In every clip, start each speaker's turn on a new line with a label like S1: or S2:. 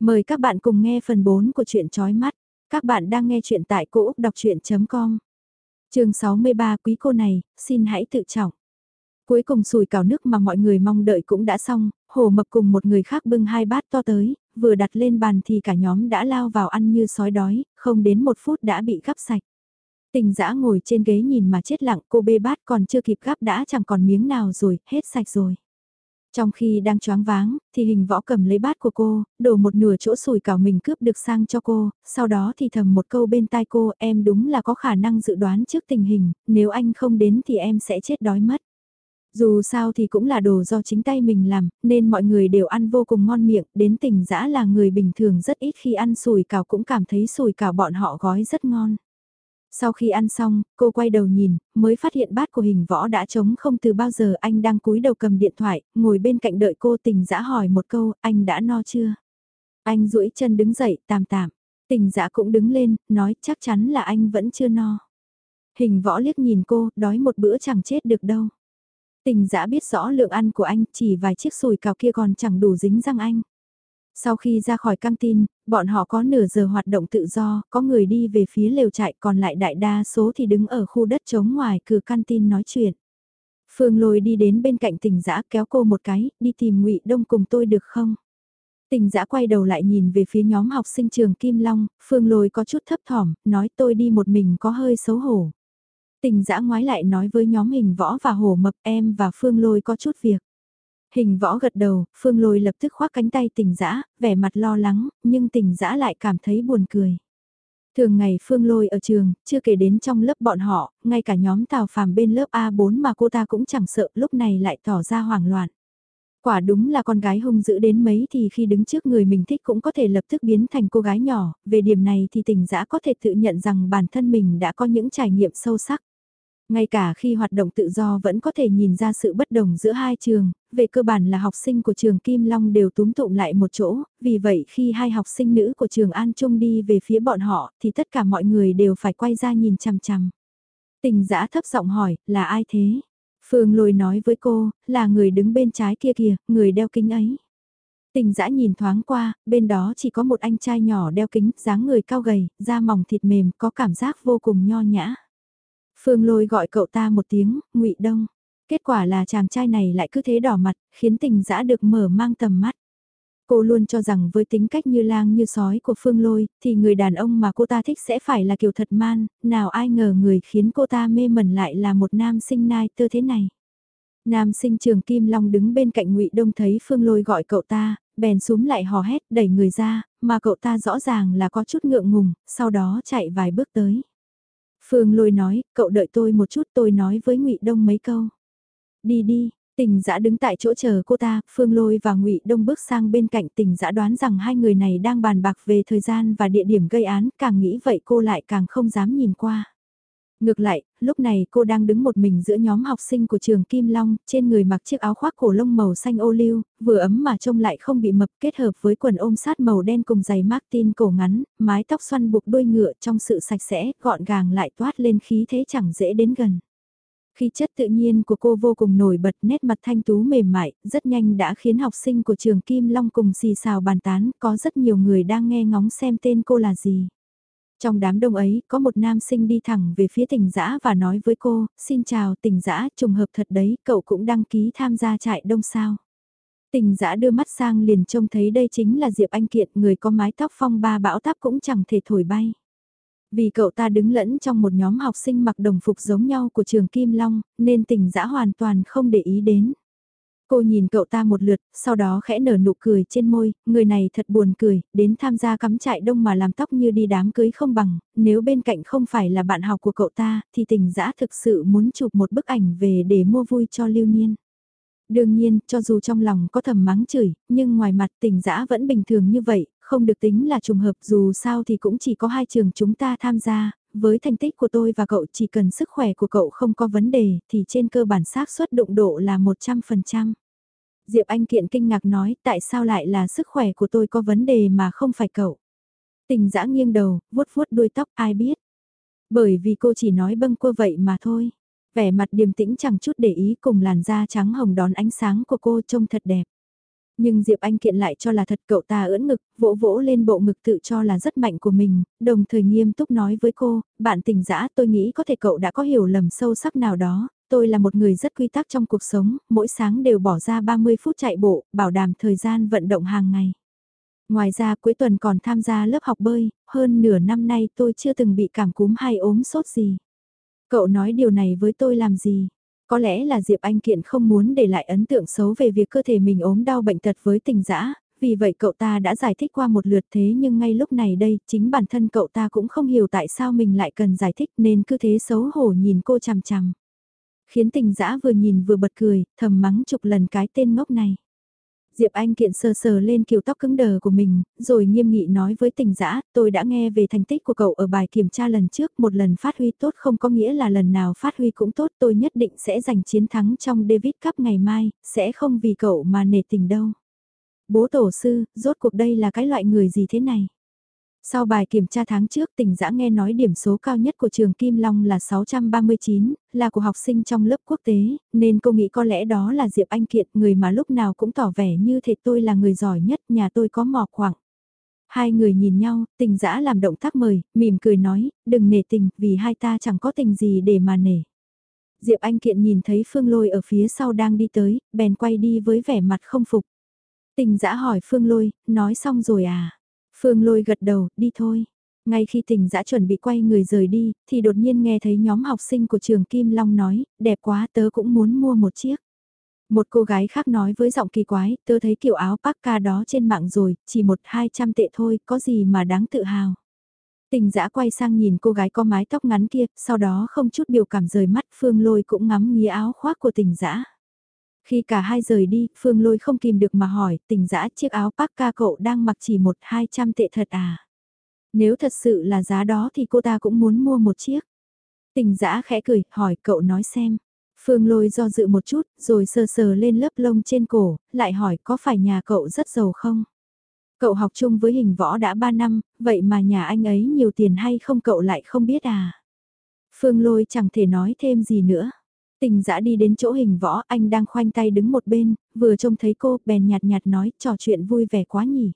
S1: Mời các bạn cùng nghe phần 4 của truyện chói mắt. Các bạn đang nghe truyện tại cỗ đọc chuyện.com. Trường 63 quý cô này, xin hãy tự trọng. Cuối cùng sùi cào nước mà mọi người mong đợi cũng đã xong, hồ mập cùng một người khác bưng hai bát to tới, vừa đặt lên bàn thì cả nhóm đã lao vào ăn như sói đói, không đến một phút đã bị gắp sạch. Tình dã ngồi trên ghế nhìn mà chết lặng cô bê bát còn chưa kịp gắp đã chẳng còn miếng nào rồi, hết sạch rồi. Trong khi đang choáng váng, thì hình võ cầm lấy bát của cô, đổ một nửa chỗ sùi cảo mình cướp được sang cho cô, sau đó thì thầm một câu bên tai cô, em đúng là có khả năng dự đoán trước tình hình, nếu anh không đến thì em sẽ chết đói mất. Dù sao thì cũng là đồ do chính tay mình làm, nên mọi người đều ăn vô cùng ngon miệng, đến tình dã là người bình thường rất ít khi ăn sùi cảo cũng cảm thấy sùi cảo bọn họ gói rất ngon. Sau khi ăn xong, cô quay đầu nhìn, mới phát hiện bát của hình võ đã trống không từ bao giờ anh đang cúi đầu cầm điện thoại, ngồi bên cạnh đợi cô tình dã hỏi một câu, anh đã no chưa? Anh duỗi chân đứng dậy, tạm tạm. Tình dã cũng đứng lên, nói chắc chắn là anh vẫn chưa no. Hình võ liếc nhìn cô, đói một bữa chẳng chết được đâu. Tình dã biết rõ lượng ăn của anh, chỉ vài chiếc sùi cào kia còn chẳng đủ dính răng anh. Sau khi ra khỏi căng tin, bọn họ có nửa giờ hoạt động tự do, có người đi về phía lều trại còn lại đại đa số thì đứng ở khu đất trống ngoài cửa căng tin nói chuyện. Phương lôi đi đến bên cạnh tỉnh dã kéo cô một cái, đi tìm ngụy Đông cùng tôi được không? Tình dã quay đầu lại nhìn về phía nhóm học sinh trường Kim Long, Phương lôi có chút thấp thỏm, nói tôi đi một mình có hơi xấu hổ. Tình dã ngoái lại nói với nhóm hình võ và hổ mập em và Phương lôi có chút việc. Hình võ gật đầu, Phương Lôi lập tức khoác cánh tay tình dã vẻ mặt lo lắng, nhưng tình dã lại cảm thấy buồn cười. Thường ngày Phương Lôi ở trường, chưa kể đến trong lớp bọn họ, ngay cả nhóm tào phàm bên lớp A4 mà cô ta cũng chẳng sợ lúc này lại tỏ ra hoảng loạn. Quả đúng là con gái hung dữ đến mấy thì khi đứng trước người mình thích cũng có thể lập tức biến thành cô gái nhỏ, về điểm này thì tình dã có thể tự nhận rằng bản thân mình đã có những trải nghiệm sâu sắc. Ngay cả khi hoạt động tự do vẫn có thể nhìn ra sự bất đồng giữa hai trường, về cơ bản là học sinh của trường Kim Long đều túm tụng lại một chỗ, vì vậy khi hai học sinh nữ của trường An Trung đi về phía bọn họ thì tất cả mọi người đều phải quay ra nhìn chằm chằm. Tình giã thấp giọng hỏi, là ai thế? Phương lôi nói với cô, là người đứng bên trái kia kìa, người đeo kính ấy. Tình dã nhìn thoáng qua, bên đó chỉ có một anh trai nhỏ đeo kính, dáng người cao gầy, da mỏng thịt mềm, có cảm giác vô cùng nho nhã. Phương Lôi gọi cậu ta một tiếng, ngụy Đông. Kết quả là chàng trai này lại cứ thế đỏ mặt, khiến tình dã được mở mang tầm mắt. Cô luôn cho rằng với tính cách như lang như sói của Phương Lôi, thì người đàn ông mà cô ta thích sẽ phải là kiểu thật man, nào ai ngờ người khiến cô ta mê mẩn lại là một nam sinh nai tơ thế này. Nam sinh trường Kim Long đứng bên cạnh ngụy Đông thấy Phương Lôi gọi cậu ta, bèn súm lại hò hét đẩy người ra, mà cậu ta rõ ràng là có chút ngượng ngùng, sau đó chạy vài bước tới. Phương lôi nói, cậu đợi tôi một chút tôi nói với ngụy Đông mấy câu. Đi đi, tình giã đứng tại chỗ chờ cô ta, Phương lôi và ngụy Đông bước sang bên cạnh tình giã đoán rằng hai người này đang bàn bạc về thời gian và địa điểm gây án, càng nghĩ vậy cô lại càng không dám nhìn qua. Ngược lại, lúc này cô đang đứng một mình giữa nhóm học sinh của trường Kim Long, trên người mặc chiếc áo khoác cổ lông màu xanh ô liu, vừa ấm mà trông lại không bị mập kết hợp với quần ôm sát màu đen cùng giày Martin cổ ngắn, mái tóc xoăn buộc đuôi ngựa trong sự sạch sẽ, gọn gàng lại toát lên khí thế chẳng dễ đến gần. Khi chất tự nhiên của cô vô cùng nổi bật nét mặt thanh tú mềm mại, rất nhanh đã khiến học sinh của trường Kim Long cùng xì xào bàn tán, có rất nhiều người đang nghe ngóng xem tên cô là gì. Trong đám đông ấy, có một nam sinh đi thẳng về phía tỉnh giã và nói với cô, xin chào tỉnh giã, trùng hợp thật đấy, cậu cũng đăng ký tham gia trại đông sao. Tình giã đưa mắt sang liền trông thấy đây chính là Diệp Anh Kiện, người có mái tóc phong ba bão táp cũng chẳng thể thổi bay. Vì cậu ta đứng lẫn trong một nhóm học sinh mặc đồng phục giống nhau của trường Kim Long, nên tình dã hoàn toàn không để ý đến. Cô nhìn cậu ta một lượt, sau đó khẽ nở nụ cười trên môi, người này thật buồn cười, đến tham gia cắm trại đông mà làm tóc như đi đám cưới không bằng, nếu bên cạnh không phải là bạn học của cậu ta, thì tình dã thực sự muốn chụp một bức ảnh về để mua vui cho lưu niên. Đương nhiên, cho dù trong lòng có thầm mắng chửi, nhưng ngoài mặt tình dã vẫn bình thường như vậy, không được tính là trùng hợp dù sao thì cũng chỉ có hai trường chúng ta tham gia, với thành tích của tôi và cậu chỉ cần sức khỏe của cậu không có vấn đề thì trên cơ bản xác suất đụng độ là 100%. Diệp Anh Kiện kinh ngạc nói tại sao lại là sức khỏe của tôi có vấn đề mà không phải cậu. Tình dã nghiêng đầu, vuốt vuốt đuôi tóc ai biết. Bởi vì cô chỉ nói bâng quơ vậy mà thôi. Vẻ mặt điềm tĩnh chẳng chút để ý cùng làn da trắng hồng đón ánh sáng của cô trông thật đẹp. Nhưng Diệp Anh Kiện lại cho là thật cậu ta ưỡn ngực, vỗ vỗ lên bộ ngực tự cho là rất mạnh của mình, đồng thời nghiêm túc nói với cô, bạn tình dã tôi nghĩ có thể cậu đã có hiểu lầm sâu sắc nào đó, tôi là một người rất quy tắc trong cuộc sống, mỗi sáng đều bỏ ra 30 phút chạy bộ, bảo đảm thời gian vận động hàng ngày. Ngoài ra cuối tuần còn tham gia lớp học bơi, hơn nửa năm nay tôi chưa từng bị cảm cúm hay ốm sốt gì. Cậu nói điều này với tôi làm gì? Có lẽ là Diệp Anh Kiện không muốn để lại ấn tượng xấu về việc cơ thể mình ốm đau bệnh tật với tình dã, vì vậy cậu ta đã giải thích qua một lượt thế nhưng ngay lúc này đây, chính bản thân cậu ta cũng không hiểu tại sao mình lại cần giải thích nên cứ thế xấu hổ nhìn cô chằm chằm. Khiến tình dã vừa nhìn vừa bật cười, thầm mắng chục lần cái tên ngốc này. Diệp Anh Kiện sờ sờ lên kiểu tóc cứng đờ của mình, rồi nghiêm nghị nói với tình dã tôi đã nghe về thành tích của cậu ở bài kiểm tra lần trước, một lần phát huy tốt không có nghĩa là lần nào phát huy cũng tốt, tôi nhất định sẽ giành chiến thắng trong David Cup ngày mai, sẽ không vì cậu mà nể tình đâu. Bố tổ sư, rốt cuộc đây là cái loại người gì thế này? Sau bài kiểm tra tháng trước tỉnh giã nghe nói điểm số cao nhất của trường Kim Long là 639, là của học sinh trong lớp quốc tế, nên cô nghĩ có lẽ đó là Diệp Anh Kiệt, người mà lúc nào cũng tỏ vẻ như thể tôi là người giỏi nhất, nhà tôi có mỏ khoảng. Hai người nhìn nhau, tình dã làm động tác mời, mỉm cười nói, đừng nể tình, vì hai ta chẳng có tình gì để mà nể. Diệp Anh Kiện nhìn thấy Phương Lôi ở phía sau đang đi tới, bèn quay đi với vẻ mặt không phục. Tình dã hỏi Phương Lôi, nói xong rồi à? Phương lôi gật đầu, đi thôi. Ngay khi tình dã chuẩn bị quay người rời đi, thì đột nhiên nghe thấy nhóm học sinh của trường Kim Long nói, đẹp quá tớ cũng muốn mua một chiếc. Một cô gái khác nói với giọng kỳ quái, tớ thấy kiểu áo Parka đó trên mạng rồi, chỉ một hai trăm tệ thôi, có gì mà đáng tự hào. Tình dã quay sang nhìn cô gái có mái tóc ngắn kia, sau đó không chút biểu cảm rời mắt Phương Lôi cũng ngắm nghía áo khoác của tình dã khi cả hai rời đi, Phương Lôi không kìm được mà hỏi, Tỉnh dã chiếc áo Parka cậu đang mặc chỉ một hai trăm tệ thật à? Nếu thật sự là giá đó thì cô ta cũng muốn mua một chiếc. Tình dã khẽ cười, hỏi cậu nói xem. Phương Lôi do dự một chút, rồi sờ sờ lên lớp lông trên cổ, lại hỏi có phải nhà cậu rất giàu không? Cậu học chung với hình võ đã 3 năm, vậy mà nhà anh ấy nhiều tiền hay không cậu lại không biết à? Phương Lôi chẳng thể nói thêm gì nữa. Tình dã đi đến chỗ hình võ, anh đang khoanh tay đứng một bên, vừa trông thấy cô, bèn nhạt nhạt nói, trò chuyện vui vẻ quá nhỉ.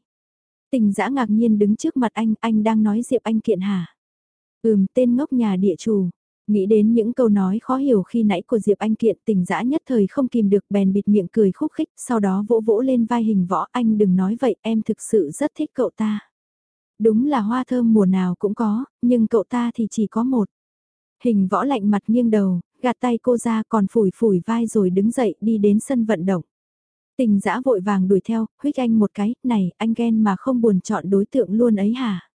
S1: Tình dã ngạc nhiên đứng trước mặt anh, anh đang nói Diệp Anh kiện hả? Ừm, tên ngốc nhà địa chủ. Nghĩ đến những câu nói khó hiểu khi nãy của Diệp Anh Kiện tình dã nhất thời không kìm được bèn bịt miệng cười khúc khích, sau đó vỗ vỗ lên vai hình võ anh đừng nói vậy em thực sự rất thích cậu ta. Đúng là hoa thơm mùa nào cũng có, nhưng cậu ta thì chỉ có một. Hình võ lạnh mặt nghiêng đầu, Gạt tay cô ra còn phủi phủi vai rồi đứng dậy đi đến sân vận động. Tình dã vội vàng đuổi theo, huyết anh một cái, này, anh ghen mà không buồn chọn đối tượng luôn ấy hả?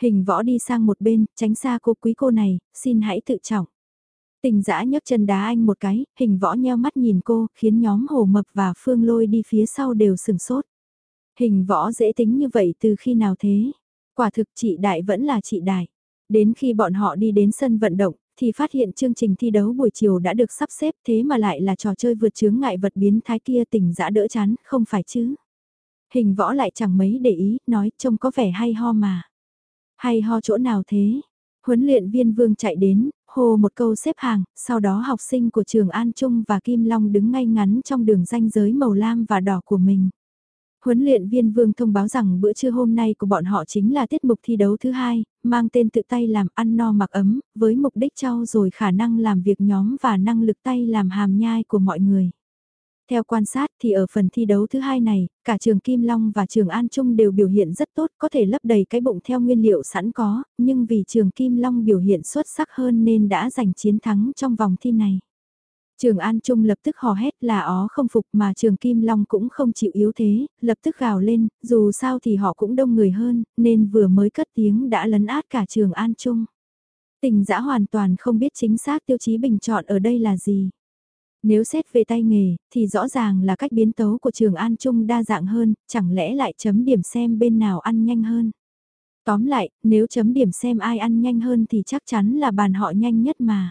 S1: Hình võ đi sang một bên, tránh xa cô quý cô này, xin hãy tự trọng. Tình dã nhấc chân đá anh một cái, hình võ nheo mắt nhìn cô, khiến nhóm hồ mập và phương lôi đi phía sau đều sừng sốt. Hình võ dễ tính như vậy từ khi nào thế? Quả thực chị đại vẫn là chị đại. Đến khi bọn họ đi đến sân vận động, thì phát hiện chương trình thi đấu buổi chiều đã được sắp xếp thế mà lại là trò chơi vượt chướng ngại vật biến thái kia tỉnh dã đỡ chán, không phải chứ. Hình võ lại chẳng mấy để ý, nói trông có vẻ hay ho mà. Hay ho chỗ nào thế? Huấn luyện viên vương chạy đến, hô một câu xếp hàng, sau đó học sinh của trường An Trung và Kim Long đứng ngay ngắn trong đường ranh giới màu lam và đỏ của mình. Huấn luyện viên Vương thông báo rằng bữa trưa hôm nay của bọn họ chính là tiết mục thi đấu thứ hai, mang tên tự tay làm ăn no mặc ấm, với mục đích trau rồi khả năng làm việc nhóm và năng lực tay làm hàm nhai của mọi người. Theo quan sát thì ở phần thi đấu thứ hai này, cả trường Kim Long và trường An Trung đều biểu hiện rất tốt, có thể lấp đầy cái bụng theo nguyên liệu sẵn có, nhưng vì trường Kim Long biểu hiện xuất sắc hơn nên đã giành chiến thắng trong vòng thi này. Trường An Trung lập tức hò hét là ó không phục mà trường Kim Long cũng không chịu yếu thế, lập tức gào lên, dù sao thì họ cũng đông người hơn, nên vừa mới cất tiếng đã lấn át cả trường An Trung. Tình giã hoàn toàn không biết chính xác tiêu chí bình chọn ở đây là gì. Nếu xét về tay nghề, thì rõ ràng là cách biến tấu của trường An Trung đa dạng hơn, chẳng lẽ lại chấm điểm xem bên nào ăn nhanh hơn. Tóm lại, nếu chấm điểm xem ai ăn nhanh hơn thì chắc chắn là bàn họ nhanh nhất mà.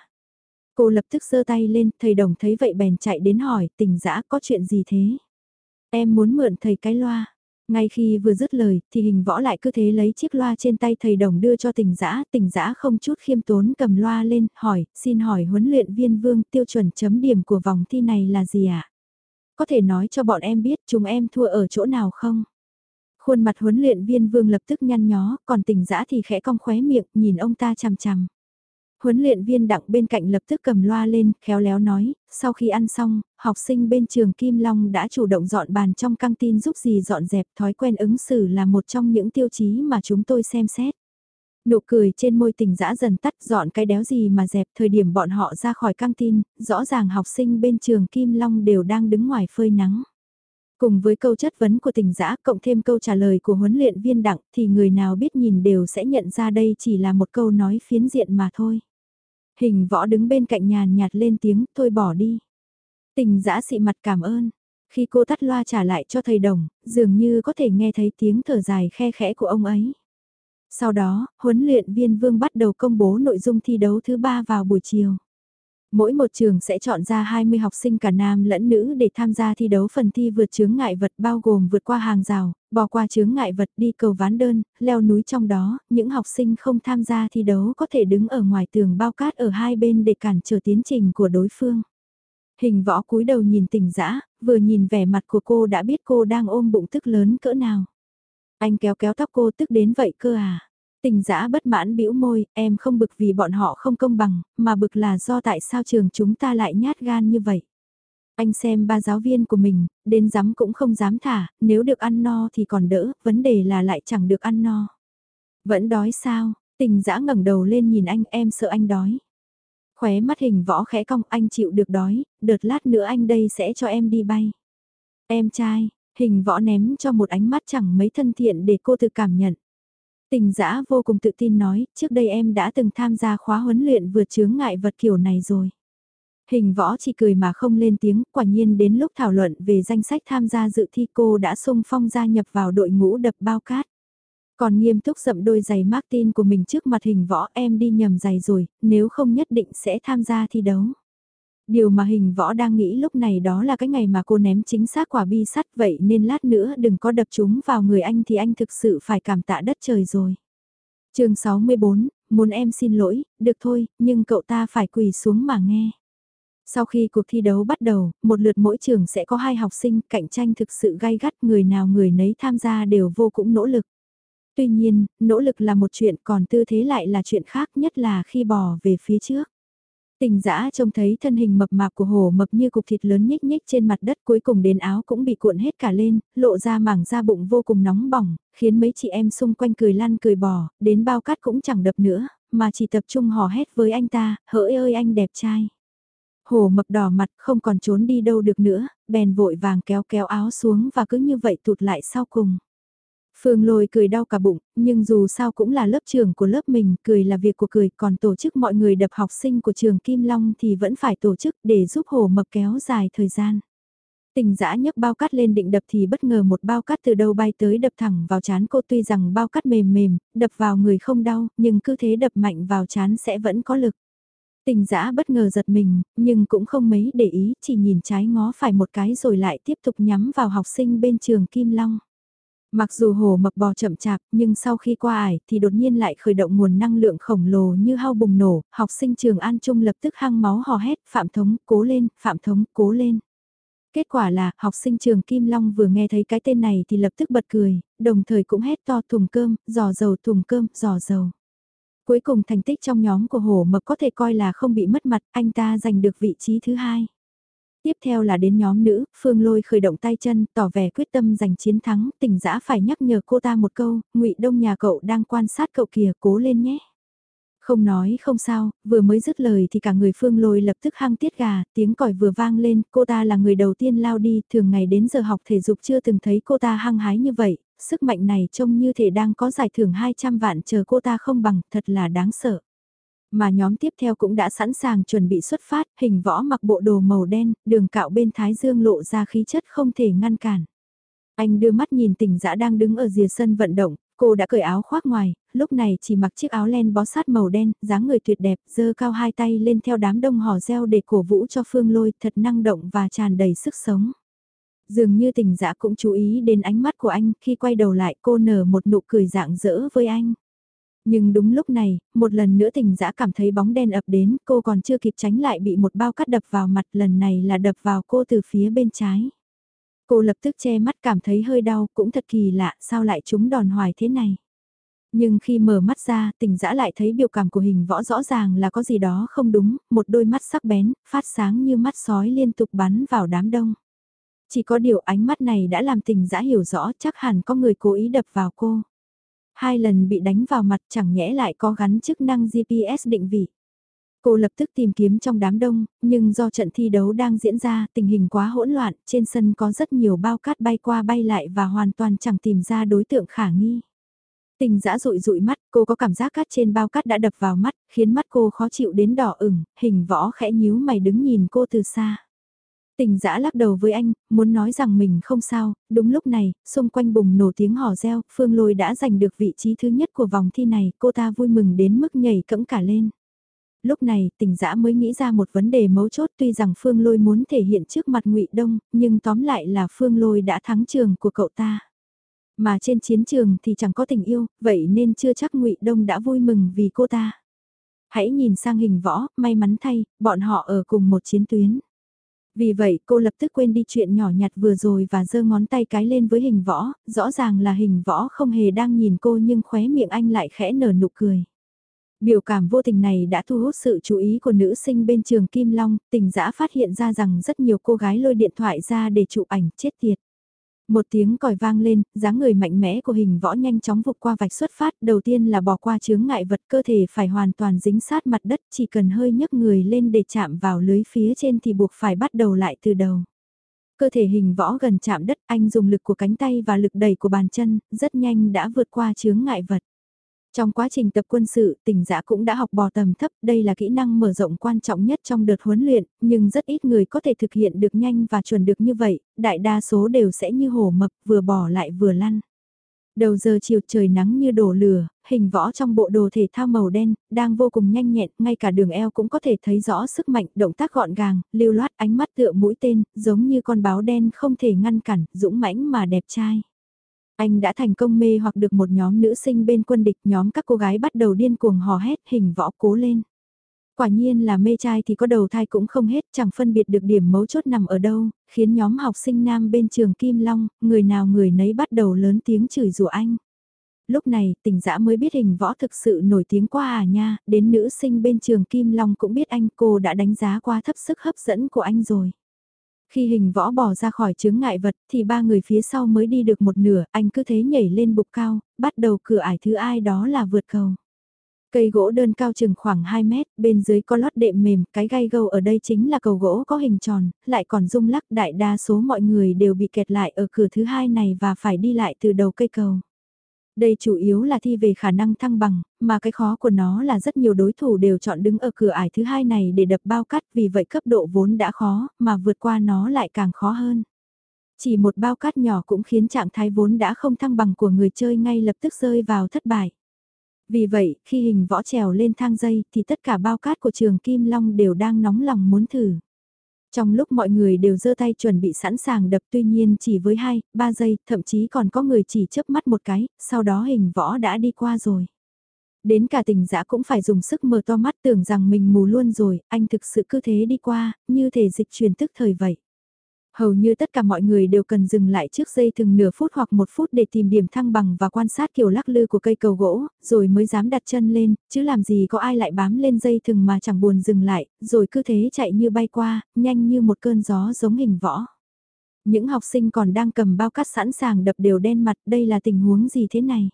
S1: Cô lập tức giơ tay lên, thầy đồng thấy vậy bèn chạy đến hỏi, tình dã có chuyện gì thế? Em muốn mượn thầy cái loa. Ngay khi vừa dứt lời, thì hình võ lại cứ thế lấy chiếc loa trên tay thầy đồng đưa cho tình dã tình dã không chút khiêm tốn cầm loa lên, hỏi, xin hỏi huấn luyện viên vương tiêu chuẩn chấm điểm của vòng thi này là gì ạ? À? có thể nói cho bọn em biết chúng em thua ở chỗ nào không? Khuôn mặt huấn luyện viên vương lập tức nhăn nhó, còn tình dã thì khẽ cong khóe miệng, nhìn ông ta chằm chằm. Huấn luyện viên đặng bên cạnh lập tức cầm loa lên, khéo léo nói, sau khi ăn xong, học sinh bên trường Kim Long đã chủ động dọn bàn trong căng tin giúp gì dọn dẹp thói quen ứng xử là một trong những tiêu chí mà chúng tôi xem xét. Nụ cười trên môi tình dã dần tắt dọn cái đéo gì mà dẹp thời điểm bọn họ ra khỏi căng tin, rõ ràng học sinh bên trường Kim Long đều đang đứng ngoài phơi nắng. Cùng với câu chất vấn của tình giã cộng thêm câu trả lời của huấn luyện viên đặng thì người nào biết nhìn đều sẽ nhận ra đây chỉ là một câu nói phiến diện mà thôi. Hình võ đứng bên cạnh nhàn nhạt lên tiếng thôi bỏ đi. Tình dã xị mặt cảm ơn. Khi cô tắt loa trả lại cho thầy đồng, dường như có thể nghe thấy tiếng thở dài khe khẽ của ông ấy. Sau đó, huấn luyện viên Vương bắt đầu công bố nội dung thi đấu thứ ba vào buổi chiều. Mỗi một trường sẽ chọn ra 20 học sinh cả nam lẫn nữ để tham gia thi đấu phần thi vượt chướng ngại vật bao gồm vượt qua hàng rào, bò qua chướng ngại vật đi cầu ván đơn, leo núi trong đó, những học sinh không tham gia thi đấu có thể đứng ở ngoài tường bao cát ở hai bên để cản trở tiến trình của đối phương. Hình võ cúi đầu nhìn tỉnh dã vừa nhìn vẻ mặt của cô đã biết cô đang ôm bụng tức lớn cỡ nào. Anh kéo kéo tóc cô tức đến vậy cơ à? Tình giã bất mãn bĩu môi, em không bực vì bọn họ không công bằng, mà bực là do tại sao trường chúng ta lại nhát gan như vậy. Anh xem ba giáo viên của mình, đến dám cũng không dám thả, nếu được ăn no thì còn đỡ, vấn đề là lại chẳng được ăn no. Vẫn đói sao, tình giã ngẩng đầu lên nhìn anh em sợ anh đói. Khóe mắt hình võ khẽ cong anh chịu được đói, đợt lát nữa anh đây sẽ cho em đi bay. Em trai, hình võ ném cho một ánh mắt chẳng mấy thân thiện để cô tự cảm nhận. Tình giã vô cùng tự tin nói, trước đây em đã từng tham gia khóa huấn luyện vượt chướng ngại vật kiểu này rồi. Hình võ chỉ cười mà không lên tiếng, quả nhiên đến lúc thảo luận về danh sách tham gia dự thi cô đã sung phong gia nhập vào đội ngũ đập bao cát. Còn nghiêm túc dậm đôi giày Martin của mình trước mặt hình võ em đi nhầm giày rồi, nếu không nhất định sẽ tham gia thi đấu. Điều mà hình võ đang nghĩ lúc này đó là cái ngày mà cô ném chính xác quả bi sắt vậy nên lát nữa đừng có đập chúng vào người anh thì anh thực sự phải cảm tạ đất trời rồi. chương 64, muốn em xin lỗi, được thôi, nhưng cậu ta phải quỳ xuống mà nghe. Sau khi cuộc thi đấu bắt đầu, một lượt mỗi trường sẽ có hai học sinh, cạnh tranh thực sự gay gắt, người nào người nấy tham gia đều vô cùng nỗ lực. Tuy nhiên, nỗ lực là một chuyện còn tư thế lại là chuyện khác nhất là khi bò về phía trước. Tình dã trông thấy thân hình mập mạp của hồ mập như cục thịt lớn nhích nhích trên mặt đất cuối cùng đến áo cũng bị cuộn hết cả lên, lộ ra mảng da bụng vô cùng nóng bỏng, khiến mấy chị em xung quanh cười lăn cười bò, đến bao cát cũng chẳng đập nữa, mà chỉ tập trung hò hét với anh ta, hỡi ơi anh đẹp trai. Hồ mập đỏ mặt không còn trốn đi đâu được nữa, bèn vội vàng kéo kéo áo xuống và cứ như vậy tụt lại sau cùng. Phương lôi cười đau cả bụng, nhưng dù sao cũng là lớp trưởng của lớp mình, cười là việc của cười, còn tổ chức mọi người đập học sinh của trường Kim Long thì vẫn phải tổ chức để giúp hồ mập kéo dài thời gian. Tình giã nhấc bao cát lên định đập thì bất ngờ một bao cát từ đâu bay tới đập thẳng vào chán cô tuy rằng bao cát mềm mềm, đập vào người không đau, nhưng cứ thế đập mạnh vào chán sẽ vẫn có lực. Tình giã bất ngờ giật mình, nhưng cũng không mấy để ý, chỉ nhìn trái ngó phải một cái rồi lại tiếp tục nhắm vào học sinh bên trường Kim Long. Mặc dù hồ mập bò chậm chạp, nhưng sau khi qua ải thì đột nhiên lại khởi động nguồn năng lượng khổng lồ như hao bùng nổ, học sinh trường An Trung lập tức hăng máu hò hét, Phạm Thống, cố lên, Phạm Thống, cố lên. Kết quả là, học sinh trường Kim Long vừa nghe thấy cái tên này thì lập tức bật cười, đồng thời cũng hét to thùng cơm, giò dầu thùng cơm, giò dầu. Cuối cùng thành tích trong nhóm của Hồ Mập có thể coi là không bị mất mặt, anh ta giành được vị trí thứ hai. Tiếp theo là đến nhóm nữ, Phương Lôi khởi động tay chân, tỏ vẻ quyết tâm giành chiến thắng, tỉnh dã phải nhắc nhở cô ta một câu, ngụy Đông nhà cậu đang quan sát cậu kìa, cố lên nhé. Không nói không sao, vừa mới dứt lời thì cả người Phương Lôi lập tức hăng tiết gà, tiếng còi vừa vang lên, cô ta là người đầu tiên lao đi, thường ngày đến giờ học thể dục chưa từng thấy cô ta hăng hái như vậy, sức mạnh này trông như thể đang có giải thưởng 200 vạn chờ cô ta không bằng, thật là đáng sợ. Mà nhóm tiếp theo cũng đã sẵn sàng chuẩn bị xuất phát, hình võ mặc bộ đồ màu đen, đường cạo bên thái dương lộ ra khí chất không thể ngăn cản. Anh đưa mắt nhìn tỉnh dã đang đứng ở rìa sân vận động, cô đã cởi áo khoác ngoài, lúc này chỉ mặc chiếc áo len bó sát màu đen, dáng người tuyệt đẹp, giơ cao hai tay lên theo đám đông hò reo để cổ vũ cho phương lôi thật năng động và tràn đầy sức sống. Dường như tình dã cũng chú ý đến ánh mắt của anh, khi quay đầu lại cô nở một nụ cười dạng dỡ với anh. Nhưng đúng lúc này, một lần nữa tình dã cảm thấy bóng đen ập đến, cô còn chưa kịp tránh lại bị một bao cắt đập vào mặt lần này là đập vào cô từ phía bên trái. Cô lập tức che mắt cảm thấy hơi đau, cũng thật kỳ lạ, sao lại chúng đòn hoài thế này. Nhưng khi mở mắt ra, tỉnh dã lại thấy biểu cảm của hình võ rõ ràng là có gì đó không đúng, một đôi mắt sắc bén, phát sáng như mắt sói liên tục bắn vào đám đông. Chỉ có điều ánh mắt này đã làm tình dã hiểu rõ chắc hẳn có người cố ý đập vào cô. Hai lần bị đánh vào mặt chẳng nhẽ lại có gắn chức năng GPS định vị. Cô lập tức tìm kiếm trong đám đông, nhưng do trận thi đấu đang diễn ra, tình hình quá hỗn loạn, trên sân có rất nhiều bao cát bay qua bay lại và hoàn toàn chẳng tìm ra đối tượng khả nghi. Tình dã rụi rụi mắt, cô có cảm giác cát trên bao cát đã đập vào mắt, khiến mắt cô khó chịu đến đỏ ửng, hình võ khẽ nhíu mày đứng nhìn cô từ xa. Tình dã lắc đầu với anh, muốn nói rằng mình không sao, đúng lúc này, xung quanh bùng nổ tiếng hò reo, Phương Lôi đã giành được vị trí thứ nhất của vòng thi này, cô ta vui mừng đến mức nhảy cẫng cả lên. Lúc này, tình dã mới nghĩ ra một vấn đề mấu chốt tuy rằng Phương Lôi muốn thể hiện trước mặt ngụy Đông, nhưng tóm lại là Phương Lôi đã thắng trường của cậu ta. Mà trên chiến trường thì chẳng có tình yêu, vậy nên chưa chắc ngụy Đông đã vui mừng vì cô ta. Hãy nhìn sang hình võ, may mắn thay, bọn họ ở cùng một chiến tuyến. Vì vậy cô lập tức quên đi chuyện nhỏ nhặt vừa rồi và giơ ngón tay cái lên với hình võ, rõ ràng là hình võ không hề đang nhìn cô nhưng khóe miệng anh lại khẽ nở nụ cười. Biểu cảm vô tình này đã thu hút sự chú ý của nữ sinh bên trường Kim Long, tình dã phát hiện ra rằng rất nhiều cô gái lôi điện thoại ra để chụp ảnh chết tiệt. Một tiếng còi vang lên, dáng người mạnh mẽ của hình võ nhanh chóng vụt qua vạch xuất phát, đầu tiên là bỏ qua chướng ngại vật cơ thể phải hoàn toàn dính sát mặt đất, chỉ cần hơi nhấc người lên để chạm vào lưới phía trên thì buộc phải bắt đầu lại từ đầu. Cơ thể hình võ gần chạm đất, anh dùng lực của cánh tay và lực đẩy của bàn chân, rất nhanh đã vượt qua chướng ngại vật. Trong quá trình tập quân sự, tỉnh giã cũng đã học bò tầm thấp, đây là kỹ năng mở rộng quan trọng nhất trong đợt huấn luyện, nhưng rất ít người có thể thực hiện được nhanh và chuẩn được như vậy, đại đa số đều sẽ như hổ mập, vừa bỏ lại vừa lăn. Đầu giờ chiều trời nắng như đổ lửa, hình võ trong bộ đồ thể thao màu đen, đang vô cùng nhanh nhẹn, ngay cả đường eo cũng có thể thấy rõ sức mạnh, động tác gọn gàng, lưu loát ánh mắt tựa mũi tên, giống như con báo đen không thể ngăn cản, dũng mãnh mà đẹp trai. Anh đã thành công mê hoặc được một nhóm nữ sinh bên quân địch nhóm các cô gái bắt đầu điên cuồng hò hét hình võ cố lên. Quả nhiên là mê trai thì có đầu thai cũng không hết, chẳng phân biệt được điểm mấu chốt nằm ở đâu, khiến nhóm học sinh nam bên trường Kim Long, người nào người nấy bắt đầu lớn tiếng chửi rủa anh. Lúc này, tỉnh dã mới biết hình võ thực sự nổi tiếng quá à nha, đến nữ sinh bên trường Kim Long cũng biết anh cô đã đánh giá qua thấp sức hấp dẫn của anh rồi. Khi hình võ bỏ ra khỏi chướng ngại vật thì ba người phía sau mới đi được một nửa, anh cứ thế nhảy lên bục cao, bắt đầu cửa ải thứ ai đó là vượt cầu. Cây gỗ đơn cao chừng khoảng 2 mét, bên dưới có lót đệm mềm, cái gai gâu ở đây chính là cầu gỗ có hình tròn, lại còn rung lắc đại đa số mọi người đều bị kẹt lại ở cửa thứ hai này và phải đi lại từ đầu cây cầu. Đây chủ yếu là thi về khả năng thăng bằng, mà cái khó của nó là rất nhiều đối thủ đều chọn đứng ở cửa ải thứ hai này để đập bao cắt vì vậy cấp độ vốn đã khó, mà vượt qua nó lại càng khó hơn. Chỉ một bao cát nhỏ cũng khiến trạng thái vốn đã không thăng bằng của người chơi ngay lập tức rơi vào thất bại. Vì vậy, khi hình võ trèo lên thang dây thì tất cả bao cát của trường Kim Long đều đang nóng lòng muốn thử. Trong lúc mọi người đều giơ tay chuẩn bị sẵn sàng đập tuy nhiên chỉ với 2, 3 giây, thậm chí còn có người chỉ chớp mắt một cái, sau đó hình võ đã đi qua rồi. Đến cả tình dã cũng phải dùng sức mở to mắt tưởng rằng mình mù luôn rồi, anh thực sự cứ thế đi qua, như thể dịch truyền tức thời vậy. Hầu như tất cả mọi người đều cần dừng lại trước dây thường nửa phút hoặc một phút để tìm điểm thăng bằng và quan sát kiểu lắc lư của cây cầu gỗ, rồi mới dám đặt chân lên, chứ làm gì có ai lại bám lên dây thừng mà chẳng buồn dừng lại, rồi cứ thế chạy như bay qua, nhanh như một cơn gió giống hình võ. Những học sinh còn đang cầm bao cát sẵn sàng đập đều đen mặt, đây là tình huống gì thế này?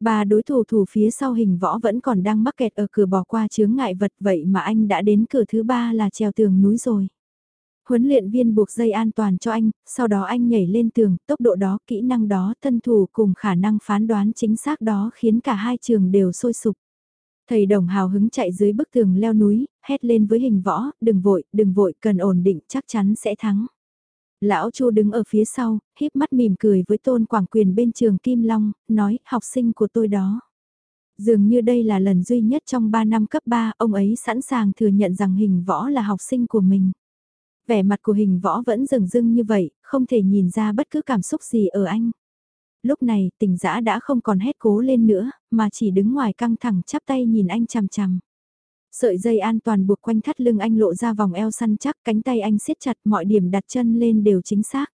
S1: Ba đối thủ thủ phía sau hình võ vẫn còn đang mắc kẹt ở cửa bỏ qua chướng ngại vật vậy mà anh đã đến cửa thứ ba là treo tường núi rồi. Huấn luyện viên buộc dây an toàn cho anh, sau đó anh nhảy lên tường, tốc độ đó, kỹ năng đó, thân thủ cùng khả năng phán đoán chính xác đó khiến cả hai trường đều sôi sục. Thầy đồng hào hứng chạy dưới bức tường leo núi, hét lên với hình võ, đừng vội, đừng vội, cần ổn định, chắc chắn sẽ thắng. Lão Chu đứng ở phía sau, híp mắt mỉm cười với tôn quảng quyền bên trường Kim Long, nói, học sinh của tôi đó. Dường như đây là lần duy nhất trong 3 năm cấp 3, ông ấy sẵn sàng thừa nhận rằng hình võ là học sinh của mình vẻ mặt của hình võ vẫn rừng rưng như vậy, không thể nhìn ra bất cứ cảm xúc gì ở anh. Lúc này tình dã đã không còn hét cố lên nữa, mà chỉ đứng ngoài căng thẳng chắp tay nhìn anh chằm chằm. Sợi dây an toàn buộc quanh thắt lưng anh lộ ra vòng eo săn chắc, cánh tay anh siết chặt mọi điểm đặt chân lên đều chính xác.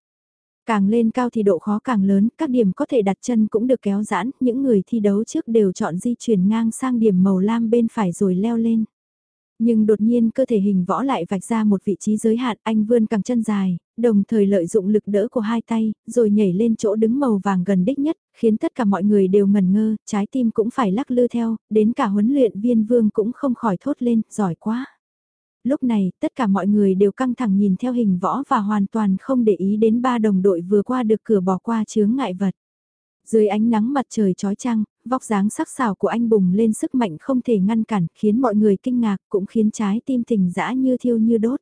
S1: Càng lên cao thì độ khó càng lớn, các điểm có thể đặt chân cũng được kéo giãn, những người thi đấu trước đều chọn di chuyển ngang sang điểm màu lam bên phải rồi leo lên. Nhưng đột nhiên cơ thể hình võ lại vạch ra một vị trí giới hạn, anh vươn cẳng chân dài, đồng thời lợi dụng lực đỡ của hai tay, rồi nhảy lên chỗ đứng màu vàng gần đích nhất, khiến tất cả mọi người đều ngần ngơ, trái tim cũng phải lắc lư theo, đến cả huấn luyện viên vương cũng không khỏi thốt lên, giỏi quá. Lúc này, tất cả mọi người đều căng thẳng nhìn theo hình võ và hoàn toàn không để ý đến ba đồng đội vừa qua được cửa bỏ qua chướng ngại vật. Dưới ánh nắng mặt trời chói chang, vóc dáng sắc sảo của anh bùng lên sức mạnh không thể ngăn cản, khiến mọi người kinh ngạc, cũng khiến trái tim tình dã như thiêu như đốt.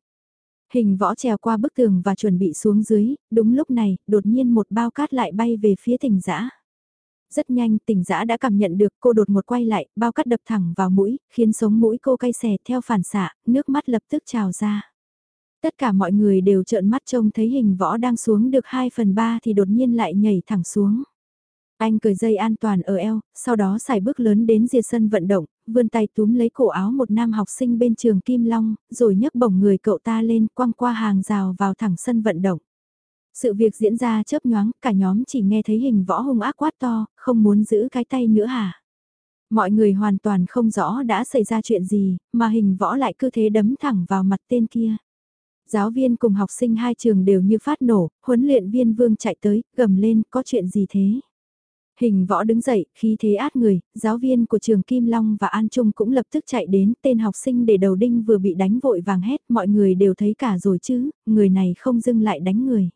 S1: Hình võ trèo qua bức tường và chuẩn bị xuống dưới, đúng lúc này, đột nhiên một bao cát lại bay về phía tình dã. Rất nhanh, tình dã đã cảm nhận được cô đột một quay lại, bao cát đập thẳng vào mũi, khiến sống mũi cô cay xè theo phản xạ, nước mắt lập tức trào ra. Tất cả mọi người đều trợn mắt trông thấy hình võ đang xuống được 2 phần 3 thì đột nhiên lại nhảy thẳng xuống. Anh cởi dây an toàn ở eo, sau đó xài bước lớn đến rìa sân vận động, vươn tay túm lấy cổ áo một nam học sinh bên trường Kim Long, rồi nhấc bổng người cậu ta lên quăng qua hàng rào vào thẳng sân vận động. Sự việc diễn ra chớp nhoáng, cả nhóm chỉ nghe thấy hình võ hung ác quát to, không muốn giữ cái tay nữa hả? Mọi người hoàn toàn không rõ đã xảy ra chuyện gì, mà hình võ lại cứ thế đấm thẳng vào mặt tên kia. Giáo viên cùng học sinh hai trường đều như phát nổ, huấn luyện viên vương chạy tới, gầm lên, có chuyện gì thế? Hình võ đứng dậy, khi thế át người, giáo viên của trường Kim Long và An Trung cũng lập tức chạy đến, tên học sinh để đầu đinh vừa bị đánh vội vàng hét, mọi người đều thấy cả rồi chứ, người này không dưng lại đánh người.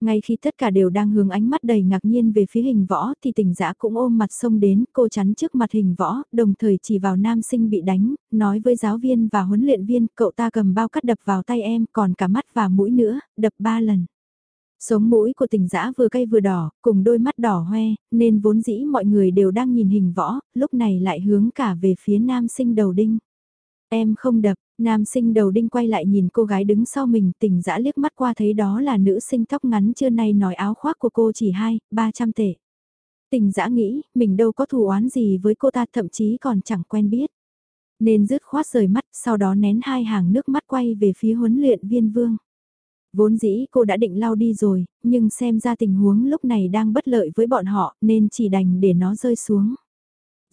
S1: Ngay khi tất cả đều đang hướng ánh mắt đầy ngạc nhiên về phía hình võ thì tình dã cũng ôm mặt sông đến, cô chắn trước mặt hình võ, đồng thời chỉ vào nam sinh bị đánh, nói với giáo viên và huấn luyện viên, cậu ta cầm bao cắt đập vào tay em, còn cả mắt và mũi nữa, đập ba lần. Sống mũi của tình dã vừa cay vừa đỏ, cùng đôi mắt đỏ hoe, nên vốn dĩ mọi người đều đang nhìn hình võ, lúc này lại hướng cả về phía nam sinh đầu đinh. Em không đập, Nam sinh đầu đinh quay lại nhìn cô gái đứng sau mình tỉnh dã liếc mắt qua thấy đó là nữ sinh tóc ngắn chưa nay nói áo khoác của cô chỉ hai, ba trăm tệ. Tình dã nghĩ, mình đâu có thù oán gì với cô ta thậm chí còn chẳng quen biết. Nên rứt khoát rời mắt, sau đó nén hai hàng nước mắt quay về phía huấn luyện viên vương. Vốn dĩ cô đã định lau đi rồi, nhưng xem ra tình huống lúc này đang bất lợi với bọn họ nên chỉ đành để nó rơi xuống.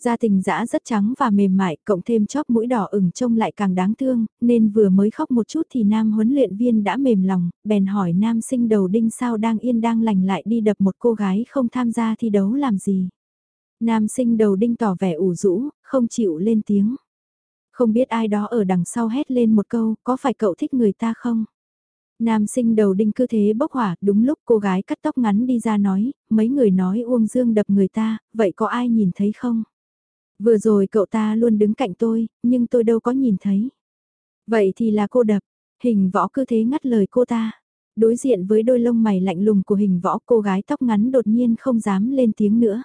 S1: gia tình dã rất trắng và mềm mại, cộng thêm chóp mũi đỏ ửng trông lại càng đáng thương, nên vừa mới khóc một chút thì nam huấn luyện viên đã mềm lòng, bèn hỏi nam sinh đầu đinh sao đang yên đang lành lại đi đập một cô gái không tham gia thi đấu làm gì. Nam sinh đầu đinh tỏ vẻ ủ rũ, không chịu lên tiếng. Không biết ai đó ở đằng sau hét lên một câu, có phải cậu thích người ta không? Nam sinh đầu đinh cứ thế bốc hỏa, đúng lúc cô gái cắt tóc ngắn đi ra nói, mấy người nói Uông Dương đập người ta, vậy có ai nhìn thấy không? Vừa rồi cậu ta luôn đứng cạnh tôi, nhưng tôi đâu có nhìn thấy. Vậy thì là cô đập, hình võ cứ thế ngắt lời cô ta. Đối diện với đôi lông mày lạnh lùng của hình võ cô gái tóc ngắn đột nhiên không dám lên tiếng nữa.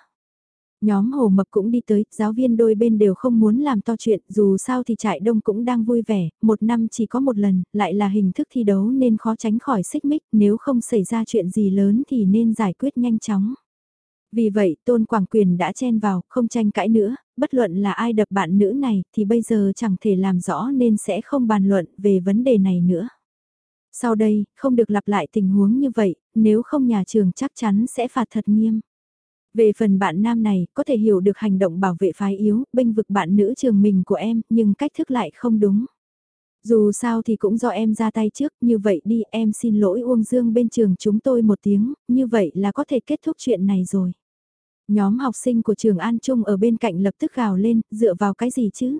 S1: Nhóm hồ mập cũng đi tới, giáo viên đôi bên đều không muốn làm to chuyện, dù sao thì trại đông cũng đang vui vẻ, một năm chỉ có một lần, lại là hình thức thi đấu nên khó tránh khỏi xích mích, nếu không xảy ra chuyện gì lớn thì nên giải quyết nhanh chóng. Vì vậy Tôn Quảng Quyền đã chen vào, không tranh cãi nữa, bất luận là ai đập bạn nữ này thì bây giờ chẳng thể làm rõ nên sẽ không bàn luận về vấn đề này nữa. Sau đây, không được lặp lại tình huống như vậy, nếu không nhà trường chắc chắn sẽ phạt thật nghiêm. Về phần bạn nam này, có thể hiểu được hành động bảo vệ phái yếu, bênh vực bạn nữ trường mình của em, nhưng cách thức lại không đúng. Dù sao thì cũng do em ra tay trước, như vậy đi em xin lỗi Uông Dương bên trường chúng tôi một tiếng, như vậy là có thể kết thúc chuyện này rồi. Nhóm học sinh của trường An Trung ở bên cạnh lập tức gào lên, dựa vào cái gì chứ?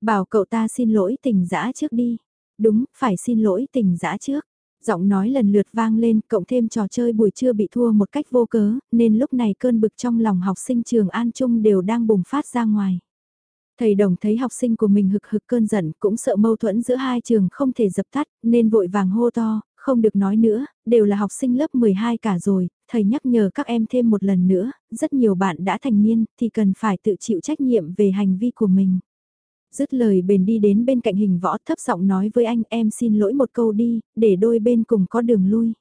S1: Bảo cậu ta xin lỗi tình dã trước đi. Đúng, phải xin lỗi tình dã trước. Giọng nói lần lượt vang lên, cộng thêm trò chơi buổi trưa bị thua một cách vô cớ, nên lúc này cơn bực trong lòng học sinh trường An Trung đều đang bùng phát ra ngoài. Thầy đồng thấy học sinh của mình hực hực cơn giận cũng sợ mâu thuẫn giữa hai trường không thể dập tắt, nên vội vàng hô to, không được nói nữa, đều là học sinh lớp 12 cả rồi, thầy nhắc nhở các em thêm một lần nữa, rất nhiều bạn đã thành niên thì cần phải tự chịu trách nhiệm về hành vi của mình. Dứt lời bền đi đến bên cạnh hình võ thấp giọng nói với anh em xin lỗi một câu đi, để đôi bên cùng có đường lui.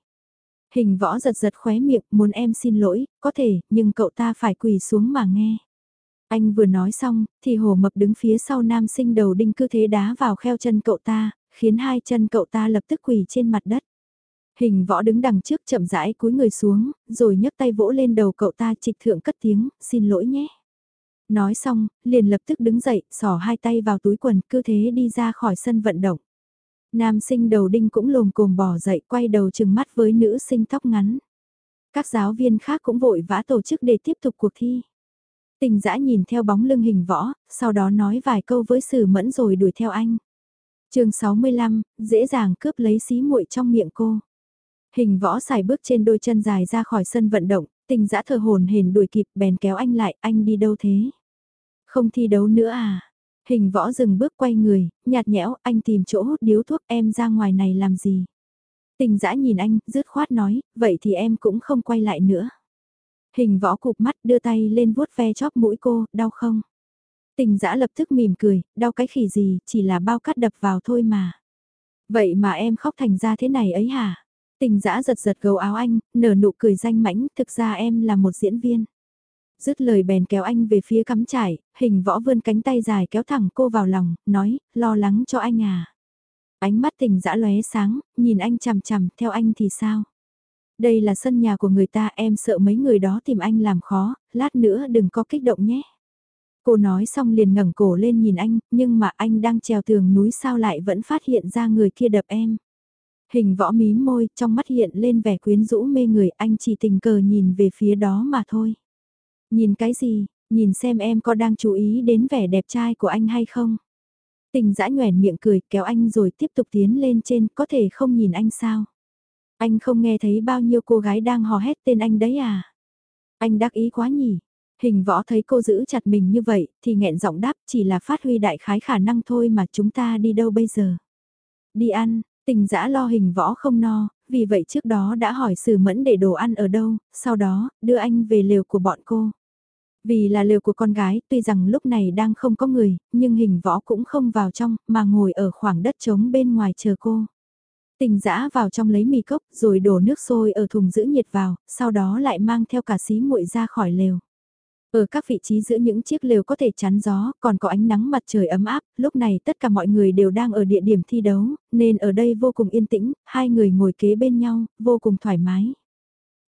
S1: Hình võ giật giật khóe miệng muốn em xin lỗi, có thể, nhưng cậu ta phải quỳ xuống mà nghe. Anh vừa nói xong, thì hồ mập đứng phía sau nam sinh đầu đinh cứ thế đá vào kheo chân cậu ta, khiến hai chân cậu ta lập tức quỳ trên mặt đất. Hình võ đứng đằng trước chậm rãi cúi người xuống, rồi nhấc tay vỗ lên đầu cậu ta trịch thượng cất tiếng, xin lỗi nhé. Nói xong, liền lập tức đứng dậy, xỏ hai tay vào túi quần, cứ thế đi ra khỏi sân vận động. Nam sinh đầu đinh cũng lồm cồm bỏ dậy, quay đầu chừng mắt với nữ sinh tóc ngắn. Các giáo viên khác cũng vội vã tổ chức để tiếp tục cuộc thi. Tình dã nhìn theo bóng lưng hình võ, sau đó nói vài câu với sử mẫn rồi đuổi theo anh. chương 65, dễ dàng cướp lấy xí muội trong miệng cô. Hình võ xài bước trên đôi chân dài ra khỏi sân vận động, tình dã thờ hồn hển đuổi kịp bèn kéo anh lại, anh đi đâu thế? Không thi đấu nữa à? Hình võ dừng bước quay người, nhạt nhẽo, anh tìm chỗ hút điếu thuốc em ra ngoài này làm gì? Tình dã nhìn anh, rứt khoát nói, vậy thì em cũng không quay lại nữa. Hình võ cụp mắt đưa tay lên vuốt ve chóp mũi cô, đau không? Tình dã lập tức mỉm cười, đau cái khỉ gì, chỉ là bao cắt đập vào thôi mà. Vậy mà em khóc thành ra thế này ấy hả? Tình dã giật giật gấu áo anh, nở nụ cười danh mãnh, thực ra em là một diễn viên. Dứt lời bèn kéo anh về phía cắm trải, hình võ vươn cánh tay dài kéo thẳng cô vào lòng, nói, lo lắng cho anh à. Ánh mắt tình dã lóe sáng, nhìn anh chằm chằm, theo anh thì sao? Đây là sân nhà của người ta em sợ mấy người đó tìm anh làm khó, lát nữa đừng có kích động nhé. Cô nói xong liền ngẩng cổ lên nhìn anh, nhưng mà anh đang trèo tường núi sao lại vẫn phát hiện ra người kia đập em. Hình võ mím môi, trong mắt hiện lên vẻ quyến rũ mê người, anh chỉ tình cờ nhìn về phía đó mà thôi. Nhìn cái gì, nhìn xem em có đang chú ý đến vẻ đẹp trai của anh hay không? Tình dã nhoẻn miệng cười kéo anh rồi tiếp tục tiến lên trên, có thể không nhìn anh sao? Anh không nghe thấy bao nhiêu cô gái đang hò hét tên anh đấy à? Anh đắc ý quá nhỉ? Hình võ thấy cô giữ chặt mình như vậy, thì nghẹn giọng đáp chỉ là phát huy đại khái khả năng thôi mà chúng ta đi đâu bây giờ? Đi ăn, tình dã lo hình võ không no, vì vậy trước đó đã hỏi sử mẫn để đồ ăn ở đâu, sau đó, đưa anh về lều của bọn cô. Vì là lều của con gái, tuy rằng lúc này đang không có người, nhưng hình võ cũng không vào trong, mà ngồi ở khoảng đất trống bên ngoài chờ cô. Tình dã vào trong lấy mì cốc rồi đổ nước sôi ở thùng giữ nhiệt vào, sau đó lại mang theo cả xí muội ra khỏi lều. Ở các vị trí giữa những chiếc lều có thể chắn gió, còn có ánh nắng mặt trời ấm áp, lúc này tất cả mọi người đều đang ở địa điểm thi đấu, nên ở đây vô cùng yên tĩnh, hai người ngồi kế bên nhau, vô cùng thoải mái.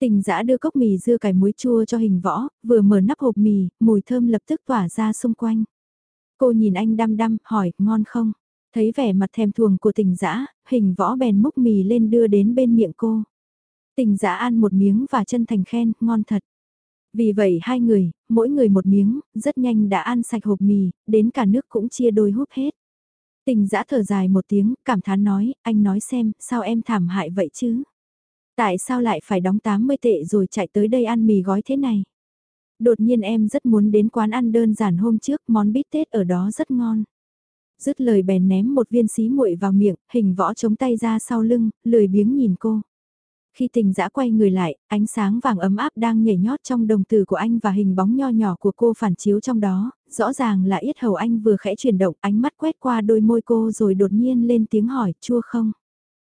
S1: Tình dã đưa cốc mì dưa cải muối chua cho hình võ, vừa mở nắp hộp mì, mùi thơm lập tức tỏa ra xung quanh. Cô nhìn anh đăm đăm, hỏi, ngon không? Thấy vẻ mặt thèm thuồng của tình dã hình võ bèn múc mì lên đưa đến bên miệng cô. Tình dã ăn một miếng và chân thành khen, ngon thật. Vì vậy hai người, mỗi người một miếng, rất nhanh đã ăn sạch hộp mì, đến cả nước cũng chia đôi húp hết. Tình dã thở dài một tiếng, cảm thán nói, anh nói xem, sao em thảm hại vậy chứ? Tại sao lại phải đóng 80 tệ rồi chạy tới đây ăn mì gói thế này? Đột nhiên em rất muốn đến quán ăn đơn giản hôm trước, món bít tết ở đó rất ngon. Dứt lời bèn ném một viên xí muội vào miệng, hình võ chống tay ra sau lưng, lười biếng nhìn cô. Khi tình dã quay người lại, ánh sáng vàng ấm áp đang nhảy nhót trong đồng tử của anh và hình bóng nho nhỏ của cô phản chiếu trong đó, rõ ràng là yết hầu anh vừa khẽ chuyển động, ánh mắt quét qua đôi môi cô rồi đột nhiên lên tiếng hỏi, chua không?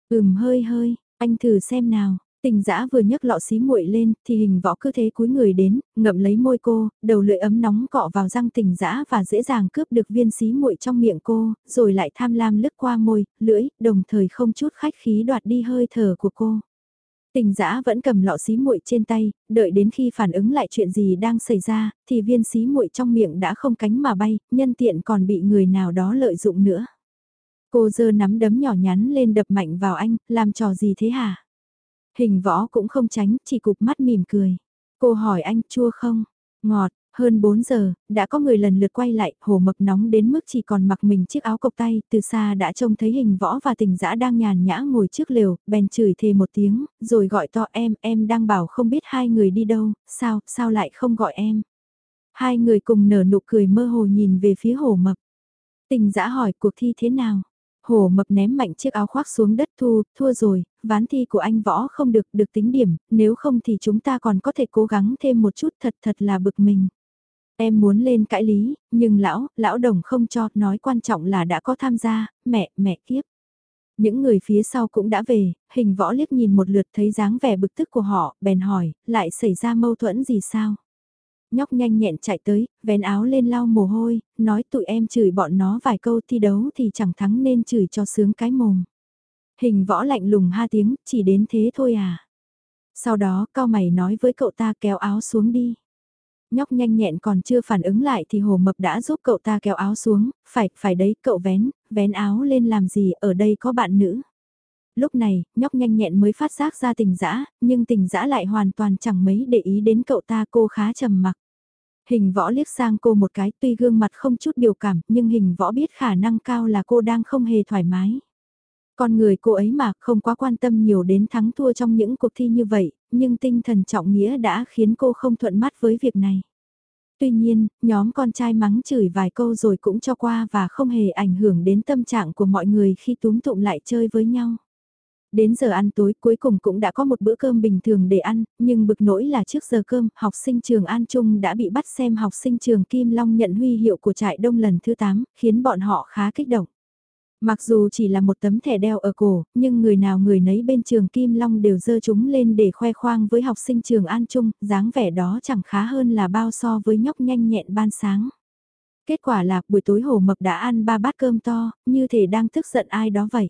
S1: Ừm hơi hơi, anh thử xem nào. Tình dã vừa nhấc lọ xí muội lên, thì hình võ cứ thế cúi người đến, ngậm lấy môi cô, đầu lưỡi ấm nóng cọ vào răng tình dã và dễ dàng cướp được viên xí muội trong miệng cô, rồi lại tham lam lướt qua môi, lưỡi, đồng thời không chút khách khí đoạt đi hơi thở của cô. Tình dã vẫn cầm lọ xí muội trên tay, đợi đến khi phản ứng lại chuyện gì đang xảy ra, thì viên xí muội trong miệng đã không cánh mà bay, nhân tiện còn bị người nào đó lợi dụng nữa. Cô giơ nắm đấm nhỏ nhắn lên đập mạnh vào anh, làm trò gì thế hả? Hình võ cũng không tránh, chỉ cụp mắt mỉm cười. Cô hỏi anh chua không? Ngọt, hơn 4 giờ, đã có người lần lượt quay lại, hồ mập nóng đến mức chỉ còn mặc mình chiếc áo cộc tay, từ xa đã trông thấy hình võ và tình dã đang nhàn nhã ngồi trước lều, bèn chửi thề một tiếng, rồi gọi to em, em đang bảo không biết hai người đi đâu, sao, sao lại không gọi em. Hai người cùng nở nụ cười mơ hồ nhìn về phía hồ mập. Tình dã hỏi cuộc thi thế nào? Hồ mập ném mạnh chiếc áo khoác xuống đất thu, thua rồi, ván thi của anh võ không được, được tính điểm, nếu không thì chúng ta còn có thể cố gắng thêm một chút thật thật là bực mình. Em muốn lên cãi lý, nhưng lão, lão đồng không cho, nói quan trọng là đã có tham gia, mẹ, mẹ kiếp. Những người phía sau cũng đã về, hình võ liếc nhìn một lượt thấy dáng vẻ bực tức của họ, bèn hỏi, lại xảy ra mâu thuẫn gì sao? Nhóc nhanh nhẹn chạy tới, vén áo lên lau mồ hôi, nói tụi em chửi bọn nó vài câu thi đấu thì chẳng thắng nên chửi cho sướng cái mồm. Hình võ lạnh lùng ha tiếng, chỉ đến thế thôi à. Sau đó cao mày nói với cậu ta kéo áo xuống đi. Nhóc nhanh nhẹn còn chưa phản ứng lại thì hồ mập đã giúp cậu ta kéo áo xuống, phải, phải đấy, cậu vén, vén áo lên làm gì, ở đây có bạn nữ. Lúc này, nhóc nhanh nhẹn mới phát giác ra tình dã nhưng tình dã lại hoàn toàn chẳng mấy để ý đến cậu ta cô khá trầm mặc. Hình võ liếc sang cô một cái tuy gương mặt không chút biểu cảm nhưng hình võ biết khả năng cao là cô đang không hề thoải mái. Con người cô ấy mà không quá quan tâm nhiều đến thắng thua trong những cuộc thi như vậy, nhưng tinh thần trọng nghĩa đã khiến cô không thuận mắt với việc này. Tuy nhiên, nhóm con trai mắng chửi vài câu rồi cũng cho qua và không hề ảnh hưởng đến tâm trạng của mọi người khi túm tụm lại chơi với nhau. Đến giờ ăn tối cuối cùng cũng đã có một bữa cơm bình thường để ăn, nhưng bực nỗi là trước giờ cơm, học sinh trường An Trung đã bị bắt xem học sinh trường Kim Long nhận huy hiệu của trại đông lần thứ 8, khiến bọn họ khá kích động. Mặc dù chỉ là một tấm thẻ đeo ở cổ, nhưng người nào người nấy bên trường Kim Long đều dơ chúng lên để khoe khoang với học sinh trường An Trung, dáng vẻ đó chẳng khá hơn là bao so với nhóc nhanh nhẹn ban sáng. Kết quả là buổi tối hồ mập đã ăn ba bát cơm to, như thể đang tức giận ai đó vậy.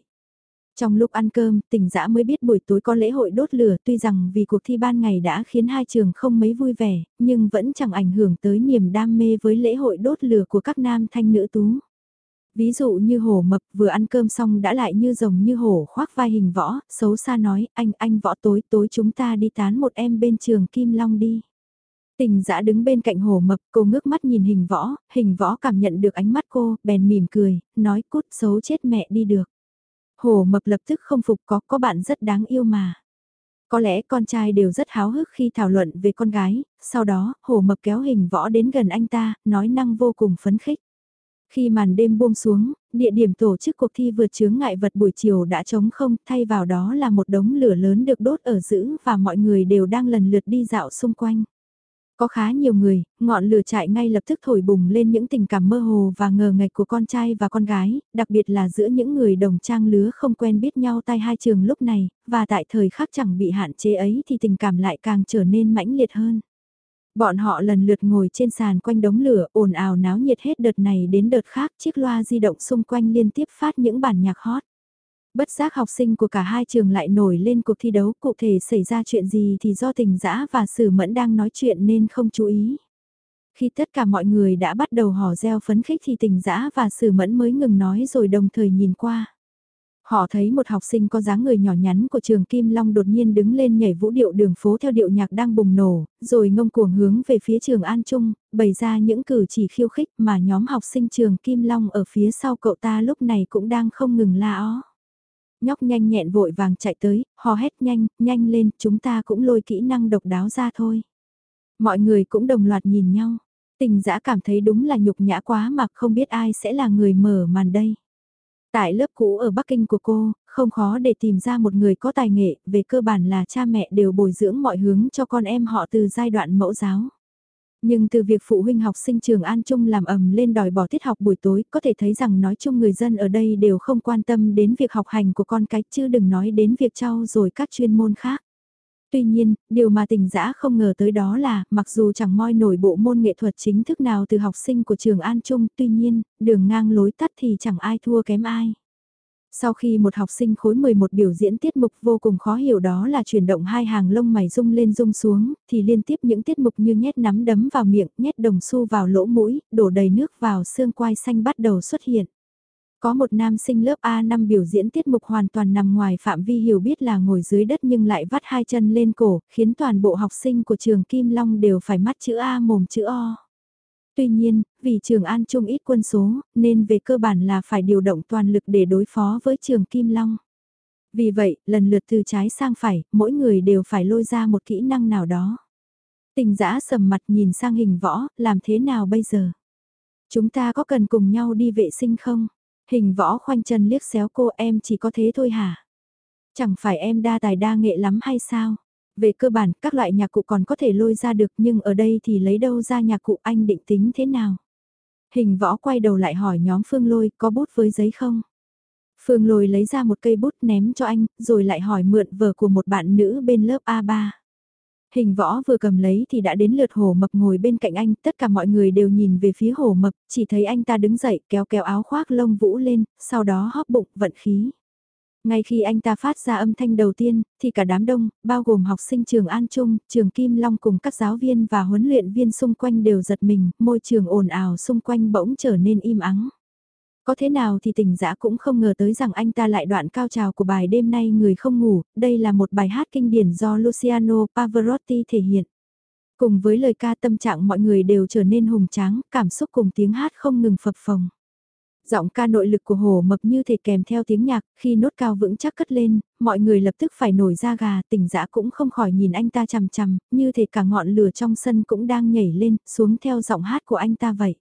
S1: Trong lúc ăn cơm, tỉnh dã mới biết buổi tối có lễ hội đốt lửa tuy rằng vì cuộc thi ban ngày đã khiến hai trường không mấy vui vẻ, nhưng vẫn chẳng ảnh hưởng tới niềm đam mê với lễ hội đốt lửa của các nam thanh nữ tú. Ví dụ như hổ mập vừa ăn cơm xong đã lại như rồng như hổ khoác vai hình võ, xấu xa nói, anh, anh võ tối tối chúng ta đi tán một em bên trường Kim Long đi. Tình dã đứng bên cạnh hồ mập, cô ngước mắt nhìn hình võ, hình võ cảm nhận được ánh mắt cô, bèn mỉm cười, nói cút xấu chết mẹ đi được. Hồ mập lập tức không phục có, có bạn rất đáng yêu mà. Có lẽ con trai đều rất háo hức khi thảo luận về con gái, sau đó, hồ mập kéo hình võ đến gần anh ta, nói năng vô cùng phấn khích. Khi màn đêm buông xuống, địa điểm tổ chức cuộc thi vượt chướng ngại vật buổi chiều đã trống không, thay vào đó là một đống lửa lớn được đốt ở giữ và mọi người đều đang lần lượt đi dạo xung quanh. Có khá nhiều người, ngọn lửa chạy ngay lập tức thổi bùng lên những tình cảm mơ hồ và ngờ ngạch của con trai và con gái, đặc biệt là giữa những người đồng trang lứa không quen biết nhau tay hai trường lúc này, và tại thời khắc chẳng bị hạn chế ấy thì tình cảm lại càng trở nên mãnh liệt hơn. Bọn họ lần lượt ngồi trên sàn quanh đống lửa, ồn ào náo nhiệt hết đợt này đến đợt khác, chiếc loa di động xung quanh liên tiếp phát những bản nhạc hot. Bất giác học sinh của cả hai trường lại nổi lên cuộc thi đấu, cụ thể xảy ra chuyện gì thì do tình dã và sử mẫn đang nói chuyện nên không chú ý. Khi tất cả mọi người đã bắt đầu hò reo phấn khích thì tình dã và sử mẫn mới ngừng nói rồi đồng thời nhìn qua. Họ thấy một học sinh có dáng người nhỏ nhắn của trường Kim Long đột nhiên đứng lên nhảy vũ điệu đường phố theo điệu nhạc đang bùng nổ, rồi ngông cuồng hướng về phía trường An Trung, bày ra những cử chỉ khiêu khích mà nhóm học sinh trường Kim Long ở phía sau cậu ta lúc này cũng đang không ngừng la ó. Nhóc nhanh nhẹn vội vàng chạy tới, hò hét nhanh, nhanh lên, chúng ta cũng lôi kỹ năng độc đáo ra thôi. Mọi người cũng đồng loạt nhìn nhau, tình dã cảm thấy đúng là nhục nhã quá mà không biết ai sẽ là người mở màn đây. Tại lớp cũ ở Bắc Kinh của cô, không khó để tìm ra một người có tài nghệ, về cơ bản là cha mẹ đều bồi dưỡng mọi hướng cho con em họ từ giai đoạn mẫu giáo. Nhưng từ việc phụ huynh học sinh trường An Trung làm ầm lên đòi bỏ tiết học buổi tối, có thể thấy rằng nói chung người dân ở đây đều không quan tâm đến việc học hành của con cái chứ đừng nói đến việc trau rồi các chuyên môn khác. Tuy nhiên, điều mà tình dã không ngờ tới đó là, mặc dù chẳng moi nổi bộ môn nghệ thuật chính thức nào từ học sinh của trường An Trung, tuy nhiên, đường ngang lối tắt thì chẳng ai thua kém ai. Sau khi một học sinh khối 11 biểu diễn tiết mục vô cùng khó hiểu đó là chuyển động hai hàng lông mày rung lên rung xuống, thì liên tiếp những tiết mục như nhét nắm đấm vào miệng, nhét đồng xu vào lỗ mũi, đổ đầy nước vào xương quai xanh bắt đầu xuất hiện. Có một nam sinh lớp A5 biểu diễn tiết mục hoàn toàn nằm ngoài phạm vi hiểu biết là ngồi dưới đất nhưng lại vắt hai chân lên cổ, khiến toàn bộ học sinh của trường Kim Long đều phải mắt chữ A mồm chữ O. Tuy nhiên, vì trường An Trung ít quân số, nên về cơ bản là phải điều động toàn lực để đối phó với trường Kim Long. Vì vậy, lần lượt từ trái sang phải, mỗi người đều phải lôi ra một kỹ năng nào đó. Tình giã sầm mặt nhìn sang hình võ, làm thế nào bây giờ? Chúng ta có cần cùng nhau đi vệ sinh không? Hình võ khoanh chân liếc xéo cô em chỉ có thế thôi hả? Chẳng phải em đa tài đa nghệ lắm hay sao? Về cơ bản, các loại nhạc cụ còn có thể lôi ra được nhưng ở đây thì lấy đâu ra nhạc cụ anh định tính thế nào? Hình võ quay đầu lại hỏi nhóm Phương Lôi có bút với giấy không? Phương Lôi lấy ra một cây bút ném cho anh, rồi lại hỏi mượn vở của một bạn nữ bên lớp A3. Hình võ vừa cầm lấy thì đã đến lượt hồ mập ngồi bên cạnh anh, tất cả mọi người đều nhìn về phía hồ mập, chỉ thấy anh ta đứng dậy kéo kéo áo khoác lông vũ lên, sau đó hóp bụng vận khí. Ngay khi anh ta phát ra âm thanh đầu tiên, thì cả đám đông, bao gồm học sinh trường An Trung, trường Kim Long cùng các giáo viên và huấn luyện viên xung quanh đều giật mình, môi trường ồn ào xung quanh bỗng trở nên im ắng. Có thế nào thì tỉnh giã cũng không ngờ tới rằng anh ta lại đoạn cao trào của bài đêm nay người không ngủ, đây là một bài hát kinh điển do Luciano Pavarotti thể hiện. Cùng với lời ca tâm trạng mọi người đều trở nên hùng tráng, cảm xúc cùng tiếng hát không ngừng phập phồng. Giọng ca nội lực của hồ mập như thể kèm theo tiếng nhạc, khi nốt cao vững chắc cất lên, mọi người lập tức phải nổi da gà, tỉnh dã cũng không khỏi nhìn anh ta chằm chằm, như thể cả ngọn lửa trong sân cũng đang nhảy lên, xuống theo giọng hát của anh ta vậy.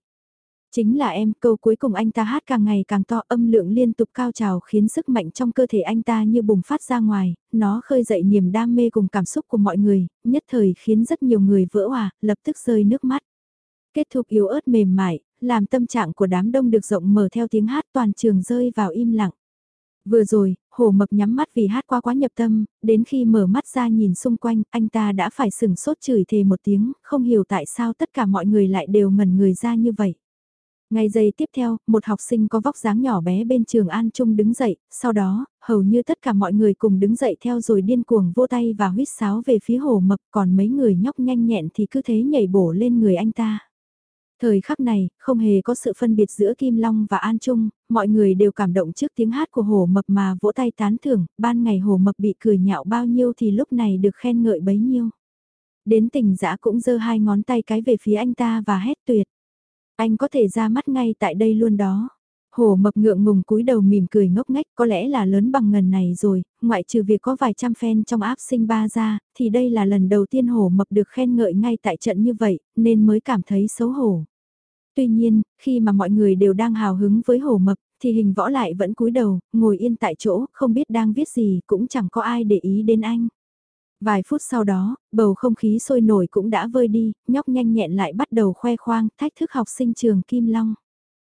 S1: Chính là em, câu cuối cùng anh ta hát càng ngày càng to âm lượng liên tục cao trào khiến sức mạnh trong cơ thể anh ta như bùng phát ra ngoài, nó khơi dậy niềm đam mê cùng cảm xúc của mọi người, nhất thời khiến rất nhiều người vỡ hòa, lập tức rơi nước mắt. Kết thúc yếu ớt mềm mại, làm tâm trạng của đám đông được rộng mở theo tiếng hát toàn trường rơi vào im lặng. Vừa rồi, hồ mập nhắm mắt vì hát quá quá nhập tâm, đến khi mở mắt ra nhìn xung quanh, anh ta đã phải sừng sốt chửi thề một tiếng, không hiểu tại sao tất cả mọi người lại đều ngẩn người ra như vậy. Ngay giây tiếp theo, một học sinh có vóc dáng nhỏ bé bên trường An Trung đứng dậy, sau đó, hầu như tất cả mọi người cùng đứng dậy theo rồi điên cuồng vô tay và huýt sáo về phía hồ mập còn mấy người nhóc nhanh nhẹn thì cứ thế nhảy bổ lên người anh ta. Thời khắc này, không hề có sự phân biệt giữa Kim Long và An Trung, mọi người đều cảm động trước tiếng hát của Hồ Mập mà vỗ tay tán thưởng, ban ngày Hồ Mập bị cười nhạo bao nhiêu thì lúc này được khen ngợi bấy nhiêu. Đến tình giã cũng giơ hai ngón tay cái về phía anh ta và hét tuyệt. Anh có thể ra mắt ngay tại đây luôn đó. Hồ mập ngượng ngùng cúi đầu mỉm cười ngốc nghếch có lẽ là lớn bằng ngần này rồi, ngoại trừ việc có vài trăm fan trong áp sinh ba ra, thì đây là lần đầu tiên hồ mập được khen ngợi ngay tại trận như vậy, nên mới cảm thấy xấu hổ. Tuy nhiên, khi mà mọi người đều đang hào hứng với hồ mập, thì hình võ lại vẫn cúi đầu, ngồi yên tại chỗ, không biết đang viết gì, cũng chẳng có ai để ý đến anh. Vài phút sau đó, bầu không khí sôi nổi cũng đã vơi đi, nhóc nhanh nhẹn lại bắt đầu khoe khoang, thách thức học sinh trường Kim Long.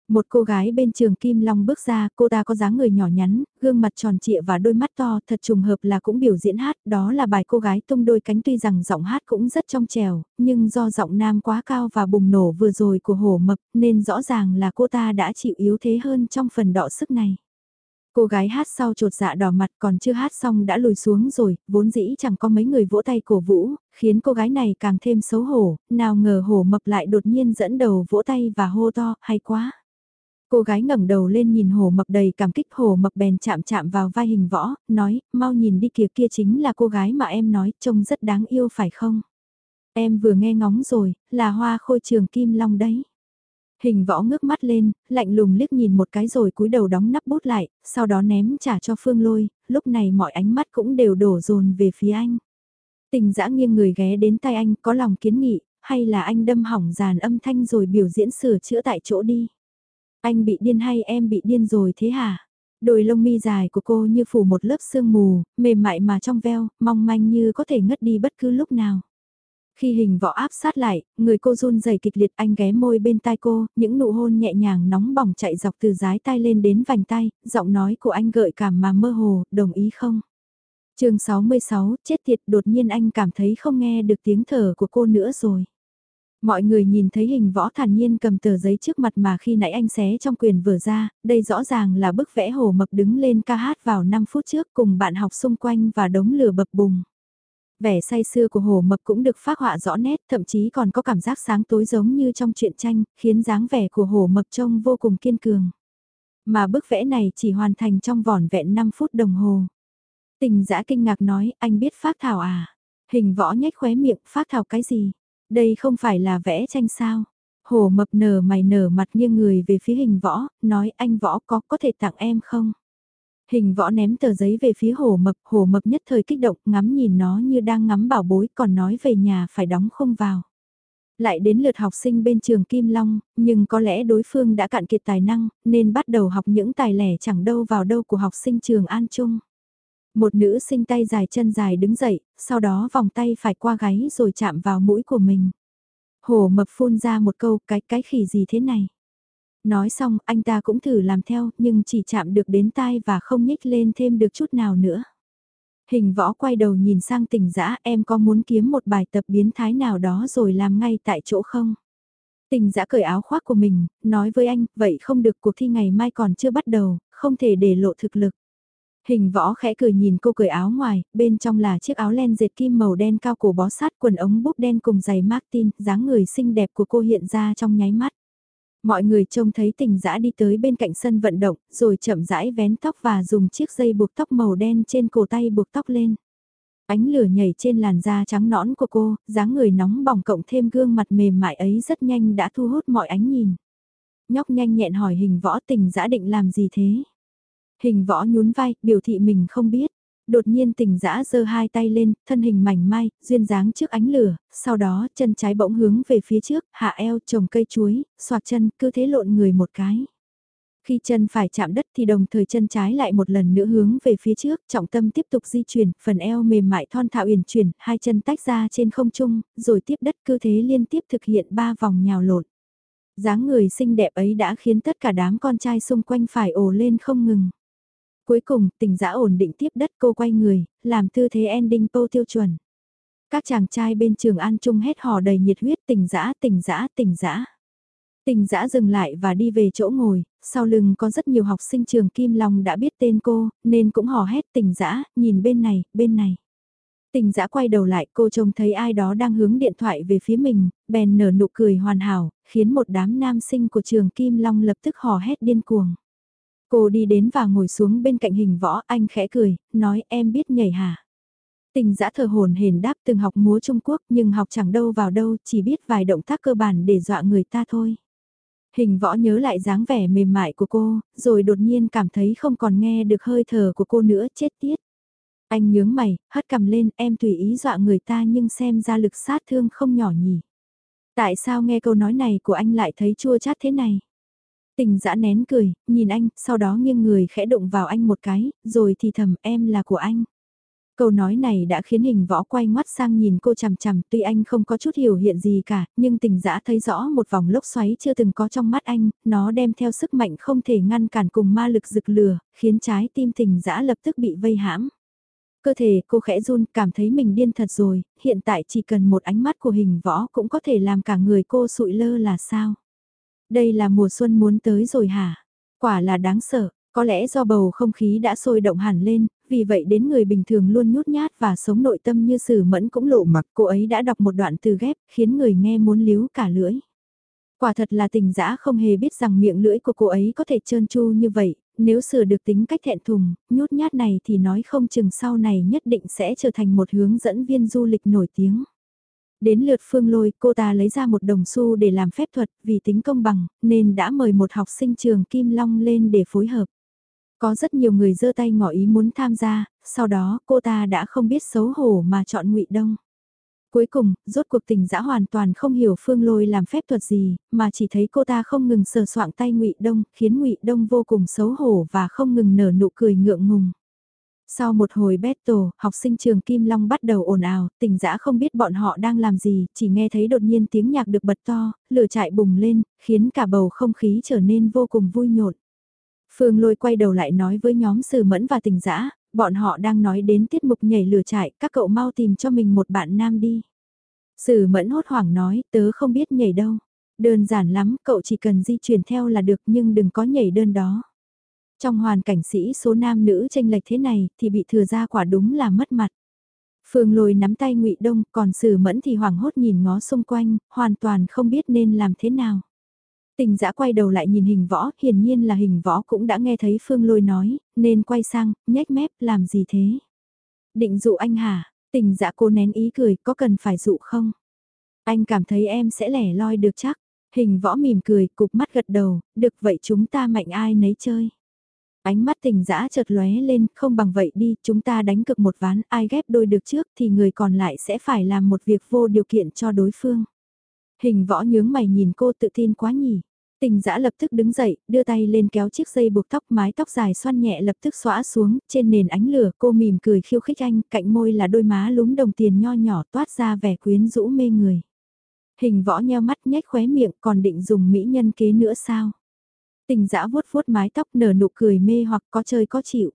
S1: Một cô gái bên trường Kim Long bước ra, cô ta có dáng người nhỏ nhắn, gương mặt tròn trịa và đôi mắt to, thật trùng hợp là cũng biểu diễn hát, đó là bài cô gái tung đôi cánh tuy rằng giọng hát cũng rất trong trèo, nhưng do giọng nam quá cao và bùng nổ vừa rồi của hổ mập, nên rõ ràng là cô ta đã chịu yếu thế hơn trong phần đọ sức này. Cô gái hát sau trột dạ đỏ mặt còn chưa hát xong đã lùi xuống rồi, vốn dĩ chẳng có mấy người vỗ tay cổ vũ, khiến cô gái này càng thêm xấu hổ, nào ngờ hổ mập lại đột nhiên dẫn đầu vỗ tay và hô to, hay quá. Cô gái ngẩng đầu lên nhìn hồ mập đầy cảm kích hồ mập bèn chạm chạm vào vai hình võ, nói, mau nhìn đi kìa kia chính là cô gái mà em nói, trông rất đáng yêu phải không? Em vừa nghe ngóng rồi, là hoa khôi trường kim long đấy. Hình võ ngước mắt lên, lạnh lùng liếc nhìn một cái rồi cúi đầu đóng nắp bút lại, sau đó ném trả cho phương lôi, lúc này mọi ánh mắt cũng đều đổ dồn về phía anh. Tình dã nghiêng người ghé đến tay anh có lòng kiến nghị, hay là anh đâm hỏng dàn âm thanh rồi biểu diễn sửa chữa tại chỗ đi. Anh bị điên hay em bị điên rồi thế hả? Đôi lông mi dài của cô như phủ một lớp sương mù, mềm mại mà trong veo, mong manh như có thể ngất đi bất cứ lúc nào. Khi hình võ áp sát lại, người cô run rẩy kịch liệt anh ghé môi bên tai cô, những nụ hôn nhẹ nhàng nóng bỏng chạy dọc từ dái tai lên đến vành tay, giọng nói của anh gợi cảm mà mơ hồ, đồng ý không? chương 66, chết tiệt đột nhiên anh cảm thấy không nghe được tiếng thở của cô nữa rồi. Mọi người nhìn thấy hình võ thản nhiên cầm tờ giấy trước mặt mà khi nãy anh xé trong quyền vừa ra, đây rõ ràng là bức vẽ hồ mập đứng lên ca hát vào 5 phút trước cùng bạn học xung quanh và đống lửa bập bùng. Vẻ say xưa của hồ mập cũng được phát họa rõ nét, thậm chí còn có cảm giác sáng tối giống như trong truyện tranh, khiến dáng vẻ của hồ mập trông vô cùng kiên cường. Mà bức vẽ này chỉ hoàn thành trong vỏn vẹn 5 phút đồng hồ. Tình giã kinh ngạc nói, anh biết phát thảo à? Hình võ nhếch khóe miệng, phát thảo cái gì? Đây không phải là vẽ tranh sao? Hồ mập nở mày nở mặt nghiêng người về phía hình võ, nói anh võ có có thể tặng em không? Hình võ ném tờ giấy về phía hồ mập, hồ mập nhất thời kích động ngắm nhìn nó như đang ngắm bảo bối còn nói về nhà phải đóng không vào. Lại đến lượt học sinh bên trường Kim Long, nhưng có lẽ đối phương đã cạn kiệt tài năng, nên bắt đầu học những tài lẻ chẳng đâu vào đâu của học sinh trường An Trung. Một nữ sinh tay dài chân dài đứng dậy, sau đó vòng tay phải qua gáy rồi chạm vào mũi của mình. Hồ mập phun ra một câu cái cái khỉ gì thế này. Nói xong anh ta cũng thử làm theo nhưng chỉ chạm được đến tai và không nhích lên thêm được chút nào nữa. Hình võ quay đầu nhìn sang tỉnh dã em có muốn kiếm một bài tập biến thái nào đó rồi làm ngay tại chỗ không? Tình dã cởi áo khoác của mình, nói với anh, vậy không được cuộc thi ngày mai còn chưa bắt đầu, không thể để lộ thực lực. Hình võ khẽ cười nhìn cô cởi áo ngoài, bên trong là chiếc áo len dệt kim màu đen cao cổ bó sát quần ống búp đen cùng giày Martin, dáng người xinh đẹp của cô hiện ra trong nháy mắt. Mọi người trông thấy tình dã đi tới bên cạnh sân vận động, rồi chậm rãi vén tóc và dùng chiếc dây buộc tóc màu đen trên cổ tay buộc tóc lên. Ánh lửa nhảy trên làn da trắng nõn của cô, dáng người nóng bỏng cộng thêm gương mặt mềm mại ấy rất nhanh đã thu hút mọi ánh nhìn. Nhóc nhanh nhẹn hỏi hình võ tình dã định làm gì thế? Hình võ nhún vai, biểu thị mình không biết. Đột nhiên tình dã giơ hai tay lên, thân hình mảnh mai, duyên dáng trước ánh lửa, sau đó chân trái bỗng hướng về phía trước, hạ eo trồng cây chuối, xoạc chân, cứ thế lộn người một cái. Khi chân phải chạm đất thì đồng thời chân trái lại một lần nữa hướng về phía trước, trọng tâm tiếp tục di chuyển, phần eo mềm mại thon thạo uyển chuyển, hai chân tách ra trên không trung, rồi tiếp đất cứ thế liên tiếp thực hiện ba vòng nhào lộn. dáng người xinh đẹp ấy đã khiến tất cả đám con trai xung quanh phải ồ lên không ngừng. Cuối cùng, tình giã ổn định tiếp đất cô quay người, làm tư thế ending po tiêu chuẩn. Các chàng trai bên trường An Trung hét hò đầy nhiệt huyết tình giã, tình giã, tình giã. Tình giã dừng lại và đi về chỗ ngồi, sau lưng có rất nhiều học sinh trường Kim Long đã biết tên cô, nên cũng hò hét tình giã, nhìn bên này, bên này. Tình giã quay đầu lại cô trông thấy ai đó đang hướng điện thoại về phía mình, bèn nở nụ cười hoàn hảo, khiến một đám nam sinh của trường Kim Long lập tức hò hét điên cuồng. Cô đi đến và ngồi xuống bên cạnh hình võ, anh khẽ cười, nói em biết nhảy hả? Tình giã thờ hồn hển đáp từng học múa Trung Quốc nhưng học chẳng đâu vào đâu, chỉ biết vài động tác cơ bản để dọa người ta thôi. Hình võ nhớ lại dáng vẻ mềm mại của cô, rồi đột nhiên cảm thấy không còn nghe được hơi thở của cô nữa, chết tiết. Anh nhướng mày, hất cầm lên, em tùy ý dọa người ta nhưng xem ra lực sát thương không nhỏ nhỉ. Tại sao nghe câu nói này của anh lại thấy chua chát thế này? Tình dã nén cười, nhìn anh, sau đó nghiêng người khẽ đụng vào anh một cái, rồi thì thầm em là của anh. Câu nói này đã khiến hình võ quay ngoắt sang nhìn cô chằm chằm tuy anh không có chút hiểu hiện gì cả, nhưng tình dã thấy rõ một vòng lốc xoáy chưa từng có trong mắt anh, nó đem theo sức mạnh không thể ngăn cản cùng ma lực rực lửa, khiến trái tim tình dã lập tức bị vây hãm. Cơ thể cô khẽ run cảm thấy mình điên thật rồi, hiện tại chỉ cần một ánh mắt của hình võ cũng có thể làm cả người cô sụi lơ là sao. Đây là mùa xuân muốn tới rồi hả? Quả là đáng sợ, có lẽ do bầu không khí đã sôi động hẳn lên, vì vậy đến người bình thường luôn nhút nhát và sống nội tâm như sử mẫn cũng lộ mặc cô ấy đã đọc một đoạn từ ghép khiến người nghe muốn líu cả lưỡi. Quả thật là tình dã không hề biết rằng miệng lưỡi của cô ấy có thể trơn tru như vậy, nếu sửa được tính cách thẹn thùng, nhút nhát này thì nói không chừng sau này nhất định sẽ trở thành một hướng dẫn viên du lịch nổi tiếng. Đến lượt phương lôi cô ta lấy ra một đồng xu để làm phép thuật vì tính công bằng nên đã mời một học sinh trường Kim Long lên để phối hợp. Có rất nhiều người giơ tay ngỏ ý muốn tham gia, sau đó cô ta đã không biết xấu hổ mà chọn ngụy Đông. Cuối cùng, rốt cuộc tình dã hoàn toàn không hiểu Phương Lôi làm phép thuật gì, mà chỉ thấy cô ta không ngừng sờ soạng tay ngụy Đông, khiến ngụy Đông vô cùng xấu hổ và không ngừng nở nụ cười ngượng ngùng. Sau một hồi battle, học sinh trường Kim Long bắt đầu ồn ào, tình giã không biết bọn họ đang làm gì, chỉ nghe thấy đột nhiên tiếng nhạc được bật to, lửa chạy bùng lên, khiến cả bầu không khí trở nên vô cùng vui nhộn. Phương lôi quay đầu lại nói với nhóm sử mẫn và tình giã, bọn họ đang nói đến tiết mục nhảy lửa chạy, các cậu mau tìm cho mình một bạn nam đi. Sử mẫn hốt hoảng nói, tớ không biết nhảy đâu. Đơn giản lắm, cậu chỉ cần di chuyển theo là được nhưng đừng có nhảy đơn đó. Trong hoàn cảnh sĩ số nam nữ tranh lệch thế này thì bị thừa ra quả đúng là mất mặt. Phương lôi nắm tay ngụy Đông còn sử mẫn thì hoảng hốt nhìn ngó xung quanh, hoàn toàn không biết nên làm thế nào. Tình giã quay đầu lại nhìn hình võ, hiển nhiên là hình võ cũng đã nghe thấy Phương Lôi nói, nên quay sang, nhếch mép, làm gì thế? Định dụ anh hả? Tình giã cô nén ý cười, có cần phải dụ không? Anh cảm thấy em sẽ lẻ loi được chắc. Hình võ mỉm cười, cục mắt gật đầu, được vậy chúng ta mạnh ai nấy chơi. Ánh mắt tình dã chợt lóe lên, không bằng vậy đi, chúng ta đánh cực một ván, ai ghép đôi được trước thì người còn lại sẽ phải làm một việc vô điều kiện cho đối phương. Hình võ nhướng mày nhìn cô tự tin quá nhỉ. Tình dã lập tức đứng dậy, đưa tay lên kéo chiếc dây buộc tóc mái tóc dài xoăn nhẹ lập tức xóa xuống, trên nền ánh lửa cô mỉm cười khiêu khích anh, cạnh môi là đôi má lúm đồng tiền nho nhỏ toát ra vẻ quyến rũ mê người. Hình võ nheo mắt nhếch khóe miệng còn định dùng mỹ nhân kế nữa sao? Tình dã vuốt vuốt mái tóc nở nụ cười mê hoặc có chơi có chịu.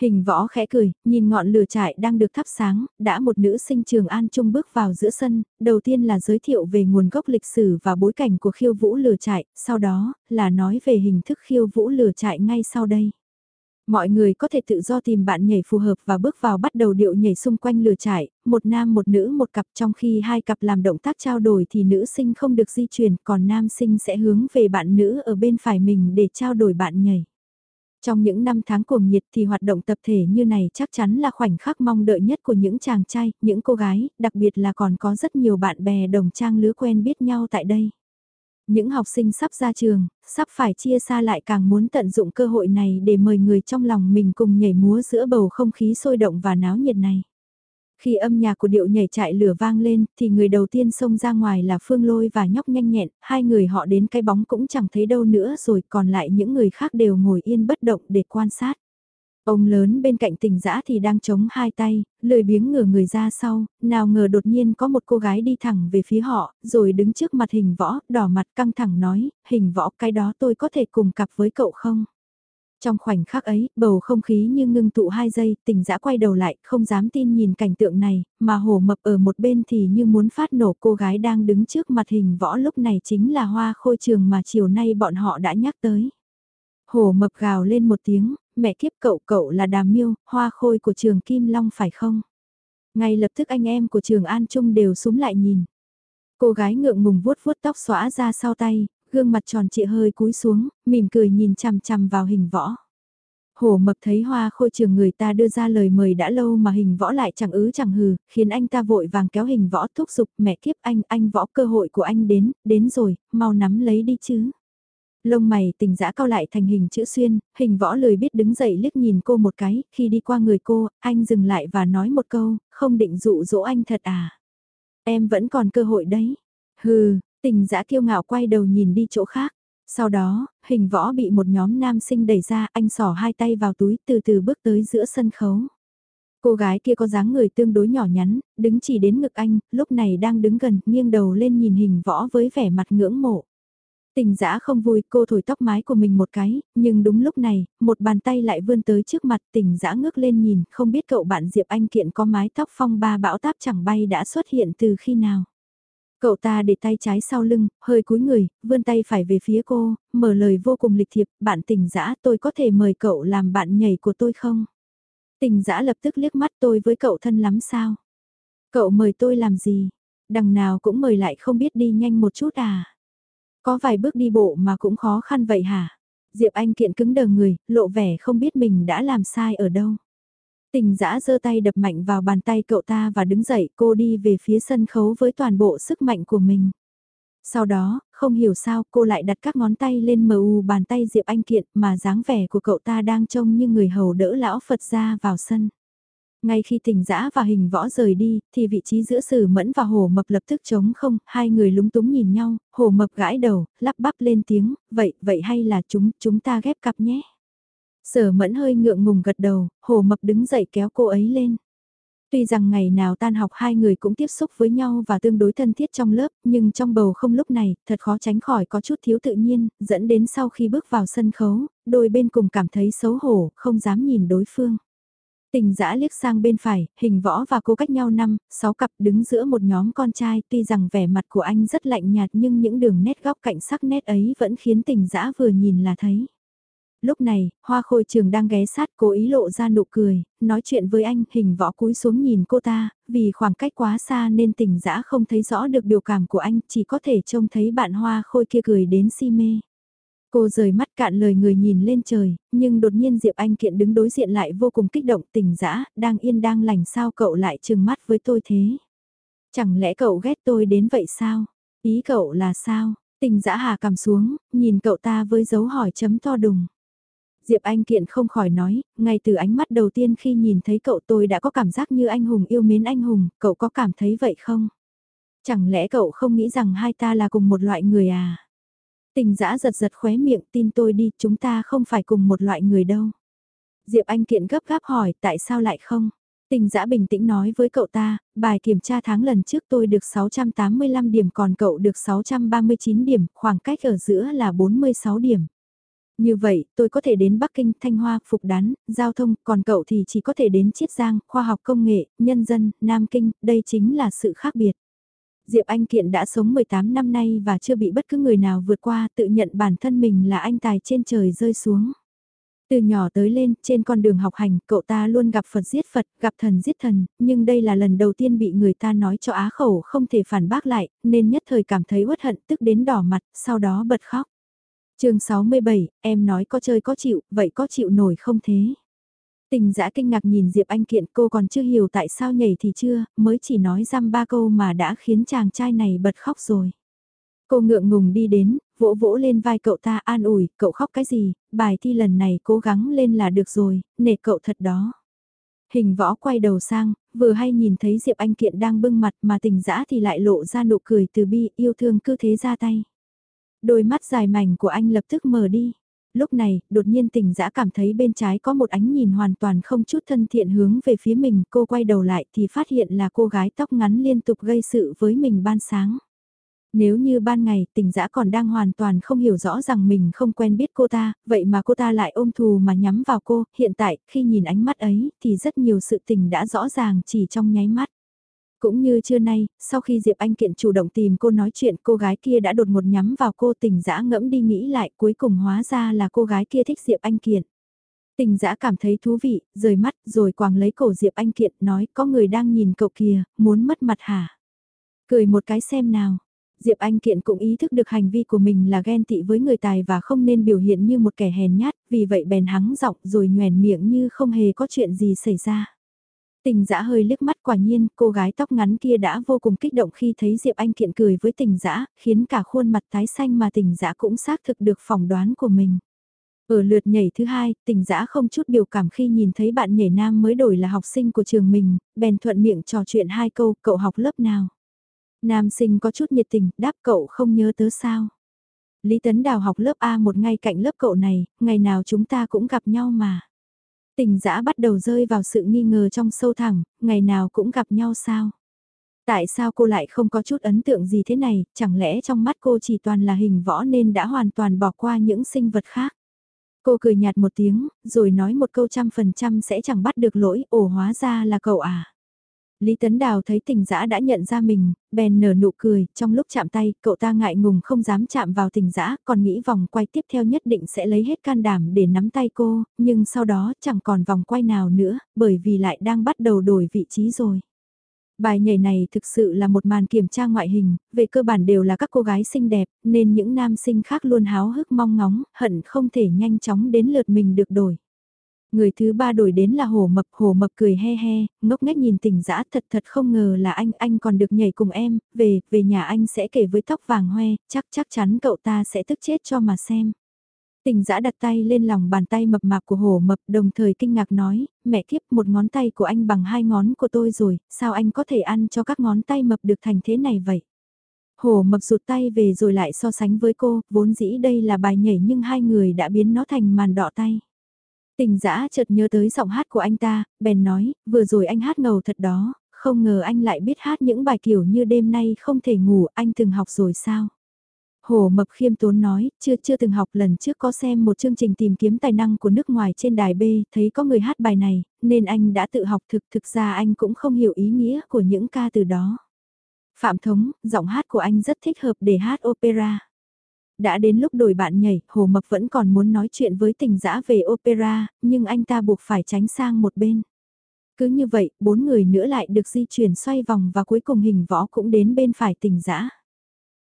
S1: Hình võ khẽ cười, nhìn ngọn lửa trại đang được thắp sáng, đã một nữ sinh trường An Trung bước vào giữa sân, đầu tiên là giới thiệu về nguồn gốc lịch sử và bối cảnh của khiêu vũ lửa trại, sau đó là nói về hình thức khiêu vũ lửa trại ngay sau đây. Mọi người có thể tự do tìm bạn nhảy phù hợp và bước vào bắt đầu điệu nhảy xung quanh lửa trại, một nam một nữ một cặp trong khi hai cặp làm động tác trao đổi thì nữ sinh không được di chuyển còn nam sinh sẽ hướng về bạn nữ ở bên phải mình để trao đổi bạn nhảy. Trong những năm tháng cuồng nhiệt thì hoạt động tập thể như này chắc chắn là khoảnh khắc mong đợi nhất của những chàng trai, những cô gái, đặc biệt là còn có rất nhiều bạn bè đồng trang lứa quen biết nhau tại đây. Những học sinh sắp ra trường, sắp phải chia xa lại càng muốn tận dụng cơ hội này để mời người trong lòng mình cùng nhảy múa giữa bầu không khí sôi động và náo nhiệt này. Khi âm nhạc của điệu nhảy chạy lửa vang lên, thì người đầu tiên xông ra ngoài là Phương Lôi và nhóc nhanh nhẹn, hai người họ đến cái bóng cũng chẳng thấy đâu nữa rồi còn lại những người khác đều ngồi yên bất động để quan sát. Ông lớn bên cạnh tình dã thì đang chống hai tay, lười biếng ngửa người ra sau, nào ngờ đột nhiên có một cô gái đi thẳng về phía họ, rồi đứng trước mặt hình võ, đỏ mặt căng thẳng nói, hình võ cái đó tôi có thể cùng cặp với cậu không? Trong khoảnh khắc ấy, bầu không khí như ngưng tụ hai giây, tình dã quay đầu lại, không dám tin nhìn cảnh tượng này, mà hổ mập ở một bên thì như muốn phát nổ cô gái đang đứng trước mặt hình võ lúc này chính là hoa khôi trường mà chiều nay bọn họ đã nhắc tới. Hổ mập gào lên một tiếng, mẹ kiếp cậu cậu là đàm miêu, hoa khôi của trường Kim Long phải không? Ngay lập tức anh em của trường An Trung đều súng lại nhìn. Cô gái ngượng ngùng vuốt vuốt tóc xóa ra sau tay, gương mặt tròn trịa hơi cúi xuống, mỉm cười nhìn chằm chằm vào hình võ. Hổ mập thấy hoa khôi trường người ta đưa ra lời mời đã lâu mà hình võ lại chẳng ứ chẳng hừ, khiến anh ta vội vàng kéo hình võ thúc giục mẹ kiếp anh, anh võ cơ hội của anh đến, đến rồi, mau nắm lấy đi chứ. Lông mày tình dã cao lại thành hình chữ xuyên, hình võ lười biết đứng dậy liếc nhìn cô một cái, khi đi qua người cô, anh dừng lại và nói một câu, không định dụ dỗ anh thật à. Em vẫn còn cơ hội đấy. Hừ, tình dã kiêu ngạo quay đầu nhìn đi chỗ khác. Sau đó, hình võ bị một nhóm nam sinh đẩy ra, anh sỏ hai tay vào túi từ từ bước tới giữa sân khấu. Cô gái kia có dáng người tương đối nhỏ nhắn, đứng chỉ đến ngực anh, lúc này đang đứng gần, nghiêng đầu lên nhìn hình võ với vẻ mặt ngưỡng mộ. Tình dã không vui cô thổi tóc mái của mình một cái, nhưng đúng lúc này, một bàn tay lại vươn tới trước mặt tình dã ngước lên nhìn, không biết cậu bạn Diệp Anh Kiện có mái tóc phong ba bão táp chẳng bay đã xuất hiện từ khi nào. Cậu ta để tay trái sau lưng, hơi cúi người, vươn tay phải về phía cô, mở lời vô cùng lịch thiệp, bạn tình dã tôi có thể mời cậu làm bạn nhảy của tôi không? Tình dã lập tức liếc mắt tôi với cậu thân lắm sao? Cậu mời tôi làm gì? Đằng nào cũng mời lại không biết đi nhanh một chút à? Có vài bước đi bộ mà cũng khó khăn vậy hả? Diệp Anh kiện cứng đờ người, lộ vẻ không biết mình đã làm sai ở đâu. Tình dã giơ tay đập mạnh vào bàn tay cậu ta và đứng dậy cô đi về phía sân khấu với toàn bộ sức mạnh của mình. Sau đó, không hiểu sao cô lại đặt các ngón tay lên mờ u bàn tay Diệp Anh Kiện mà dáng vẻ của cậu ta đang trông như người hầu đỡ lão Phật ra vào sân. Ngay khi tình dã và hình võ rời đi, thì vị trí giữa sử mẫn và hồ mập lập tức trống không, hai người lúng túng nhìn nhau, hồ mập gãi đầu, lắp bắp lên tiếng, vậy, vậy hay là chúng, chúng ta ghép cặp nhé. Sở mẫn hơi ngượng ngùng gật đầu, hồ mập đứng dậy kéo cô ấy lên. Tuy rằng ngày nào tan học hai người cũng tiếp xúc với nhau và tương đối thân thiết trong lớp, nhưng trong bầu không lúc này, thật khó tránh khỏi có chút thiếu tự nhiên, dẫn đến sau khi bước vào sân khấu, đôi bên cùng cảm thấy xấu hổ, không dám nhìn đối phương. Tình dã liếc sang bên phải, hình võ và cô cách nhau năm, sáu cặp đứng giữa một nhóm con trai tuy rằng vẻ mặt của anh rất lạnh nhạt nhưng những đường nét góc cạnh sắc nét ấy vẫn khiến tình dã vừa nhìn là thấy. Lúc này, hoa khôi trường đang ghé sát cố ý lộ ra nụ cười, nói chuyện với anh, hình võ cúi xuống nhìn cô ta, vì khoảng cách quá xa nên tình dã không thấy rõ được biểu cảm của anh, chỉ có thể trông thấy bạn hoa khôi kia cười đến si mê. Cô rời mắt cạn lời người nhìn lên trời, nhưng đột nhiên Diệp Anh Kiện đứng đối diện lại vô cùng kích động tỉnh dã đang yên đang lành sao cậu lại trừng mắt với tôi thế. Chẳng lẽ cậu ghét tôi đến vậy sao? Ý cậu là sao? Tình dã hà cầm xuống, nhìn cậu ta với dấu hỏi chấm to đùng. Diệp Anh Kiện không khỏi nói, ngay từ ánh mắt đầu tiên khi nhìn thấy cậu tôi đã có cảm giác như anh hùng yêu mến anh hùng, cậu có cảm thấy vậy không? Chẳng lẽ cậu không nghĩ rằng hai ta là cùng một loại người à? Tình giã giật giật khóe miệng tin tôi đi, chúng ta không phải cùng một loại người đâu. Diệp Anh Kiện gấp gáp hỏi tại sao lại không? Tình giã bình tĩnh nói với cậu ta, bài kiểm tra tháng lần trước tôi được 685 điểm còn cậu được 639 điểm, khoảng cách ở giữa là 46 điểm. Như vậy, tôi có thể đến Bắc Kinh, Thanh Hoa, Phục Đán, Giao thông, còn cậu thì chỉ có thể đến Chiết Giang, Khoa học Công nghệ, Nhân dân, Nam Kinh, đây chính là sự khác biệt. Diệp Anh Kiện đã sống 18 năm nay và chưa bị bất cứ người nào vượt qua tự nhận bản thân mình là anh tài trên trời rơi xuống. Từ nhỏ tới lên, trên con đường học hành, cậu ta luôn gặp Phật giết Phật, gặp thần giết thần, nhưng đây là lần đầu tiên bị người ta nói cho á khẩu không thể phản bác lại, nên nhất thời cảm thấy uất hận tức đến đỏ mặt, sau đó bật khóc. chương 67, em nói có chơi có chịu, vậy có chịu nổi không thế? Tình giã kinh ngạc nhìn Diệp Anh Kiện cô còn chưa hiểu tại sao nhảy thì chưa, mới chỉ nói răm ba câu mà đã khiến chàng trai này bật khóc rồi. Cô ngượng ngùng đi đến, vỗ vỗ lên vai cậu ta an ủi, cậu khóc cái gì, bài thi lần này cố gắng lên là được rồi, nể cậu thật đó. Hình võ quay đầu sang, vừa hay nhìn thấy Diệp Anh Kiện đang bưng mặt mà tình dã thì lại lộ ra nụ cười từ bi yêu thương cứ thế ra tay. Đôi mắt dài mảnh của anh lập tức mở đi. Lúc này, đột nhiên tình dã cảm thấy bên trái có một ánh nhìn hoàn toàn không chút thân thiện hướng về phía mình. Cô quay đầu lại thì phát hiện là cô gái tóc ngắn liên tục gây sự với mình ban sáng. Nếu như ban ngày tình dã còn đang hoàn toàn không hiểu rõ rằng mình không quen biết cô ta, vậy mà cô ta lại ôm thù mà nhắm vào cô, hiện tại khi nhìn ánh mắt ấy thì rất nhiều sự tình đã rõ ràng chỉ trong nháy mắt. Cũng như trưa nay, sau khi Diệp Anh Kiện chủ động tìm cô nói chuyện cô gái kia đã đột một nhắm vào cô tình dã ngẫm đi nghĩ lại cuối cùng hóa ra là cô gái kia thích Diệp Anh Kiện. Tình dã cảm thấy thú vị, rời mắt rồi quàng lấy cổ Diệp Anh Kiện nói có người đang nhìn cậu kìa, muốn mất mặt hả? Cười một cái xem nào. Diệp Anh Kiện cũng ý thức được hành vi của mình là ghen tị với người tài và không nên biểu hiện như một kẻ hèn nhát, vì vậy bèn hắng giọng rồi nhoèn miệng như không hề có chuyện gì xảy ra. Tình dã hơi liếc mắt quả nhiên, cô gái tóc ngắn kia đã vô cùng kích động khi thấy Diệp Anh Kiện cười với tình dã, khiến cả khuôn mặt tái xanh mà tình dã cũng xác thực được phỏng đoán của mình. Ở lượt nhảy thứ hai, tình dã không chút biểu cảm khi nhìn thấy bạn nhảy nam mới đổi là học sinh của trường mình, bèn thuận miệng trò chuyện hai câu, cậu học lớp nào. Nam sinh có chút nhiệt tình, đáp cậu không nhớ tớ sao. Lý Tấn Đào học lớp A một ngay cạnh lớp cậu này, ngày nào chúng ta cũng gặp nhau mà. Tình dã bắt đầu rơi vào sự nghi ngờ trong sâu thẳm, ngày nào cũng gặp nhau sao? Tại sao cô lại không có chút ấn tượng gì thế này, chẳng lẽ trong mắt cô chỉ toàn là hình võ nên đã hoàn toàn bỏ qua những sinh vật khác? Cô cười nhạt một tiếng, rồi nói một câu trăm phần trăm sẽ chẳng bắt được lỗi, ổ hóa ra là cậu à. Lý Tấn Đào thấy tình dã đã nhận ra mình, bèn nở nụ cười, trong lúc chạm tay, cậu ta ngại ngùng không dám chạm vào tình dã, còn nghĩ vòng quay tiếp theo nhất định sẽ lấy hết can đảm để nắm tay cô, nhưng sau đó chẳng còn vòng quay nào nữa, bởi vì lại đang bắt đầu đổi vị trí rồi. Bài nhảy này thực sự là một màn kiểm tra ngoại hình, về cơ bản đều là các cô gái xinh đẹp, nên những nam sinh khác luôn háo hức mong ngóng, hận không thể nhanh chóng đến lượt mình được đổi. Người thứ ba đổi đến là hồ mập, hồ mập cười he he, ngốc nghếch nhìn tình dã thật thật không ngờ là anh, anh còn được nhảy cùng em, về, về nhà anh sẽ kể với tóc vàng hoe, chắc chắc chắn cậu ta sẽ tức chết cho mà xem. Tình dã đặt tay lên lòng bàn tay mập mạp của hồ mập đồng thời kinh ngạc nói, mẹ kiếp một ngón tay của anh bằng hai ngón của tôi rồi, sao anh có thể ăn cho các ngón tay mập được thành thế này vậy? Hồ mập rụt tay về rồi lại so sánh với cô, vốn dĩ đây là bài nhảy nhưng hai người đã biến nó thành màn đỏ tay. Tình dã chợt nhớ tới giọng hát của anh ta, bèn nói, vừa rồi anh hát ngầu thật đó, không ngờ anh lại biết hát những bài kiểu như đêm nay không thể ngủ, anh từng học rồi sao? Hồ Mập khiêm tốn nói, chưa chưa từng học lần trước có xem một chương trình tìm kiếm tài năng của nước ngoài trên đài B, thấy có người hát bài này, nên anh đã tự học thực thực ra anh cũng không hiểu ý nghĩa của những ca từ đó. Phạm Thống, giọng hát của anh rất thích hợp để hát opera. Đã đến lúc đổi bạn nhảy, Hồ Mập vẫn còn muốn nói chuyện với tình dã về opera, nhưng anh ta buộc phải tránh sang một bên. Cứ như vậy, bốn người nữa lại được di chuyển xoay vòng và cuối cùng hình võ cũng đến bên phải tình dã.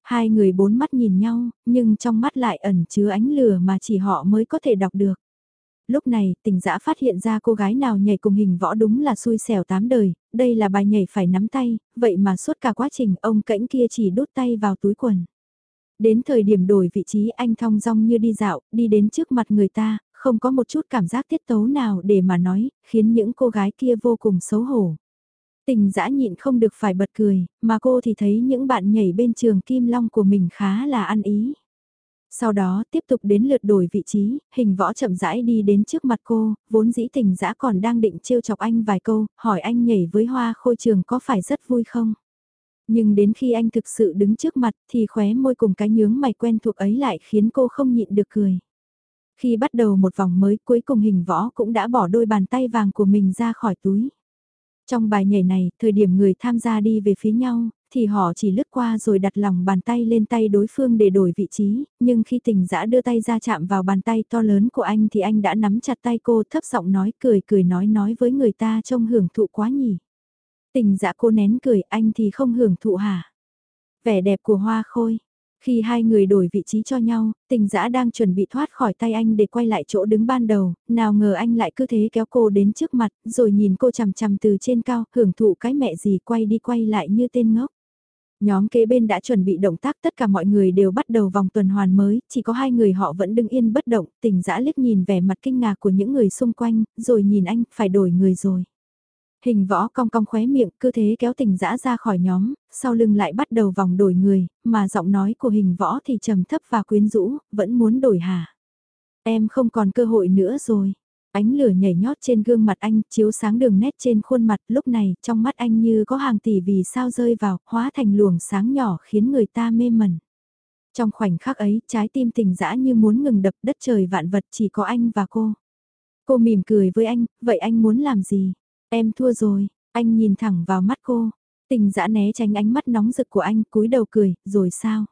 S1: Hai người bốn mắt nhìn nhau, nhưng trong mắt lại ẩn chứa ánh lửa mà chỉ họ mới có thể đọc được. Lúc này, tình dã phát hiện ra cô gái nào nhảy cùng hình võ đúng là xui xẻo tám đời, đây là bài nhảy phải nắm tay, vậy mà suốt cả quá trình ông cãnh kia chỉ đút tay vào túi quần. Đến thời điểm đổi vị trí anh thong dong như đi dạo, đi đến trước mặt người ta, không có một chút cảm giác tiết tấu nào để mà nói, khiến những cô gái kia vô cùng xấu hổ. Tình dã nhịn không được phải bật cười, mà cô thì thấy những bạn nhảy bên trường Kim Long của mình khá là ăn ý. Sau đó tiếp tục đến lượt đổi vị trí, hình võ chậm rãi đi đến trước mặt cô, vốn dĩ tình dã còn đang định trêu chọc anh vài câu, hỏi anh nhảy với hoa khôi trường có phải rất vui không? Nhưng đến khi anh thực sự đứng trước mặt thì khóe môi cùng cái nhướng mày quen thuộc ấy lại khiến cô không nhịn được cười. Khi bắt đầu một vòng mới cuối cùng hình võ cũng đã bỏ đôi bàn tay vàng của mình ra khỏi túi. Trong bài nhảy này, thời điểm người tham gia đi về phía nhau, thì họ chỉ lướt qua rồi đặt lòng bàn tay lên tay đối phương để đổi vị trí, nhưng khi tình dã đưa tay ra chạm vào bàn tay to lớn của anh thì anh đã nắm chặt tay cô thấp giọng nói cười cười nói nói với người ta trông hưởng thụ quá nhỉ. Tình dã cô nén cười anh thì không hưởng thụ hả? Vẻ đẹp của hoa khôi, khi hai người đổi vị trí cho nhau, tình dã đang chuẩn bị thoát khỏi tay anh để quay lại chỗ đứng ban đầu, nào ngờ anh lại cứ thế kéo cô đến trước mặt, rồi nhìn cô chằm chằm từ trên cao, hưởng thụ cái mẹ gì quay đi quay lại như tên ngốc. Nhóm kế bên đã chuẩn bị động tác tất cả mọi người đều bắt đầu vòng tuần hoàn mới, chỉ có hai người họ vẫn đứng yên bất động, tình dã liếc nhìn vẻ mặt kinh ngạc của những người xung quanh, rồi nhìn anh, phải đổi người rồi. Hình võ cong cong khóe miệng, cứ thế kéo tình dã ra khỏi nhóm, sau lưng lại bắt đầu vòng đổi người, mà giọng nói của hình võ thì trầm thấp và quyến rũ, vẫn muốn đổi hả? Em không còn cơ hội nữa rồi. Ánh lửa nhảy nhót trên gương mặt anh, chiếu sáng đường nét trên khuôn mặt, lúc này, trong mắt anh như có hàng tỷ vì sao rơi vào, hóa thành luồng sáng nhỏ khiến người ta mê mẩn. Trong khoảnh khắc ấy, trái tim tình dã như muốn ngừng đập đất trời vạn vật chỉ có anh và cô. Cô mỉm cười với anh, vậy anh muốn làm gì? Em thua rồi, anh nhìn thẳng vào mắt cô. Tình dã né tránh ánh mắt nóng rực của anh cúi đầu cười, rồi sao?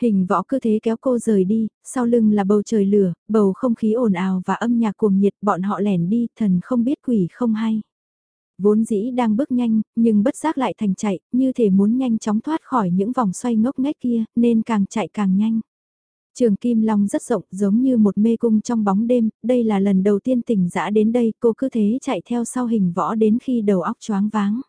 S1: Hình võ cứ thế kéo cô rời đi, sau lưng là bầu trời lửa, bầu không khí ồn ào và âm nhạc cuồng nhiệt bọn họ lẻn đi, thần không biết quỷ không hay. Vốn dĩ đang bước nhanh, nhưng bất giác lại thành chạy, như thể muốn nhanh chóng thoát khỏi những vòng xoay ngốc nghếch kia, nên càng chạy càng nhanh. Trường Kim Long rất rộng giống như một mê cung trong bóng đêm, đây là lần đầu tiên tỉnh dã đến đây cô cứ thế chạy theo sau hình võ đến khi đầu óc choáng váng.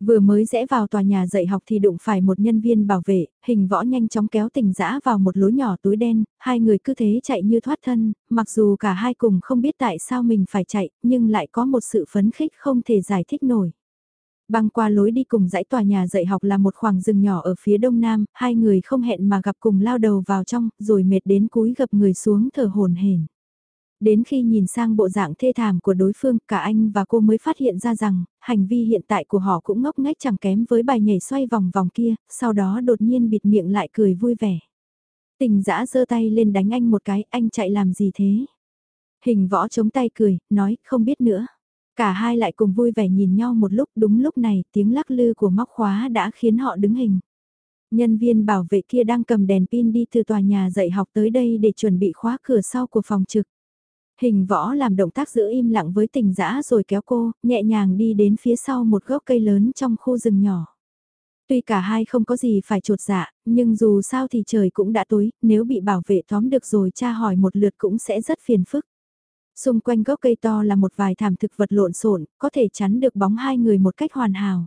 S1: Vừa mới rẽ vào tòa nhà dạy học thì đụng phải một nhân viên bảo vệ, hình võ nhanh chóng kéo tình dã vào một lối nhỏ túi đen, hai người cứ thế chạy như thoát thân, mặc dù cả hai cùng không biết tại sao mình phải chạy, nhưng lại có một sự phấn khích không thể giải thích nổi. Băng qua lối đi cùng dãy tòa nhà dạy học là một khoảng rừng nhỏ ở phía đông nam, hai người không hẹn mà gặp cùng lao đầu vào trong, rồi mệt đến cúi gập người xuống thở hồn hển. Đến khi nhìn sang bộ dạng thê thảm của đối phương, cả anh và cô mới phát hiện ra rằng, hành vi hiện tại của họ cũng ngốc nghếch chẳng kém với bài nhảy xoay vòng vòng kia, sau đó đột nhiên bịt miệng lại cười vui vẻ. Tình dã giơ tay lên đánh anh một cái, anh chạy làm gì thế? Hình võ chống tay cười, nói, không biết nữa. Cả hai lại cùng vui vẻ nhìn nhau một lúc đúng lúc này tiếng lắc lư của móc khóa đã khiến họ đứng hình. Nhân viên bảo vệ kia đang cầm đèn pin đi từ tòa nhà dạy học tới đây để chuẩn bị khóa cửa sau của phòng trực. Hình võ làm động tác giữ im lặng với tình dã rồi kéo cô, nhẹ nhàng đi đến phía sau một gốc cây lớn trong khu rừng nhỏ. Tuy cả hai không có gì phải trột dạ, nhưng dù sao thì trời cũng đã tối, nếu bị bảo vệ tóm được rồi tra hỏi một lượt cũng sẽ rất phiền phức. Xung quanh gốc cây to là một vài thảm thực vật lộn xộn, có thể chắn được bóng hai người một cách hoàn hảo.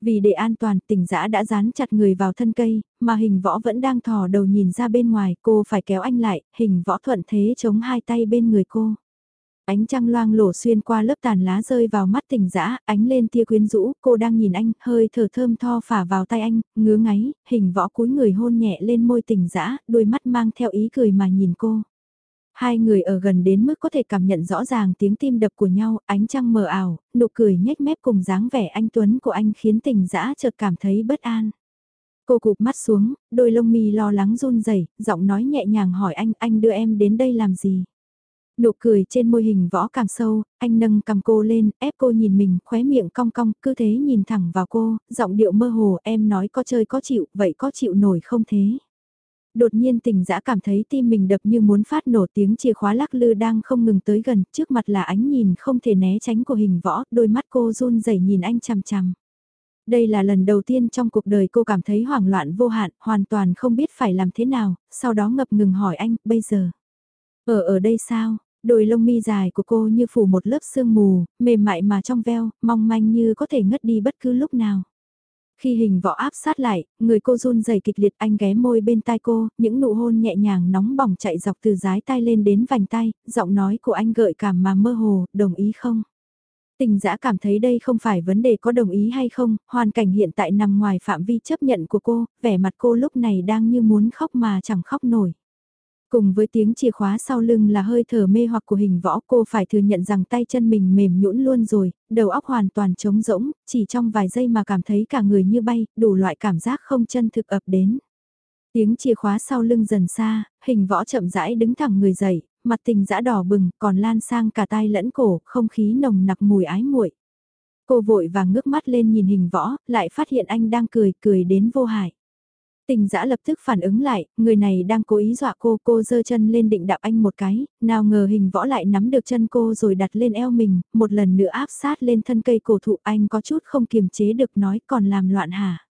S1: Vì để an toàn, tỉnh giã đã dán chặt người vào thân cây, mà hình võ vẫn đang thò đầu nhìn ra bên ngoài, cô phải kéo anh lại, hình võ thuận thế chống hai tay bên người cô. Ánh trăng loang lổ xuyên qua lớp tàn lá rơi vào mắt tỉnh dã ánh lên tia quyến rũ, cô đang nhìn anh, hơi thở thơm tho phả vào tay anh, ngứa ngáy, hình võ cúi người hôn nhẹ lên môi tỉnh dã đôi mắt mang theo ý cười mà nhìn cô. Hai người ở gần đến mức có thể cảm nhận rõ ràng tiếng tim đập của nhau, ánh trăng mờ ảo, nụ cười nhếch mép cùng dáng vẻ anh Tuấn của anh khiến tình dã chợt cảm thấy bất an. Cô cụp mắt xuống, đôi lông mi lo lắng run rẩy, giọng nói nhẹ nhàng hỏi anh, anh đưa em đến đây làm gì? Nụ cười trên môi hình võ càng sâu, anh nâng cầm cô lên, ép cô nhìn mình, khóe miệng cong cong, cứ thế nhìn thẳng vào cô, giọng điệu mơ hồ, em nói có chơi có chịu, vậy có chịu nổi không thế? Đột nhiên tình dã cảm thấy tim mình đập như muốn phát nổ tiếng chìa khóa lắc lư đang không ngừng tới gần, trước mặt là ánh nhìn không thể né tránh của hình võ, đôi mắt cô run rẩy nhìn anh chằm chằm. Đây là lần đầu tiên trong cuộc đời cô cảm thấy hoảng loạn vô hạn, hoàn toàn không biết phải làm thế nào, sau đó ngập ngừng hỏi anh, bây giờ, ở ở đây sao? Đôi lông mi dài của cô như phủ một lớp sương mù, mềm mại mà trong veo, mong manh như có thể ngất đi bất cứ lúc nào. Khi hình võ áp sát lại, người cô run rẩy kịch liệt anh ghé môi bên tai cô, những nụ hôn nhẹ nhàng nóng bỏng chạy dọc từ dái tai lên đến vành tay, giọng nói của anh gợi cảm mà mơ hồ, đồng ý không? Tình giã cảm thấy đây không phải vấn đề có đồng ý hay không, hoàn cảnh hiện tại nằm ngoài phạm vi chấp nhận của cô, vẻ mặt cô lúc này đang như muốn khóc mà chẳng khóc nổi. Cùng với tiếng chìa khóa sau lưng là hơi thở mê hoặc của hình võ cô phải thừa nhận rằng tay chân mình mềm nhũn luôn rồi, đầu óc hoàn toàn trống rỗng, chỉ trong vài giây mà cảm thấy cả người như bay, đủ loại cảm giác không chân thực ập đến. Tiếng chìa khóa sau lưng dần xa, hình võ chậm rãi đứng thẳng người dậy, mặt tình dã đỏ bừng, còn lan sang cả tai lẫn cổ, không khí nồng nặc mùi ái muội. Cô vội vàng ngước mắt lên nhìn hình võ, lại phát hiện anh đang cười, cười đến vô hại. Tình giã lập tức phản ứng lại, người này đang cố ý dọa cô, cô giơ chân lên định đạp anh một cái, nào ngờ hình võ lại nắm được chân cô rồi đặt lên eo mình, một lần nữa áp sát lên thân cây cổ thụ anh có chút không kiềm chế được nói còn làm loạn hả.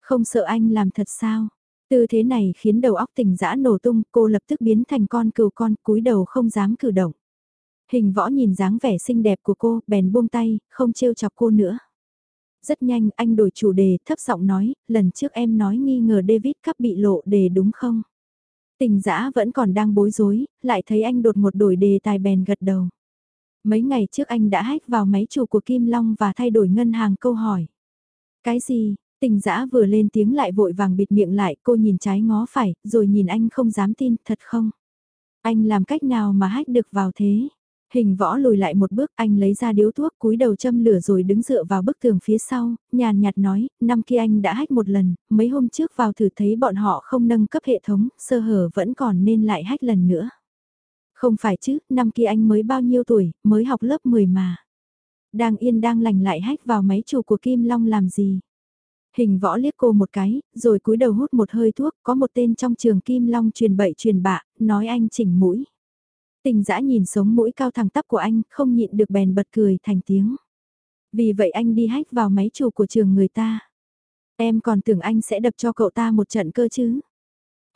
S1: Không sợ anh làm thật sao? Tư thế này khiến đầu óc tình dã nổ tung, cô lập tức biến thành con cừu con, cúi đầu không dám cử động. Hình võ nhìn dáng vẻ xinh đẹp của cô, bèn buông tay, không trêu chọc cô nữa. Rất nhanh anh đổi chủ đề, thấp giọng nói, lần trước em nói nghi ngờ David Cup bị lộ đề đúng không? Tình dã vẫn còn đang bối rối, lại thấy anh đột một đổi đề tài bèn gật đầu. Mấy ngày trước anh đã hách vào máy chủ của Kim Long và thay đổi ngân hàng câu hỏi. Cái gì, Tình dã vừa lên tiếng lại vội vàng bịt miệng lại, cô nhìn trái ngó phải, rồi nhìn anh không dám tin, thật không? Anh làm cách nào mà hách được vào thế? Hình võ lùi lại một bước, anh lấy ra điếu thuốc cúi đầu châm lửa rồi đứng dựa vào bức tường phía sau, nhàn nhạt nói, năm kia anh đã hách một lần, mấy hôm trước vào thử thấy bọn họ không nâng cấp hệ thống, sơ hở vẫn còn nên lại hách lần nữa. Không phải chứ, năm kia anh mới bao nhiêu tuổi, mới học lớp 10 mà. Đang yên đang lành lại hách vào máy chủ của Kim Long làm gì? Hình võ liếc cô một cái, rồi cúi đầu hút một hơi thuốc, có một tên trong trường Kim Long truyền bậy truyền bạ, nói anh chỉnh mũi. Tình dã nhìn sống mũi cao thẳng tắp của anh, không nhịn được bèn bật cười thành tiếng. Vì vậy anh đi hách vào máy chủ của trường người ta. Em còn tưởng anh sẽ đập cho cậu ta một trận cơ chứ.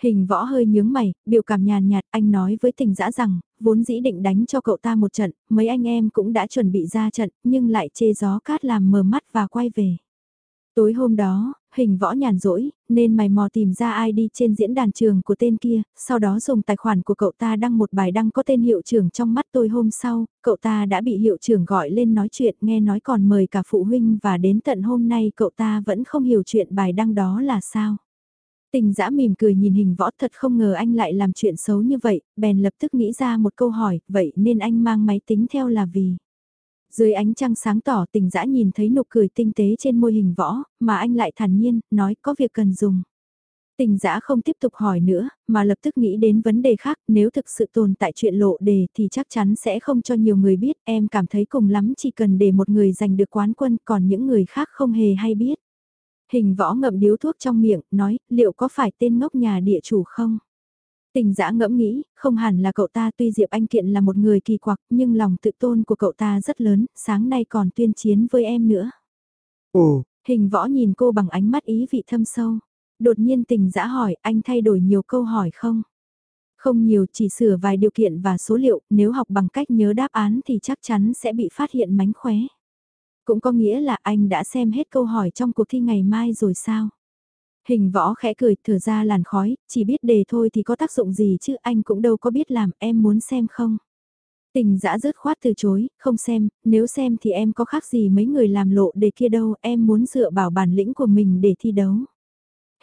S1: Hình võ hơi nhướng mày, biểu cảm nhàn nhạt, anh nói với tình dã rằng, vốn dĩ định đánh cho cậu ta một trận, mấy anh em cũng đã chuẩn bị ra trận, nhưng lại chê gió cát làm mờ mắt và quay về. Tối hôm đó, hình võ nhàn rỗi, nên mày mò tìm ra ID trên diễn đàn trường của tên kia, sau đó dùng tài khoản của cậu ta đăng một bài đăng có tên hiệu trưởng trong mắt tôi hôm sau, cậu ta đã bị hiệu trưởng gọi lên nói chuyện nghe nói còn mời cả phụ huynh và đến tận hôm nay cậu ta vẫn không hiểu chuyện bài đăng đó là sao. Tình giã mỉm cười nhìn hình võ thật không ngờ anh lại làm chuyện xấu như vậy, bèn lập tức nghĩ ra một câu hỏi, vậy nên anh mang máy tính theo là vì... Dưới ánh trăng sáng tỏ tình dã nhìn thấy nụ cười tinh tế trên môi hình võ, mà anh lại thản nhiên, nói có việc cần dùng. Tình dã không tiếp tục hỏi nữa, mà lập tức nghĩ đến vấn đề khác, nếu thực sự tồn tại chuyện lộ đề thì chắc chắn sẽ không cho nhiều người biết, em cảm thấy cùng lắm chỉ cần để một người giành được quán quân còn những người khác không hề hay biết. Hình võ ngậm điếu thuốc trong miệng, nói, liệu có phải tên ngốc nhà địa chủ không? Tình dã ngẫm nghĩ, không hẳn là cậu ta tuy Diệp Anh Kiện là một người kỳ quặc nhưng lòng tự tôn của cậu ta rất lớn, sáng nay còn tuyên chiến với em nữa.
S2: Ồ,
S1: hình võ nhìn cô bằng ánh mắt ý vị thâm sâu. Đột nhiên tình dã hỏi anh thay đổi nhiều câu hỏi không? Không nhiều chỉ sửa vài điều kiện và số liệu, nếu học bằng cách nhớ đáp án thì chắc chắn sẽ bị phát hiện mánh khóe. Cũng có nghĩa là anh đã xem hết câu hỏi trong cuộc thi ngày mai rồi sao? Hình võ khẽ cười, thở ra làn khói, chỉ biết đề thôi thì có tác dụng gì chứ anh cũng đâu có biết làm, em muốn xem không? Tình dã rớt khoát từ chối, không xem, nếu xem thì em có khác gì mấy người làm lộ đề kia đâu, em muốn dựa vào bản lĩnh của mình để thi đấu.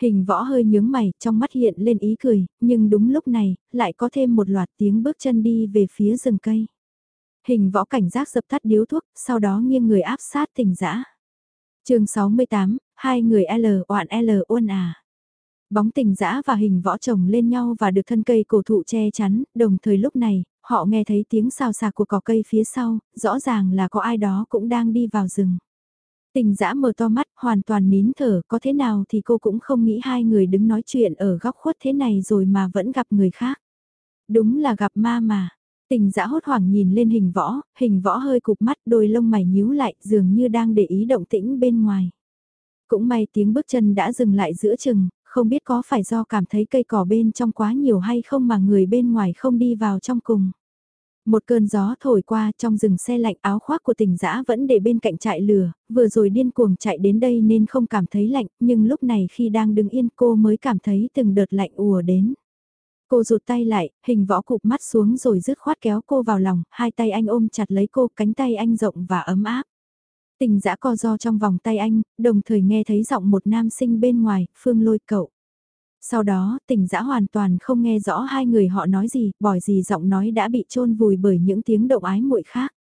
S1: Hình võ hơi nhướng mày, trong mắt hiện lên ý cười, nhưng đúng lúc này, lại có thêm một loạt tiếng bước chân đi về phía rừng cây. Hình võ cảnh giác dập tắt điếu thuốc, sau đó nghiêng người áp sát tình dã chương 68, hai người L oạn L ôn à. Bóng tình dã và hình võ chồng lên nhau và được thân cây cổ thụ che chắn, đồng thời lúc này, họ nghe thấy tiếng xào xạc của cỏ cây phía sau, rõ ràng là có ai đó cũng đang đi vào rừng. Tình dã mở to mắt, hoàn toàn nín thở, có thế nào thì cô cũng không nghĩ hai người đứng nói chuyện ở góc khuất thế này rồi mà vẫn gặp người khác. Đúng là gặp ma mà, Tình dã hốt hoảng nhìn lên hình võ, hình võ hơi cụp mắt đôi lông mày nhíu lại dường như đang để ý động tĩnh bên ngoài. Cũng may tiếng bước chân đã dừng lại giữa chừng, không biết có phải do cảm thấy cây cỏ bên trong quá nhiều hay không mà người bên ngoài không đi vào trong cùng. Một cơn gió thổi qua trong rừng xe lạnh áo khoác của tỉnh dã vẫn để bên cạnh trại lửa, vừa rồi điên cuồng chạy đến đây nên không cảm thấy lạnh, nhưng lúc này khi đang đứng yên cô mới cảm thấy từng đợt lạnh ùa đến. Cô rụt tay lại, hình võ cụp mắt xuống rồi dứt khoát kéo cô vào lòng, hai tay anh ôm chặt lấy cô, cánh tay anh rộng và ấm áp. Tình dã co do trong vòng tay anh, đồng thời nghe thấy giọng một nam sinh bên ngoài, phương lôi cậu. Sau đó, tình dã hoàn toàn không nghe rõ hai người họ nói gì, bởi gì giọng nói đã bị chôn vùi bởi những tiếng động ái muội khác.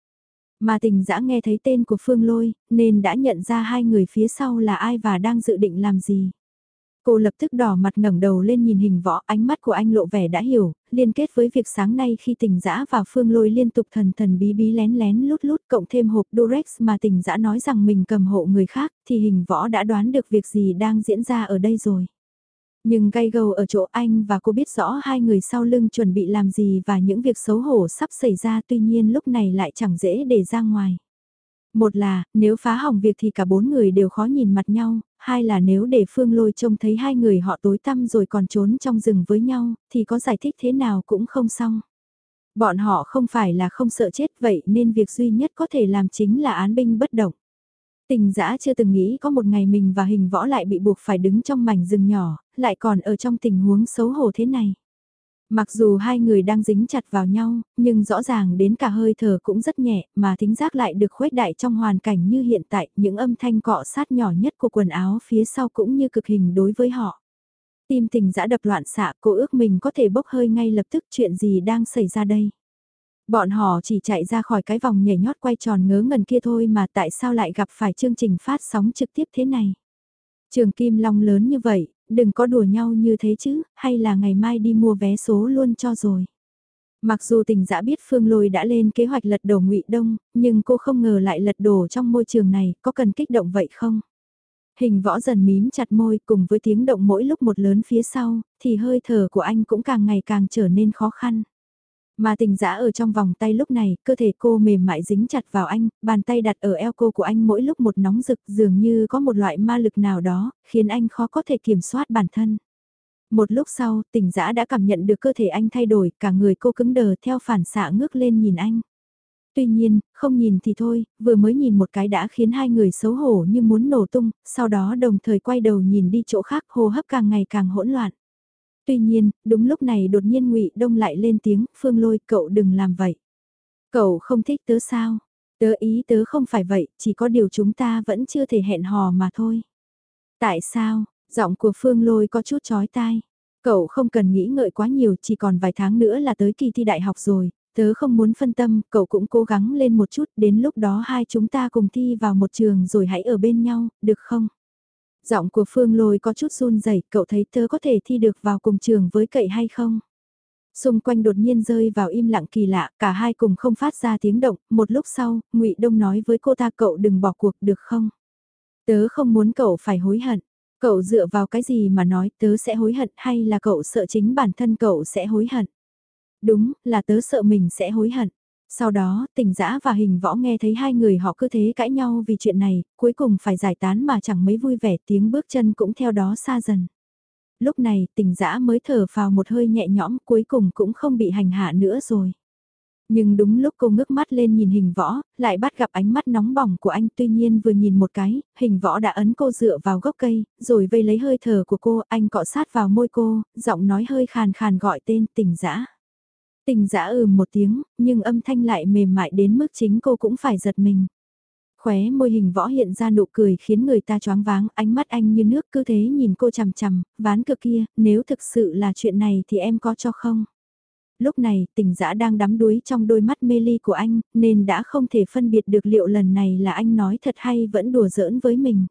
S1: Mà tình dã nghe thấy tên của Phương Lôi, nên đã nhận ra hai người phía sau là ai và đang dự định làm gì. Cô lập tức đỏ mặt ngẩng đầu lên nhìn hình võ, ánh mắt của anh lộ vẻ đã hiểu, liên kết với việc sáng nay khi tình dã và phương lôi liên tục thần thần bí bí lén lén lút lút cộng thêm hộp Durex mà tình dã nói rằng mình cầm hộ người khác, thì hình võ đã đoán được việc gì đang diễn ra ở đây rồi. Nhưng gay gầu ở chỗ anh và cô biết rõ hai người sau lưng chuẩn bị làm gì và những việc xấu hổ sắp xảy ra tuy nhiên lúc này lại chẳng dễ để ra ngoài. Một là, nếu phá hỏng việc thì cả bốn người đều khó nhìn mặt nhau, hai là nếu để Phương Lôi trông thấy hai người họ tối tăm rồi còn trốn trong rừng với nhau, thì có giải thích thế nào cũng không xong. Bọn họ không phải là không sợ chết vậy nên việc duy nhất có thể làm chính là án binh bất động. Tình dã chưa từng nghĩ có một ngày mình và hình võ lại bị buộc phải đứng trong mảnh rừng nhỏ, lại còn ở trong tình huống xấu hổ thế này. Mặc dù hai người đang dính chặt vào nhau, nhưng rõ ràng đến cả hơi thở cũng rất nhẹ, mà thính giác lại được khuếch đại trong hoàn cảnh như hiện tại, những âm thanh cọ sát nhỏ nhất của quần áo phía sau cũng như cực hình đối với họ. Tim tình dã đập loạn xạ, cô ước mình có thể bốc hơi ngay lập tức chuyện gì đang xảy ra đây. Bọn họ chỉ chạy ra khỏi cái vòng nhảy nhót quay tròn ngớ ngẩn kia thôi mà tại sao lại gặp phải chương trình phát sóng trực tiếp thế này. Trường Kim Long lớn như vậy, đừng có đùa nhau như thế chứ, hay là ngày mai đi mua vé số luôn cho rồi. Mặc dù tình dã biết Phương Lôi đã lên kế hoạch lật đổ ngụy Đông, nhưng cô không ngờ lại lật đổ trong môi trường này, có cần kích động vậy không? Hình võ dần mím chặt môi cùng với tiếng động mỗi lúc một lớn phía sau, thì hơi thở của anh cũng càng ngày càng trở nên khó khăn. Mà tình giã ở trong vòng tay lúc này, cơ thể cô mềm mại dính chặt vào anh, bàn tay đặt ở eo cô của anh mỗi lúc một nóng rực dường như có một loại ma lực nào đó, khiến anh khó có thể kiểm soát bản thân. Một lúc sau, tình giã đã cảm nhận được cơ thể anh thay đổi, cả người cô cứng đờ theo phản xạ ngước lên nhìn anh. Tuy nhiên, không nhìn thì thôi, vừa mới nhìn một cái đã khiến hai người xấu hổ như muốn nổ tung, sau đó đồng thời quay đầu nhìn đi chỗ khác hô hấp càng ngày càng hỗn loạn. Tuy nhiên, đúng lúc này đột nhiên ngụy Đông lại lên tiếng, Phương Lôi cậu đừng làm vậy. Cậu không thích tớ sao? Tớ ý tớ không phải vậy, chỉ có điều chúng ta vẫn chưa thể hẹn hò mà thôi. Tại sao? Giọng của Phương Lôi có chút chói tai. Cậu không cần nghĩ ngợi quá nhiều, chỉ còn vài tháng nữa là tới kỳ thi đại học rồi, tớ không muốn phân tâm, cậu cũng cố gắng lên một chút, đến lúc đó hai chúng ta cùng thi vào một trường rồi hãy ở bên nhau, được không? Giọng của Phương Lôi có chút run rẩy, cậu thấy tớ có thể thi được vào cùng trường với cậy hay không? Xung quanh đột nhiên rơi vào im lặng kỳ lạ, cả hai cùng không phát ra tiếng động, một lúc sau, ngụy Đông nói với cô ta cậu đừng bỏ cuộc được không? Tớ không muốn cậu phải hối hận. Cậu dựa vào cái gì mà nói tớ sẽ hối hận hay là cậu sợ chính bản thân cậu sẽ hối hận? Đúng, là tớ sợ mình sẽ hối hận. Sau đó, tỉnh dã và hình võ nghe thấy hai người họ cứ thế cãi nhau vì chuyện này, cuối cùng phải giải tán mà chẳng mấy vui vẻ tiếng bước chân cũng theo đó xa dần. Lúc này, tỉnh dã mới thở vào một hơi nhẹ nhõm cuối cùng cũng không bị hành hạ nữa rồi. Nhưng đúng lúc cô ngước mắt lên nhìn hình võ, lại bắt gặp ánh mắt nóng bỏng của anh tuy nhiên vừa nhìn một cái, hình võ đã ấn cô dựa vào gốc cây, rồi vây lấy hơi thở của cô, anh cọ sát vào môi cô, giọng nói hơi khàn khàn gọi tên tỉnh dã Tình dã ừ một tiếng, nhưng âm thanh lại mềm mại đến mức chính cô cũng phải giật mình. Khóe môi hình võ hiện ra nụ cười khiến người ta choáng váng, ánh mắt anh như nước cứ thế nhìn cô chằm chằm, ván cực kia, nếu thực sự là chuyện này thì em có cho không? Lúc này, tình dã đang đắm đuối trong đôi mắt mê ly của anh, nên đã không thể phân biệt được liệu lần này là anh nói thật hay vẫn đùa giỡn với mình.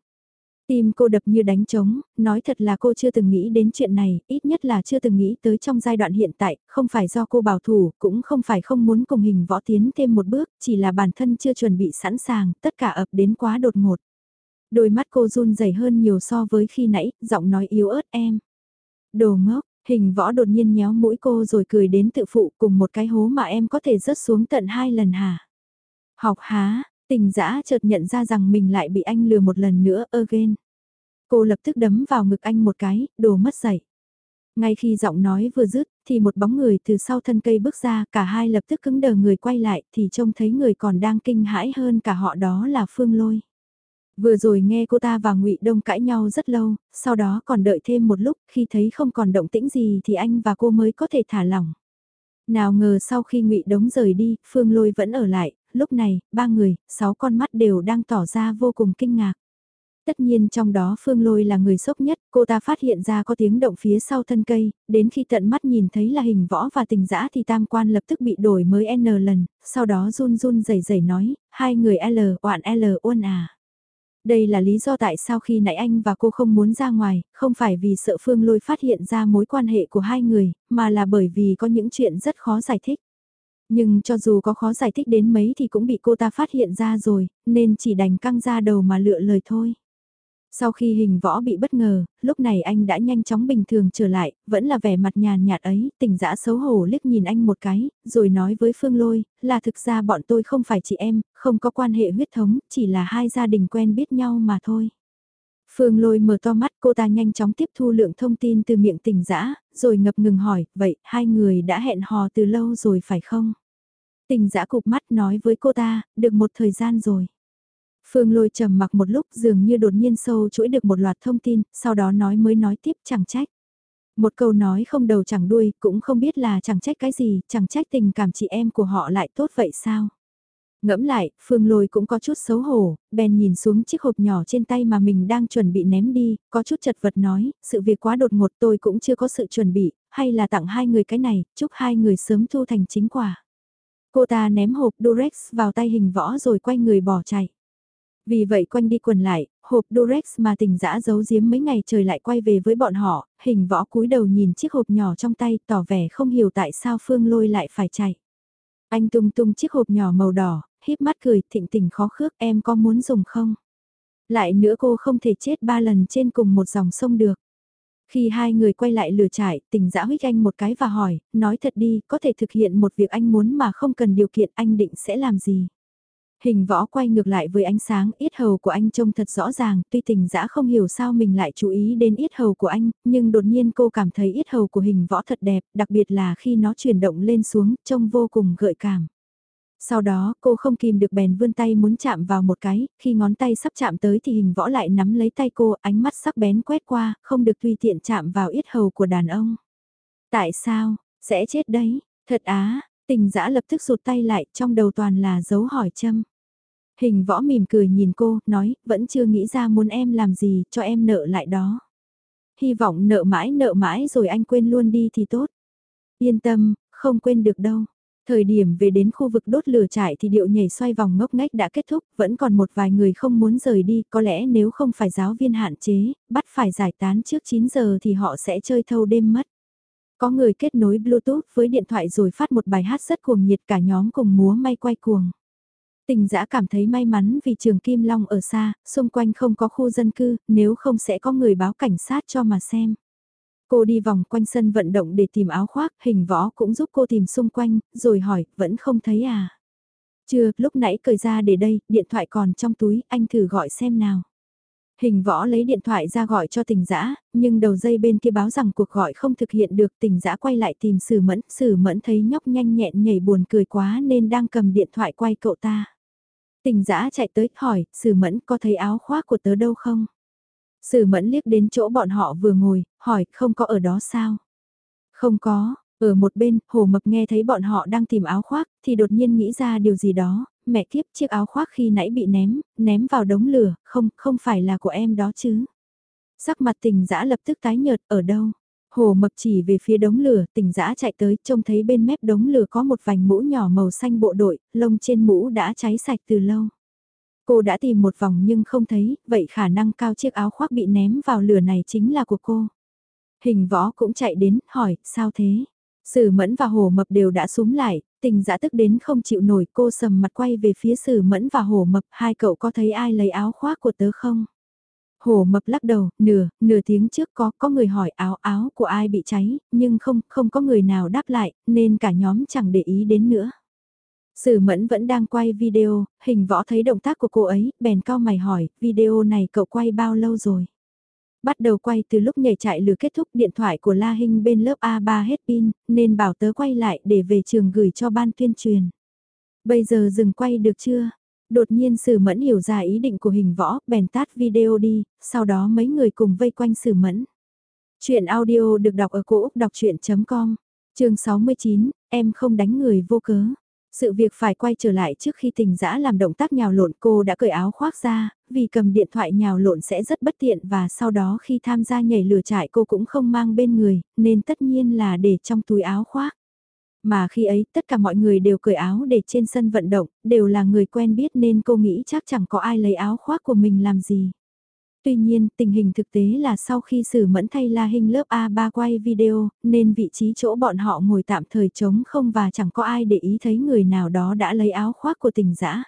S1: Tim cô đập như đánh trống, nói thật là cô chưa từng nghĩ đến chuyện này, ít nhất là chưa từng nghĩ tới trong giai đoạn hiện tại, không phải do cô bảo thủ, cũng không phải không muốn cùng hình võ tiến thêm một bước, chỉ là bản thân chưa chuẩn bị sẵn sàng, tất cả ập đến quá đột ngột. Đôi mắt cô run rẩy hơn nhiều so với khi nãy, giọng nói yếu ớt em. Đồ ngốc, hình võ đột nhiên nhéo mũi cô rồi cười đến tự phụ cùng một cái hố mà em có thể rớt xuống tận hai lần hả? Học há, Tình dã chợt nhận ra rằng mình lại bị anh lừa một lần nữa again. Cô lập tức đấm vào ngực anh một cái, đồ mất dậy. Ngay khi giọng nói vừa dứt, thì một bóng người từ sau thân cây bước ra, cả hai lập tức cứng đờ người quay lại, thì trông thấy người còn đang kinh hãi hơn cả họ đó là Phương Lôi. Vừa rồi nghe cô ta và ngụy Đông cãi nhau rất lâu, sau đó còn đợi thêm một lúc, khi thấy không còn động tĩnh gì thì anh và cô mới có thể thả lỏng. Nào ngờ sau khi ngụy Đống rời đi, Phương Lôi vẫn ở lại, lúc này, ba người, sáu con mắt đều đang tỏ ra vô cùng kinh ngạc. Tất nhiên trong đó Phương Lôi là người sốc nhất, cô ta phát hiện ra có tiếng động phía sau thân cây, đến khi tận mắt nhìn thấy là hình võ và tình dã thì tam quan lập tức bị đổi mới N lần, sau đó run run rẩy rẩy nói, hai người L, oạn L, uôn à. Đây là lý do tại sao khi nãy anh và cô không muốn ra ngoài, không phải vì sợ Phương Lôi phát hiện ra mối quan hệ của hai người, mà là bởi vì có những chuyện rất khó giải thích. Nhưng cho dù có khó giải thích đến mấy thì cũng bị cô ta phát hiện ra rồi, nên chỉ đành căng ra đầu mà lựa lời thôi. Sau khi hình võ bị bất ngờ, lúc này anh đã nhanh chóng bình thường trở lại, vẫn là vẻ mặt nhàn nhạt ấy, tỉnh dã xấu hổ liếc nhìn anh một cái, rồi nói với Phương Lôi, là thực ra bọn tôi không phải chị em, không có quan hệ huyết thống, chỉ là hai gia đình quen biết nhau mà thôi. Phương Lôi mở to mắt cô ta nhanh chóng tiếp thu lượng thông tin từ miệng tỉnh dã rồi ngập ngừng hỏi, vậy hai người đã hẹn hò từ lâu rồi phải không? Tỉnh dã cục mắt nói với cô ta, được một thời gian rồi. Phương lôi trầm mặc một lúc dường như đột nhiên sâu chuỗi được một loạt thông tin, sau đó nói mới nói tiếp chẳng trách. Một câu nói không đầu chẳng đuôi, cũng không biết là chẳng trách cái gì, chẳng trách tình cảm chị em của họ lại tốt vậy sao. Ngẫm lại, Phương Lôi cũng có chút xấu hổ, bèn nhìn xuống chiếc hộp nhỏ trên tay mà mình đang chuẩn bị ném đi, có chút chật vật nói, sự việc quá đột ngột tôi cũng chưa có sự chuẩn bị, hay là tặng hai người cái này, chúc hai người sớm thu thành chính quả. Cô ta ném hộp Durex vào tay hình võ rồi quay người bỏ chạy. Vì vậy quanh đi quần lại, hộp Durex mà tình dã giấu giếm mấy ngày trời lại quay về với bọn họ, hình võ cúi đầu nhìn chiếc hộp nhỏ trong tay tỏ vẻ không hiểu tại sao Phương Lôi lại phải chạy. Anh tung tung chiếc hộp nhỏ màu đỏ, híp mắt cười thịnh tình khó khước em có muốn dùng không? Lại nữa cô không thể chết ba lần trên cùng một dòng sông được. Khi hai người quay lại lửa trại, tình dã huyết anh một cái và hỏi, nói thật đi, có thể thực hiện một việc anh muốn mà không cần điều kiện anh định sẽ làm gì? Hình võ quay ngược lại với ánh sáng, yết hầu của anh trông thật rõ ràng, tuy tình dã không hiểu sao mình lại chú ý đến yết hầu của anh, nhưng đột nhiên cô cảm thấy yết hầu của hình võ thật đẹp, đặc biệt là khi nó chuyển động lên xuống, trông vô cùng gợi cảm. Sau đó, cô không kìm được bèn vươn tay muốn chạm vào một cái, khi ngón tay sắp chạm tới thì hình võ lại nắm lấy tay cô, ánh mắt sắc bén quét qua, không được tùy tiện chạm vào yết hầu của đàn ông. Tại sao, sẽ chết đấy, thật á, tình dã lập tức rụt tay lại, trong đầu toàn là dấu hỏi châm. Hình võ mỉm cười nhìn cô, nói, vẫn chưa nghĩ ra muốn em làm gì, cho em nợ lại đó. Hy vọng nợ mãi nợ mãi rồi anh quên luôn đi thì tốt. Yên tâm, không quên được đâu. Thời điểm về đến khu vực đốt lửa trại thì điệu nhảy xoay vòng ngốc ngách đã kết thúc, vẫn còn một vài người không muốn rời đi, có lẽ nếu không phải giáo viên hạn chế, bắt phải giải tán trước 9 giờ thì họ sẽ chơi thâu đêm mất. Có người kết nối Bluetooth với điện thoại rồi phát một bài hát rất cuồng nhiệt cả nhóm cùng múa may quay cuồng. Tình giã cảm thấy may mắn vì trường Kim Long ở xa, xung quanh không có khu dân cư, nếu không sẽ có người báo cảnh sát cho mà xem. Cô đi vòng quanh sân vận động để tìm áo khoác, hình võ cũng giúp cô tìm xung quanh, rồi hỏi, vẫn không thấy à? Chưa, lúc nãy cởi ra để đây, điện thoại còn trong túi, anh thử gọi xem nào. Hình võ lấy điện thoại ra gọi cho tình dã nhưng đầu dây bên kia báo rằng cuộc gọi không thực hiện được tình dã quay lại tìm sử mẫn, sử mẫn thấy nhóc nhanh nhẹn nhảy buồn cười quá nên đang cầm điện thoại quay cậu ta. Tình dã chạy tới hỏi, sử mẫn có thấy áo khoác của tớ đâu không? Sử mẫn liếc đến chỗ bọn họ vừa ngồi, hỏi không có ở đó sao? Không có, ở một bên, hồ mập nghe thấy bọn họ đang tìm áo khoác, thì đột nhiên nghĩ ra điều gì đó, mẹ kiếp chiếc áo khoác khi nãy bị ném, ném vào đống lửa, không, không phải là của em đó chứ. Sắc mặt tình dã lập tức tái nhợt, ở đâu? Hồ mập chỉ về phía đống lửa, tình dã chạy tới, trông thấy bên mép đống lửa có một vành mũ nhỏ màu xanh bộ đội, lông trên mũ đã cháy sạch từ lâu. Cô đã tìm một vòng nhưng không thấy, vậy khả năng cao chiếc áo khoác bị ném vào lửa này chính là của cô. Hình võ cũng chạy đến, hỏi, sao thế? Sử mẫn và hồ mập đều đã súng lại, tình dã tức đến không chịu nổi cô sầm mặt quay về phía sử mẫn và hồ mập, hai cậu có thấy ai lấy áo khoác của tớ không? Hồ mập lắc đầu, nửa, nửa tiếng trước có, có người hỏi áo áo của ai bị cháy, nhưng không, không có người nào đáp lại, nên cả nhóm chẳng để ý đến nữa. Sử mẫn vẫn đang quay video, hình võ thấy động tác của cô ấy, bèn cao mày hỏi, video này cậu quay bao lâu rồi? Bắt đầu quay từ lúc nhảy chạy lừa kết thúc điện thoại của La Hinh bên lớp A3 hết pin, nên bảo tớ quay lại để về trường gửi cho ban tuyên truyền. Bây giờ dừng quay được chưa? Đột nhiên sử mẫn hiểu ra ý định của hình võ, bèn tắt video đi, sau đó mấy người cùng vây quanh sử mẫn. Chuyện audio được đọc ở cổ Úc đọc chuyện.com, trường 69, em không đánh người vô cớ. Sự việc phải quay trở lại trước khi tình dã làm động tác nhào lộn cô đã cởi áo khoác ra, vì cầm điện thoại nhào lộn sẽ rất bất tiện và sau đó khi tham gia nhảy lửa trại cô cũng không mang bên người, nên tất nhiên là để trong túi áo khoác. Mà khi ấy tất cả mọi người đều cởi áo để trên sân vận động, đều là người quen biết nên cô nghĩ chắc chẳng có ai lấy áo khoác của mình làm gì. Tuy nhiên, tình hình thực tế là sau khi sử mẫn thay la hình lớp A3 quay video, nên vị trí chỗ bọn họ ngồi tạm thời trống không và chẳng có ai để ý thấy người nào đó đã lấy áo khoác của tình dã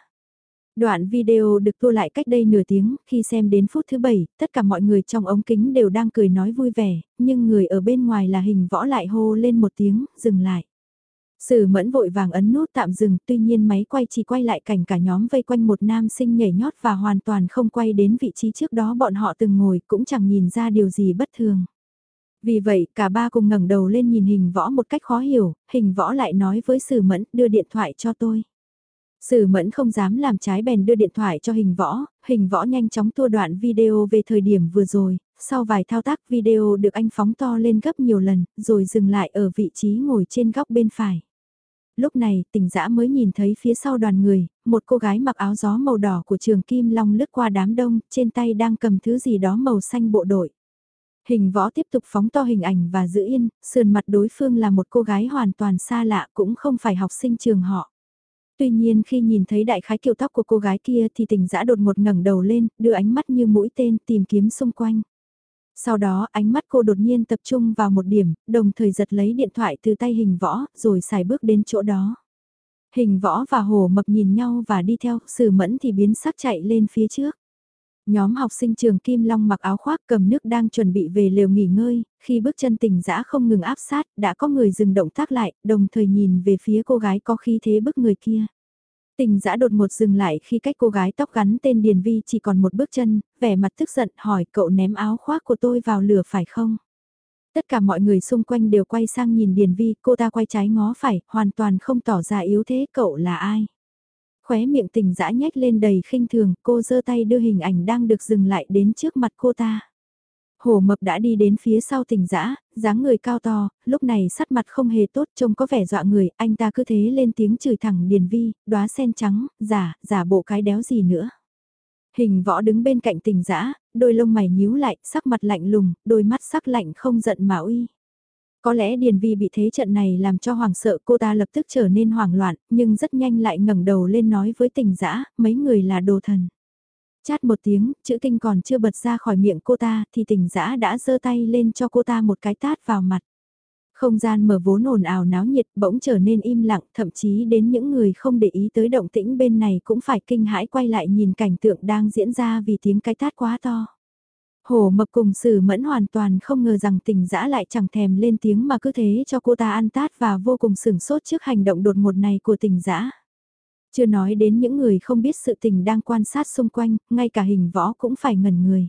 S1: Đoạn video được tua lại cách đây nửa tiếng, khi xem đến phút thứ bảy, tất cả mọi người trong ống kính đều đang cười nói vui vẻ, nhưng người ở bên ngoài là hình võ lại hô lên một tiếng, dừng lại. Sử mẫn vội vàng ấn nút tạm dừng, tuy nhiên máy quay chỉ quay lại cảnh cả nhóm vây quanh một nam sinh nhảy nhót và hoàn toàn không quay đến vị trí trước đó bọn họ từng ngồi, cũng chẳng nhìn ra điều gì bất thường. Vì vậy, cả ba cùng ngẩng đầu lên nhìn hình võ một cách khó hiểu, hình võ lại nói với Sử mẫn, đưa điện thoại cho tôi. Sử mẫn không dám làm trái bèn đưa điện thoại cho hình võ, hình võ nhanh chóng tua đoạn video về thời điểm vừa rồi, sau vài thao tác video được anh phóng to lên gấp nhiều lần, rồi dừng lại ở vị trí ngồi trên góc bên phải. Lúc này, tỉnh dã mới nhìn thấy phía sau đoàn người, một cô gái mặc áo gió màu đỏ của trường Kim Long lướt qua đám đông, trên tay đang cầm thứ gì đó màu xanh bộ đội. Hình võ tiếp tục phóng to hình ảnh và giữ yên, sườn mặt đối phương là một cô gái hoàn toàn xa lạ cũng không phải học sinh trường họ. Tuy nhiên khi nhìn thấy đại khái kiểu tóc của cô gái kia thì tình dã đột một ngẩng đầu lên, đưa ánh mắt như mũi tên tìm kiếm xung quanh. Sau đó ánh mắt cô đột nhiên tập trung vào một điểm, đồng thời giật lấy điện thoại từ tay hình võ, rồi xài bước đến chỗ đó. Hình võ và hồ mập nhìn nhau và đi theo, sử mẫn thì biến sắc chạy lên phía trước. Nhóm học sinh trường Kim Long mặc áo khoác cầm nước đang chuẩn bị về lều nghỉ ngơi, khi bước chân tỉnh dã không ngừng áp sát, đã có người dừng động tác lại, đồng thời nhìn về phía cô gái có khí thế bức người kia. Tình giã đột một dừng lại khi cách cô gái tóc gắn tên Điền Vi chỉ còn một bước chân, vẻ mặt tức giận hỏi cậu ném áo khoác của tôi vào lửa phải không? Tất cả mọi người xung quanh đều quay sang nhìn Điền Vi, cô ta quay trái ngó phải, hoàn toàn không tỏ ra yếu thế cậu là ai? Khóe miệng tình dã nhếch lên đầy khinh thường, cô giơ tay đưa hình ảnh đang được dừng lại đến trước mặt cô ta. Hồ mập đã đi đến phía sau tỉnh dã dáng người cao to, lúc này sắt mặt không hề tốt trông có vẻ dọa người, anh ta cứ thế lên tiếng chửi thẳng Điền Vi, đóa sen trắng, giả, giả bộ cái đéo gì nữa. Hình võ đứng bên cạnh tỉnh dã đôi lông mày nhíu lại, sắc mặt lạnh lùng, đôi mắt sắc lạnh không giận mà uy. Có lẽ Điền Vi bị thế trận này làm cho hoàng sợ cô ta lập tức trở nên hoảng loạn, nhưng rất nhanh lại ngẩng đầu lên nói với tình dã mấy người là đồ thần. Chát một tiếng, chữ kinh còn chưa bật ra khỏi miệng cô ta thì tình dã đã giơ tay lên cho cô ta một cái tát vào mặt. Không gian mở vốn ồn ào náo nhiệt bỗng trở nên im lặng, thậm chí đến những người không để ý tới động tĩnh bên này cũng phải kinh hãi quay lại nhìn cảnh tượng đang diễn ra vì tiếng cái tát quá to. Hổ mập cùng sử mẫn hoàn toàn không ngờ rằng tình dã lại chẳng thèm lên tiếng mà cứ thế cho cô ta ăn tát và vô cùng sửng sốt trước hành động đột ngột này của tình dã. Chưa nói đến những người không biết sự tình đang quan sát xung quanh, ngay cả hình võ cũng phải ngẩn người.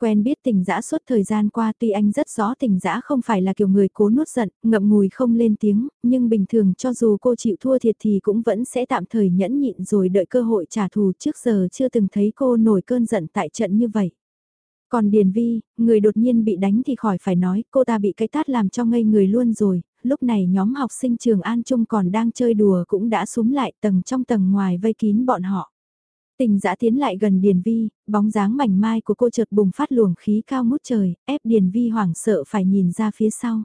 S1: Quen biết tình dã suốt thời gian qua tuy anh rất rõ tình dã không phải là kiểu người cố nuốt giận, ngậm ngùi không lên tiếng, nhưng bình thường cho dù cô chịu thua thiệt thì cũng vẫn sẽ tạm thời nhẫn nhịn rồi đợi cơ hội trả thù trước giờ chưa từng thấy cô nổi cơn giận tại trận như vậy. Còn Điền Vi, người đột nhiên bị đánh thì khỏi phải nói, cô ta bị cái tát làm cho ngây người luôn rồi, lúc này nhóm học sinh trường An Trung còn đang chơi đùa cũng đã súng lại tầng trong tầng ngoài vây kín bọn họ. Tình giã tiến lại gần Điền Vi, bóng dáng mảnh mai của cô chợt bùng phát luồng khí cao mút trời, ép Điền Vi hoảng sợ phải nhìn ra phía sau.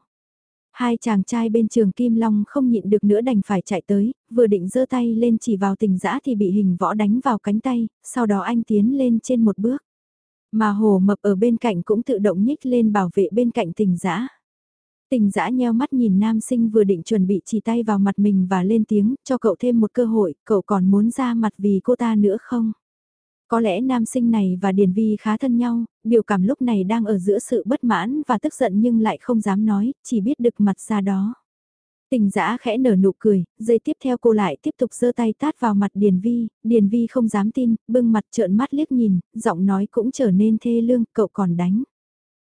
S1: Hai chàng trai bên trường Kim Long không nhịn được nữa đành phải chạy tới, vừa định giơ tay lên chỉ vào tình dã thì bị hình võ đánh vào cánh tay, sau đó anh tiến lên trên một bước. Mà hồ mập ở bên cạnh cũng tự động nhích lên bảo vệ bên cạnh tình dã Tình dã nheo mắt nhìn nam sinh vừa định chuẩn bị chỉ tay vào mặt mình và lên tiếng, cho cậu thêm một cơ hội, cậu còn muốn ra mặt vì cô ta nữa không? Có lẽ nam sinh này và Điền Vi khá thân nhau, biểu cảm lúc này đang ở giữa sự bất mãn và tức giận nhưng lại không dám nói, chỉ biết đực mặt ra đó. Tình giã khẽ nở nụ cười, giây tiếp theo cô lại tiếp tục giơ tay tát vào mặt Điền Vi, Điền Vi không dám tin, bưng mặt trợn mắt liếc nhìn, giọng nói cũng trở nên thê lương, cậu còn đánh.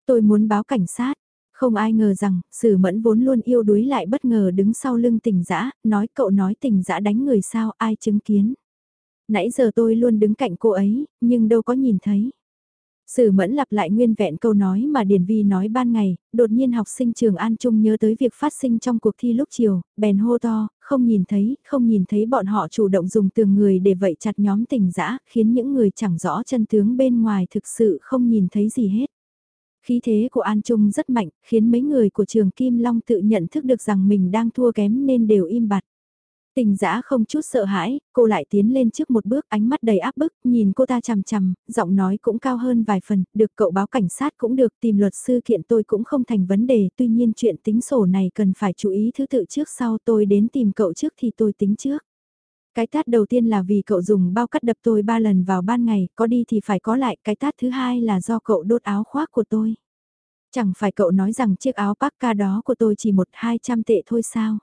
S1: Tôi muốn báo cảnh sát, không ai ngờ rằng, sử mẫn vốn luôn yêu đuối lại bất ngờ đứng sau lưng tình dã nói cậu nói tình dã đánh người sao, ai chứng kiến. Nãy giờ tôi luôn đứng cạnh cô ấy, nhưng đâu có nhìn thấy. Sử mẫn lặp lại nguyên vẹn câu nói mà Điền Vi nói ban ngày, đột nhiên học sinh trường An Trung nhớ tới việc phát sinh trong cuộc thi lúc chiều, bèn hô to, không nhìn thấy, không nhìn thấy bọn họ chủ động dùng tường người để vậy chặt nhóm tình dã khiến những người chẳng rõ chân tướng bên ngoài thực sự không nhìn thấy gì hết. Khí thế của An Trung rất mạnh, khiến mấy người của trường Kim Long tự nhận thức được rằng mình đang thua kém nên đều im bặt. Tình giã không chút sợ hãi, cô lại tiến lên trước một bước ánh mắt đầy áp bức, nhìn cô ta chằm chằm, giọng nói cũng cao hơn vài phần, được cậu báo cảnh sát cũng được, tìm luật sư kiện tôi cũng không thành vấn đề, tuy nhiên chuyện tính sổ này cần phải chú ý thứ tự trước sau tôi đến tìm cậu trước thì tôi tính trước. Cái tát đầu tiên là vì cậu dùng bao cắt đập tôi ba lần vào ban ngày, có đi thì phải có lại, cái tát thứ hai là do cậu đốt áo khoác của tôi. Chẳng phải cậu nói rằng chiếc áo Parka đó của tôi chỉ một hai trăm tệ thôi sao?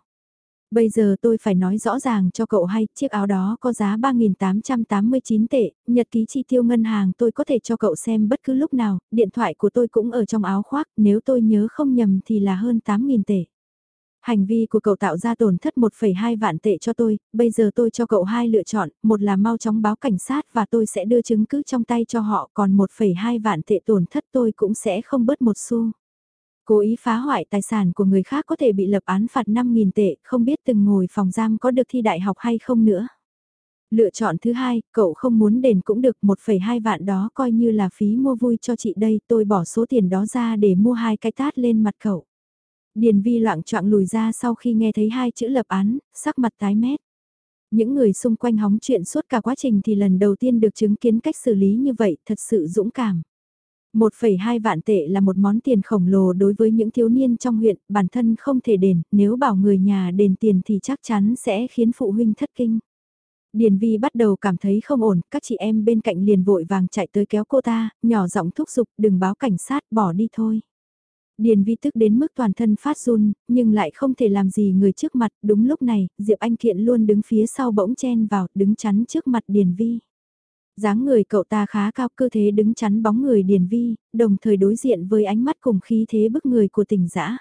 S1: Bây giờ tôi phải nói rõ ràng cho cậu hay, chiếc áo đó có giá 3.889 tệ, nhật ký chi tiêu ngân hàng tôi có thể cho cậu xem bất cứ lúc nào, điện thoại của tôi cũng ở trong áo khoác, nếu tôi nhớ không nhầm thì là hơn 8.000 tệ. Hành vi của cậu tạo ra tổn thất 1,2 vạn tệ cho tôi, bây giờ tôi cho cậu hai lựa chọn, một là mau chóng báo cảnh sát và tôi sẽ đưa chứng cứ trong tay cho họ, còn 1,2 vạn tệ tổn thất tôi cũng sẽ không bớt một xu. Cố ý phá hoại tài sản của người khác có thể bị lập án phạt 5.000 tệ, không biết từng ngồi phòng giam có được thi đại học hay không nữa. Lựa chọn thứ hai, cậu không muốn đền cũng được 1,2 vạn đó coi như là phí mua vui cho chị đây, tôi bỏ số tiền đó ra để mua hai cái tát lên mặt cậu. Điền vi loạn trọng lùi ra sau khi nghe thấy hai chữ lập án, sắc mặt tái mét. Những người xung quanh hóng chuyện suốt cả quá trình thì lần đầu tiên được chứng kiến cách xử lý như vậy, thật sự dũng cảm. 1,2 vạn tệ là một món tiền khổng lồ đối với những thiếu niên trong huyện, bản thân không thể đền, nếu bảo người nhà đền tiền thì chắc chắn sẽ khiến phụ huynh thất kinh. Điền Vi bắt đầu cảm thấy không ổn, các chị em bên cạnh liền vội vàng chạy tới kéo cô ta, nhỏ giọng thúc giục đừng báo cảnh sát, bỏ đi thôi. Điền Vi tức đến mức toàn thân phát run, nhưng lại không thể làm gì người trước mặt, đúng lúc này, Diệp Anh Kiện luôn đứng phía sau bỗng chen vào, đứng chắn trước mặt Điền Vi. Dáng người cậu ta khá cao cơ thế đứng chắn bóng người Điền Vi, đồng thời đối diện với ánh mắt cùng khí thế bức người của tỉnh giã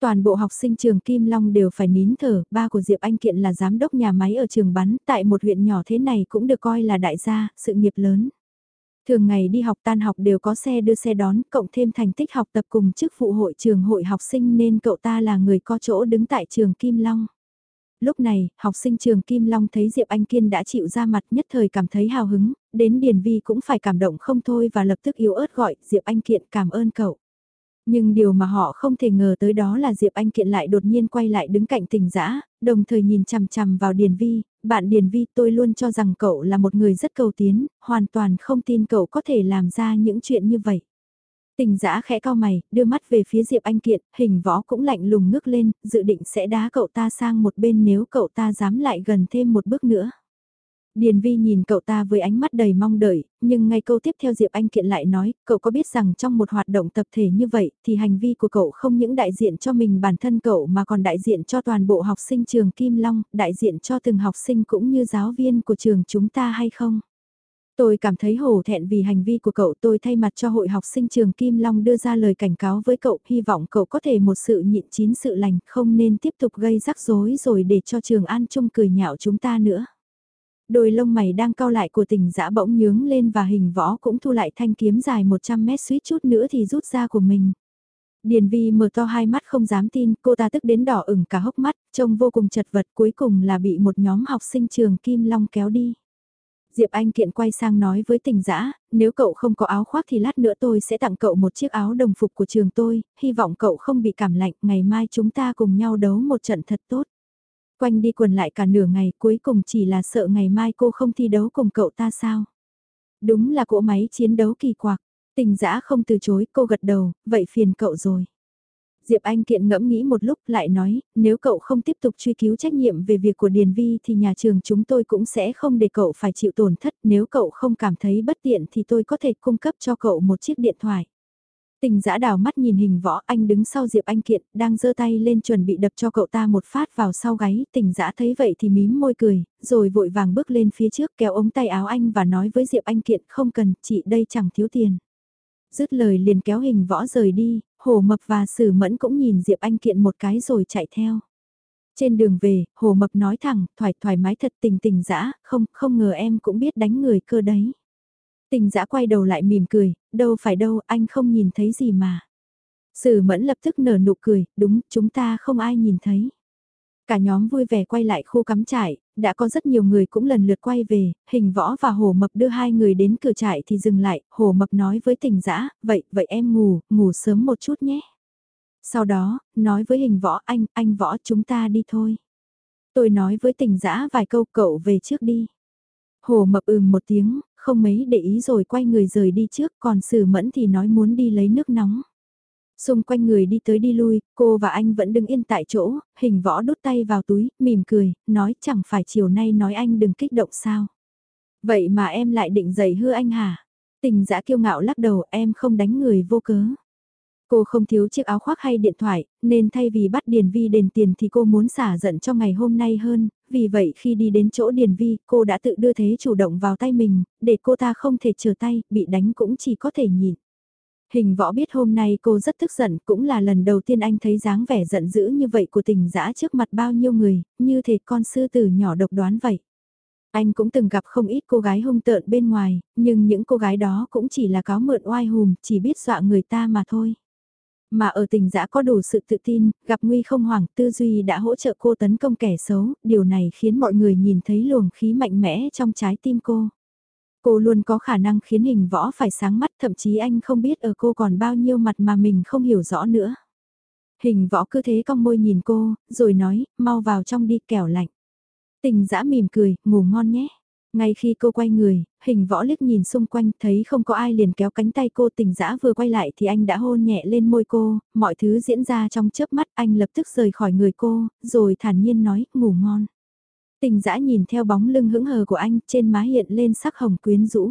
S1: Toàn bộ học sinh trường Kim Long đều phải nín thở, ba của Diệp Anh Kiện là giám đốc nhà máy ở trường bắn, tại một huyện nhỏ thế này cũng được coi là đại gia, sự nghiệp lớn. Thường ngày đi học tan học đều có xe đưa xe đón, cộng thêm thành tích học tập cùng chức vụ hội trường hội học sinh nên cậu ta là người có chỗ đứng tại trường Kim Long. Lúc này, học sinh trường Kim Long thấy Diệp Anh Kiên đã chịu ra mặt nhất thời cảm thấy hào hứng, đến Điền Vi cũng phải cảm động không thôi và lập tức yếu ớt gọi Diệp Anh Kiện cảm ơn cậu. Nhưng điều mà họ không thể ngờ tới đó là Diệp Anh Kiện lại đột nhiên quay lại đứng cạnh tình dã đồng thời nhìn chằm chằm vào Điền Vi, bạn Điền Vi tôi luôn cho rằng cậu là một người rất cầu tiến, hoàn toàn không tin cậu có thể làm ra những chuyện như vậy. Tình giã khẽ cao mày, đưa mắt về phía Diệp Anh Kiện, hình võ cũng lạnh lùng ngước lên, dự định sẽ đá cậu ta sang một bên nếu cậu ta dám lại gần thêm một bước nữa. Điền Vi nhìn cậu ta với ánh mắt đầy mong đợi, nhưng ngay câu tiếp theo Diệp Anh Kiện lại nói, cậu có biết rằng trong một hoạt động tập thể như vậy, thì hành vi của cậu không những đại diện cho mình bản thân cậu mà còn đại diện cho toàn bộ học sinh trường Kim Long, đại diện cho từng học sinh cũng như giáo viên của trường chúng ta hay không? Tôi cảm thấy hổ thẹn vì hành vi của cậu tôi thay mặt cho hội học sinh trường Kim Long đưa ra lời cảnh cáo với cậu, hy vọng cậu có thể một sự nhịn chín sự lành, không nên tiếp tục gây rắc rối rồi để cho trường An Trung cười nhạo chúng ta nữa. Đôi lông mày đang cao lại của tình dã bỗng nhướng lên và hình võ cũng thu lại thanh kiếm dài 100 mét suýt chút nữa thì rút ra của mình. Điền Vi mở to hai mắt không dám tin, cô ta tức đến đỏ ửng cả hốc mắt, trông vô cùng chật vật cuối cùng là bị một nhóm học sinh trường Kim Long kéo đi. Diệp Anh Kiện quay sang nói với tình dã nếu cậu không có áo khoác thì lát nữa tôi sẽ tặng cậu một chiếc áo đồng phục của trường tôi, hy vọng cậu không bị cảm lạnh, ngày mai chúng ta cùng nhau đấu một trận thật tốt. Quanh đi quần lại cả nửa ngày cuối cùng chỉ là sợ ngày mai cô không thi đấu cùng cậu ta sao. Đúng là cỗ máy chiến đấu kỳ quặc, tình dã không từ chối, cô gật đầu, vậy phiền cậu rồi. Diệp Anh Kiện ngẫm nghĩ một lúc lại nói, nếu cậu không tiếp tục truy cứu trách nhiệm về việc của Điền Vi thì nhà trường chúng tôi cũng sẽ không để cậu phải chịu tổn thất. Nếu cậu không cảm thấy bất tiện thì tôi có thể cung cấp cho cậu một chiếc điện thoại. Tình giã đào mắt nhìn hình võ anh đứng sau Diệp Anh Kiện, đang giơ tay lên chuẩn bị đập cho cậu ta một phát vào sau gáy. Tình giã thấy vậy thì mím môi cười, rồi vội vàng bước lên phía trước kéo ống tay áo anh và nói với Diệp Anh Kiện không cần, chị đây chẳng thiếu tiền. Dứt lời liền kéo hình võ rời đi, Hồ Mập và Sử Mẫn cũng nhìn Diệp Anh Kiện một cái rồi chạy theo. Trên đường về, Hồ Mập nói thẳng, thoải thoải mái thật tình tình dã, không, không ngờ em cũng biết đánh người cơ đấy. Tình dã quay đầu lại mỉm cười, đâu phải đâu, anh không nhìn thấy gì mà. Sử Mẫn lập tức nở nụ cười, đúng, chúng ta không ai nhìn thấy. Cả nhóm vui vẻ quay lại khu cắm trại, đã có rất nhiều người cũng lần lượt quay về, hình võ và hồ mập đưa hai người đến cửa trại thì dừng lại, hồ mập nói với tình dã vậy, vậy em ngủ, ngủ sớm một chút nhé. Sau đó, nói với hình võ anh, anh võ chúng ta đi thôi. Tôi nói với tình dã vài câu cậu về trước đi. Hồ mập ừm một tiếng, không mấy để ý rồi quay người rời đi trước, còn sử mẫn thì nói muốn đi lấy nước nóng. Xung quanh người đi tới đi lui, cô và anh vẫn đứng yên tại chỗ, hình võ đút tay vào túi, mỉm cười, nói chẳng phải chiều nay nói anh đừng kích động sao. Vậy mà em lại định dậy hư anh hả? Tình dã kiêu ngạo lắc đầu em không đánh người vô cớ. Cô không thiếu chiếc áo khoác hay điện thoại, nên thay vì bắt Điền Vi đền tiền thì cô muốn xả giận cho ngày hôm nay hơn, vì vậy khi đi đến chỗ Điền Vi, cô đã tự đưa thế chủ động vào tay mình, để cô ta không thể trở tay, bị đánh cũng chỉ có thể nhịn. Hình võ biết hôm nay cô rất tức giận, cũng là lần đầu tiên anh thấy dáng vẻ giận dữ như vậy của tình dã trước mặt bao nhiêu người, như thể con sư tử nhỏ độc đoán vậy. Anh cũng từng gặp không ít cô gái hung tợn bên ngoài, nhưng những cô gái đó cũng chỉ là cáo mượn oai hùm, chỉ biết dọa người ta mà thôi. Mà ở tình dã có đủ sự tự tin, gặp nguy không hoảng, tư duy đã hỗ trợ cô tấn công kẻ xấu, điều này khiến mọi người nhìn thấy luồng khí mạnh mẽ trong trái tim cô. Cô luôn có khả năng khiến hình võ phải sáng mắt thậm chí anh không biết ở cô còn bao nhiêu mặt mà mình không hiểu rõ nữa. Hình võ cứ thế cong môi nhìn cô, rồi nói, mau vào trong đi kẻo lạnh. Tình dã mỉm cười, ngủ ngon nhé. Ngay khi cô quay người, hình võ liếc nhìn xung quanh thấy không có ai liền kéo cánh tay cô tình dã vừa quay lại thì anh đã hôn nhẹ lên môi cô, mọi thứ diễn ra trong chớp mắt anh lập tức rời khỏi người cô, rồi thản nhiên nói ngủ ngon. Tình dã nhìn theo bóng lưng hững hờ của anh trên má hiện lên sắc hồng quyến rũ.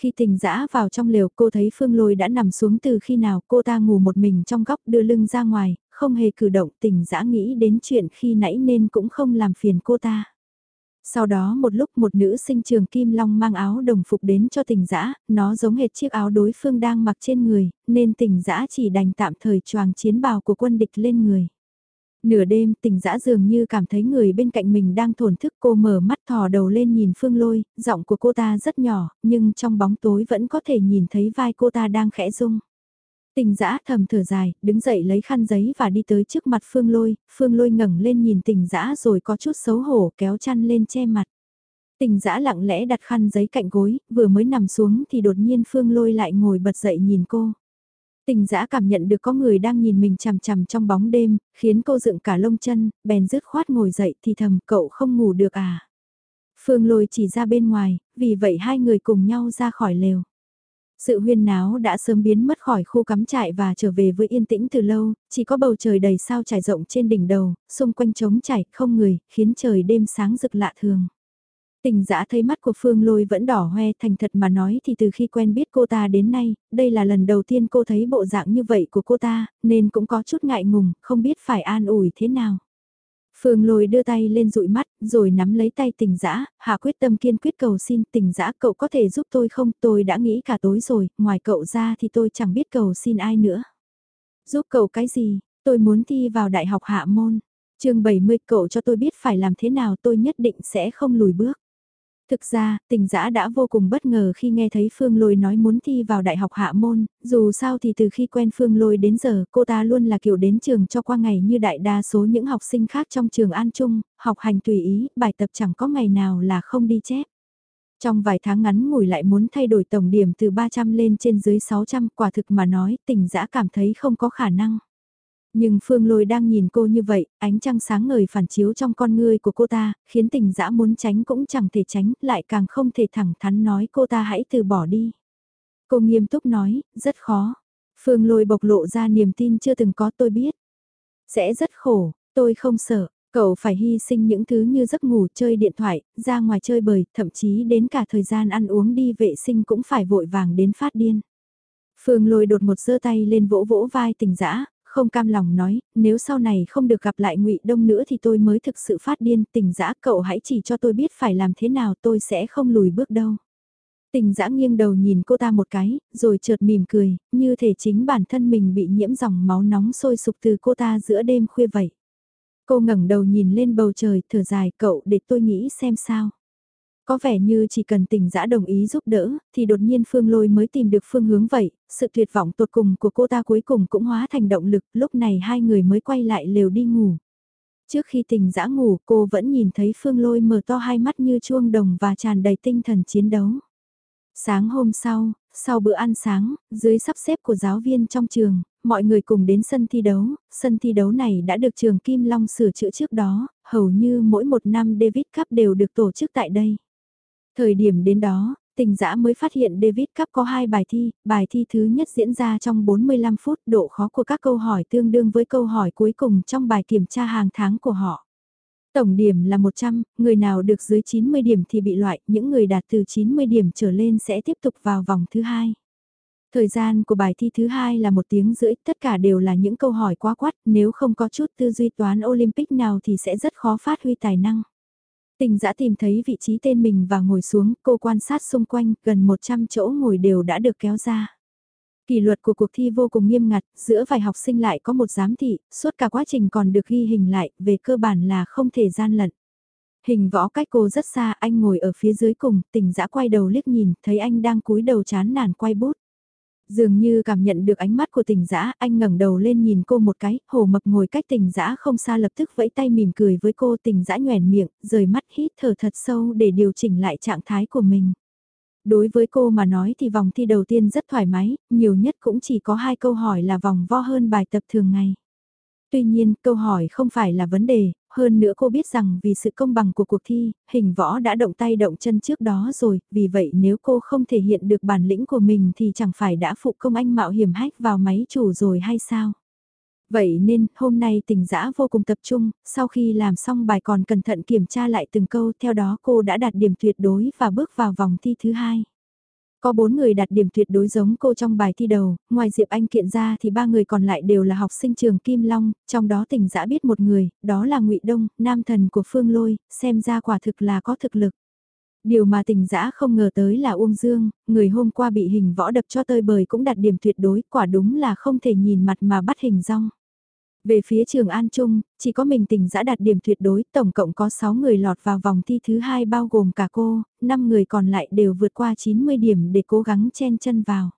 S1: Khi tình dã vào trong lều cô thấy Phương Lôi đã nằm xuống từ khi nào cô ta ngủ một mình trong góc đưa lưng ra ngoài, không hề cử động tình dã nghĩ đến chuyện khi nãy nên cũng không làm phiền cô ta. Sau đó một lúc một nữ sinh trường Kim Long mang áo đồng phục đến cho tình dã nó giống hệt chiếc áo đối phương đang mặc trên người, nên tình dã chỉ đành tạm thời choàng chiến bào của quân địch lên người. Nửa đêm tình dã dường như cảm thấy người bên cạnh mình đang thổn thức cô mở mắt thò đầu lên nhìn phương lôi, giọng của cô ta rất nhỏ, nhưng trong bóng tối vẫn có thể nhìn thấy vai cô ta đang khẽ rung. Tình dã thầm thở dài, đứng dậy lấy khăn giấy và đi tới trước mặt phương lôi, phương lôi ngẩng lên nhìn tình dã rồi có chút xấu hổ kéo chăn lên che mặt. Tình dã lặng lẽ đặt khăn giấy cạnh gối, vừa mới nằm xuống thì đột nhiên phương lôi lại ngồi bật dậy nhìn cô. Tình dã cảm nhận được có người đang nhìn mình chằm chằm trong bóng đêm, khiến cô dựng cả lông chân, bèn rứt khoát ngồi dậy thì thầm cậu không ngủ được à. Phương lôi chỉ ra bên ngoài, vì vậy hai người cùng nhau ra khỏi lều. Sự huyên náo đã sớm biến mất khỏi khu cắm trại và trở về với yên tĩnh từ lâu, chỉ có bầu trời đầy sao trải rộng trên đỉnh đầu, xung quanh trống trải, không người, khiến trời đêm sáng rực lạ thường. Tình giã thấy mắt của Phương Lôi vẫn đỏ hoe thành thật mà nói thì từ khi quen biết cô ta đến nay, đây là lần đầu tiên cô thấy bộ dạng như vậy của cô ta, nên cũng có chút ngại ngùng, không biết phải an ủi thế nào. Phương Lôi đưa tay lên dụi mắt, rồi nắm lấy tay tình dã hạ quyết tâm kiên quyết cầu xin tình dã cậu có thể giúp tôi không, tôi đã nghĩ cả tối rồi, ngoài cậu ra thì tôi chẳng biết cầu xin ai nữa. Giúp cậu cái gì, tôi muốn thi vào đại học hạ môn. chương 70 cậu cho tôi biết phải làm thế nào tôi nhất định sẽ không lùi bước. Thực ra, tình giã đã vô cùng bất ngờ khi nghe thấy Phương Lôi nói muốn thi vào đại học hạ môn, dù sao thì từ khi quen Phương Lôi đến giờ cô ta luôn là kiểu đến trường cho qua ngày như đại đa số những học sinh khác trong trường An Trung, học hành tùy ý, bài tập chẳng có ngày nào là không đi chép. Trong vài tháng ngắn ngủi lại muốn thay đổi tổng điểm từ 300 lên trên dưới 600 quả thực mà nói tình giã cảm thấy không có khả năng. Nhưng Phương Lôi đang nhìn cô như vậy, ánh trăng sáng ngời phản chiếu trong con ngươi của cô ta, khiến tình dã muốn tránh cũng chẳng thể tránh, lại càng không thể thẳng thắn nói cô ta hãy từ bỏ đi. Cô nghiêm túc nói, rất khó. Phương Lôi bộc lộ ra niềm tin chưa từng có tôi biết. Sẽ rất khổ, tôi không sợ, cậu phải hy sinh những thứ như giấc ngủ, chơi điện thoại, ra ngoài chơi bời, thậm chí đến cả thời gian ăn uống đi vệ sinh cũng phải vội vàng đến phát điên. Phương lôi đột một giơ tay lên vỗ vỗ vai tình dã không cam lòng nói, nếu sau này không được gặp lại ngụy Đông nữa thì tôi mới thực sự phát điên, tình dã cậu hãy chỉ cho tôi biết phải làm thế nào tôi sẽ không lùi bước đâu. Tình dã nghiêng đầu nhìn cô ta một cái, rồi chợt mỉm cười, như thể chính bản thân mình bị nhiễm dòng máu nóng sôi sục từ cô ta giữa đêm khuya vậy. Cô ngẩng đầu nhìn lên bầu trời, thở dài cậu để tôi nghĩ xem sao. Có vẻ như chỉ cần tình dã đồng ý giúp đỡ, thì đột nhiên Phương Lôi mới tìm được phương hướng vậy, sự tuyệt vọng tột cùng của cô ta cuối cùng cũng hóa thành động lực, lúc này hai người mới quay lại lều đi ngủ. Trước khi tình dã ngủ cô vẫn nhìn thấy Phương Lôi mở to hai mắt như chuông đồng và tràn đầy tinh thần chiến đấu. Sáng hôm sau, sau bữa ăn sáng, dưới sắp xếp của giáo viên trong trường, mọi người cùng đến sân thi đấu, sân thi đấu này đã được trường Kim Long sửa chữa trước đó, hầu như mỗi một năm David Cup đều được tổ chức tại đây. Thời điểm đến đó, tình dã mới phát hiện David Cup có hai bài thi, bài thi thứ nhất diễn ra trong 45 phút, độ khó của các câu hỏi tương đương với câu hỏi cuối cùng trong bài kiểm tra hàng tháng của họ. Tổng điểm là 100, người nào được dưới 90 điểm thì bị loại, những người đạt từ 90 điểm trở lên sẽ tiếp tục vào vòng thứ hai. Thời gian của bài thi thứ hai là một tiếng rưỡi, tất cả đều là những câu hỏi quá quát, nếu không có chút tư duy toán Olympic nào thì sẽ rất khó phát huy tài năng. Tình giã tìm thấy vị trí tên mình và ngồi xuống, cô quan sát xung quanh, gần 100 chỗ ngồi đều đã được kéo ra. Kỷ luật của cuộc thi vô cùng nghiêm ngặt, giữa vài học sinh lại có một giám thị, suốt cả quá trình còn được ghi hình lại, về cơ bản là không thể gian lận. Hình võ cách cô rất xa, anh ngồi ở phía dưới cùng, tình dã quay đầu liếc nhìn, thấy anh đang cúi đầu chán nản quay bút. Dường như cảm nhận được ánh mắt của tình giã, anh ngẩng đầu lên nhìn cô một cái, hồ mập ngồi cách tình giã không xa lập tức vẫy tay mỉm cười với cô tình giã nhoèn miệng, rời mắt hít thở thật sâu để điều chỉnh lại trạng thái của mình. Đối với cô mà nói thì vòng thi đầu tiên rất thoải mái, nhiều nhất cũng chỉ có hai câu hỏi là vòng vo hơn bài tập thường ngày. Tuy nhiên, câu hỏi không phải là vấn đề, hơn nữa cô biết rằng vì sự công bằng của cuộc thi, hình võ đã động tay động chân trước đó rồi, vì vậy nếu cô không thể hiện được bản lĩnh của mình thì chẳng phải đã phụ công anh mạo hiểm hách vào máy chủ rồi hay sao? Vậy nên, hôm nay tình dã vô cùng tập trung, sau khi làm xong bài còn cẩn thận kiểm tra lại từng câu, theo đó cô đã đạt điểm tuyệt đối và bước vào vòng thi thứ hai. Có bốn người đạt điểm tuyệt đối giống cô trong bài thi đầu, ngoài Diệp Anh kiện ra thì ba người còn lại đều là học sinh trường Kim Long, trong đó tình dã biết một người, đó là ngụy Đông, nam thần của Phương Lôi, xem ra quả thực là có thực lực. Điều mà tình dã không ngờ tới là Uông Dương, người hôm qua bị hình võ đập cho tơi bời cũng đạt điểm tuyệt đối, quả đúng là không thể nhìn mặt mà bắt hình rong. Về phía trường An Trung, chỉ có mình tỉnh giã đạt điểm tuyệt đối, tổng cộng có 6 người lọt vào vòng thi thứ hai bao gồm cả cô, 5 người còn lại đều vượt qua 90 điểm để cố gắng chen chân vào.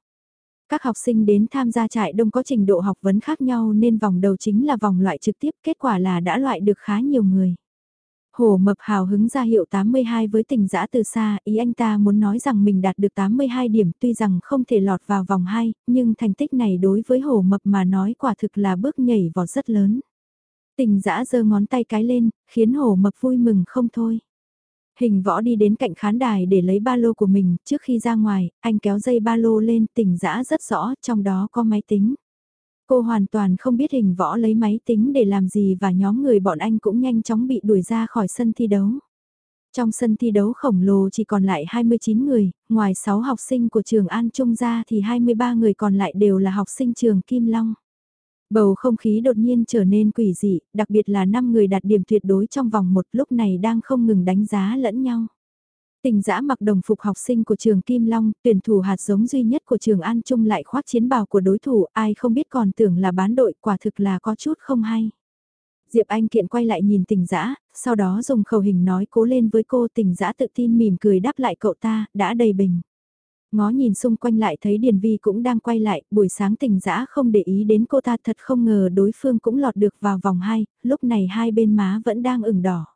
S1: Các học sinh đến tham gia trại đông có trình độ học vấn khác nhau nên vòng đầu chính là vòng loại trực tiếp, kết quả là đã loại được khá nhiều người. Hồ Mập hào hứng ra hiệu 82 với tình dã từ xa, ý anh ta muốn nói rằng mình đạt được 82 điểm tuy rằng không thể lọt vào vòng 2, nhưng thành tích này đối với Hồ Mập mà nói quả thực là bước nhảy vọt rất lớn. Tình dã giơ ngón tay cái lên, khiến Hồ Mập vui mừng không thôi. Hình võ đi đến cạnh khán đài để lấy ba lô của mình, trước khi ra ngoài, anh kéo dây ba lô lên, tình dã rất rõ, trong đó có máy tính. Cô hoàn toàn không biết hình võ lấy máy tính để làm gì và nhóm người bọn anh cũng nhanh chóng bị đuổi ra khỏi sân thi đấu. Trong sân thi đấu khổng lồ chỉ còn lại 29 người, ngoài 6 học sinh của trường An Trung ra thì 23 người còn lại đều là học sinh trường Kim Long. Bầu không khí đột nhiên trở nên quỷ dị, đặc biệt là 5 người đạt điểm tuyệt đối trong vòng một lúc này đang không ngừng đánh giá lẫn nhau. Tình giã mặc đồng phục học sinh của trường Kim Long, tuyển thủ hạt giống duy nhất của trường An Trung lại khoác chiến bào của đối thủ, ai không biết còn tưởng là bán đội, quả thực là có chút không hay. Diệp Anh Kiện quay lại nhìn tình giã, sau đó dùng khẩu hình nói cố lên với cô tình giã tự tin mỉm cười đáp lại cậu ta, đã đầy bình. Ngó nhìn xung quanh lại thấy Điền Vi cũng đang quay lại, buổi sáng tình giã không để ý đến cô ta thật không ngờ đối phương cũng lọt được vào vòng 2, lúc này hai bên má vẫn đang ửng đỏ.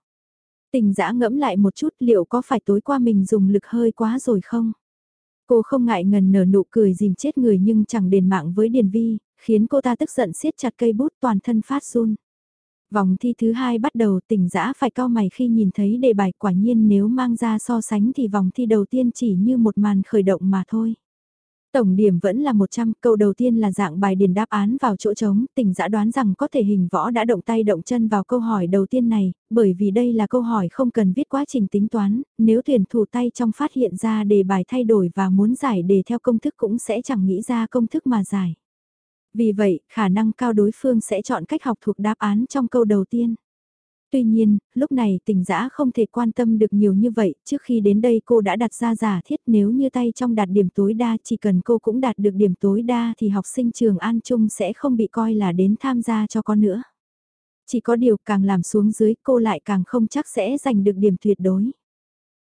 S1: Tình dã ngẫm lại một chút liệu có phải tối qua mình dùng lực hơi quá rồi không? Cô không ngại ngần nở nụ cười dìm chết người nhưng chẳng đền mạng với Điền Vi, khiến cô ta tức giận siết chặt cây bút toàn thân phát run. Vòng thi thứ hai bắt đầu tỉnh dã phải cao mày khi nhìn thấy đề bài quả nhiên nếu mang ra so sánh thì vòng thi đầu tiên chỉ như một màn khởi động mà thôi. Tổng điểm vẫn là 100, câu đầu tiên là dạng bài điền đáp án vào chỗ trống, tỉnh giã đoán rằng có thể hình võ đã động tay động chân vào câu hỏi đầu tiên này, bởi vì đây là câu hỏi không cần viết quá trình tính toán, nếu tuyển thủ tay trong phát hiện ra đề bài thay đổi và muốn giải đề theo công thức cũng sẽ chẳng nghĩ ra công thức mà giải. Vì vậy, khả năng cao đối phương sẽ chọn cách học thuộc đáp án trong câu đầu tiên. Tuy nhiên, lúc này tình dã không thể quan tâm được nhiều như vậy, trước khi đến đây cô đã đặt ra giả thiết nếu như tay trong đạt điểm tối đa chỉ cần cô cũng đạt được điểm tối đa thì học sinh trường An Trung sẽ không bị coi là đến tham gia cho con nữa. Chỉ có điều càng làm xuống dưới cô lại càng không chắc sẽ giành được điểm tuyệt đối.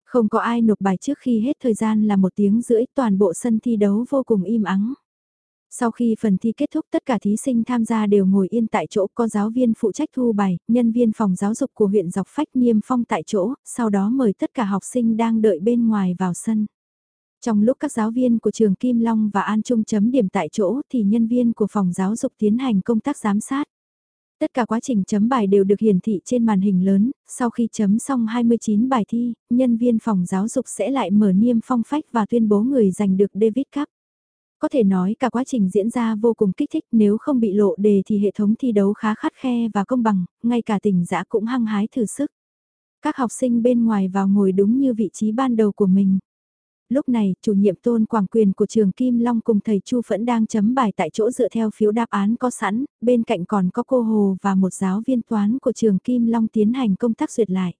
S1: Không có ai nộp bài trước khi hết thời gian là một tiếng rưỡi toàn bộ sân thi đấu vô cùng im ắng. Sau khi phần thi kết thúc tất cả thí sinh tham gia đều ngồi yên tại chỗ có giáo viên phụ trách thu bài, nhân viên phòng giáo dục của huyện dọc phách niêm phong tại chỗ, sau đó mời tất cả học sinh đang đợi bên ngoài vào sân. Trong lúc các giáo viên của trường Kim Long và An Trung chấm điểm tại chỗ thì nhân viên của phòng giáo dục tiến hành công tác giám sát. Tất cả quá trình chấm bài đều được hiển thị trên màn hình lớn, sau khi chấm xong 29 bài thi, nhân viên phòng giáo dục sẽ lại mở niêm phong phách và tuyên bố người giành được David Cup. Có thể nói cả quá trình diễn ra vô cùng kích thích nếu không bị lộ đề thì hệ thống thi đấu khá khắt khe và công bằng, ngay cả tỉnh giã cũng hăng hái thử sức. Các học sinh bên ngoài vào ngồi đúng như vị trí ban đầu của mình. Lúc này, chủ nhiệm tôn quảng quyền của trường Kim Long cùng thầy Chu Phẫn đang chấm bài tại chỗ dựa theo phiếu đáp án có sẵn, bên cạnh còn có cô Hồ và một giáo viên toán của trường Kim Long tiến hành công tác duyệt lại.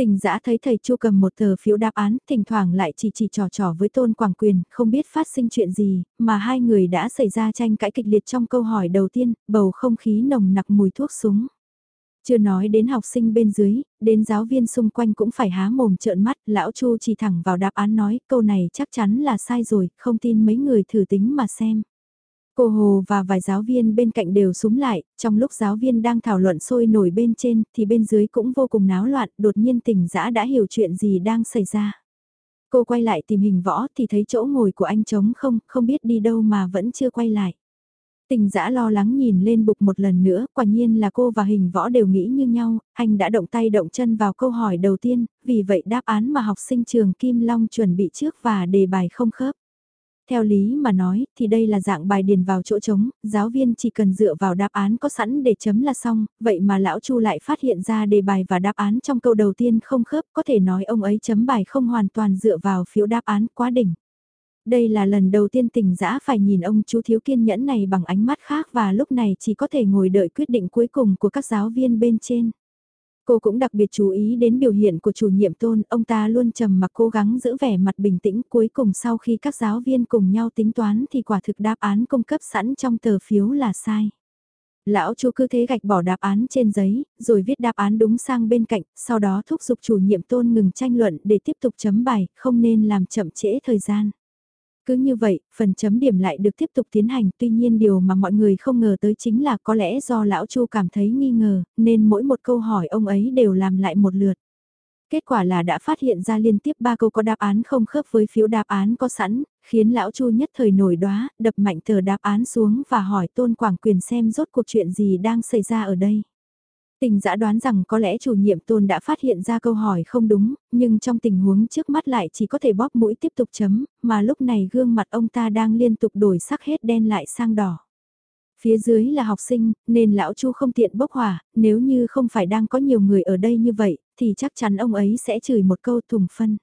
S1: Tình giã thấy thầy Chu cầm một tờ phiếu đáp án, thỉnh thoảng lại chỉ chỉ trò trò với Tôn Quảng Quyền, không biết phát sinh chuyện gì, mà hai người đã xảy ra tranh cãi kịch liệt trong câu hỏi đầu tiên, bầu không khí nồng nặc mùi thuốc súng. Chưa nói đến học sinh bên dưới, đến giáo viên xung quanh cũng phải há mồm trợn mắt, lão Chu chỉ thẳng vào đáp án nói câu này chắc chắn là sai rồi, không tin mấy người thử tính mà xem. Cô Hồ và vài giáo viên bên cạnh đều súng lại, trong lúc giáo viên đang thảo luận sôi nổi bên trên thì bên dưới cũng vô cùng náo loạn, đột nhiên tỉnh dã đã hiểu chuyện gì đang xảy ra. Cô quay lại tìm hình võ thì thấy chỗ ngồi của anh trống không, không biết đi đâu mà vẫn chưa quay lại. Tình giã lo lắng nhìn lên bục một lần nữa, quả nhiên là cô và hình võ đều nghĩ như nhau, anh đã động tay động chân vào câu hỏi đầu tiên, vì vậy đáp án mà học sinh trường Kim Long chuẩn bị trước và đề bài không khớp. Theo lý mà nói, thì đây là dạng bài điền vào chỗ trống, giáo viên chỉ cần dựa vào đáp án có sẵn để chấm là xong, vậy mà lão Chu lại phát hiện ra đề bài và đáp án trong câu đầu tiên không khớp, có thể nói ông ấy chấm bài không hoàn toàn dựa vào phiếu đáp án quá đỉnh. Đây là lần đầu tiên tỉnh giã phải nhìn ông chú thiếu kiên nhẫn này bằng ánh mắt khác và lúc này chỉ có thể ngồi đợi quyết định cuối cùng của các giáo viên bên trên. Cô cũng đặc biệt chú ý đến biểu hiện của chủ nhiệm tôn, ông ta luôn trầm mặc cố gắng giữ vẻ mặt bình tĩnh cuối cùng sau khi các giáo viên cùng nhau tính toán thì quả thực đáp án cung cấp sẵn trong tờ phiếu là sai. Lão chu cứ thế gạch bỏ đáp án trên giấy, rồi viết đáp án đúng sang bên cạnh, sau đó thúc giục chủ nhiệm tôn ngừng tranh luận để tiếp tục chấm bài, không nên làm chậm trễ thời gian. Cứ như vậy, phần chấm điểm lại được tiếp tục tiến hành, tuy nhiên điều mà mọi người không ngờ tới chính là có lẽ do lão Chu cảm thấy nghi ngờ, nên mỗi một câu hỏi ông ấy đều làm lại một lượt. Kết quả là đã phát hiện ra liên tiếp ba câu có đáp án không khớp với phiếu đáp án có sẵn, khiến lão Chu nhất thời nổi đóa, đập mạnh tờ đáp án xuống và hỏi Tôn Quảng Quyền xem rốt cuộc chuyện gì đang xảy ra ở đây. Tình giã đoán rằng có lẽ chủ nhiệm tôn đã phát hiện ra câu hỏi không đúng, nhưng trong tình huống trước mắt lại chỉ có thể bóp mũi tiếp tục chấm, mà lúc này gương mặt ông ta đang liên tục đổi sắc hết đen lại sang đỏ. Phía dưới là học sinh, nên lão chu không tiện bốc hỏa, nếu như không phải đang có nhiều người ở đây như vậy, thì chắc chắn ông ấy sẽ chửi một câu thùng phân.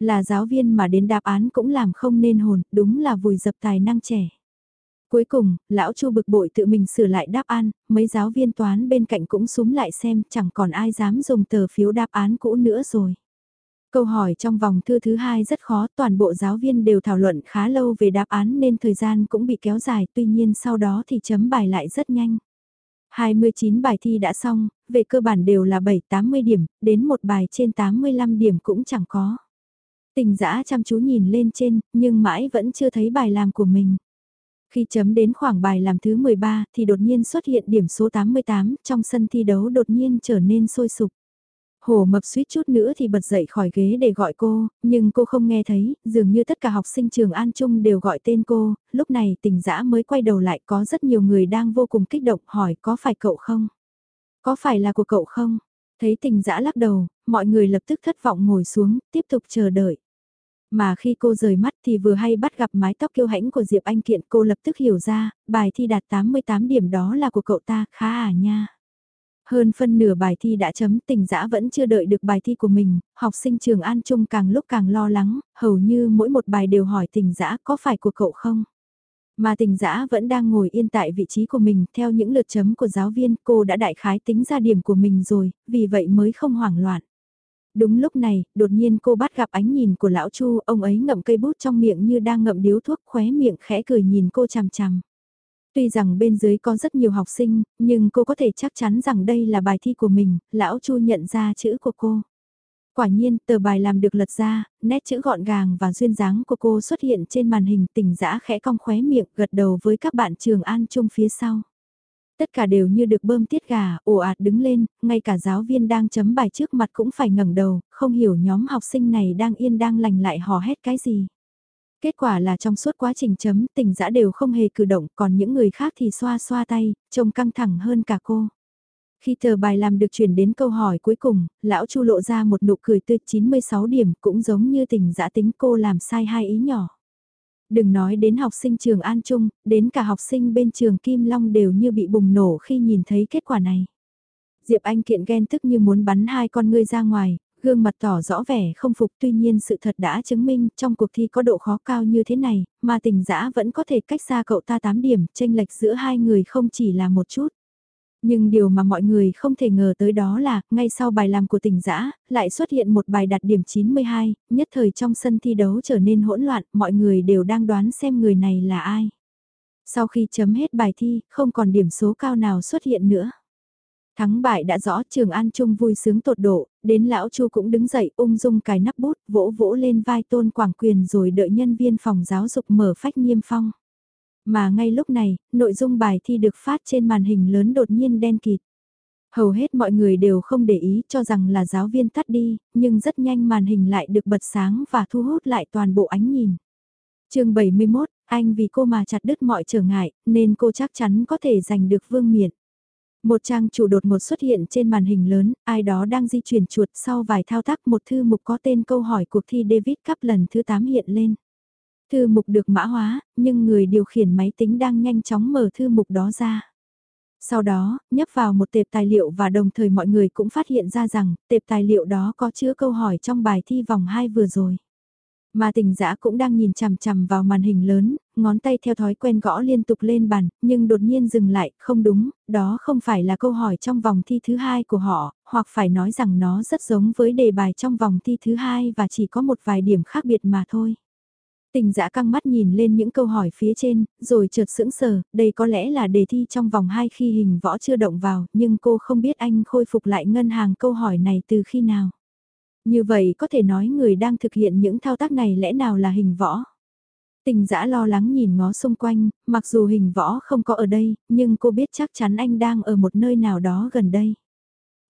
S1: Là giáo viên mà đến đáp án cũng làm không nên hồn, đúng là vùi dập tài năng trẻ. Cuối cùng, lão Chu bực bội tự mình sửa lại đáp án, mấy giáo viên toán bên cạnh cũng súng lại xem chẳng còn ai dám dùng tờ phiếu đáp án cũ nữa rồi. Câu hỏi trong vòng thư thứ hai rất khó, toàn bộ giáo viên đều thảo luận khá lâu về đáp án nên thời gian cũng bị kéo dài, tuy nhiên sau đó thì chấm bài lại rất nhanh. 29 bài thi đã xong, về cơ bản đều là 7-80 điểm, đến một bài trên 85 điểm cũng chẳng có. Tình giã chăm chú nhìn lên trên, nhưng mãi vẫn chưa thấy bài làm của mình. Khi chấm đến khoảng bài làm thứ 13 thì đột nhiên xuất hiện điểm số 88, trong sân thi đấu đột nhiên trở nên sôi sục. Hồ mập suýt chút nữa thì bật dậy khỏi ghế để gọi cô, nhưng cô không nghe thấy, dường như tất cả học sinh trường An Trung đều gọi tên cô, lúc này tỉnh dã mới quay đầu lại có rất nhiều người đang vô cùng kích động hỏi có phải cậu không? Có phải là của cậu không? Thấy tình dã lắc đầu, mọi người lập tức thất vọng ngồi xuống, tiếp tục chờ đợi. Mà khi cô rời mắt thì vừa hay bắt gặp mái tóc kiêu hãnh của Diệp Anh Kiện cô lập tức hiểu ra, bài thi đạt 88 điểm đó là của cậu ta, khá à nha. Hơn phân nửa bài thi đã chấm tình dã vẫn chưa đợi được bài thi của mình, học sinh trường An Trung càng lúc càng lo lắng, hầu như mỗi một bài đều hỏi tình dã có phải của cậu không. Mà tình dã vẫn đang ngồi yên tại vị trí của mình, theo những lượt chấm của giáo viên, cô đã đại khái tính ra điểm của mình rồi, vì vậy mới không hoảng loạn. Đúng lúc này, đột nhiên cô bắt gặp ánh nhìn của lão Chu, ông ấy ngậm cây bút trong miệng như đang ngậm điếu thuốc khóe miệng khẽ cười nhìn cô chằm chằm. Tuy rằng bên dưới có rất nhiều học sinh, nhưng cô có thể chắc chắn rằng đây là bài thi của mình, lão Chu nhận ra chữ của cô. Quả nhiên, tờ bài làm được lật ra, nét chữ gọn gàng và duyên dáng của cô xuất hiện trên màn hình tỉnh dã khẽ cong khóe miệng gật đầu với các bạn trường an trung phía sau. Tất cả đều như được bơm tiết gà, ồ ạt đứng lên, ngay cả giáo viên đang chấm bài trước mặt cũng phải ngẩng đầu, không hiểu nhóm học sinh này đang yên đang lành lại hò hét cái gì. Kết quả là trong suốt quá trình chấm tình dã đều không hề cử động, còn những người khác thì xoa xoa tay, trông căng thẳng hơn cả cô. Khi tờ bài làm được chuyển đến câu hỏi cuối cùng, lão Chu lộ ra một nụ cười tươi 96 điểm cũng giống như tình dã tính cô làm sai hai ý nhỏ. Đừng nói đến học sinh trường An Trung, đến cả học sinh bên trường Kim Long đều như bị bùng nổ khi nhìn thấy kết quả này. Diệp Anh kiện ghen tức như muốn bắn hai con ngươi ra ngoài, gương mặt tỏ rõ vẻ không phục tuy nhiên sự thật đã chứng minh trong cuộc thi có độ khó cao như thế này, mà tình dã vẫn có thể cách xa cậu ta 8 điểm, tranh lệch giữa hai người không chỉ là một chút. Nhưng điều mà mọi người không thể ngờ tới đó là, ngay sau bài làm của tỉnh giã, lại xuất hiện một bài đạt điểm 92, nhất thời trong sân thi đấu trở nên hỗn loạn, mọi người đều đang đoán xem người này là ai. Sau khi chấm hết bài thi, không còn điểm số cao nào xuất hiện nữa. Thắng bại đã rõ Trường An Trung vui sướng tột độ, đến lão Chu cũng đứng dậy ung dung cài nắp bút vỗ vỗ lên vai tôn quảng quyền rồi đợi nhân viên phòng giáo dục mở phách niêm phong. Mà ngay lúc này, nội dung bài thi được phát trên màn hình lớn đột nhiên đen kịt. Hầu hết mọi người đều không để ý cho rằng là giáo viên tắt đi, nhưng rất nhanh màn hình lại được bật sáng và thu hút lại toàn bộ ánh nhìn. chương 71, anh vì cô mà chặt đứt mọi trở ngại, nên cô chắc chắn có thể giành được vương miện. Một trang chủ đột ngột xuất hiện trên màn hình lớn, ai đó đang di chuyển chuột sau vài thao tác một thư mục có tên câu hỏi cuộc thi David Cup lần thứ 8 hiện lên. Thư mục được mã hóa, nhưng người điều khiển máy tính đang nhanh chóng mở thư mục đó ra. Sau đó, nhấp vào một tệp tài liệu và đồng thời mọi người cũng phát hiện ra rằng tệp tài liệu đó có chứa câu hỏi trong bài thi vòng 2 vừa rồi. Mà tình giã cũng đang nhìn chằm chằm vào màn hình lớn, ngón tay theo thói quen gõ liên tục lên bàn, nhưng đột nhiên dừng lại, không đúng, đó không phải là câu hỏi trong vòng thi thứ hai của họ, hoặc phải nói rằng nó rất giống với đề bài trong vòng thi thứ hai và chỉ có một vài điểm khác biệt mà thôi. Tình dã căng mắt nhìn lên những câu hỏi phía trên, rồi chợt sững sờ, đây có lẽ là đề thi trong vòng 2 khi hình võ chưa động vào, nhưng cô không biết anh khôi phục lại ngân hàng câu hỏi này từ khi nào. Như vậy có thể nói người đang thực hiện những thao tác này lẽ nào là hình võ. Tình dã lo lắng nhìn ngó xung quanh, mặc dù hình võ không có ở đây, nhưng cô biết chắc chắn anh đang ở một nơi nào đó gần đây.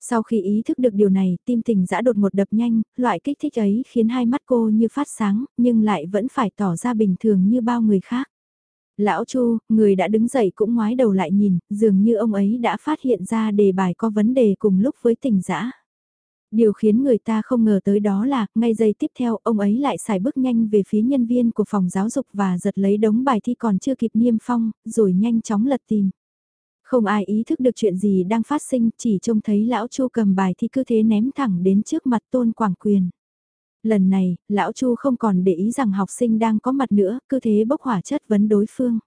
S1: Sau khi ý thức được điều này, tim tình dã đột một đập nhanh, loại kích thích ấy khiến hai mắt cô như phát sáng, nhưng lại vẫn phải tỏ ra bình thường như bao người khác. Lão Chu, người đã đứng dậy cũng ngoái đầu lại nhìn, dường như ông ấy đã phát hiện ra đề bài có vấn đề cùng lúc với tình dã. Điều khiến người ta không ngờ tới đó là, ngay giây tiếp theo, ông ấy lại xài bước nhanh về phía nhân viên của phòng giáo dục và giật lấy đống bài thi còn chưa kịp niêm phong, rồi nhanh chóng lật tìm. Không ai ý thức được chuyện gì đang phát sinh, chỉ trông thấy lão Chu cầm bài thi cứ thế ném thẳng đến trước mặt Tôn Quảng Quyền. Lần này, lão Chu không còn để ý rằng học sinh đang có mặt nữa, cứ thế bốc hỏa chất vấn đối phương.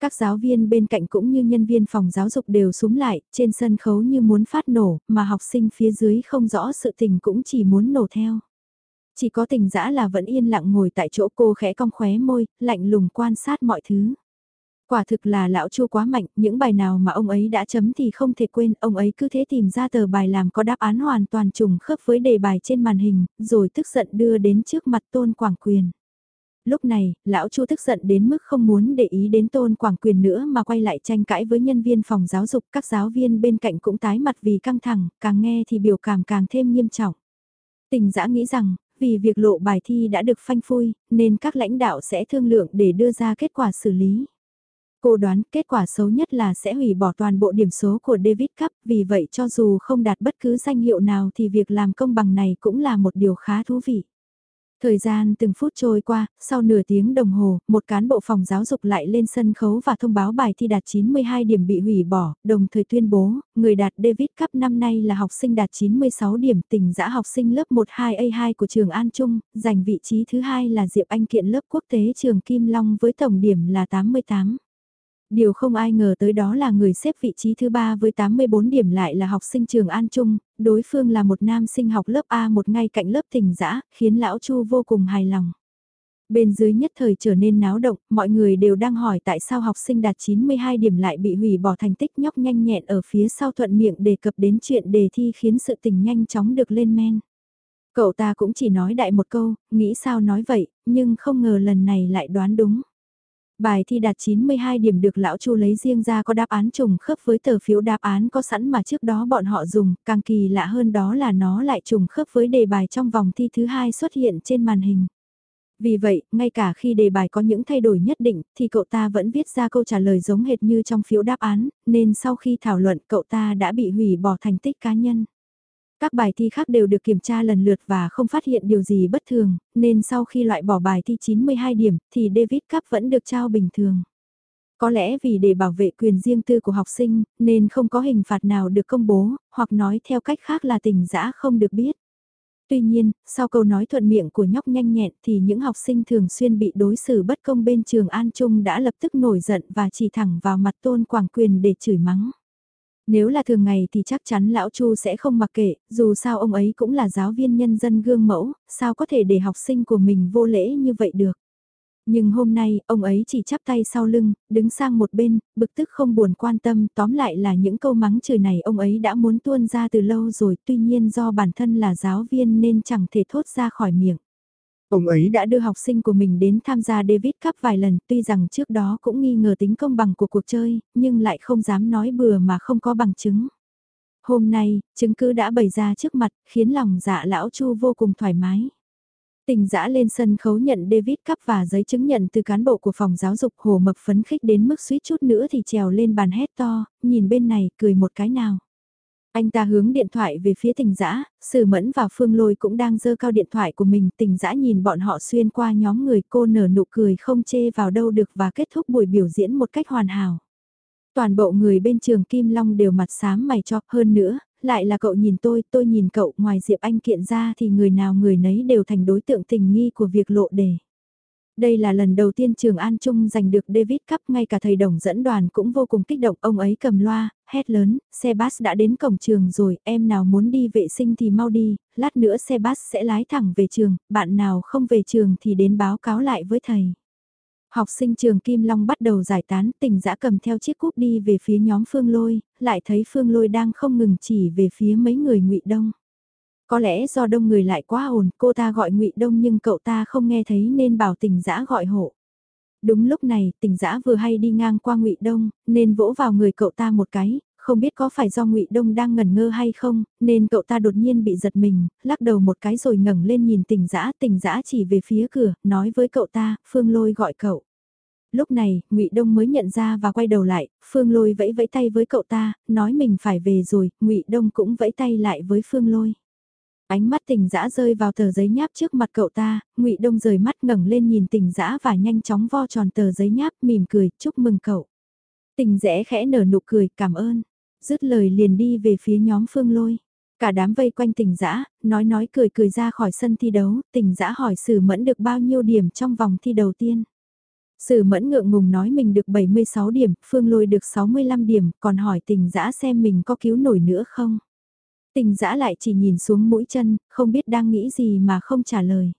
S1: Các giáo viên bên cạnh cũng như nhân viên phòng giáo dục đều súng lại, trên sân khấu như muốn phát nổ, mà học sinh phía dưới không rõ sự tình cũng chỉ muốn nổ theo. Chỉ có tình dã là vẫn yên lặng ngồi tại chỗ cô khẽ cong khóe môi, lạnh lùng quan sát mọi thứ. Quả thực là lão chu quá mạnh, những bài nào mà ông ấy đã chấm thì không thể quên, ông ấy cứ thế tìm ra tờ bài làm có đáp án hoàn toàn trùng khớp với đề bài trên màn hình, rồi tức giận đưa đến trước mặt tôn quảng quyền. Lúc này, lão chu tức giận đến mức không muốn để ý đến tôn quảng quyền nữa mà quay lại tranh cãi với nhân viên phòng giáo dục, các giáo viên bên cạnh cũng tái mặt vì căng thẳng, càng nghe thì biểu cảm càng thêm nghiêm trọng. Tình giã nghĩ rằng, vì việc lộ bài thi đã được phanh phui, nên các lãnh đạo sẽ thương lượng để đưa ra kết quả xử lý. Cô đoán kết quả xấu nhất là sẽ hủy bỏ toàn bộ điểm số của David Cup, vì vậy cho dù không đạt bất cứ danh hiệu nào thì việc làm công bằng này cũng là một điều khá thú vị. Thời gian từng phút trôi qua, sau nửa tiếng đồng hồ, một cán bộ phòng giáo dục lại lên sân khấu và thông báo bài thi đạt 92 điểm bị hủy bỏ, đồng thời tuyên bố, người đạt David Cup năm nay là học sinh đạt 96 điểm tỉnh giã học sinh lớp 12A2 của trường An Trung, giành vị trí thứ hai là Diệp Anh Kiện lớp quốc tế trường Kim Long với tổng điểm là 88. Điều không ai ngờ tới đó là người xếp vị trí thứ ba với 84 điểm lại là học sinh trường An Trung, đối phương là một nam sinh học lớp A một ngay cạnh lớp thỉnh giã, khiến lão Chu vô cùng hài lòng. Bên dưới nhất thời trở nên náo động, mọi người đều đang hỏi tại sao học sinh đạt 92 điểm lại bị hủy bỏ thành tích nhóc nhanh nhẹn ở phía sau thuận miệng đề cập đến chuyện đề thi khiến sự tình nhanh chóng được lên men. Cậu ta cũng chỉ nói đại một câu, nghĩ sao nói vậy, nhưng không ngờ lần này lại đoán đúng. Bài thi đạt 92 điểm được lão Chu lấy riêng ra có đáp án trùng khớp với tờ phiếu đáp án có sẵn mà trước đó bọn họ dùng, càng kỳ lạ hơn đó là nó lại trùng khớp với đề bài trong vòng thi thứ hai xuất hiện trên màn hình. Vì vậy, ngay cả khi đề bài có những thay đổi nhất định, thì cậu ta vẫn viết ra câu trả lời giống hệt như trong phiếu đáp án, nên sau khi thảo luận cậu ta đã bị hủy bỏ thành tích cá nhân. Các bài thi khác đều được kiểm tra lần lượt và không phát hiện điều gì bất thường, nên sau khi loại bỏ bài thi 92 điểm thì David Cup vẫn được trao bình thường. Có lẽ vì để bảo vệ quyền riêng tư của học sinh nên không có hình phạt nào được công bố, hoặc nói theo cách khác là tình giã không được biết. Tuy nhiên, sau câu nói thuận miệng của nhóc nhanh nhẹn thì những học sinh thường xuyên bị đối xử bất công bên trường An Trung đã lập tức nổi giận và chỉ thẳng vào mặt tôn quảng quyền để chửi mắng. Nếu là thường ngày thì chắc chắn lão Chu sẽ không mặc kệ, dù sao ông ấy cũng là giáo viên nhân dân gương mẫu, sao có thể để học sinh của mình vô lễ như vậy được. Nhưng hôm nay, ông ấy chỉ chắp tay sau lưng, đứng sang một bên, bực tức không buồn quan tâm, tóm lại là những câu mắng chửi này ông ấy đã muốn tuôn ra từ lâu rồi, tuy nhiên do bản thân là giáo viên nên chẳng thể thốt ra khỏi miệng. Ông ấy đã đưa học sinh của mình đến tham gia David Cup vài lần, tuy rằng trước đó cũng nghi ngờ tính công bằng của cuộc chơi, nhưng lại không dám nói bừa mà không có bằng chứng. Hôm nay, chứng cứ đã bày ra trước mặt, khiến lòng dạ lão Chu vô cùng thoải mái. Tình dã lên sân khấu nhận David Cup và giấy chứng nhận từ cán bộ của phòng giáo dục hồ mập phấn khích đến mức suýt chút nữa thì trèo lên bàn hét to, nhìn bên này cười một cái nào. Anh ta hướng điện thoại về phía tình dã sử mẫn và phương lôi cũng đang dơ cao điện thoại của mình. Tình dã nhìn bọn họ xuyên qua nhóm người cô nở nụ cười không chê vào đâu được và kết thúc buổi biểu diễn một cách hoàn hảo. Toàn bộ người bên trường Kim Long đều mặt xám mày cho hơn nữa, lại là cậu nhìn tôi, tôi nhìn cậu, ngoài Diệp Anh kiện ra thì người nào người nấy đều thành đối tượng tình nghi của việc lộ đề. Đây là lần đầu tiên Trường An Trung giành được David Cup, ngay cả thầy đồng dẫn đoàn cũng vô cùng kích động, ông ấy cầm loa, hét lớn, xe bus đã đến cổng trường rồi, em nào muốn đi vệ sinh thì mau đi, lát nữa xe bus sẽ lái thẳng về trường, bạn nào không về trường thì đến báo cáo lại với thầy. Học sinh trường Kim Long bắt đầu giải tán, tỉnh dã cầm theo chiếc cúp đi về phía nhóm Phương Lôi, lại thấy Phương Lôi đang không ngừng chỉ về phía mấy người ngụy Đông. Có lẽ do đông người lại quá ồn, cô ta gọi ngụy Đông nhưng cậu ta không nghe thấy nên bảo tỉnh dã gọi hộ. Đúng lúc này, tình giã vừa hay đi ngang qua ngụy Đông, nên vỗ vào người cậu ta một cái, không biết có phải do ngụy Đông đang ngẩn ngơ hay không, nên cậu ta đột nhiên bị giật mình, lắc đầu một cái rồi ngẩng lên nhìn tình giã, tình giã chỉ về phía cửa, nói với cậu ta, Phương Lôi gọi cậu. Lúc này, ngụy Đông mới nhận ra và quay đầu lại, Phương Lôi vẫy vẫy tay với cậu ta, nói mình phải về rồi, ngụy Đông cũng vẫy tay lại với Phương Lôi. Ánh mắt tình dã rơi vào tờ giấy nháp trước mặt cậu ta, ngụy Đông rời mắt ngẩng lên nhìn tình dã và nhanh chóng vo tròn tờ giấy nháp mỉm cười, chúc mừng cậu. Tình rẽ khẽ nở nụ cười, cảm ơn. Dứt lời liền đi về phía nhóm phương lôi. Cả đám vây quanh tình dã nói nói cười cười ra khỏi sân thi đấu, tình dã hỏi sử mẫn được bao nhiêu điểm trong vòng thi đầu tiên. Sử mẫn ngượng ngùng nói mình được 76 điểm, phương lôi được 65 điểm, còn hỏi tình dã xem mình có cứu nổi nữa không. Tình dã lại chỉ nhìn xuống mũi chân, không biết đang nghĩ gì mà không trả lời.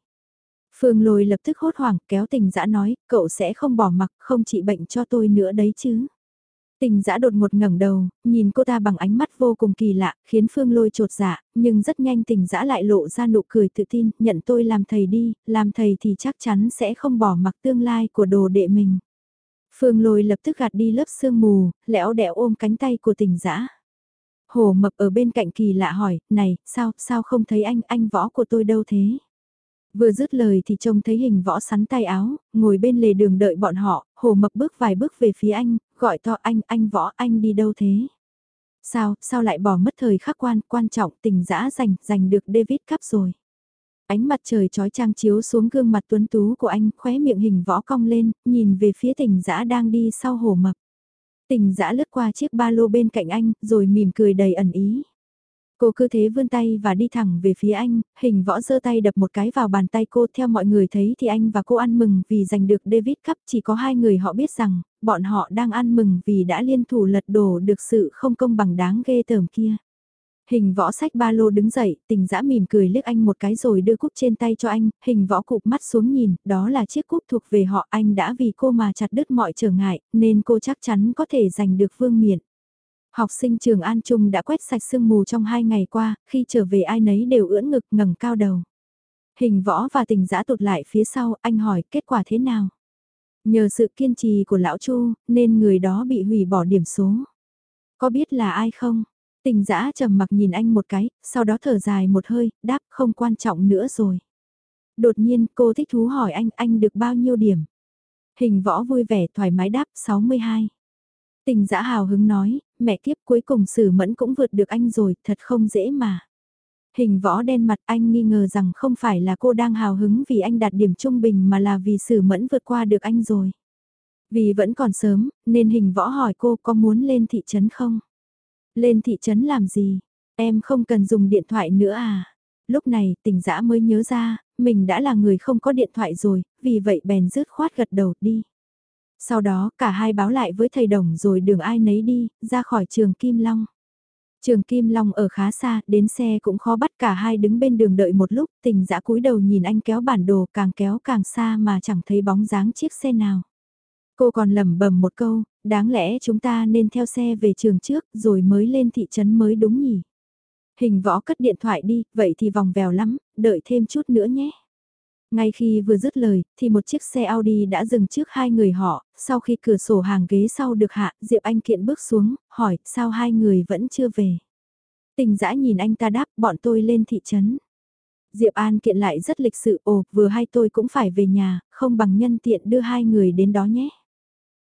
S1: Phương lôi lập tức hốt hoảng kéo tình dã nói, cậu sẽ không bỏ mặc, không trị bệnh cho tôi nữa đấy chứ. Tình dã đột ngột ngẩng đầu, nhìn cô ta bằng ánh mắt vô cùng kỳ lạ, khiến Phương lôi trột dạ, nhưng rất nhanh tình dã lại lộ ra nụ cười tự tin, nhận tôi làm thầy đi, làm thầy thì chắc chắn sẽ không bỏ mặc tương lai của đồ đệ mình. Phương lôi lập tức gạt đi lớp sương mù, lẽo đẽo ôm cánh tay của tình dã Hồ mập ở bên cạnh kỳ lạ hỏi, này, sao, sao không thấy anh, anh võ của tôi đâu thế? Vừa dứt lời thì trông thấy hình võ sắn tay áo, ngồi bên lề đường đợi bọn họ, hồ mập bước vài bước về phía anh, gọi to anh, anh võ, anh đi đâu thế? Sao, sao lại bỏ mất thời khắc quan, quan trọng tình dã giành, giành được David Cup rồi. Ánh mặt trời trói trang chiếu xuống gương mặt tuấn tú của anh, khóe miệng hình võ cong lên, nhìn về phía tình dã đang đi sau hồ mập. Tình dã lướt qua chiếc ba lô bên cạnh anh, rồi mỉm cười đầy ẩn ý. Cô cứ thế vươn tay và đi thẳng về phía anh, hình võ giơ tay đập một cái vào bàn tay cô theo mọi người thấy thì anh và cô ăn mừng vì giành được David Cup chỉ có hai người họ biết rằng, bọn họ đang ăn mừng vì đã liên thủ lật đổ được sự không công bằng đáng ghê tởm kia. Hình võ sách ba lô đứng dậy, tình dã mỉm cười liếc anh một cái rồi đưa cúp trên tay cho anh, hình võ cụp mắt xuống nhìn, đó là chiếc cúp thuộc về họ anh đã vì cô mà chặt đứt mọi trở ngại, nên cô chắc chắn có thể giành được vương miện. Học sinh trường An Trung đã quét sạch sương mù trong hai ngày qua, khi trở về ai nấy đều ưỡn ngực ngẩng cao đầu. Hình võ và tình giã tụt lại phía sau, anh hỏi kết quả thế nào? Nhờ sự kiên trì của lão Chu, nên người đó bị hủy bỏ điểm số. Có biết là ai không? Tình giã trầm mặc nhìn anh một cái, sau đó thở dài một hơi, đáp không quan trọng nữa rồi. Đột nhiên cô thích thú hỏi anh, anh được bao nhiêu điểm? Hình võ vui vẻ thoải mái đáp 62. Tình giã hào hứng nói, mẹ kiếp cuối cùng sử mẫn cũng vượt được anh rồi, thật không dễ mà. Hình võ đen mặt anh nghi ngờ rằng không phải là cô đang hào hứng vì anh đạt điểm trung bình mà là vì sử mẫn vượt qua được anh rồi. Vì vẫn còn sớm, nên hình võ hỏi cô có muốn lên thị trấn không? Lên thị trấn làm gì? Em không cần dùng điện thoại nữa à? Lúc này tình dã mới nhớ ra, mình đã là người không có điện thoại rồi, vì vậy bèn rứt khoát gật đầu đi. Sau đó cả hai báo lại với thầy đồng rồi đường ai nấy đi, ra khỏi trường Kim Long. Trường Kim Long ở khá xa, đến xe cũng khó bắt cả hai đứng bên đường đợi một lúc, tình dã cúi đầu nhìn anh kéo bản đồ càng kéo càng xa mà chẳng thấy bóng dáng chiếc xe nào. Cô còn lẩm bẩm một câu, đáng lẽ chúng ta nên theo xe về trường trước rồi mới lên thị trấn mới đúng nhỉ. Hình võ cất điện thoại đi, vậy thì vòng vèo lắm, đợi thêm chút nữa nhé. Ngay khi vừa dứt lời, thì một chiếc xe Audi đã dừng trước hai người họ, sau khi cửa sổ hàng ghế sau được hạ, Diệp Anh Kiện bước xuống, hỏi, sao hai người vẫn chưa về? Tình dã nhìn anh ta đáp, bọn tôi lên thị trấn. Diệp An Kiện lại rất lịch sự, ồ, vừa hai tôi cũng phải về nhà, không bằng nhân tiện đưa hai người đến đó nhé.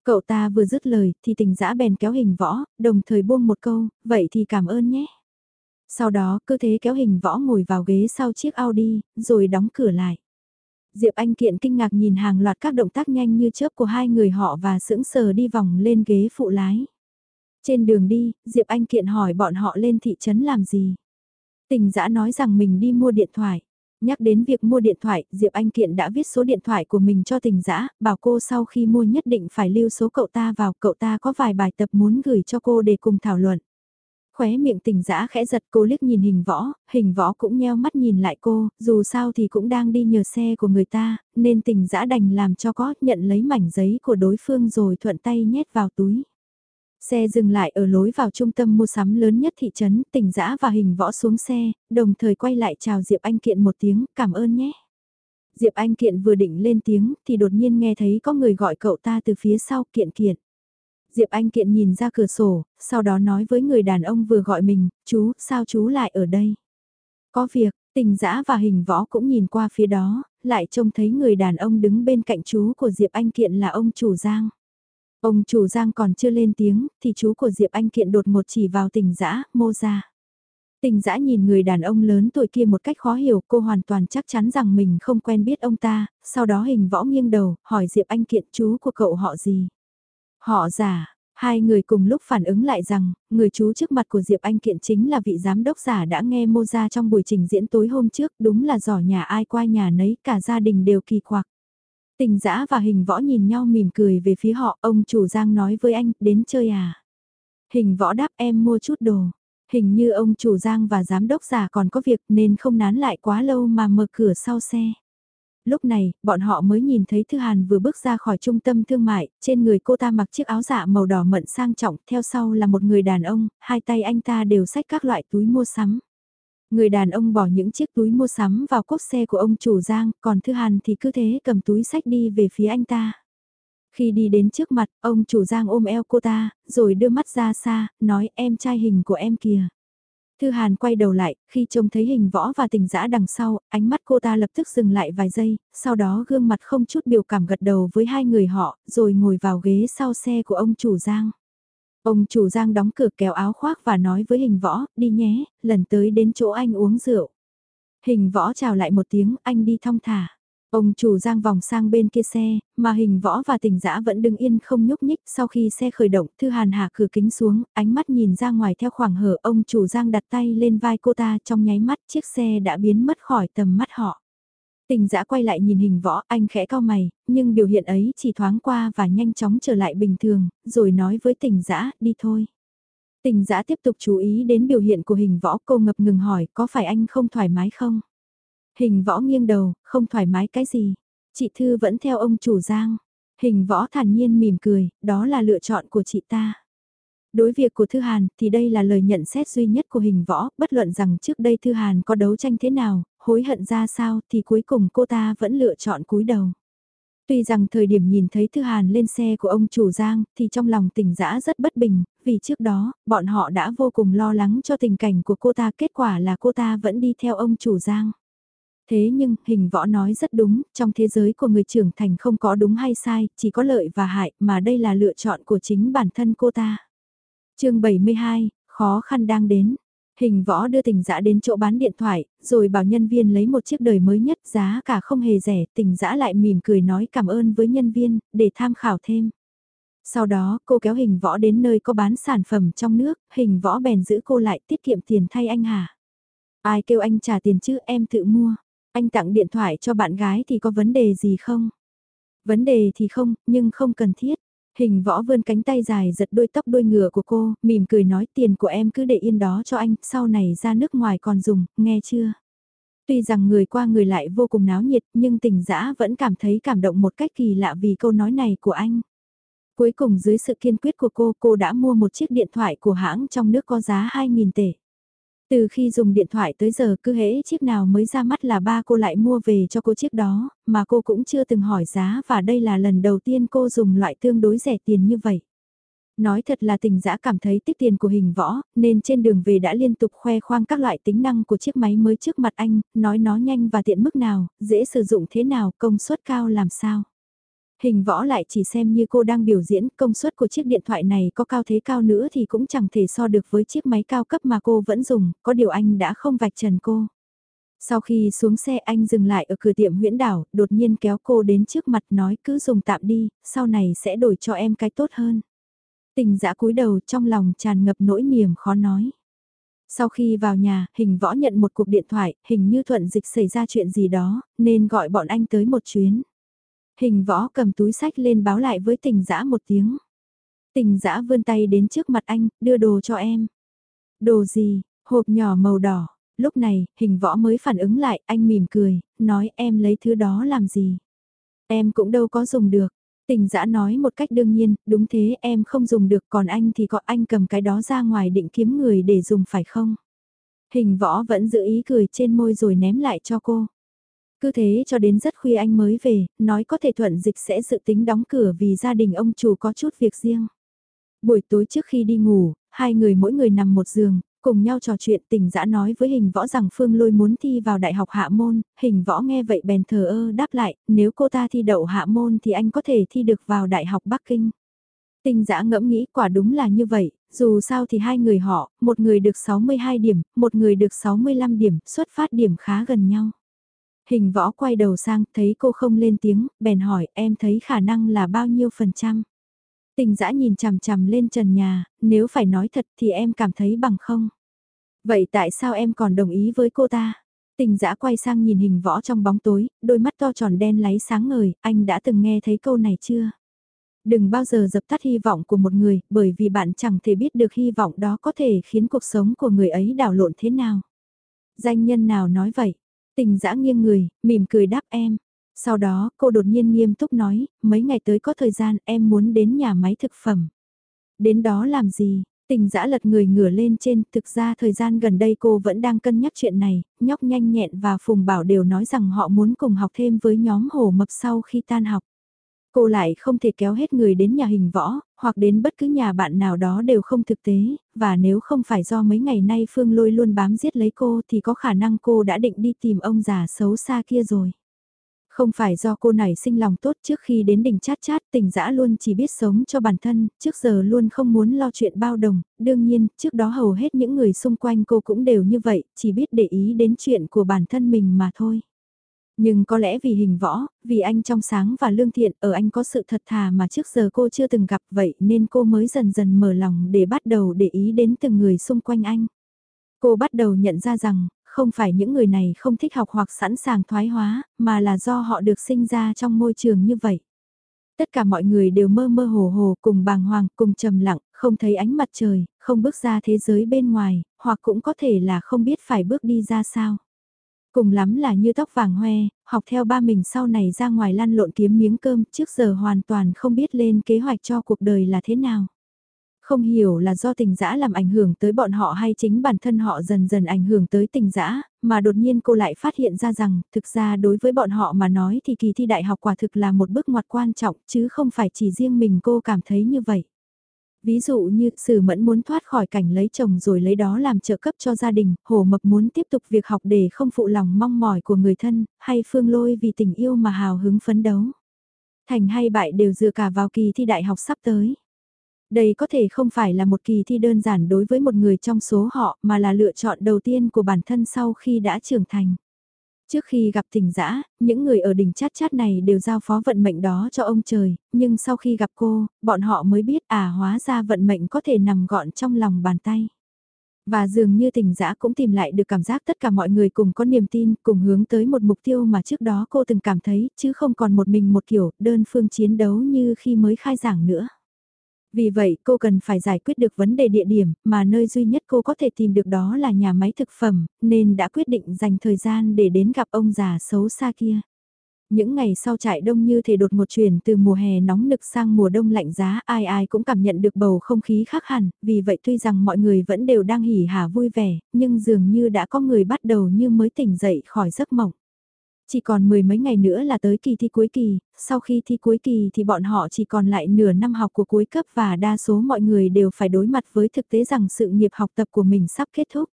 S1: Cậu ta vừa dứt lời, thì tình dã bèn kéo hình võ, đồng thời buông một câu, vậy thì cảm ơn nhé. Sau đó, cứ thế kéo hình võ ngồi vào ghế sau chiếc Audi, rồi đóng cửa lại. Diệp Anh Kiện kinh ngạc nhìn hàng loạt các động tác nhanh như chớp của hai người họ và sững sờ đi vòng lên ghế phụ lái. Trên đường đi, Diệp Anh Kiện hỏi bọn họ lên thị trấn làm gì. Tình giã nói rằng mình đi mua điện thoại. Nhắc đến việc mua điện thoại, Diệp Anh Kiện đã viết số điện thoại của mình cho tình giã, bảo cô sau khi mua nhất định phải lưu số cậu ta vào, cậu ta có vài bài tập muốn gửi cho cô để cùng thảo luận. Khóe miệng tình dã khẽ giật cô liếc nhìn hình võ, hình võ cũng nheo mắt nhìn lại cô, dù sao thì cũng đang đi nhờ xe của người ta, nên tình dã đành làm cho có nhận lấy mảnh giấy của đối phương rồi thuận tay nhét vào túi. Xe dừng lại ở lối vào trung tâm mua sắm lớn nhất thị trấn, tình dã và hình võ xuống xe, đồng thời quay lại chào Diệp Anh Kiện một tiếng, cảm ơn nhé. Diệp Anh Kiện vừa định lên tiếng thì đột nhiên nghe thấy có người gọi cậu ta từ phía sau kiện kiện. Diệp Anh Kiện nhìn ra cửa sổ, sau đó nói với người đàn ông vừa gọi mình, chú, sao chú lại ở đây? Có việc, tình dã và hình võ cũng nhìn qua phía đó, lại trông thấy người đàn ông đứng bên cạnh chú của Diệp Anh Kiện là ông chủ Giang. Ông chủ Giang còn chưa lên tiếng, thì chú của Diệp Anh Kiện đột một chỉ vào tình dã, mô ra. Tình dã nhìn người đàn ông lớn tuổi kia một cách khó hiểu, cô hoàn toàn chắc chắn rằng mình không quen biết ông ta, sau đó hình võ nghiêng đầu, hỏi Diệp Anh Kiện chú của cậu họ gì. Họ giả, hai người cùng lúc phản ứng lại rằng, người chú trước mặt của Diệp Anh Kiện chính là vị giám đốc giả đã nghe mô ra trong buổi trình diễn tối hôm trước, đúng là giỏ nhà ai qua nhà nấy, cả gia đình đều kỳ quặc. Tình giã và hình võ nhìn nhau mỉm cười về phía họ, ông chủ Giang nói với anh, đến chơi à? Hình võ đáp em mua chút đồ. Hình như ông chủ Giang và giám đốc giả còn có việc nên không nán lại quá lâu mà mở cửa sau xe lúc này, bọn họ mới nhìn thấy Thư Hàn vừa bước ra khỏi trung tâm thương mại, trên người cô ta mặc chiếc áo dạ màu đỏ mận sang trọng, theo sau là một người đàn ông, hai tay anh ta đều xách các loại túi mua sắm. Người đàn ông bỏ những chiếc túi mua sắm vào cốp xe của ông chủ Giang, còn Thư Hàn thì cứ thế cầm túi sách đi về phía anh ta. Khi đi đến trước mặt, ông chủ Giang ôm eo cô ta, rồi đưa mắt ra xa, nói em trai hình của em kìa. Thư Hàn quay đầu lại, khi trông thấy hình võ và tình dã đằng sau, ánh mắt cô ta lập tức dừng lại vài giây, sau đó gương mặt không chút biểu cảm gật đầu với hai người họ, rồi ngồi vào ghế sau xe của ông chủ Giang. Ông chủ Giang đóng cửa kéo áo khoác và nói với hình võ, đi nhé, lần tới đến chỗ anh uống rượu. Hình võ chào lại một tiếng, anh đi thong thả. Ông chủ giang vòng sang bên kia xe, mà hình võ và tình dã vẫn đứng yên không nhúc nhích sau khi xe khởi động, thư hàn hạ cửa kính xuống, ánh mắt nhìn ra ngoài theo khoảng hở ông chủ giang đặt tay lên vai cô ta trong nháy mắt chiếc xe đã biến mất khỏi tầm mắt họ. Tình dã quay lại nhìn hình võ, anh khẽ cao mày, nhưng biểu hiện ấy chỉ thoáng qua và nhanh chóng trở lại bình thường, rồi nói với tình dã đi thôi. Tình dã tiếp tục chú ý đến biểu hiện của hình võ cô ngập ngừng hỏi có phải anh không thoải mái không? Hình võ nghiêng đầu, không thoải mái cái gì. Chị Thư vẫn theo ông chủ Giang. Hình võ thản nhiên mỉm cười, đó là lựa chọn của chị ta. Đối việc của Thư Hàn thì đây là lời nhận xét duy nhất của hình võ, bất luận rằng trước đây Thư Hàn có đấu tranh thế nào, hối hận ra sao thì cuối cùng cô ta vẫn lựa chọn cúi đầu. Tuy rằng thời điểm nhìn thấy Thư Hàn lên xe của ông chủ Giang thì trong lòng tỉnh dã rất bất bình, vì trước đó, bọn họ đã vô cùng lo lắng cho tình cảnh của cô ta kết quả là cô ta vẫn đi theo ông chủ Giang. Thế nhưng, hình võ nói rất đúng, trong thế giới của người trưởng thành không có đúng hay sai, chỉ có lợi và hại, mà đây là lựa chọn của chính bản thân cô ta. chương 72, khó khăn đang đến. Hình võ đưa tình dã đến chỗ bán điện thoại, rồi bảo nhân viên lấy một chiếc đời mới nhất giá cả không hề rẻ, tình dã lại mỉm cười nói cảm ơn với nhân viên, để tham khảo thêm. Sau đó, cô kéo hình võ đến nơi có bán sản phẩm trong nước, hình võ bèn giữ cô lại tiết kiệm tiền thay anh hả? Ai kêu anh trả tiền chứ em tự mua. Anh tặng điện thoại cho bạn gái thì có vấn đề gì không? Vấn đề thì không, nhưng không cần thiết. Hình võ vươn cánh tay dài giật đôi tóc đuôi ngựa của cô, mỉm cười nói tiền của em cứ để yên đó cho anh, sau này ra nước ngoài còn dùng, nghe chưa? Tuy rằng người qua người lại vô cùng náo nhiệt nhưng tình dã vẫn cảm thấy cảm động một cách kỳ lạ vì câu nói này của anh. Cuối cùng dưới sự kiên quyết của cô, cô đã mua một chiếc điện thoại của hãng trong nước có giá 2.000 tệ. Từ khi dùng điện thoại tới giờ cứ hễ chiếc nào mới ra mắt là ba cô lại mua về cho cô chiếc đó, mà cô cũng chưa từng hỏi giá và đây là lần đầu tiên cô dùng loại tương đối rẻ tiền như vậy. Nói thật là tình dã cảm thấy tích tiền của hình võ, nên trên đường về đã liên tục khoe khoang các loại tính năng của chiếc máy mới trước mặt anh, nói nó nhanh và tiện mức nào, dễ sử dụng thế nào, công suất cao làm sao. Hình võ lại chỉ xem như cô đang biểu diễn công suất của chiếc điện thoại này có cao thế cao nữa thì cũng chẳng thể so được với chiếc máy cao cấp mà cô vẫn dùng, có điều anh đã không vạch trần cô. Sau khi xuống xe anh dừng lại ở cửa tiệm huyễn đảo, đột nhiên kéo cô đến trước mặt nói cứ dùng tạm đi, sau này sẽ đổi cho em cái tốt hơn. Tình dã cúi đầu trong lòng tràn ngập nỗi niềm khó nói. Sau khi vào nhà, hình võ nhận một cuộc điện thoại, hình như thuận dịch xảy ra chuyện gì đó, nên gọi bọn anh tới một chuyến. Hình võ cầm túi sách lên báo lại với tình dã một tiếng. Tình dã vươn tay đến trước mặt anh, đưa đồ cho em. Đồ gì, hộp nhỏ màu đỏ. Lúc này, hình võ mới phản ứng lại, anh mỉm cười, nói em lấy thứ đó làm gì. Em cũng đâu có dùng được. Tình dã nói một cách đương nhiên, đúng thế em không dùng được còn anh thì có anh cầm cái đó ra ngoài định kiếm người để dùng phải không? Hình võ vẫn giữ ý cười trên môi rồi ném lại cho cô. Cứ thế cho đến rất khuya anh mới về, nói có thể thuận dịch sẽ dự tính đóng cửa vì gia đình ông chủ có chút việc riêng. Buổi tối trước khi đi ngủ, hai người mỗi người nằm một giường, cùng nhau trò chuyện tình dã nói với hình võ rằng Phương Lôi muốn thi vào đại học hạ môn, hình võ nghe vậy bèn thờ ơ đáp lại, nếu cô ta thi đậu hạ môn thì anh có thể thi được vào đại học Bắc Kinh. Tình dã ngẫm nghĩ quả đúng là như vậy, dù sao thì hai người họ, một người được 62 điểm, một người được 65 điểm, xuất phát điểm khá gần nhau. Hình võ quay đầu sang, thấy cô không lên tiếng, bèn hỏi em thấy khả năng là bao nhiêu phần trăm. Tình dã nhìn chằm chằm lên trần nhà, nếu phải nói thật thì em cảm thấy bằng không. Vậy tại sao em còn đồng ý với cô ta? Tình dã quay sang nhìn hình võ trong bóng tối, đôi mắt to tròn đen láy sáng ngời, anh đã từng nghe thấy câu này chưa? Đừng bao giờ dập tắt hy vọng của một người, bởi vì bạn chẳng thể biết được hy vọng đó có thể khiến cuộc sống của người ấy đảo lộn thế nào. Danh nhân nào nói vậy? Tình dã nghiêng người, mỉm cười đáp em. Sau đó, cô đột nhiên nghiêm túc nói, mấy ngày tới có thời gian em muốn đến nhà máy thực phẩm. Đến đó làm gì? Tình dã lật người ngửa lên trên, thực ra thời gian gần đây cô vẫn đang cân nhắc chuyện này, nhóc nhanh nhẹn và Phùng Bảo đều nói rằng họ muốn cùng học thêm với nhóm hổ mập sau khi tan học. Cô lại không thể kéo hết người đến nhà hình võ, hoặc đến bất cứ nhà bạn nào đó đều không thực tế, và nếu không phải do mấy ngày nay Phương Lôi luôn bám giết lấy cô thì có khả năng cô đã định đi tìm ông già xấu xa kia rồi. Không phải do cô này sinh lòng tốt trước khi đến đỉnh chát chát tình dã luôn chỉ biết sống cho bản thân, trước giờ luôn không muốn lo chuyện bao đồng, đương nhiên, trước đó hầu hết những người xung quanh cô cũng đều như vậy, chỉ biết để ý đến chuyện của bản thân mình mà thôi. Nhưng có lẽ vì hình võ, vì anh trong sáng và lương thiện, ở anh có sự thật thà mà trước giờ cô chưa từng gặp vậy nên cô mới dần dần mở lòng để bắt đầu để ý đến từng người xung quanh anh. Cô bắt đầu nhận ra rằng, không phải những người này không thích học hoặc sẵn sàng thoái hóa, mà là do họ được sinh ra trong môi trường như vậy. Tất cả mọi người đều mơ mơ hồ hồ cùng bàng hoàng, cùng trầm lặng, không thấy ánh mặt trời, không bước ra thế giới bên ngoài, hoặc cũng có thể là không biết phải bước đi ra sao. Cùng lắm là như tóc vàng hoe, học theo ba mình sau này ra ngoài lăn lộn kiếm miếng cơm trước giờ hoàn toàn không biết lên kế hoạch cho cuộc đời là thế nào. Không hiểu là do tình dã làm ảnh hưởng tới bọn họ hay chính bản thân họ dần dần ảnh hưởng tới tình dã, mà đột nhiên cô lại phát hiện ra rằng, thực ra đối với bọn họ mà nói thì kỳ thi đại học quả thực là một bước ngoặt quan trọng, chứ không phải chỉ riêng mình cô cảm thấy như vậy. Ví dụ như, Sử Mẫn muốn thoát khỏi cảnh lấy chồng rồi lấy đó làm trợ cấp cho gia đình, Hồ Mập muốn tiếp tục việc học để không phụ lòng mong mỏi của người thân, hay Phương Lôi vì tình yêu mà hào hứng phấn đấu. Thành hay bại đều dựa cả vào kỳ thi đại học sắp tới. Đây có thể không phải là một kỳ thi đơn giản đối với một người trong số họ mà là lựa chọn đầu tiên của bản thân sau khi đã trưởng thành. Trước khi gặp tình dã những người ở đỉnh chát chát này đều giao phó vận mệnh đó cho ông trời, nhưng sau khi gặp cô, bọn họ mới biết à hóa ra vận mệnh có thể nằm gọn trong lòng bàn tay. Và dường như tình dã cũng tìm lại được cảm giác tất cả mọi người cùng có niềm tin, cùng hướng tới một mục tiêu mà trước đó cô từng cảm thấy, chứ không còn một mình một kiểu, đơn phương chiến đấu như khi mới khai giảng nữa. Vì vậy cô cần phải giải quyết được vấn đề địa điểm, mà nơi duy nhất cô có thể tìm được đó là nhà máy thực phẩm, nên đã quyết định dành thời gian để đến gặp ông già xấu xa kia. Những ngày sau trại đông như thể đột một chuyển từ mùa hè nóng nực sang mùa đông lạnh giá ai ai cũng cảm nhận được bầu không khí khác hẳn, vì vậy tuy rằng mọi người vẫn đều đang hỉ hả vui vẻ, nhưng dường như đã có người bắt đầu như mới tỉnh dậy khỏi giấc mộng. Chỉ còn mười mấy ngày nữa là tới kỳ thi cuối kỳ, sau khi thi cuối kỳ thì bọn họ chỉ còn lại nửa năm học của cuối cấp và đa số mọi người đều phải đối mặt với thực tế rằng sự nghiệp học tập của mình sắp kết thúc.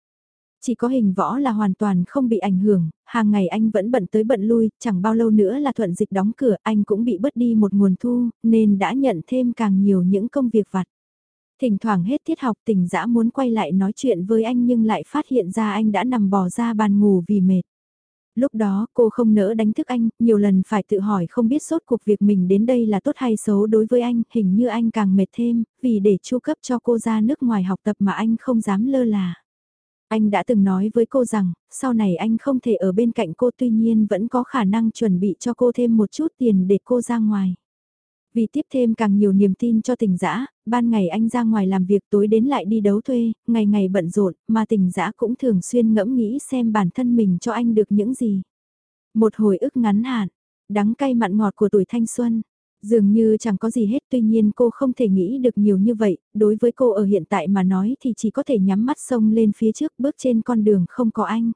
S1: Chỉ có hình võ là hoàn toàn không bị ảnh hưởng, hàng ngày anh vẫn bận tới bận lui, chẳng bao lâu nữa là thuận dịch đóng cửa, anh cũng bị bớt đi một nguồn thu, nên đã nhận thêm càng nhiều những công việc vặt. Thỉnh thoảng hết tiết học tình dã muốn quay lại nói chuyện với anh nhưng lại phát hiện ra anh đã nằm bò ra bàn ngủ vì mệt. Lúc đó cô không nỡ đánh thức anh, nhiều lần phải tự hỏi không biết sốt cuộc việc mình đến đây là tốt hay xấu đối với anh, hình như anh càng mệt thêm, vì để chu cấp cho cô ra nước ngoài học tập mà anh không dám lơ là. Anh đã từng nói với cô rằng, sau này anh không thể ở bên cạnh cô tuy nhiên vẫn có khả năng chuẩn bị cho cô thêm một chút tiền để cô ra ngoài. Vì tiếp thêm càng nhiều niềm tin cho tình dã ban ngày anh ra ngoài làm việc tối đến lại đi đấu thuê, ngày ngày bận rộn, mà tình dã cũng thường xuyên ngẫm nghĩ xem bản thân mình cho anh được những gì. Một hồi ức ngắn hạn, đắng cay mặn ngọt của tuổi thanh xuân, dường như chẳng có gì hết tuy nhiên cô không thể nghĩ được nhiều như vậy, đối với cô ở hiện tại mà nói thì chỉ có thể nhắm mắt sông lên phía trước bước trên con đường không có anh.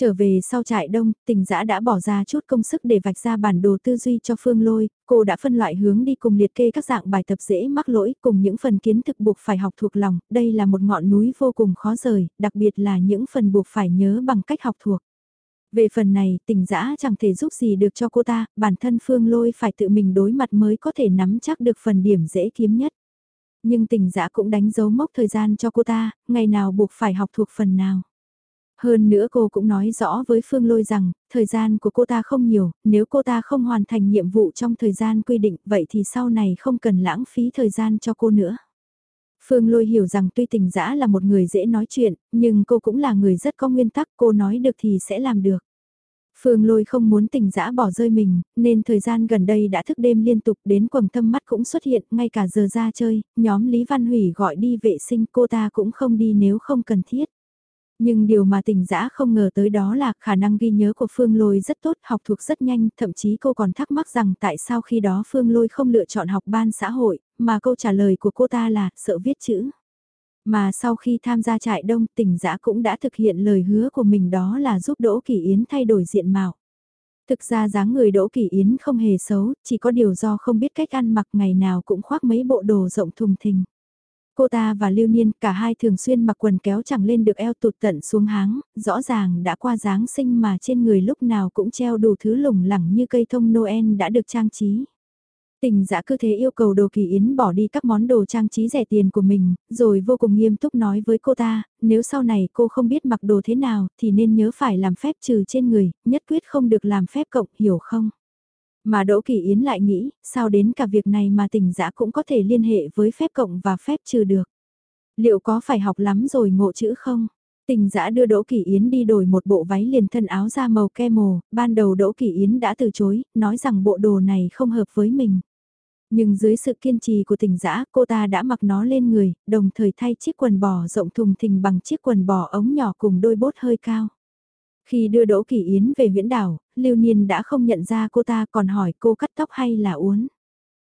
S1: Trở về sau trại đông, tình giã đã bỏ ra chút công sức để vạch ra bản đồ tư duy cho Phương Lôi, cô đã phân loại hướng đi cùng liệt kê các dạng bài tập dễ mắc lỗi cùng những phần kiến thực buộc phải học thuộc lòng, đây là một ngọn núi vô cùng khó rời, đặc biệt là những phần buộc phải nhớ bằng cách học thuộc. Về phần này, tình giã chẳng thể giúp gì được cho cô ta, bản thân Phương Lôi phải tự mình đối mặt mới có thể nắm chắc được phần điểm dễ kiếm nhất. Nhưng tình giã cũng đánh dấu mốc thời gian cho cô ta, ngày nào buộc phải học thuộc phần nào. Hơn nữa cô cũng nói rõ với Phương Lôi rằng, thời gian của cô ta không nhiều, nếu cô ta không hoàn thành nhiệm vụ trong thời gian quy định, vậy thì sau này không cần lãng phí thời gian cho cô nữa. Phương Lôi hiểu rằng tuy tình dã là một người dễ nói chuyện, nhưng cô cũng là người rất có nguyên tắc, cô nói được thì sẽ làm được. Phương Lôi không muốn tình dã bỏ rơi mình, nên thời gian gần đây đã thức đêm liên tục đến quầng thâm mắt cũng xuất hiện, ngay cả giờ ra chơi, nhóm Lý Văn Hủy gọi đi vệ sinh cô ta cũng không đi nếu không cần thiết. Nhưng điều mà tình dã không ngờ tới đó là khả năng ghi nhớ của Phương Lôi rất tốt, học thuộc rất nhanh, thậm chí cô còn thắc mắc rằng tại sao khi đó Phương Lôi không lựa chọn học ban xã hội, mà câu trả lời của cô ta là sợ viết chữ. Mà sau khi tham gia trại đông tình dã cũng đã thực hiện lời hứa của mình đó là giúp Đỗ Kỳ Yến thay đổi diện mạo. Thực ra dáng người Đỗ Kỳ Yến không hề xấu, chỉ có điều do không biết cách ăn mặc ngày nào cũng khoác mấy bộ đồ rộng thùng thình. Cô ta và Lưu Niên cả hai thường xuyên mặc quần kéo chẳng lên được eo tụt tận xuống háng, rõ ràng đã qua Giáng sinh mà trên người lúc nào cũng treo đủ thứ lủng lẳng như cây thông Noel đã được trang trí. Tình giã cứ thế yêu cầu đồ kỳ yến bỏ đi các món đồ trang trí rẻ tiền của mình, rồi vô cùng nghiêm túc nói với cô ta, nếu sau này cô không biết mặc đồ thế nào thì nên nhớ phải làm phép trừ trên người, nhất quyết không được làm phép cộng, hiểu không? Mà Đỗ Kỳ Yến lại nghĩ, sao đến cả việc này mà tình dã cũng có thể liên hệ với phép cộng và phép trừ được. Liệu có phải học lắm rồi ngộ chữ không? Tình dã đưa Đỗ Kỳ Yến đi đổi một bộ váy liền thân áo da màu ke mồ, ban đầu Đỗ Kỳ Yến đã từ chối, nói rằng bộ đồ này không hợp với mình. Nhưng dưới sự kiên trì của tình dã cô ta đã mặc nó lên người, đồng thời thay chiếc quần bò rộng thùng thình bằng chiếc quần bò ống nhỏ cùng đôi bốt hơi cao. Khi đưa Đỗ Kỳ Yến về huyện đảo, Lưu Niên đã không nhận ra cô ta còn hỏi cô cắt tóc hay là uốn.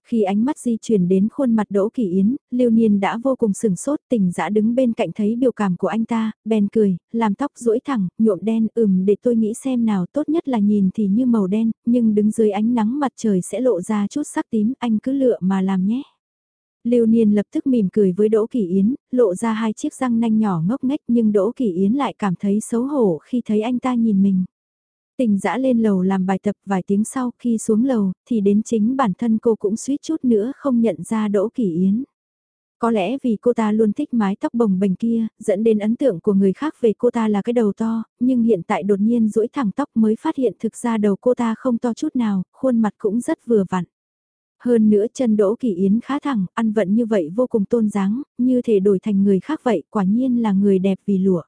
S1: Khi ánh mắt di chuyển đến khuôn mặt Đỗ Kỳ Yến, Lưu Niên đã vô cùng sừng sốt, tỉnh dã đứng bên cạnh thấy biểu cảm của anh ta, bèn cười, làm tóc duỗi thẳng, nhuộm đen, ừm để tôi nghĩ xem nào tốt nhất là nhìn thì như màu đen, nhưng đứng dưới ánh nắng mặt trời sẽ lộ ra chút sắc tím, anh cứ lựa mà làm nhé. Lưu Niên lập tức mỉm cười với Đỗ Kỳ Yến, lộ ra hai chiếc răng nanh nhỏ ngốc nghếch nhưng Đỗ Kỳ Yến lại cảm thấy xấu hổ khi thấy anh ta nhìn mình. Tình dã lên lầu làm bài tập vài tiếng sau khi xuống lầu thì đến chính bản thân cô cũng suýt chút nữa không nhận ra Đỗ Kỳ Yến. Có lẽ vì cô ta luôn thích mái tóc bồng bềnh kia, dẫn đến ấn tượng của người khác về cô ta là cái đầu to, nhưng hiện tại đột nhiên duỗi thẳng tóc mới phát hiện thực ra đầu cô ta không to chút nào, khuôn mặt cũng rất vừa vặn. Hơn nữa chân Đỗ Kỳ Yến khá thẳng, ăn vận như vậy vô cùng tôn dáng, như thể đổi thành người khác vậy, quả nhiên là người đẹp vì lụa.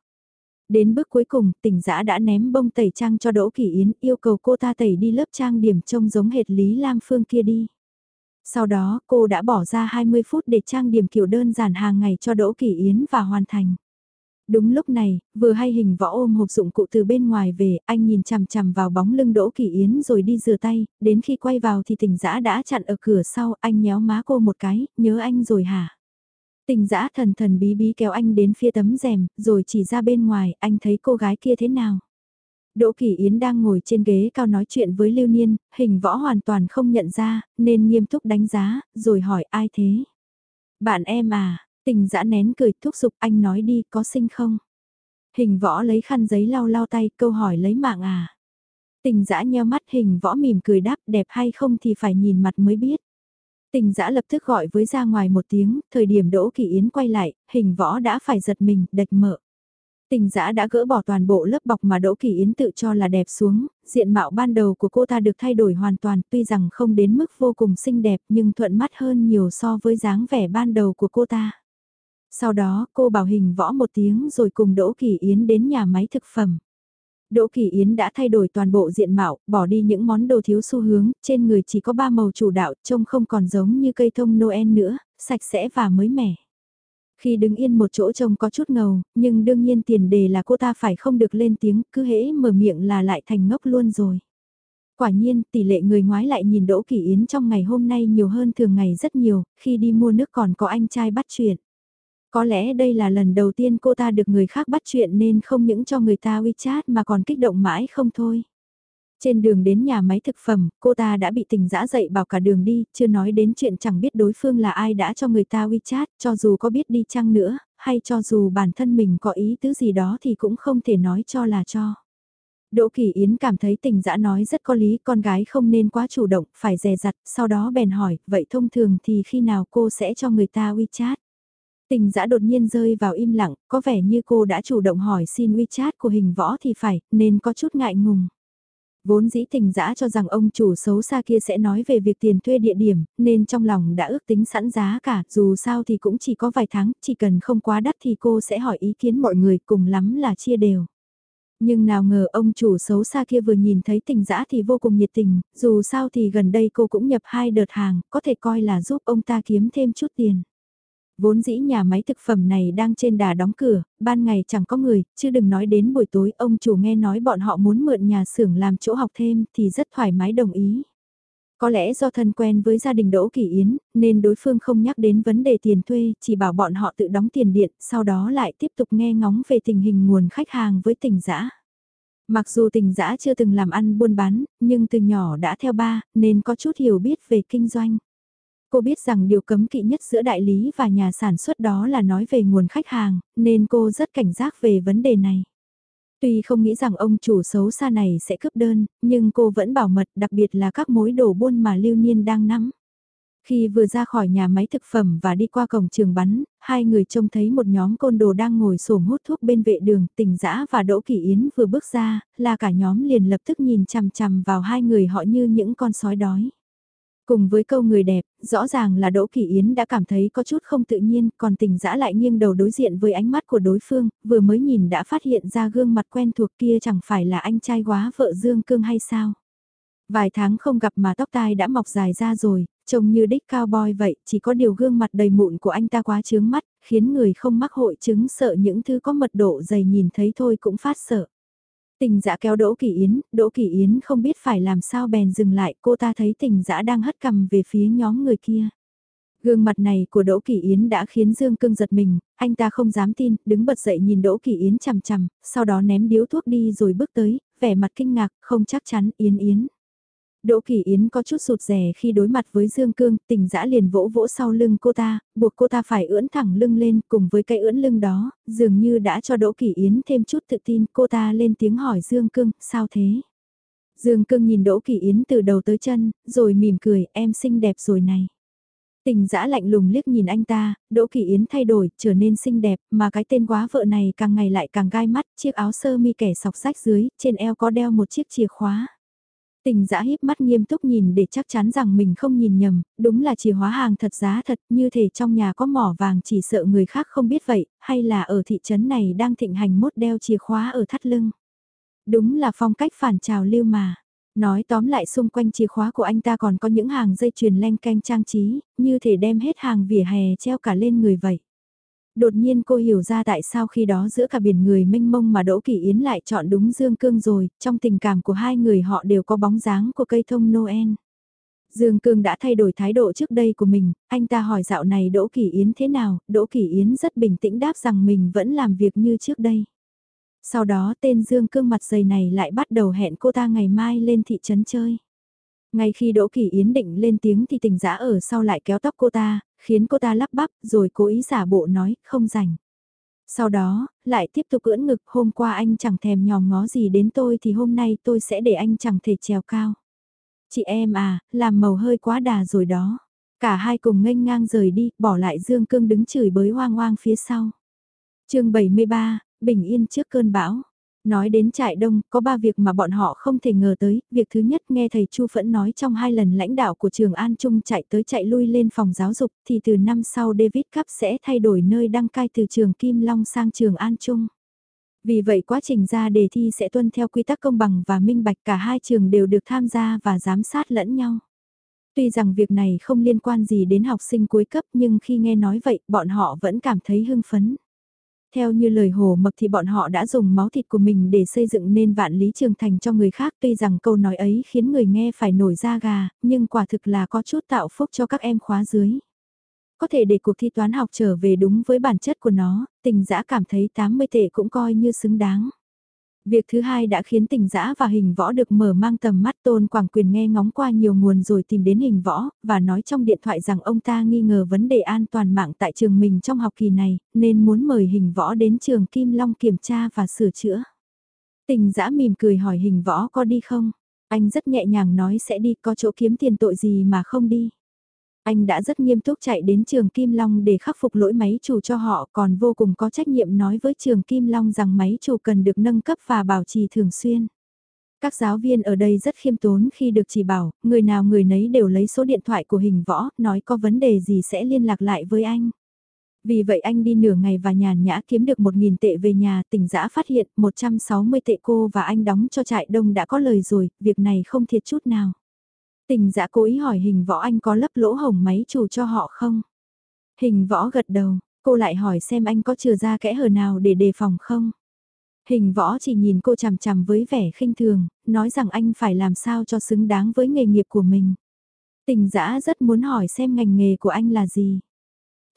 S1: Đến bước cuối cùng, tỉnh giã đã ném bông tẩy trang cho Đỗ Kỳ Yến, yêu cầu cô ta tẩy đi lớp trang điểm trông giống hệt Lý Lam Phương kia đi. Sau đó, cô đã bỏ ra 20 phút để trang điểm kiểu đơn giản hàng ngày cho Đỗ Kỳ Yến và hoàn thành. Đúng lúc này, vừa hay hình võ ôm hộp dụng cụ từ bên ngoài về, anh nhìn chằm chằm vào bóng lưng Đỗ Kỳ Yến rồi đi rửa tay, đến khi quay vào thì tình dã đã chặn ở cửa sau, anh nhéo má cô một cái, nhớ anh rồi hả? Tình dã thần thần bí bí kéo anh đến phía tấm rèm, rồi chỉ ra bên ngoài, anh thấy cô gái kia thế nào? Đỗ Kỳ Yến đang ngồi trên ghế cao nói chuyện với Lưu Niên, hình võ hoàn toàn không nhận ra, nên nghiêm túc đánh giá, rồi hỏi ai thế? Bạn em à, tình dã nén cười thúc giục anh nói đi có sinh không? Hình võ lấy khăn giấy lau lau tay câu hỏi lấy mạng à? Tình dã nheo mắt hình võ mỉm cười đáp đẹp hay không thì phải nhìn mặt mới biết. Tình dã lập tức gọi với ra ngoài một tiếng, thời điểm Đỗ Kỳ Yến quay lại, hình võ đã phải giật mình, đạch mở. Tình dã đã gỡ bỏ toàn bộ lớp bọc mà Đỗ Kỳ Yến tự cho là đẹp xuống, diện mạo ban đầu của cô ta được thay đổi hoàn toàn tuy rằng không đến mức vô cùng xinh đẹp nhưng thuận mắt hơn nhiều so với dáng vẻ ban đầu của cô ta. Sau đó cô bảo hình võ một tiếng rồi cùng Đỗ Kỳ Yến đến nhà máy thực phẩm. Đỗ Kỳ Yến đã thay đổi toàn bộ diện mạo, bỏ đi những món đồ thiếu xu hướng, trên người chỉ có ba màu chủ đạo, trông không còn giống như cây thông Noel nữa, sạch sẽ và mới mẻ. Khi đứng yên một chỗ trông có chút ngầu, nhưng đương nhiên tiền đề là cô ta phải không được lên tiếng, cứ hễ mở miệng là lại thành ngốc luôn rồi. Quả nhiên, tỷ lệ người ngoái lại nhìn Đỗ Kỳ Yến trong ngày hôm nay nhiều hơn thường ngày rất nhiều, khi đi mua nước còn có anh trai bắt chuyện. Có lẽ đây là lần đầu tiên cô ta được người khác bắt chuyện nên không những cho người ta WeChat mà còn kích động mãi không thôi. Trên đường đến nhà máy thực phẩm, cô ta đã bị tình dã dậy bảo cả đường đi, chưa nói đến chuyện chẳng biết đối phương là ai đã cho người ta WeChat, cho dù có biết đi chăng nữa, hay cho dù bản thân mình có ý tứ gì đó thì cũng không thể nói cho là cho. Đỗ Kỳ Yến cảm thấy tình dã nói rất có lý, con gái không nên quá chủ động, phải dè dặt, sau đó bèn hỏi, vậy thông thường thì khi nào cô sẽ cho người ta WeChat? Tình dã đột nhiên rơi vào im lặng, có vẻ như cô đã chủ động hỏi xin WeChat của hình võ thì phải, nên có chút ngại ngùng. Vốn dĩ tình dã cho rằng ông chủ xấu xa kia sẽ nói về việc tiền thuê địa điểm, nên trong lòng đã ước tính sẵn giá cả, dù sao thì cũng chỉ có vài tháng, chỉ cần không quá đắt thì cô sẽ hỏi ý kiến mọi người cùng lắm là chia đều. Nhưng nào ngờ ông chủ xấu xa kia vừa nhìn thấy tình dã thì vô cùng nhiệt tình, dù sao thì gần đây cô cũng nhập hai đợt hàng, có thể coi là giúp ông ta kiếm thêm chút tiền. Vốn dĩ nhà máy thực phẩm này đang trên đà đóng cửa, ban ngày chẳng có người, chứ đừng nói đến buổi tối ông chủ nghe nói bọn họ muốn mượn nhà xưởng làm chỗ học thêm thì rất thoải mái đồng ý. Có lẽ do thân quen với gia đình Đỗ Kỳ Yến, nên đối phương không nhắc đến vấn đề tiền thuê, chỉ bảo bọn họ tự đóng tiền điện, sau đó lại tiếp tục nghe ngóng về tình hình nguồn khách hàng với tỉnh giã. Mặc dù tình giã chưa từng làm ăn buôn bán, nhưng từ nhỏ đã theo ba, nên có chút hiểu biết về kinh doanh. Cô biết rằng điều cấm kỵ nhất giữa đại lý và nhà sản xuất đó là nói về nguồn khách hàng, nên cô rất cảnh giác về vấn đề này. Tuy không nghĩ rằng ông chủ xấu xa này sẽ cướp đơn, nhưng cô vẫn bảo mật đặc biệt là các mối đồ buôn mà Lưu Niên đang nắm. Khi vừa ra khỏi nhà máy thực phẩm và đi qua cổng trường bắn, hai người trông thấy một nhóm côn đồ đang ngồi sổm hút thuốc bên vệ đường, tỉnh dã và Đỗ Kỳ Yến vừa bước ra, là cả nhóm liền lập tức nhìn chằm chằm vào hai người họ như những con sói đói. Cùng với câu người đẹp, rõ ràng là Đỗ Kỳ Yến đã cảm thấy có chút không tự nhiên, còn tình dã lại nghiêng đầu đối diện với ánh mắt của đối phương, vừa mới nhìn đã phát hiện ra gương mặt quen thuộc kia chẳng phải là anh trai quá vợ Dương Cương hay sao. Vài tháng không gặp mà tóc tai đã mọc dài ra rồi, trông như đích cao boy vậy, chỉ có điều gương mặt đầy mụn của anh ta quá chướng mắt, khiến người không mắc hội chứng sợ những thứ có mật độ dày nhìn thấy thôi cũng phát sợ. Tình dã kéo Đỗ Kỳ Yến, Đỗ Kỳ Yến không biết phải làm sao bèn dừng lại, cô ta thấy tình dã đang hất cầm về phía nhóm người kia. Gương mặt này của Đỗ Kỳ Yến đã khiến Dương Cương giật mình, anh ta không dám tin, đứng bật dậy nhìn Đỗ Kỳ Yến chằm chằm, sau đó ném điếu thuốc đi rồi bước tới, vẻ mặt kinh ngạc, không chắc chắn Yến Yến. Đỗ Kỳ Yến có chút sụt rè khi đối mặt với Dương Cương, tình dã liền vỗ vỗ sau lưng cô ta, buộc cô ta phải ưỡn thẳng lưng lên cùng với cái ưỡn lưng đó, dường như đã cho Đỗ Kỳ Yến thêm chút tự tin, cô ta lên tiếng hỏi Dương Cương, sao thế? Dương Cương nhìn Đỗ Kỳ Yến từ đầu tới chân, rồi mỉm cười, em xinh đẹp rồi này. Tình dã lạnh lùng liếc nhìn anh ta, Đỗ Kỳ Yến thay đổi, trở nên xinh đẹp, mà cái tên quá vợ này càng ngày lại càng gai mắt, chiếc áo sơ mi kẻ sọc sách dưới, trên eo có đeo một chiếc chìa khóa. Tình dã híp mắt nghiêm túc nhìn để chắc chắn rằng mình không nhìn nhầm, đúng là chìa hóa hàng thật giá thật, như thể trong nhà có mỏ vàng chỉ sợ người khác không biết vậy, hay là ở thị trấn này đang thịnh hành mốt đeo chìa khóa ở thắt lưng. Đúng là phong cách phản trào lưu mà. Nói tóm lại xung quanh chìa khóa của anh ta còn có những hàng dây chuyền len canh trang trí, như thể đem hết hàng vỉa hè treo cả lên người vậy. Đột nhiên cô hiểu ra tại sao khi đó giữa cả biển người mênh mông mà Đỗ Kỳ Yến lại chọn đúng Dương Cương rồi, trong tình cảm của hai người họ đều có bóng dáng của cây thông Noel. Dương Cương đã thay đổi thái độ trước đây của mình, anh ta hỏi dạo này Đỗ Kỳ Yến thế nào, Đỗ Kỳ Yến rất bình tĩnh đáp rằng mình vẫn làm việc như trước đây. Sau đó tên Dương Cương mặt dày này lại bắt đầu hẹn cô ta ngày mai lên thị trấn chơi. Ngay khi Đỗ Kỳ Yến định lên tiếng thì tình giã ở sau lại kéo tóc cô ta, khiến cô ta lắp bắp rồi cố ý giả bộ nói không rảnh. Sau đó, lại tiếp tục ưỡn ngực hôm qua anh chẳng thèm nhòm ngó gì đến tôi thì hôm nay tôi sẽ để anh chẳng thể trèo cao. Chị em à, làm màu hơi quá đà rồi đó. Cả hai cùng nghênh ngang rời đi, bỏ lại Dương Cương đứng chửi bới hoang hoang phía sau. chương 73, Bình yên trước cơn bão. Nói đến trại đông, có ba việc mà bọn họ không thể ngờ tới. Việc thứ nhất nghe thầy Chu Phẫn nói trong hai lần lãnh đạo của trường An Trung chạy tới chạy lui lên phòng giáo dục thì từ năm sau David Cup sẽ thay đổi nơi đăng cai từ trường Kim Long sang trường An Trung. Vì vậy quá trình ra đề thi sẽ tuân theo quy tắc công bằng và minh bạch cả hai trường đều được tham gia và giám sát lẫn nhau. Tuy rằng việc này không liên quan gì đến học sinh cuối cấp nhưng khi nghe nói vậy bọn họ vẫn cảm thấy hưng phấn. Theo như lời hồ mập thì bọn họ đã dùng máu thịt của mình để xây dựng nên vạn lý trường thành cho người khác tuy rằng câu nói ấy khiến người nghe phải nổi da gà, nhưng quả thực là có chút tạo phúc cho các em khóa dưới. Có thể để cuộc thi toán học trở về đúng với bản chất của nó, tình dã cảm thấy 80 tệ cũng coi như xứng đáng. Việc thứ hai đã khiến tình dã và hình võ được mở mang tầm mắt tôn quảng quyền nghe ngóng qua nhiều nguồn rồi tìm đến hình võ, và nói trong điện thoại rằng ông ta nghi ngờ vấn đề an toàn mạng tại trường mình trong học kỳ này, nên muốn mời hình võ đến trường Kim Long kiểm tra và sửa chữa. Tình dã mỉm cười hỏi hình võ có đi không? Anh rất nhẹ nhàng nói sẽ đi có chỗ kiếm tiền tội gì mà không đi. Anh đã rất nghiêm túc chạy đến trường Kim Long để khắc phục lỗi máy chủ cho họ còn vô cùng có trách nhiệm nói với trường Kim Long rằng máy chủ cần được nâng cấp và bảo trì thường xuyên. Các giáo viên ở đây rất khiêm tốn khi được chỉ bảo, người nào người nấy đều lấy số điện thoại của hình võ, nói có vấn đề gì sẽ liên lạc lại với anh. Vì vậy anh đi nửa ngày và nhàn nhã kiếm được 1.000 tệ về nhà, tỉnh giã phát hiện 160 tệ cô và anh đóng cho trại đông đã có lời rồi, việc này không thiệt chút nào. Tình dã cố ý hỏi hình võ anh có lấp lỗ hồng máy chủ cho họ không? Hình võ gật đầu, cô lại hỏi xem anh có trừ ra kẽ hở nào để đề phòng không? Hình võ chỉ nhìn cô chằm chằm với vẻ khinh thường, nói rằng anh phải làm sao cho xứng đáng với nghề nghiệp của mình. Tình dã rất muốn hỏi xem ngành nghề của anh là gì.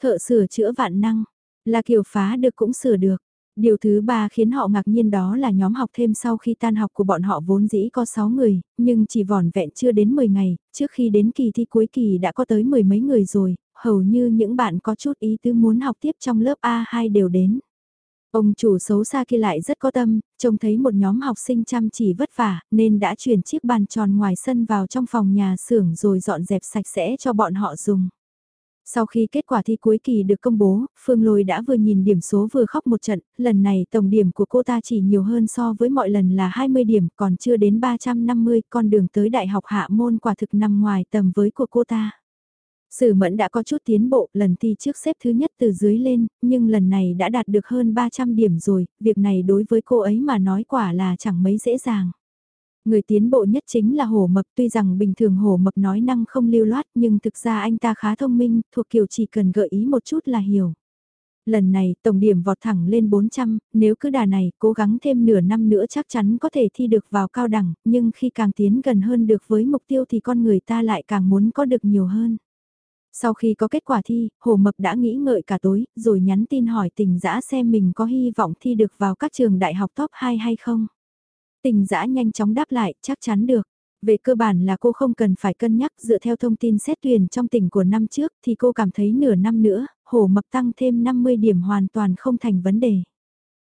S1: Thợ sửa chữa vạn năng, là kiểu phá được cũng sửa được. Điều thứ ba khiến họ ngạc nhiên đó là nhóm học thêm sau khi tan học của bọn họ vốn dĩ có 6 người, nhưng chỉ vỏn vẹn chưa đến 10 ngày, trước khi đến kỳ thi cuối kỳ đã có tới mười mấy người rồi, hầu như những bạn có chút ý tứ muốn học tiếp trong lớp A2 đều đến. Ông chủ xấu xa kia lại rất có tâm, trông thấy một nhóm học sinh chăm chỉ vất vả, nên đã chuyển chiếc bàn tròn ngoài sân vào trong phòng nhà xưởng rồi dọn dẹp sạch sẽ cho bọn họ dùng. Sau khi kết quả thi cuối kỳ được công bố, Phương Lôi đã vừa nhìn điểm số vừa khóc một trận, lần này tổng điểm của cô ta chỉ nhiều hơn so với mọi lần là 20 điểm, còn chưa đến 350, con đường tới đại học hạ môn quả thực nằm ngoài tầm với của cô ta. Sử mẫn đã có chút tiến bộ, lần thi trước xếp thứ nhất từ dưới lên, nhưng lần này đã đạt được hơn 300 điểm rồi, việc này đối với cô ấy mà nói quả là chẳng mấy dễ dàng. Người tiến bộ nhất chính là Hồ Mập tuy rằng bình thường Hồ Mập nói năng không lưu loát nhưng thực ra anh ta khá thông minh, thuộc kiểu chỉ cần gợi ý một chút là hiểu. Lần này tổng điểm vọt thẳng lên 400, nếu cứ đà này cố gắng thêm nửa năm nữa chắc chắn có thể thi được vào cao đẳng, nhưng khi càng tiến gần hơn được với mục tiêu thì con người ta lại càng muốn có được nhiều hơn. Sau khi có kết quả thi, Hồ Mập đã nghĩ ngợi cả tối, rồi nhắn tin hỏi tình dã xem mình có hy vọng thi được vào các trường đại học top 2 hay không. Tình dã nhanh chóng đáp lại, chắc chắn được. Về cơ bản là cô không cần phải cân nhắc dựa theo thông tin xét tuyển trong tỉnh của năm trước thì cô cảm thấy nửa năm nữa, Hồ Mập tăng thêm 50 điểm hoàn toàn không thành vấn đề.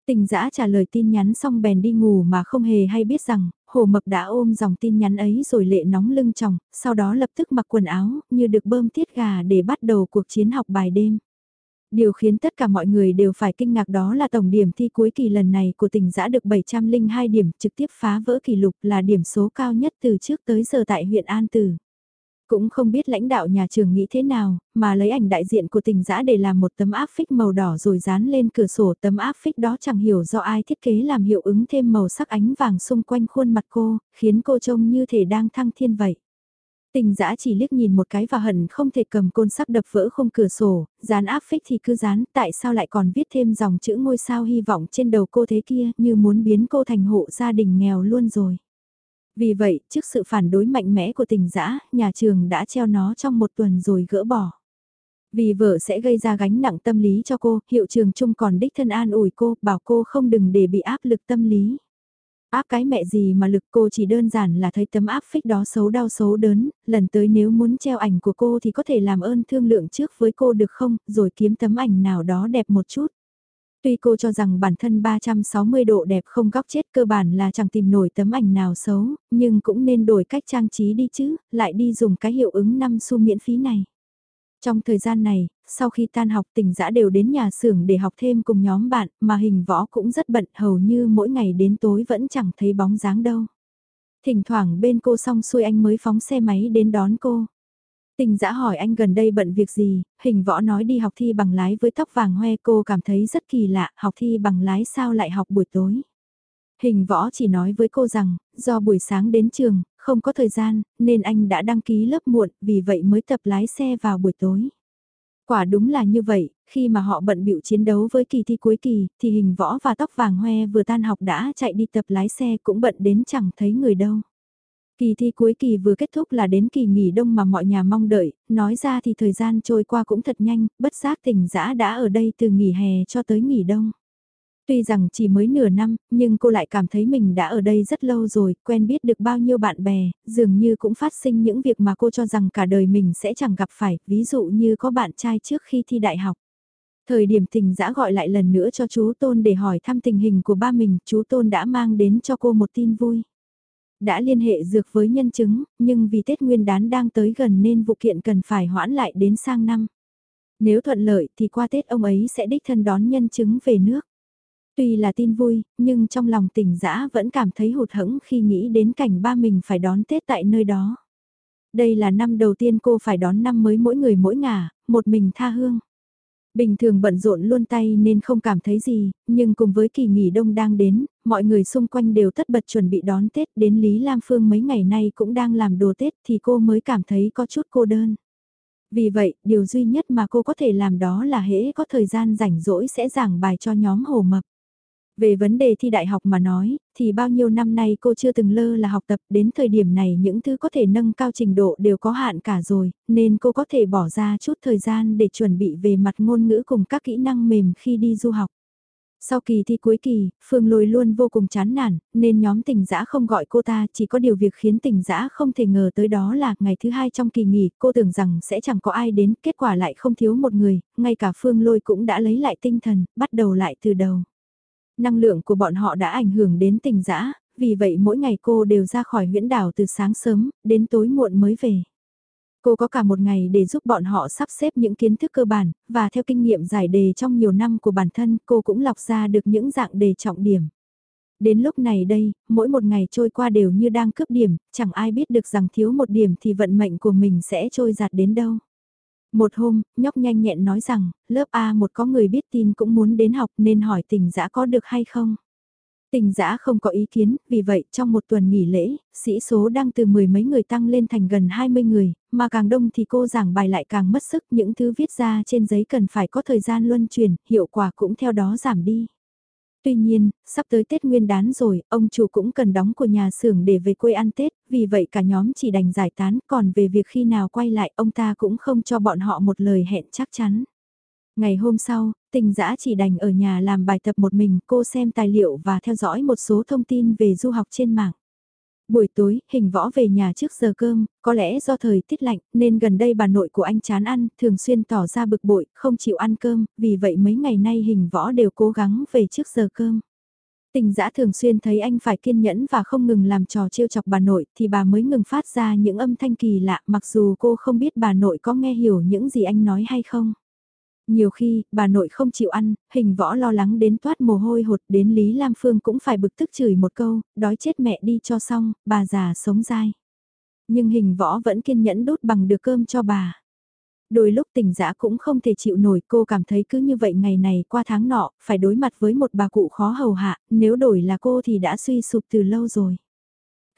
S1: Tình giã trả lời tin nhắn xong bèn đi ngủ mà không hề hay biết rằng, Hồ Mập đã ôm dòng tin nhắn ấy rồi lệ nóng lưng chồng, sau đó lập tức mặc quần áo, như được bơm tiết gà để bắt đầu cuộc chiến học bài đêm. Điều khiến tất cả mọi người đều phải kinh ngạc đó là tổng điểm thi cuối kỳ lần này của tỉnh giã được 702 điểm trực tiếp phá vỡ kỷ lục là điểm số cao nhất từ trước tới giờ tại huyện An Tử. Cũng không biết lãnh đạo nhà trường nghĩ thế nào, mà lấy ảnh đại diện của tình giã để làm một tấm áp phích màu đỏ rồi dán lên cửa sổ tấm áp phích đó chẳng hiểu do ai thiết kế làm hiệu ứng thêm màu sắc ánh vàng xung quanh khuôn mặt cô, khiến cô trông như thể đang thăng thiên vậy. Tình giã chỉ liếc nhìn một cái và hận không thể cầm côn sắp đập vỡ không cửa sổ, dán áp phích thì cứ dán, tại sao lại còn viết thêm dòng chữ ngôi sao hy vọng trên đầu cô thế kia như muốn biến cô thành hộ gia đình nghèo luôn rồi. Vì vậy, trước sự phản đối mạnh mẽ của tình dã nhà trường đã treo nó trong một tuần rồi gỡ bỏ. Vì vợ sẽ gây ra gánh nặng tâm lý cho cô, hiệu trường chung còn đích thân an ủi cô, bảo cô không đừng để bị áp lực tâm lý. Áp cái mẹ gì mà lực cô chỉ đơn giản là thấy tấm áp phích đó xấu đau xấu đớn, lần tới nếu muốn treo ảnh của cô thì có thể làm ơn thương lượng trước với cô được không, rồi kiếm tấm ảnh nào đó đẹp một chút. Tuy cô cho rằng bản thân 360 độ đẹp không góc chết cơ bản là chẳng tìm nổi tấm ảnh nào xấu, nhưng cũng nên đổi cách trang trí đi chứ, lại đi dùng cái hiệu ứng 5 xu miễn phí này. Trong thời gian này, sau khi tan học tỉnh dã đều đến nhà xưởng để học thêm cùng nhóm bạn, mà hình võ cũng rất bận hầu như mỗi ngày đến tối vẫn chẳng thấy bóng dáng đâu. Thỉnh thoảng bên cô xong xuôi anh mới phóng xe máy đến đón cô. Tình giã hỏi anh gần đây bận việc gì, hình võ nói đi học thi bằng lái với tóc vàng hoe cô cảm thấy rất kỳ lạ, học thi bằng lái sao lại học buổi tối. Hình võ chỉ nói với cô rằng, do buổi sáng đến trường, không có thời gian, nên anh đã đăng ký lớp muộn, vì vậy mới tập lái xe vào buổi tối. Quả đúng là như vậy, khi mà họ bận bịu chiến đấu với kỳ thi cuối kỳ, thì hình võ và tóc vàng hoe vừa tan học đã chạy đi tập lái xe cũng bận đến chẳng thấy người đâu. Kỳ thi cuối kỳ vừa kết thúc là đến kỳ nghỉ đông mà mọi nhà mong đợi, nói ra thì thời gian trôi qua cũng thật nhanh, bất giác tỉnh dã đã ở đây từ nghỉ hè cho tới nghỉ đông. Tuy rằng chỉ mới nửa năm, nhưng cô lại cảm thấy mình đã ở đây rất lâu rồi, quen biết được bao nhiêu bạn bè, dường như cũng phát sinh những việc mà cô cho rằng cả đời mình sẽ chẳng gặp phải, ví dụ như có bạn trai trước khi thi đại học. Thời điểm tình dã gọi lại lần nữa cho chú Tôn để hỏi thăm tình hình của ba mình, chú Tôn đã mang đến cho cô một tin vui đã liên hệ dược với nhân chứng, nhưng vì Tết Nguyên đán đang tới gần nên vụ kiện cần phải hoãn lại đến sang năm. Nếu thuận lợi thì qua Tết ông ấy sẽ đích thân đón nhân chứng về nước. Tuy là tin vui, nhưng trong lòng tỉnh dã vẫn cảm thấy hụt hẫng khi nghĩ đến cảnh ba mình phải đón Tết tại nơi đó. Đây là năm đầu tiên cô phải đón năm mới mỗi người mỗi ngả, một mình tha hương. Bình thường bận rộn luôn tay nên không cảm thấy gì, nhưng cùng với kỳ nghỉ đông đang đến, mọi người xung quanh đều tất bật chuẩn bị đón Tết đến Lý Lam Phương mấy ngày nay cũng đang làm đồ Tết thì cô mới cảm thấy có chút cô đơn. Vì vậy, điều duy nhất mà cô có thể làm đó là hễ có thời gian rảnh rỗi sẽ giảng bài cho nhóm hồ mập. Về vấn đề thi đại học mà nói, thì bao nhiêu năm nay cô chưa từng lơ là học tập đến thời điểm này những thứ có thể nâng cao trình độ đều có hạn cả rồi, nên cô có thể bỏ ra chút thời gian để chuẩn bị về mặt ngôn ngữ cùng các kỹ năng mềm khi đi du học. Sau kỳ thi cuối kỳ, Phương Lôi luôn vô cùng chán nản, nên nhóm tình giã không gọi cô ta, chỉ có điều việc khiến tình giã không thể ngờ tới đó là ngày thứ hai trong kỳ nghỉ, cô tưởng rằng sẽ chẳng có ai đến, kết quả lại không thiếu một người, ngay cả Phương Lôi cũng đã lấy lại tinh thần, bắt đầu lại từ đầu. Năng lượng của bọn họ đã ảnh hưởng đến tình dã vì vậy mỗi ngày cô đều ra khỏi huyễn đảo từ sáng sớm, đến tối muộn mới về. Cô có cả một ngày để giúp bọn họ sắp xếp những kiến thức cơ bản, và theo kinh nghiệm giải đề trong nhiều năm của bản thân cô cũng lọc ra được những dạng đề trọng điểm. Đến lúc này đây, mỗi một ngày trôi qua đều như đang cướp điểm, chẳng ai biết được rằng thiếu một điểm thì vận mệnh của mình sẽ trôi giạt đến đâu. Một hôm, nhóc nhanh nhẹn nói rằng, lớp A một có người biết tin cũng muốn đến học nên hỏi tình dã có được hay không. Tình giã không có ý kiến, vì vậy trong một tuần nghỉ lễ, sĩ số đang từ mười mấy người tăng lên thành gần 20 người, mà càng đông thì cô giảng bài lại càng mất sức những thứ viết ra trên giấy cần phải có thời gian luân chuyển, hiệu quả cũng theo đó giảm đi. Tuy nhiên, sắp tới Tết Nguyên đán rồi, ông chủ cũng cần đóng của nhà xưởng để về quê ăn Tết, vì vậy cả nhóm chỉ đành giải tán, còn về việc khi nào quay lại ông ta cũng không cho bọn họ một lời hẹn chắc chắn. Ngày hôm sau, tình giã chỉ đành ở nhà làm bài tập một mình, cô xem tài liệu và theo dõi một số thông tin về du học trên mạng. Buổi tối, hình võ về nhà trước giờ cơm, có lẽ do thời tiết lạnh nên gần đây bà nội của anh chán ăn, thường xuyên tỏ ra bực bội, không chịu ăn cơm, vì vậy mấy ngày nay hình võ đều cố gắng về trước giờ cơm. Tình giã thường xuyên thấy anh phải kiên nhẫn và không ngừng làm trò trêu chọc bà nội thì bà mới ngừng phát ra những âm thanh kỳ lạ mặc dù cô không biết bà nội có nghe hiểu những gì anh nói hay không. Nhiều khi, bà nội không chịu ăn, hình võ lo lắng đến toát mồ hôi hột đến Lý Lam Phương cũng phải bực tức chửi một câu, đói chết mẹ đi cho xong, bà già sống dai. Nhưng hình võ vẫn kiên nhẫn đút bằng được cơm cho bà. Đôi lúc tỉnh dã cũng không thể chịu nổi cô cảm thấy cứ như vậy ngày này qua tháng nọ, phải đối mặt với một bà cụ khó hầu hạ, nếu đổi là cô thì đã suy sụp từ lâu rồi.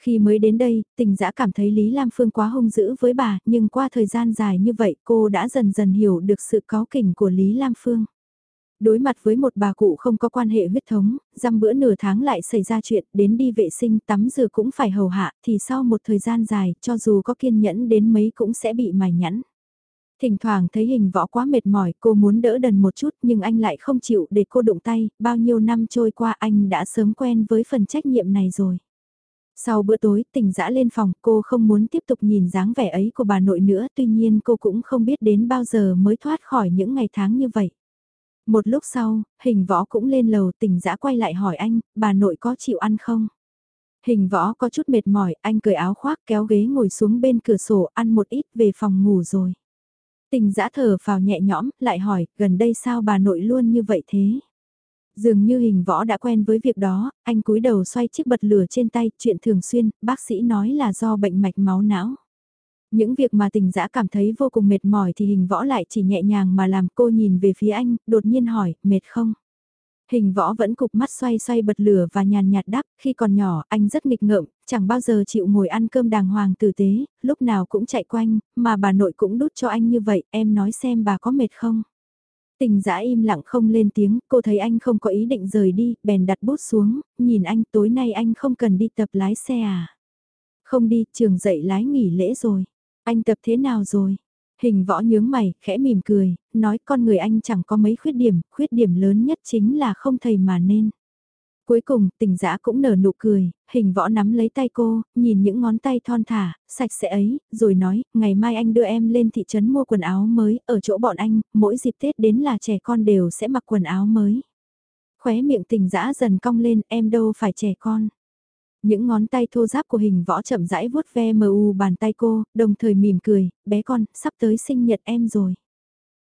S1: Khi mới đến đây, tình dã cảm thấy Lý Lam Phương quá hung dữ với bà, nhưng qua thời gian dài như vậy cô đã dần dần hiểu được sự có kỉnh của Lý Lam Phương. Đối mặt với một bà cụ không có quan hệ huyết thống, dăm bữa nửa tháng lại xảy ra chuyện, đến đi vệ sinh tắm rửa cũng phải hầu hạ, thì sau một thời gian dài, cho dù có kiên nhẫn đến mấy cũng sẽ bị mài nhẵn. Thỉnh thoảng thấy hình võ quá mệt mỏi, cô muốn đỡ đần một chút nhưng anh lại không chịu để cô đụng tay, bao nhiêu năm trôi qua anh đã sớm quen với phần trách nhiệm này rồi. Sau bữa tối, tỉnh dã lên phòng, cô không muốn tiếp tục nhìn dáng vẻ ấy của bà nội nữa, tuy nhiên cô cũng không biết đến bao giờ mới thoát khỏi những ngày tháng như vậy. Một lúc sau, hình võ cũng lên lầu tỉnh dã quay lại hỏi anh, bà nội có chịu ăn không? Hình võ có chút mệt mỏi, anh cởi áo khoác kéo ghế ngồi xuống bên cửa sổ ăn một ít về phòng ngủ rồi. Tình dã thở vào nhẹ nhõm, lại hỏi, gần đây sao bà nội luôn như vậy thế? Dường như hình võ đã quen với việc đó, anh cúi đầu xoay chiếc bật lửa trên tay, chuyện thường xuyên, bác sĩ nói là do bệnh mạch máu não. Những việc mà tình dã cảm thấy vô cùng mệt mỏi thì hình võ lại chỉ nhẹ nhàng mà làm cô nhìn về phía anh, đột nhiên hỏi, mệt không? Hình võ vẫn cục mắt xoay xoay bật lửa và nhàn nhạt đáp, khi còn nhỏ anh rất nghịch ngợm, chẳng bao giờ chịu ngồi ăn cơm đàng hoàng tử tế, lúc nào cũng chạy quanh, mà bà nội cũng đút cho anh như vậy, em nói xem bà có mệt không? Tình giã im lặng không lên tiếng, cô thấy anh không có ý định rời đi, bèn đặt bút xuống, nhìn anh tối nay anh không cần đi tập lái xe à? Không đi, trường dạy lái nghỉ lễ rồi. Anh tập thế nào rồi? Hình võ nhướng mày, khẽ mỉm cười, nói con người anh chẳng có mấy khuyết điểm, khuyết điểm lớn nhất chính là không thầy mà nên. Cuối cùng, tình giã cũng nở nụ cười, hình võ nắm lấy tay cô, nhìn những ngón tay thon thả, sạch sẽ ấy, rồi nói, ngày mai anh đưa em lên thị trấn mua quần áo mới, ở chỗ bọn anh, mỗi dịp Tết đến là trẻ con đều sẽ mặc quần áo mới. Khóe miệng tình giã dần cong lên, em đâu phải trẻ con. Những ngón tay thô giáp của hình võ chậm rãi vuốt ve mờ u bàn tay cô, đồng thời mỉm cười, bé con, sắp tới sinh nhật em rồi.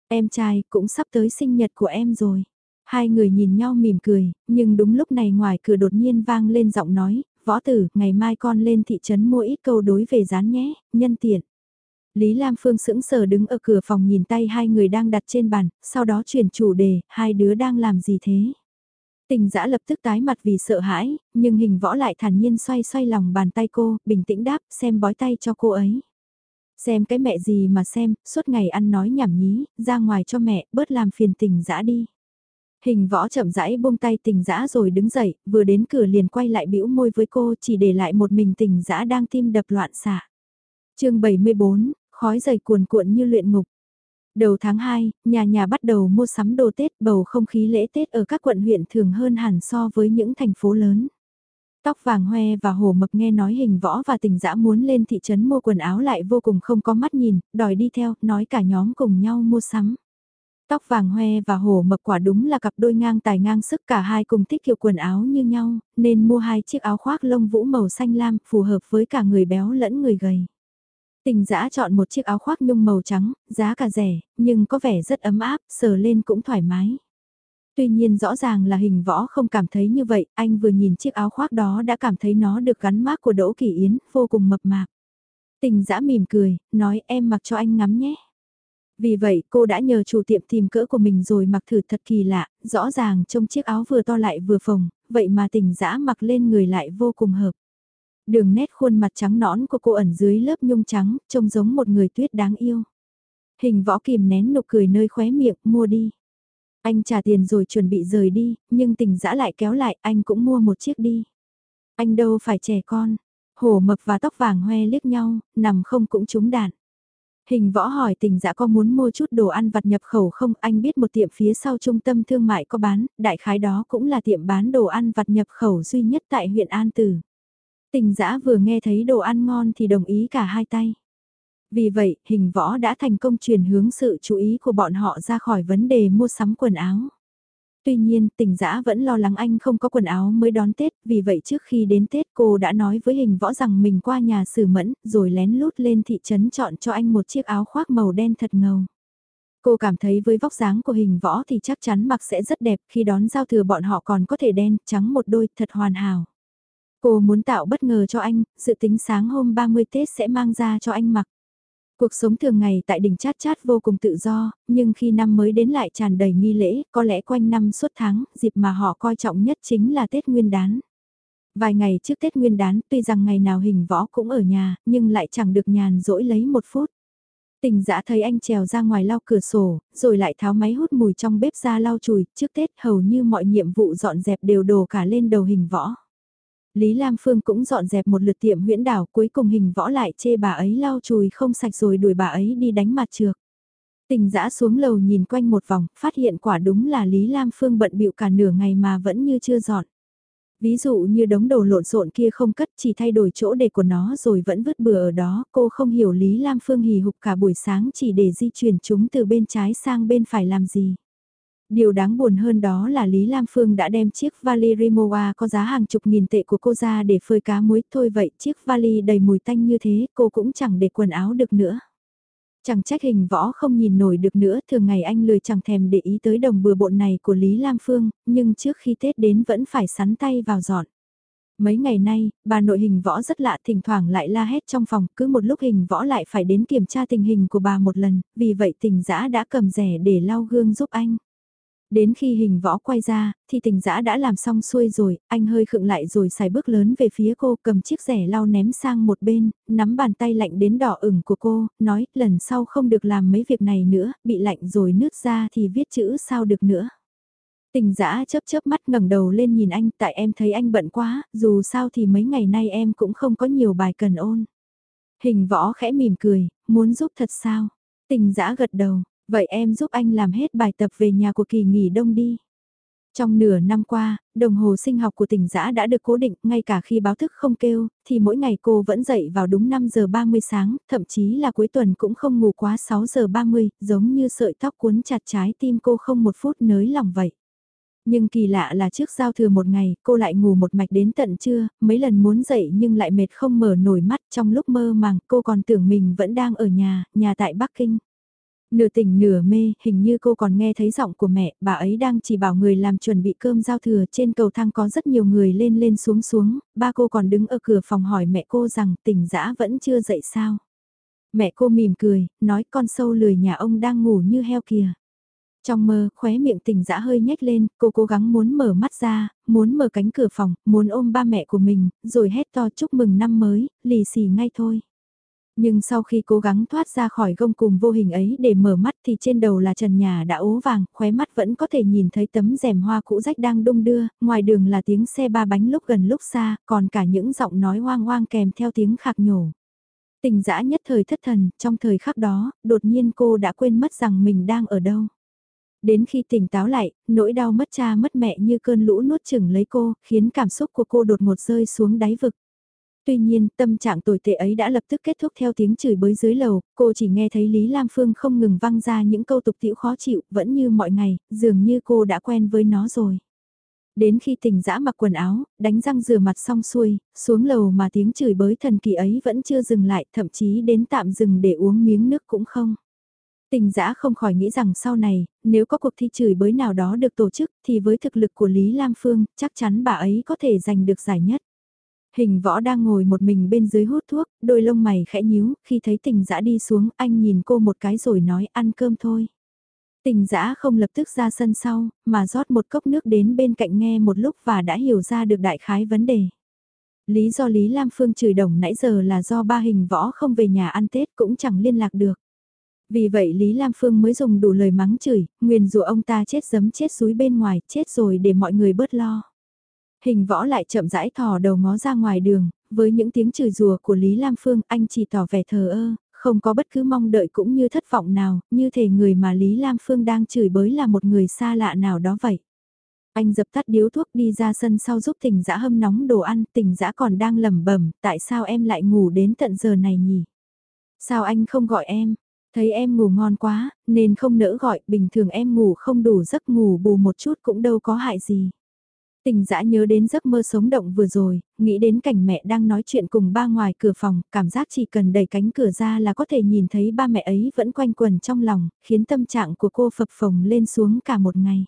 S1: Em trai cũng sắp tới sinh nhật của em rồi. Hai người nhìn nhau mỉm cười, nhưng đúng lúc này ngoài cửa đột nhiên vang lên giọng nói, võ tử, ngày mai con lên thị trấn mua ít câu đối về rán nhé, nhân tiện. Lý Lam Phương sững sờ đứng ở cửa phòng nhìn tay hai người đang đặt trên bàn, sau đó chuyển chủ đề, hai đứa đang làm gì thế? Tình giã lập tức tái mặt vì sợ hãi, nhưng hình võ lại thản nhiên xoay xoay lòng bàn tay cô, bình tĩnh đáp, xem bói tay cho cô ấy. Xem cái mẹ gì mà xem, suốt ngày ăn nói nhảm nhí, ra ngoài cho mẹ, bớt làm phiền tình dã đi. Hình võ chậm rãi buông tay tình dã rồi đứng dậy, vừa đến cửa liền quay lại bĩu môi với cô chỉ để lại một mình tình dã đang tim đập loạn xạ. chương 74, khói dày cuồn cuộn như luyện ngục. Đầu tháng 2, nhà nhà bắt đầu mua sắm đồ Tết bầu không khí lễ Tết ở các quận huyện thường hơn hẳn so với những thành phố lớn. Tóc vàng hoe và hồ mập nghe nói hình võ và tình dã muốn lên thị trấn mua quần áo lại vô cùng không có mắt nhìn, đòi đi theo, nói cả nhóm cùng nhau mua sắm. Tóc vàng hoe và hổ mập quả đúng là cặp đôi ngang tài ngang sức cả hai cùng thích kiểu quần áo như nhau, nên mua hai chiếc áo khoác lông vũ màu xanh lam phù hợp với cả người béo lẫn người gầy. Tình giã chọn một chiếc áo khoác nhung màu trắng, giá cả rẻ, nhưng có vẻ rất ấm áp, sờ lên cũng thoải mái. Tuy nhiên rõ ràng là hình võ không cảm thấy như vậy, anh vừa nhìn chiếc áo khoác đó đã cảm thấy nó được gắn mác của Đỗ Kỳ Yến, vô cùng mập mạp. Tình giã mỉm cười, nói em mặc cho anh ngắm nhé. Vì vậy cô đã nhờ chủ tiệm tìm cỡ của mình rồi mặc thử thật kỳ lạ, rõ ràng trong chiếc áo vừa to lại vừa phồng, vậy mà tình dã mặc lên người lại vô cùng hợp. Đường nét khuôn mặt trắng nõn của cô ẩn dưới lớp nhung trắng, trông giống một người tuyết đáng yêu. Hình võ kìm nén nụ cười nơi khóe miệng, mua đi. Anh trả tiền rồi chuẩn bị rời đi, nhưng tình dã lại kéo lại, anh cũng mua một chiếc đi. Anh đâu phải trẻ con. Hổ mập và tóc vàng hoe liếc nhau, nằm không cũng trúng đạn. Hình võ hỏi tình dạ có muốn mua chút đồ ăn vặt nhập khẩu không, anh biết một tiệm phía sau trung tâm thương mại có bán, đại khái đó cũng là tiệm bán đồ ăn vặt nhập khẩu duy nhất tại huyện An Tử. Tình dã vừa nghe thấy đồ ăn ngon thì đồng ý cả hai tay. Vì vậy, hình võ đã thành công truyền hướng sự chú ý của bọn họ ra khỏi vấn đề mua sắm quần áo. Tuy nhiên, tình dã vẫn lo lắng anh không có quần áo mới đón Tết, vì vậy trước khi đến Tết cô đã nói với hình võ rằng mình qua nhà xử mẫn, rồi lén lút lên thị trấn chọn cho anh một chiếc áo khoác màu đen thật ngầu. Cô cảm thấy với vóc dáng của hình võ thì chắc chắn mặc sẽ rất đẹp khi đón giao thừa bọn họ còn có thể đen, trắng một đôi, thật hoàn hảo. Cô muốn tạo bất ngờ cho anh, dự tính sáng hôm 30 Tết sẽ mang ra cho anh mặc. Cuộc sống thường ngày tại đỉnh chát chát vô cùng tự do, nhưng khi năm mới đến lại tràn đầy nghi lễ, có lẽ quanh năm suốt tháng, dịp mà họ coi trọng nhất chính là Tết Nguyên đán. Vài ngày trước Tết Nguyên đán, tuy rằng ngày nào hình võ cũng ở nhà, nhưng lại chẳng được nhàn rỗi lấy một phút. Tình dã thấy anh trèo ra ngoài lau cửa sổ, rồi lại tháo máy hút mùi trong bếp ra lau chùi, trước Tết hầu như mọi nhiệm vụ dọn dẹp đều đổ cả lên đầu hình võ. Lý Lam Phương cũng dọn dẹp một lượt tiệm huyễn đảo cuối cùng hình võ lại chê bà ấy lau chùi không sạch rồi đuổi bà ấy đi đánh mặt trược. Tình dã xuống lầu nhìn quanh một vòng, phát hiện quả đúng là Lý Lam Phương bận bịu cả nửa ngày mà vẫn như chưa dọn. Ví dụ như đống đồ lộn xộn kia không cất chỉ thay đổi chỗ để của nó rồi vẫn vứt bừa ở đó, cô không hiểu Lý Lam Phương hì hục cả buổi sáng chỉ để di chuyển chúng từ bên trái sang bên phải làm gì. Điều đáng buồn hơn đó là Lý Lam Phương đã đem chiếc vali Rimowa có giá hàng chục nghìn tệ của cô ra để phơi cá muối. Thôi vậy chiếc vali đầy mùi tanh như thế cô cũng chẳng để quần áo được nữa. Chẳng trách hình võ không nhìn nổi được nữa, thường ngày anh lười chẳng thèm để ý tới đồng bừa bộn này của Lý Lam Phương, nhưng trước khi Tết đến vẫn phải sắn tay vào dọn. Mấy ngày nay, bà nội hình võ rất lạ thỉnh thoảng lại la hét trong phòng, cứ một lúc hình võ lại phải đến kiểm tra tình hình của bà một lần, vì vậy tình giã đã cầm rẻ để lau gương giúp anh. Đến khi hình võ quay ra, thì tình dã đã làm xong xuôi rồi, anh hơi khựng lại rồi xài bước lớn về phía cô cầm chiếc rẻ lau ném sang một bên, nắm bàn tay lạnh đến đỏ ửng của cô, nói lần sau không được làm mấy việc này nữa, bị lạnh rồi nứt ra thì viết chữ sao được nữa. Tình dã chớp chớp mắt ngẩng đầu lên nhìn anh tại em thấy anh bận quá, dù sao thì mấy ngày nay em cũng không có nhiều bài cần ôn. Hình võ khẽ mỉm cười, muốn giúp thật sao? Tình dã gật đầu, Vậy em giúp anh làm hết bài tập về nhà của kỳ nghỉ đông đi. Trong nửa năm qua, đồng hồ sinh học của tỉnh giã đã được cố định, ngay cả khi báo thức không kêu, thì mỗi ngày cô vẫn dậy vào đúng 5 giờ 30 sáng, thậm chí là cuối tuần cũng không ngủ quá 6 giờ 30, giống như sợi tóc cuốn chặt trái tim cô không một phút nới lòng vậy. Nhưng kỳ lạ là trước giao thừa một ngày, cô lại ngủ một mạch đến tận trưa, mấy lần muốn dậy nhưng lại mệt không mở nổi mắt trong lúc mơ màng, cô còn tưởng mình vẫn đang ở nhà, nhà tại Bắc Kinh. Nửa tỉnh nửa mê, hình như cô còn nghe thấy giọng của mẹ, bà ấy đang chỉ bảo người làm chuẩn bị cơm giao thừa trên cầu thang có rất nhiều người lên lên xuống xuống, ba cô còn đứng ở cửa phòng hỏi mẹ cô rằng tỉnh dã vẫn chưa dậy sao. Mẹ cô mỉm cười, nói con sâu lười nhà ông đang ngủ như heo kìa. Trong mơ, khóe miệng tỉnh dã hơi nhếch lên, cô cố gắng muốn mở mắt ra, muốn mở cánh cửa phòng, muốn ôm ba mẹ của mình, rồi hét to chúc mừng năm mới, lì xì ngay thôi. Nhưng sau khi cố gắng thoát ra khỏi gông cùng vô hình ấy để mở mắt thì trên đầu là trần nhà đã ố vàng, khóe mắt vẫn có thể nhìn thấy tấm rèm hoa cũ rách đang đung đưa, ngoài đường là tiếng xe ba bánh lúc gần lúc xa, còn cả những giọng nói hoang hoang kèm theo tiếng khạc nhổ. Tình dã nhất thời thất thần, trong thời khắc đó, đột nhiên cô đã quên mất rằng mình đang ở đâu. Đến khi tỉnh táo lại, nỗi đau mất cha mất mẹ như cơn lũ nuốt chửng lấy cô, khiến cảm xúc của cô đột ngột rơi xuống đáy vực. Tuy nhiên, tâm trạng tồi tệ ấy đã lập tức kết thúc theo tiếng chửi bới dưới lầu, cô chỉ nghe thấy Lý Lam Phương không ngừng văng ra những câu tục tiễu khó chịu, vẫn như mọi ngày, dường như cô đã quen với nó rồi. Đến khi tỉnh dã mặc quần áo, đánh răng rửa mặt xong xuôi, xuống lầu mà tiếng chửi bới thần kỳ ấy vẫn chưa dừng lại, thậm chí đến tạm dừng để uống miếng nước cũng không. Tình dã không khỏi nghĩ rằng sau này, nếu có cuộc thi chửi bới nào đó được tổ chức thì với thực lực của Lý Lam Phương, chắc chắn bà ấy có thể giành được giải nhất. Hình võ đang ngồi một mình bên dưới hút thuốc, đôi lông mày khẽ nhíu, khi thấy tình dã đi xuống, anh nhìn cô một cái rồi nói ăn cơm thôi. Tình Dã không lập tức ra sân sau, mà rót một cốc nước đến bên cạnh nghe một lúc và đã hiểu ra được đại khái vấn đề. Lý do Lý Lam Phương chửi đồng nãy giờ là do ba hình võ không về nhà ăn Tết cũng chẳng liên lạc được. Vì vậy Lý Lam Phương mới dùng đủ lời mắng chửi, nguyền rủa ông ta chết giấm chết suối bên ngoài, chết rồi để mọi người bớt lo. Hình võ lại chậm rãi thò đầu ngó ra ngoài đường, với những tiếng chửi rùa của Lý Lam Phương anh chỉ tỏ vẻ thờ ơ, không có bất cứ mong đợi cũng như thất vọng nào, như thể người mà Lý Lam Phương đang chửi bới là một người xa lạ nào đó vậy. Anh dập tắt điếu thuốc đi ra sân sau giúp tỉnh dã hâm nóng đồ ăn, tỉnh dã còn đang lẩm bẩm, tại sao em lại ngủ đến tận giờ này nhỉ? Sao anh không gọi em? Thấy em ngủ ngon quá, nên không nỡ gọi, bình thường em ngủ không đủ giấc ngủ bù một chút cũng đâu có hại gì. Tình dã nhớ đến giấc mơ sống động vừa rồi, nghĩ đến cảnh mẹ đang nói chuyện cùng ba ngoài cửa phòng, cảm giác chỉ cần đẩy cánh cửa ra là có thể nhìn thấy ba mẹ ấy vẫn quanh quần trong lòng, khiến tâm trạng của cô phập phồng lên xuống cả một ngày.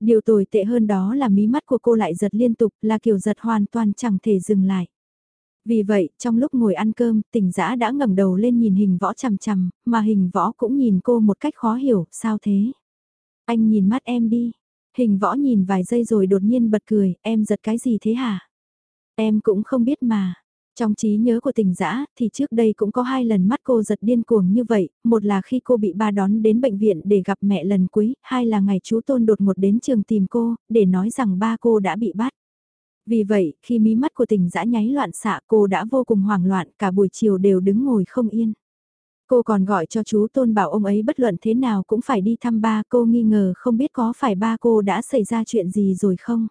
S1: Điều tồi tệ hơn đó là mí mắt của cô lại giật liên tục, là kiểu giật hoàn toàn chẳng thể dừng lại. Vì vậy, trong lúc ngồi ăn cơm, tỉnh giã đã ngẩng đầu lên nhìn hình võ chằm chằm, mà hình võ cũng nhìn cô một cách khó hiểu, sao thế? Anh nhìn mắt em đi. Hình võ nhìn vài giây rồi đột nhiên bật cười, em giật cái gì thế hả? Em cũng không biết mà. Trong trí nhớ của tình dã thì trước đây cũng có hai lần mắt cô giật điên cuồng như vậy, một là khi cô bị ba đón đến bệnh viện để gặp mẹ lần cuối, hai là ngày chú Tôn đột ngột đến trường tìm cô, để nói rằng ba cô đã bị bắt. Vì vậy, khi mí mắt của tình dã nháy loạn xạ cô đã vô cùng hoảng loạn, cả buổi chiều đều đứng ngồi không yên. Cô còn gọi cho chú Tôn bảo ông ấy bất luận thế nào cũng phải đi thăm ba cô nghi ngờ không biết có phải ba cô đã xảy ra chuyện gì rồi không?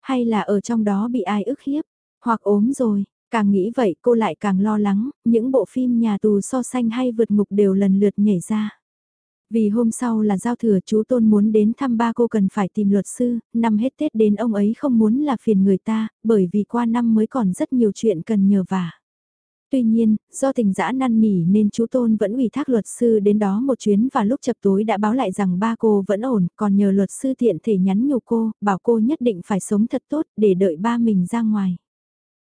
S1: Hay là ở trong đó bị ai ức hiếp? Hoặc ốm rồi, càng nghĩ vậy cô lại càng lo lắng, những bộ phim nhà tù so sánh hay vượt ngục đều lần lượt nhảy ra. Vì hôm sau là giao thừa chú Tôn muốn đến thăm ba cô cần phải tìm luật sư, năm hết Tết đến ông ấy không muốn là phiền người ta, bởi vì qua năm mới còn rất nhiều chuyện cần nhờ vả. Tuy nhiên, do tình dã năn nỉ nên chú Tôn vẫn ủy thác luật sư đến đó một chuyến và lúc chập tối đã báo lại rằng ba cô vẫn ổn, còn nhờ luật sư tiện thể nhắn nhủ cô, bảo cô nhất định phải sống thật tốt để đợi ba mình ra ngoài.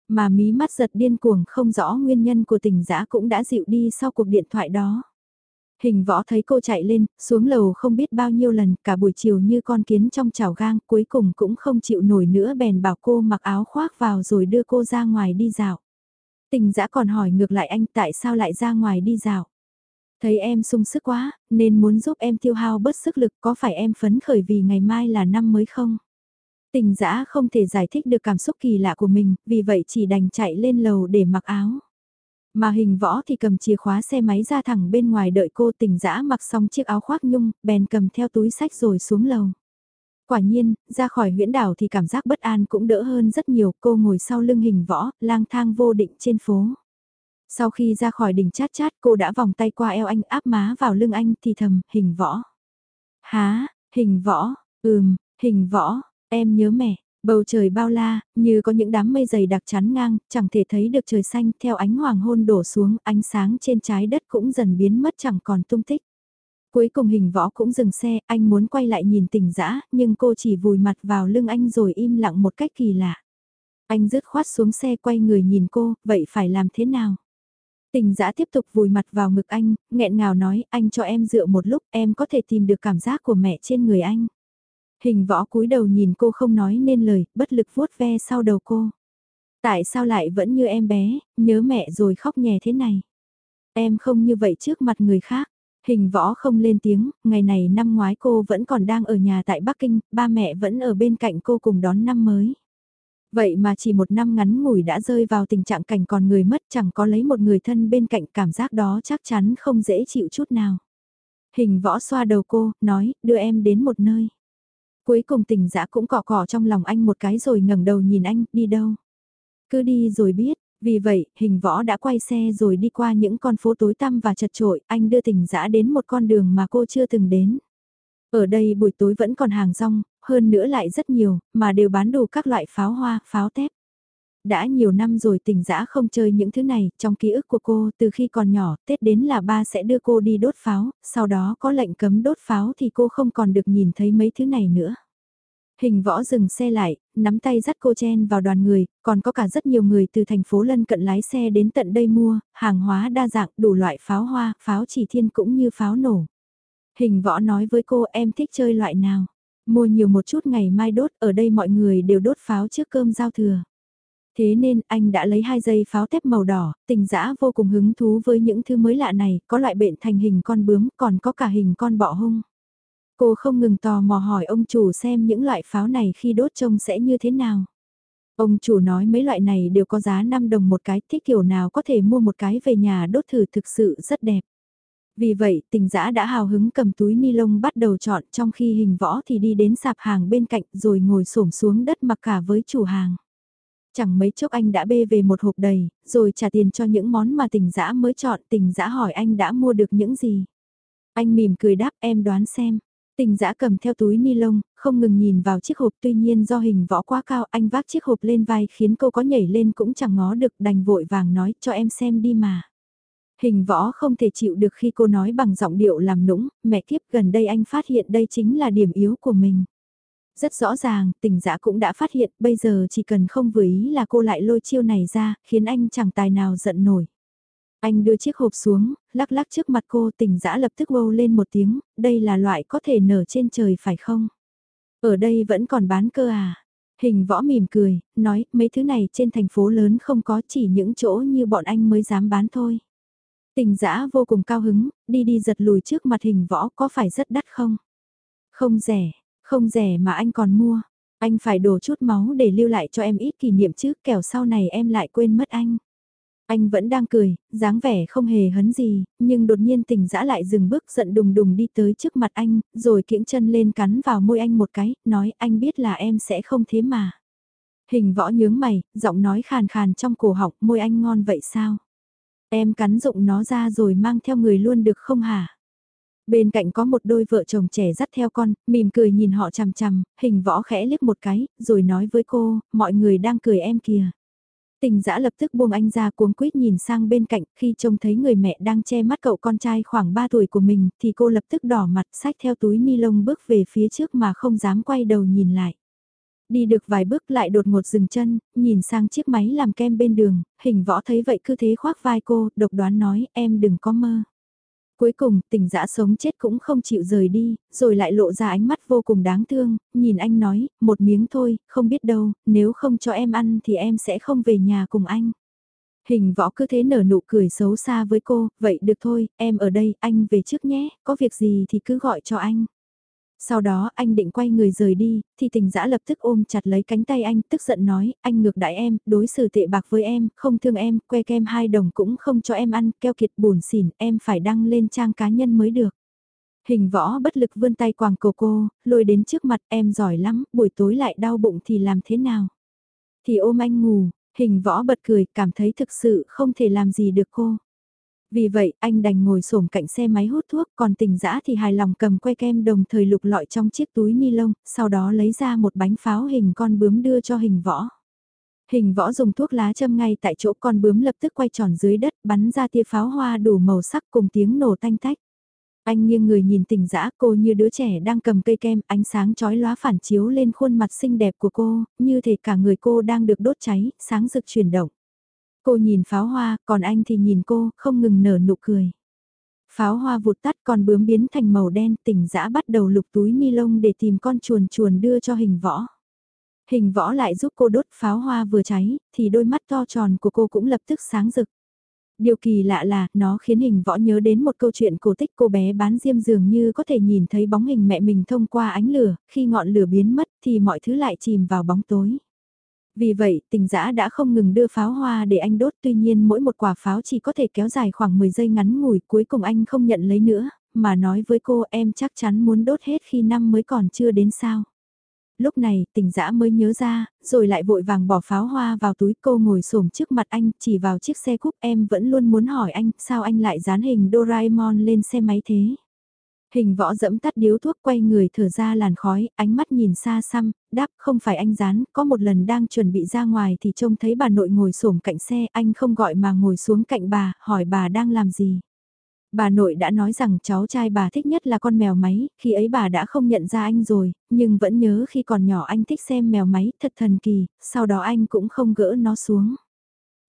S1: Mà mí mắt giật điên cuồng không rõ nguyên nhân của tình dã cũng đã dịu đi sau cuộc điện thoại đó. Hình võ thấy cô chạy lên, xuống lầu không biết bao nhiêu lần, cả buổi chiều như con kiến trong chảo gang, cuối cùng cũng không chịu nổi nữa bèn bảo cô mặc áo khoác vào rồi đưa cô ra ngoài đi dạo. Tình dã còn hỏi ngược lại anh tại sao lại ra ngoài đi dạo. Thấy em sung sức quá, nên muốn giúp em tiêu hao bớt sức lực có phải em phấn khởi vì ngày mai là năm mới không? Tình dã không thể giải thích được cảm xúc kỳ lạ của mình, vì vậy chỉ đành chạy lên lầu để mặc áo. Mà hình võ thì cầm chìa khóa xe máy ra thẳng bên ngoài đợi cô tình dã mặc xong chiếc áo khoác nhung, bèn cầm theo túi sách rồi xuống lầu. Quả nhiên, ra khỏi huyễn đảo thì cảm giác bất an cũng đỡ hơn rất nhiều, cô ngồi sau lưng hình võ, lang thang vô định trên phố. Sau khi ra khỏi đỉnh chát chát cô đã vòng tay qua eo anh áp má vào lưng anh thì thầm, hình võ. Há, hình võ, ừm, hình võ, em nhớ mẹ, bầu trời bao la, như có những đám mây dày đặc chắn ngang, chẳng thể thấy được trời xanh theo ánh hoàng hôn đổ xuống, ánh sáng trên trái đất cũng dần biến mất chẳng còn tung tích. Cuối cùng hình võ cũng dừng xe, anh muốn quay lại nhìn tình dã nhưng cô chỉ vùi mặt vào lưng anh rồi im lặng một cách kỳ lạ. Anh rứt khoát xuống xe quay người nhìn cô, vậy phải làm thế nào? Tình dã tiếp tục vùi mặt vào ngực anh, nghẹn ngào nói, anh cho em dựa một lúc, em có thể tìm được cảm giác của mẹ trên người anh. Hình võ cúi đầu nhìn cô không nói nên lời, bất lực vuốt ve sau đầu cô. Tại sao lại vẫn như em bé, nhớ mẹ rồi khóc nhè thế này? Em không như vậy trước mặt người khác. Hình võ không lên tiếng, ngày này năm ngoái cô vẫn còn đang ở nhà tại Bắc Kinh, ba mẹ vẫn ở bên cạnh cô cùng đón năm mới. Vậy mà chỉ một năm ngắn ngủi đã rơi vào tình trạng cảnh còn người mất chẳng có lấy một người thân bên cạnh cảm giác đó chắc chắn không dễ chịu chút nào. Hình võ xoa đầu cô, nói, đưa em đến một nơi. Cuối cùng tình dã cũng cọ cọ trong lòng anh một cái rồi ngẩng đầu nhìn anh, đi đâu. Cứ đi rồi biết, vì vậy, hình võ đã quay xe rồi đi qua những con phố tối tăm và chật trội, anh đưa tình dã đến một con đường mà cô chưa từng đến. Ở đây buổi tối vẫn còn hàng rong, hơn nữa lại rất nhiều, mà đều bán đủ các loại pháo hoa, pháo tép. Đã nhiều năm rồi tình dã không chơi những thứ này, trong ký ức của cô từ khi còn nhỏ, Tết đến là ba sẽ đưa cô đi đốt pháo, sau đó có lệnh cấm đốt pháo thì cô không còn được nhìn thấy mấy thứ này nữa. Hình võ dừng xe lại, nắm tay dắt cô chen vào đoàn người, còn có cả rất nhiều người từ thành phố lân cận lái xe đến tận đây mua, hàng hóa đa dạng đủ loại pháo hoa, pháo chỉ thiên cũng như pháo nổ. Hình võ nói với cô em thích chơi loại nào. Mua nhiều một chút ngày mai đốt, ở đây mọi người đều đốt pháo trước cơm giao thừa. Thế nên anh đã lấy hai dây pháo tép màu đỏ, tình dã vô cùng hứng thú với những thứ mới lạ này, có loại bệnh thành hình con bướm, còn có cả hình con bọ hung. Cô không ngừng tò mò hỏi ông chủ xem những loại pháo này khi đốt trông sẽ như thế nào. Ông chủ nói mấy loại này đều có giá 5 đồng một cái, thích kiểu nào có thể mua một cái về nhà đốt thử thực sự rất đẹp. Vì vậy, tình giã đã hào hứng cầm túi ni lông bắt đầu chọn trong khi hình võ thì đi đến sạp hàng bên cạnh rồi ngồi xổm xuống đất mặc cả với chủ hàng. Chẳng mấy chốc anh đã bê về một hộp đầy, rồi trả tiền cho những món mà tình giã mới chọn. Tình giã hỏi anh đã mua được những gì. Anh mỉm cười đáp em đoán xem. Tình giã cầm theo túi ni lông, không ngừng nhìn vào chiếc hộp tuy nhiên do hình võ quá cao anh vác chiếc hộp lên vai khiến cô có nhảy lên cũng chẳng ngó được đành vội vàng nói cho em xem đi mà. Hình võ không thể chịu được khi cô nói bằng giọng điệu làm nũng, mẹ kiếp gần đây anh phát hiện đây chính là điểm yếu của mình. Rất rõ ràng, tình dã cũng đã phát hiện, bây giờ chỉ cần không vừa ý là cô lại lôi chiêu này ra, khiến anh chẳng tài nào giận nổi. Anh đưa chiếc hộp xuống, lắc lắc trước mặt cô tình dã lập tức wow lên một tiếng, đây là loại có thể nở trên trời phải không? Ở đây vẫn còn bán cơ à? Hình võ mỉm cười, nói mấy thứ này trên thành phố lớn không có chỉ những chỗ như bọn anh mới dám bán thôi. Tình dã vô cùng cao hứng, đi đi giật lùi trước mặt hình võ có phải rất đắt không? Không rẻ, không rẻ mà anh còn mua. Anh phải đổ chút máu để lưu lại cho em ít kỷ niệm chứ kẻo sau này em lại quên mất anh. Anh vẫn đang cười, dáng vẻ không hề hấn gì, nhưng đột nhiên tỉnh dã lại dừng bước giận đùng đùng đi tới trước mặt anh, rồi kiễng chân lên cắn vào môi anh một cái, nói anh biết là em sẽ không thế mà. Hình võ nhướng mày, giọng nói khàn khàn trong cổ họng, môi anh ngon vậy sao? Em cắn rụng nó ra rồi mang theo người luôn được không hả? Bên cạnh có một đôi vợ chồng trẻ dắt theo con, mỉm cười nhìn họ chằm chằm, hình võ khẽ liếc một cái, rồi nói với cô, mọi người đang cười em kìa. Tình dã lập tức buông anh ra cuống quýt nhìn sang bên cạnh, khi trông thấy người mẹ đang che mắt cậu con trai khoảng 3 tuổi của mình, thì cô lập tức đỏ mặt sách theo túi ni lông bước về phía trước mà không dám quay đầu nhìn lại. Đi được vài bước lại đột ngột dừng chân, nhìn sang chiếc máy làm kem bên đường, hình võ thấy vậy cứ thế khoác vai cô, độc đoán nói em đừng có mơ. Cuối cùng, tình dã sống chết cũng không chịu rời đi, rồi lại lộ ra ánh mắt vô cùng đáng thương, nhìn anh nói, một miếng thôi, không biết đâu, nếu không cho em ăn thì em sẽ không về nhà cùng anh. Hình võ cứ thế nở nụ cười xấu xa với cô, vậy được thôi, em ở đây, anh về trước nhé, có việc gì thì cứ gọi cho anh. Sau đó anh định quay người rời đi, thì tình dã lập tức ôm chặt lấy cánh tay anh, tức giận nói, anh ngược đãi em, đối xử tệ bạc với em, không thương em, que kem hai đồng cũng không cho em ăn, keo kiệt buồn xỉn, em phải đăng lên trang cá nhân mới được. Hình võ bất lực vươn tay quàng cổ cô, lôi đến trước mặt em giỏi lắm, buổi tối lại đau bụng thì làm thế nào? Thì ôm anh ngủ, hình võ bật cười, cảm thấy thực sự không thể làm gì được cô. Vì vậy, anh đành ngồi xổm cạnh xe máy hút thuốc, còn tình dã thì hài lòng cầm que kem đồng thời lục lọi trong chiếc túi ni lông, sau đó lấy ra một bánh pháo hình con bướm đưa cho hình võ. Hình võ dùng thuốc lá châm ngay tại chỗ con bướm lập tức quay tròn dưới đất, bắn ra tia pháo hoa đủ màu sắc cùng tiếng nổ tanh tách. Anh nghiêng người nhìn tình dã cô như đứa trẻ đang cầm cây kem, ánh sáng chói lóa phản chiếu lên khuôn mặt xinh đẹp của cô, như thể cả người cô đang được đốt cháy, sáng rực chuyển động. Cô nhìn pháo hoa, còn anh thì nhìn cô, không ngừng nở nụ cười. Pháo hoa vụt tắt còn bướm biến thành màu đen tỉnh dã bắt đầu lục túi ni lông để tìm con chuồn chuồn đưa cho hình võ. Hình võ lại giúp cô đốt pháo hoa vừa cháy, thì đôi mắt to tròn của cô cũng lập tức sáng rực. Điều kỳ lạ là, nó khiến hình võ nhớ đến một câu chuyện cổ tích cô bé bán diêm dường như có thể nhìn thấy bóng hình mẹ mình thông qua ánh lửa, khi ngọn lửa biến mất thì mọi thứ lại chìm vào bóng tối. Vì vậy, tình giã đã không ngừng đưa pháo hoa để anh đốt tuy nhiên mỗi một quả pháo chỉ có thể kéo dài khoảng 10 giây ngắn ngủi cuối cùng anh không nhận lấy nữa, mà nói với cô em chắc chắn muốn đốt hết khi năm mới còn chưa đến sao. Lúc này, tình dã mới nhớ ra, rồi lại vội vàng bỏ pháo hoa vào túi cô ngồi xổm trước mặt anh, chỉ vào chiếc xe cúp em vẫn luôn muốn hỏi anh, sao anh lại dán hình Doraemon lên xe máy thế. Hình võ dẫm tắt điếu thuốc quay người thở ra làn khói, ánh mắt nhìn xa xăm, đáp không phải anh dán, có một lần đang chuẩn bị ra ngoài thì trông thấy bà nội ngồi xổm cạnh xe, anh không gọi mà ngồi xuống cạnh bà, hỏi bà đang làm gì. Bà nội đã nói rằng cháu trai bà thích nhất là con mèo máy, khi ấy bà đã không nhận ra anh rồi, nhưng vẫn nhớ khi còn nhỏ anh thích xem mèo máy, thật thần kỳ, sau đó anh cũng không gỡ nó xuống.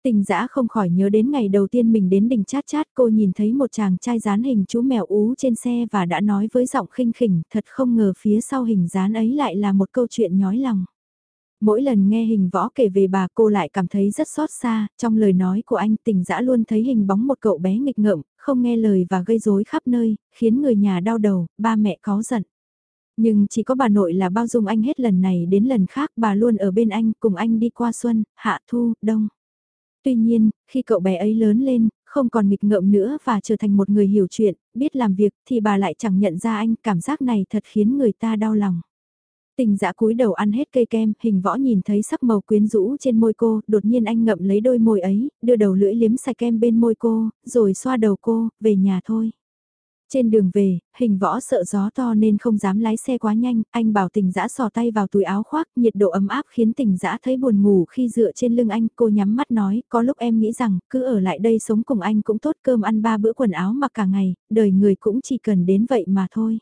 S1: Tình dã không khỏi nhớ đến ngày đầu tiên mình đến đỉnh chát chát cô nhìn thấy một chàng trai dán hình chú mèo ú trên xe và đã nói với giọng khinh khỉnh thật không ngờ phía sau hình dán ấy lại là một câu chuyện nhói lòng. Mỗi lần nghe hình võ kể về bà cô lại cảm thấy rất xót xa, trong lời nói của anh tình dã luôn thấy hình bóng một cậu bé nghịch ngợm, không nghe lời và gây rối khắp nơi, khiến người nhà đau đầu, ba mẹ có giận. Nhưng chỉ có bà nội là bao dung anh hết lần này đến lần khác bà luôn ở bên anh cùng anh đi qua xuân, hạ thu, đông. Tuy nhiên, khi cậu bé ấy lớn lên, không còn nghịch ngợm nữa và trở thành một người hiểu chuyện, biết làm việc thì bà lại chẳng nhận ra anh, cảm giác này thật khiến người ta đau lòng. Tình dã cúi đầu ăn hết cây kem, hình võ nhìn thấy sắc màu quyến rũ trên môi cô, đột nhiên anh ngậm lấy đôi môi ấy, đưa đầu lưỡi liếm sạch kem bên môi cô, rồi xoa đầu cô, về nhà thôi. Trên đường về, hình võ sợ gió to nên không dám lái xe quá nhanh, anh bảo tình dã sò tay vào túi áo khoác, nhiệt độ ấm áp khiến tình dã thấy buồn ngủ khi dựa trên lưng anh, cô nhắm mắt nói, có lúc em nghĩ rằng, cứ ở lại đây sống cùng anh cũng tốt cơm ăn ba bữa quần áo mặc cả ngày, đời người cũng chỉ cần đến vậy mà thôi.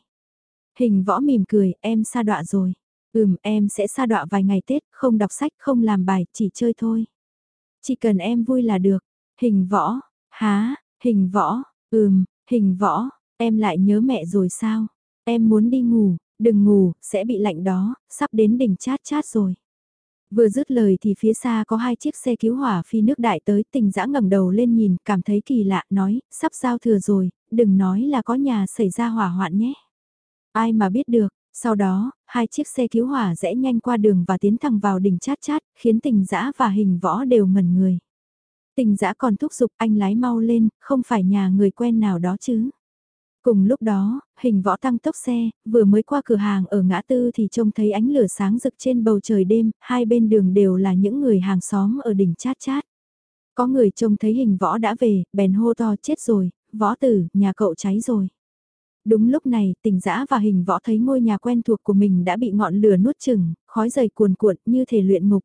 S1: Hình võ mỉm cười, em xa đọa rồi. Ừm, em sẽ xa đọa vài ngày Tết, không đọc sách, không làm bài, chỉ chơi thôi. Chỉ cần em vui là được. Hình võ, há, hình võ, ừm, hình võ, Em lại nhớ mẹ rồi sao? Em muốn đi ngủ, đừng ngủ, sẽ bị lạnh đó, sắp đến đỉnh chát chát rồi. Vừa dứt lời thì phía xa có hai chiếc xe cứu hỏa phi nước đại tới tình dã ngẩng đầu lên nhìn, cảm thấy kỳ lạ, nói, sắp giao thừa rồi, đừng nói là có nhà xảy ra hỏa hoạn nhé. Ai mà biết được, sau đó, hai chiếc xe cứu hỏa rẽ nhanh qua đường và tiến thẳng vào đỉnh chát chát, khiến tình dã và hình võ đều ngẩn người. Tình dã còn thúc giục anh lái mau lên, không phải nhà người quen nào đó chứ. Cùng lúc đó, hình võ tăng tốc xe, vừa mới qua cửa hàng ở ngã tư thì trông thấy ánh lửa sáng rực trên bầu trời đêm, hai bên đường đều là những người hàng xóm ở đỉnh chát chát. Có người trông thấy hình võ đã về, bèn hô to chết rồi, võ tử, nhà cậu cháy rồi. Đúng lúc này, tỉnh giã và hình võ thấy ngôi nhà quen thuộc của mình đã bị ngọn lửa nuốt chừng, khói dày cuồn cuộn như thể luyện ngục.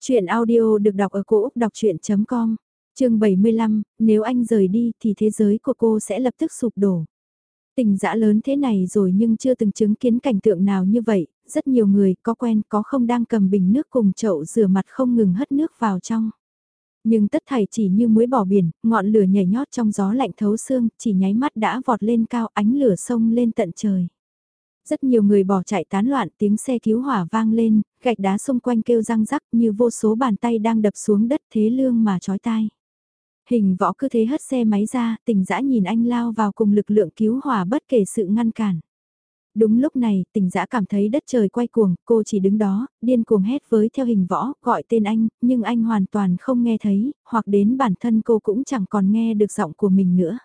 S1: Chuyện audio được đọc ở cổ Úc đọc chuyện.com, chương 75, nếu anh rời đi thì thế giới của cô sẽ lập tức sụp đổ. Tình dã lớn thế này rồi nhưng chưa từng chứng kiến cảnh tượng nào như vậy, rất nhiều người có quen có không đang cầm bình nước cùng chậu rửa mặt không ngừng hất nước vào trong. Nhưng tất thảy chỉ như muối bỏ biển, ngọn lửa nhảy nhót trong gió lạnh thấu xương, chỉ nháy mắt đã vọt lên cao ánh lửa sông lên tận trời. Rất nhiều người bỏ chạy tán loạn tiếng xe cứu hỏa vang lên, gạch đá xung quanh kêu răng rắc như vô số bàn tay đang đập xuống đất thế lương mà chói tai. Hình võ cứ thế hất xe máy ra, tình dã nhìn anh lao vào cùng lực lượng cứu hỏa bất kể sự ngăn cản. Đúng lúc này, tình dã cảm thấy đất trời quay cuồng, cô chỉ đứng đó, điên cuồng hét với theo hình võ, gọi tên anh, nhưng anh hoàn toàn không nghe thấy, hoặc đến bản thân cô cũng chẳng còn nghe được giọng của mình nữa.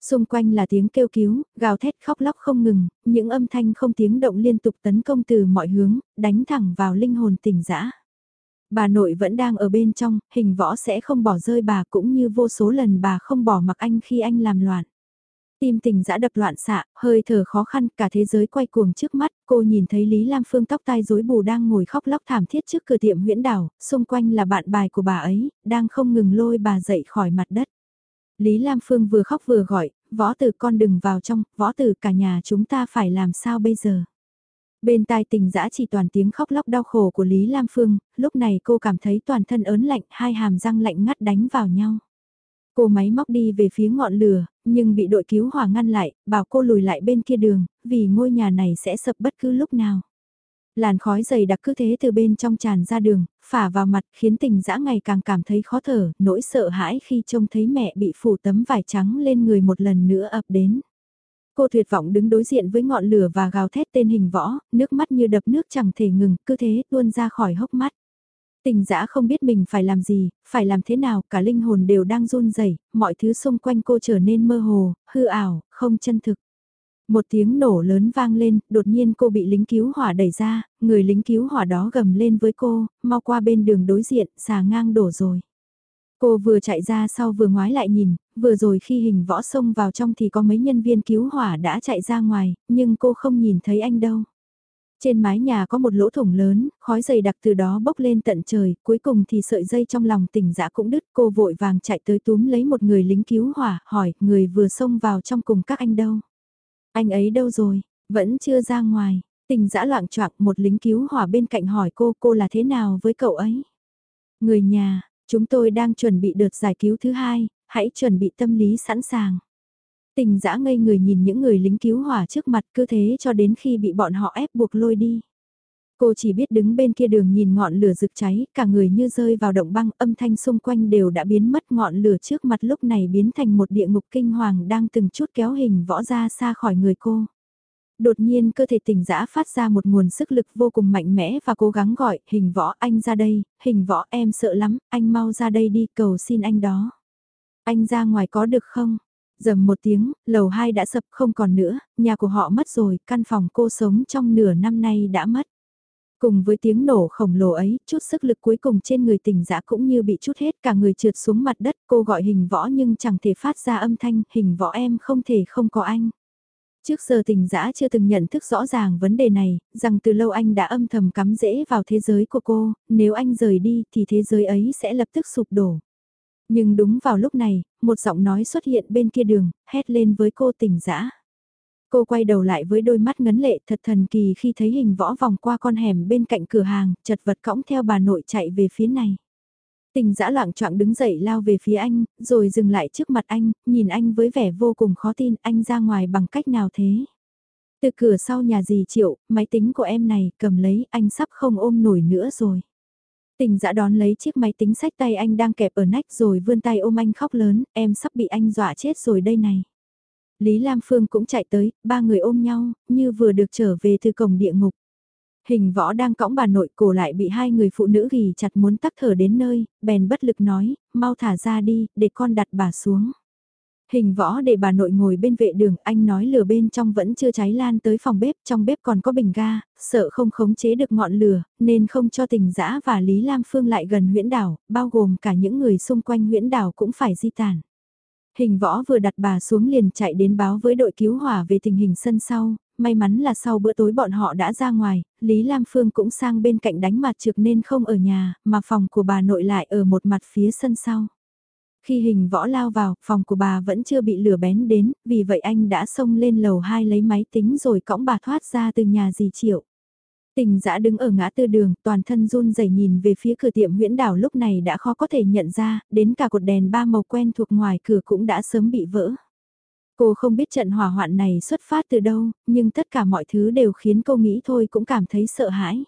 S1: Xung quanh là tiếng kêu cứu, gào thét khóc lóc không ngừng, những âm thanh không tiếng động liên tục tấn công từ mọi hướng, đánh thẳng vào linh hồn tình dã Bà nội vẫn đang ở bên trong, hình võ sẽ không bỏ rơi bà cũng như vô số lần bà không bỏ mặc anh khi anh làm loạn. Tim tình dã đập loạn xạ, hơi thở khó khăn, cả thế giới quay cuồng trước mắt, cô nhìn thấy Lý Lam Phương tóc tai rối bù đang ngồi khóc lóc thảm thiết trước cửa tiệm huyễn đảo, xung quanh là bạn bài của bà ấy, đang không ngừng lôi bà dậy khỏi mặt đất. Lý Lam Phương vừa khóc vừa gọi, võ tử con đừng vào trong, võ tử cả nhà chúng ta phải làm sao bây giờ. Bên tai tình dã chỉ toàn tiếng khóc lóc đau khổ của Lý Lam Phương, lúc này cô cảm thấy toàn thân ớn lạnh, hai hàm răng lạnh ngắt đánh vào nhau. Cô máy móc đi về phía ngọn lửa, nhưng bị đội cứu hỏa ngăn lại, bảo cô lùi lại bên kia đường, vì ngôi nhà này sẽ sập bất cứ lúc nào. Làn khói dày đặc cứ thế từ bên trong tràn ra đường, phả vào mặt khiến tình dã ngày càng cảm thấy khó thở, nỗi sợ hãi khi trông thấy mẹ bị phủ tấm vải trắng lên người một lần nữa ập đến. Cô tuyệt vọng đứng đối diện với ngọn lửa và gào thét tên hình võ, nước mắt như đập nước chẳng thể ngừng, cứ thế tuôn ra khỏi hốc mắt. Tình dã không biết mình phải làm gì, phải làm thế nào, cả linh hồn đều đang run rẩy, mọi thứ xung quanh cô trở nên mơ hồ, hư ảo, không chân thực. Một tiếng nổ lớn vang lên, đột nhiên cô bị lính cứu hỏa đẩy ra, người lính cứu hỏa đó gầm lên với cô, mau qua bên đường đối diện, xà ngang đổ rồi. Cô vừa chạy ra sau vừa ngoái lại nhìn, vừa rồi khi hình võ xông vào trong thì có mấy nhân viên cứu hỏa đã chạy ra ngoài, nhưng cô không nhìn thấy anh đâu. Trên mái nhà có một lỗ thủng lớn, khói dày đặc từ đó bốc lên tận trời, cuối cùng thì sợi dây trong lòng tỉnh dã cũng đứt. Cô vội vàng chạy tới túm lấy một người lính cứu hỏa, hỏi người vừa xông vào trong cùng các anh đâu. Anh ấy đâu rồi, vẫn chưa ra ngoài. Tình dã loạn choạng một lính cứu hỏa bên cạnh hỏi cô cô là thế nào với cậu ấy. Người nhà, Chúng tôi đang chuẩn bị đợt giải cứu thứ hai, hãy chuẩn bị tâm lý sẵn sàng. Tình dã ngây người nhìn những người lính cứu hỏa trước mặt cứ thế cho đến khi bị bọn họ ép buộc lôi đi. Cô chỉ biết đứng bên kia đường nhìn ngọn lửa rực cháy, cả người như rơi vào động băng, âm thanh xung quanh đều đã biến mất ngọn lửa trước mặt lúc này biến thành một địa ngục kinh hoàng đang từng chút kéo hình võ ra xa khỏi người cô. Đột nhiên cơ thể tỉnh dã phát ra một nguồn sức lực vô cùng mạnh mẽ và cố gắng gọi, hình võ anh ra đây, hình võ em sợ lắm, anh mau ra đây đi cầu xin anh đó. Anh ra ngoài có được không? Dầm một tiếng, lầu 2 đã sập không còn nữa, nhà của họ mất rồi, căn phòng cô sống trong nửa năm nay đã mất. Cùng với tiếng nổ khổng lồ ấy, chút sức lực cuối cùng trên người tỉnh giã cũng như bị chút hết cả người trượt xuống mặt đất cô gọi hình võ nhưng chẳng thể phát ra âm thanh, hình võ em không thể không có anh. Trước giờ tình giã chưa từng nhận thức rõ ràng vấn đề này, rằng từ lâu anh đã âm thầm cắm rễ vào thế giới của cô, nếu anh rời đi thì thế giới ấy sẽ lập tức sụp đổ. Nhưng đúng vào lúc này, một giọng nói xuất hiện bên kia đường, hét lên với cô tình dã. Cô quay đầu lại với đôi mắt ngấn lệ thật thần kỳ khi thấy hình võ vòng qua con hẻm bên cạnh cửa hàng, chật vật cõng theo bà nội chạy về phía này. Tình dã loạn trọng đứng dậy lao về phía anh, rồi dừng lại trước mặt anh, nhìn anh với vẻ vô cùng khó tin anh ra ngoài bằng cách nào thế. Từ cửa sau nhà dì triệu, máy tính của em này cầm lấy anh sắp không ôm nổi nữa rồi. Tình dã đón lấy chiếc máy tính sách tay anh đang kẹp ở nách rồi vươn tay ôm anh khóc lớn, em sắp bị anh dọa chết rồi đây này. Lý Lam Phương cũng chạy tới, ba người ôm nhau, như vừa được trở về từ cổng địa ngục. Hình võ đang cõng bà nội cổ lại bị hai người phụ nữ ghi chặt muốn tắc thở đến nơi, bèn bất lực nói, mau thả ra đi, để con đặt bà xuống. Hình võ để bà nội ngồi bên vệ đường, anh nói lửa bên trong vẫn chưa cháy lan tới phòng bếp, trong bếp còn có bình ga, sợ không khống chế được ngọn lửa, nên không cho tình dã và Lý Lam Phương lại gần huyễn đảo, bao gồm cả những người xung quanh huyễn đảo cũng phải di tản. Hình võ vừa đặt bà xuống liền chạy đến báo với đội cứu hỏa về tình hình sân sau, may mắn là sau bữa tối bọn họ đã ra ngoài, Lý Lam Phương cũng sang bên cạnh đánh mặt trực nên không ở nhà, mà phòng của bà nội lại ở một mặt phía sân sau. Khi hình võ lao vào, phòng của bà vẫn chưa bị lửa bén đến, vì vậy anh đã xông lên lầu 2 lấy máy tính rồi cõng bà thoát ra từ nhà dì triệu. Tình dã đứng ở ngã tư đường, toàn thân run rẩy nhìn về phía cửa tiệm huyễn đảo lúc này đã khó có thể nhận ra, đến cả cột đèn ba màu quen thuộc ngoài cửa cũng đã sớm bị vỡ. Cô không biết trận hỏa hoạn này xuất phát từ đâu, nhưng tất cả mọi thứ đều khiến cô nghĩ thôi cũng cảm thấy sợ hãi.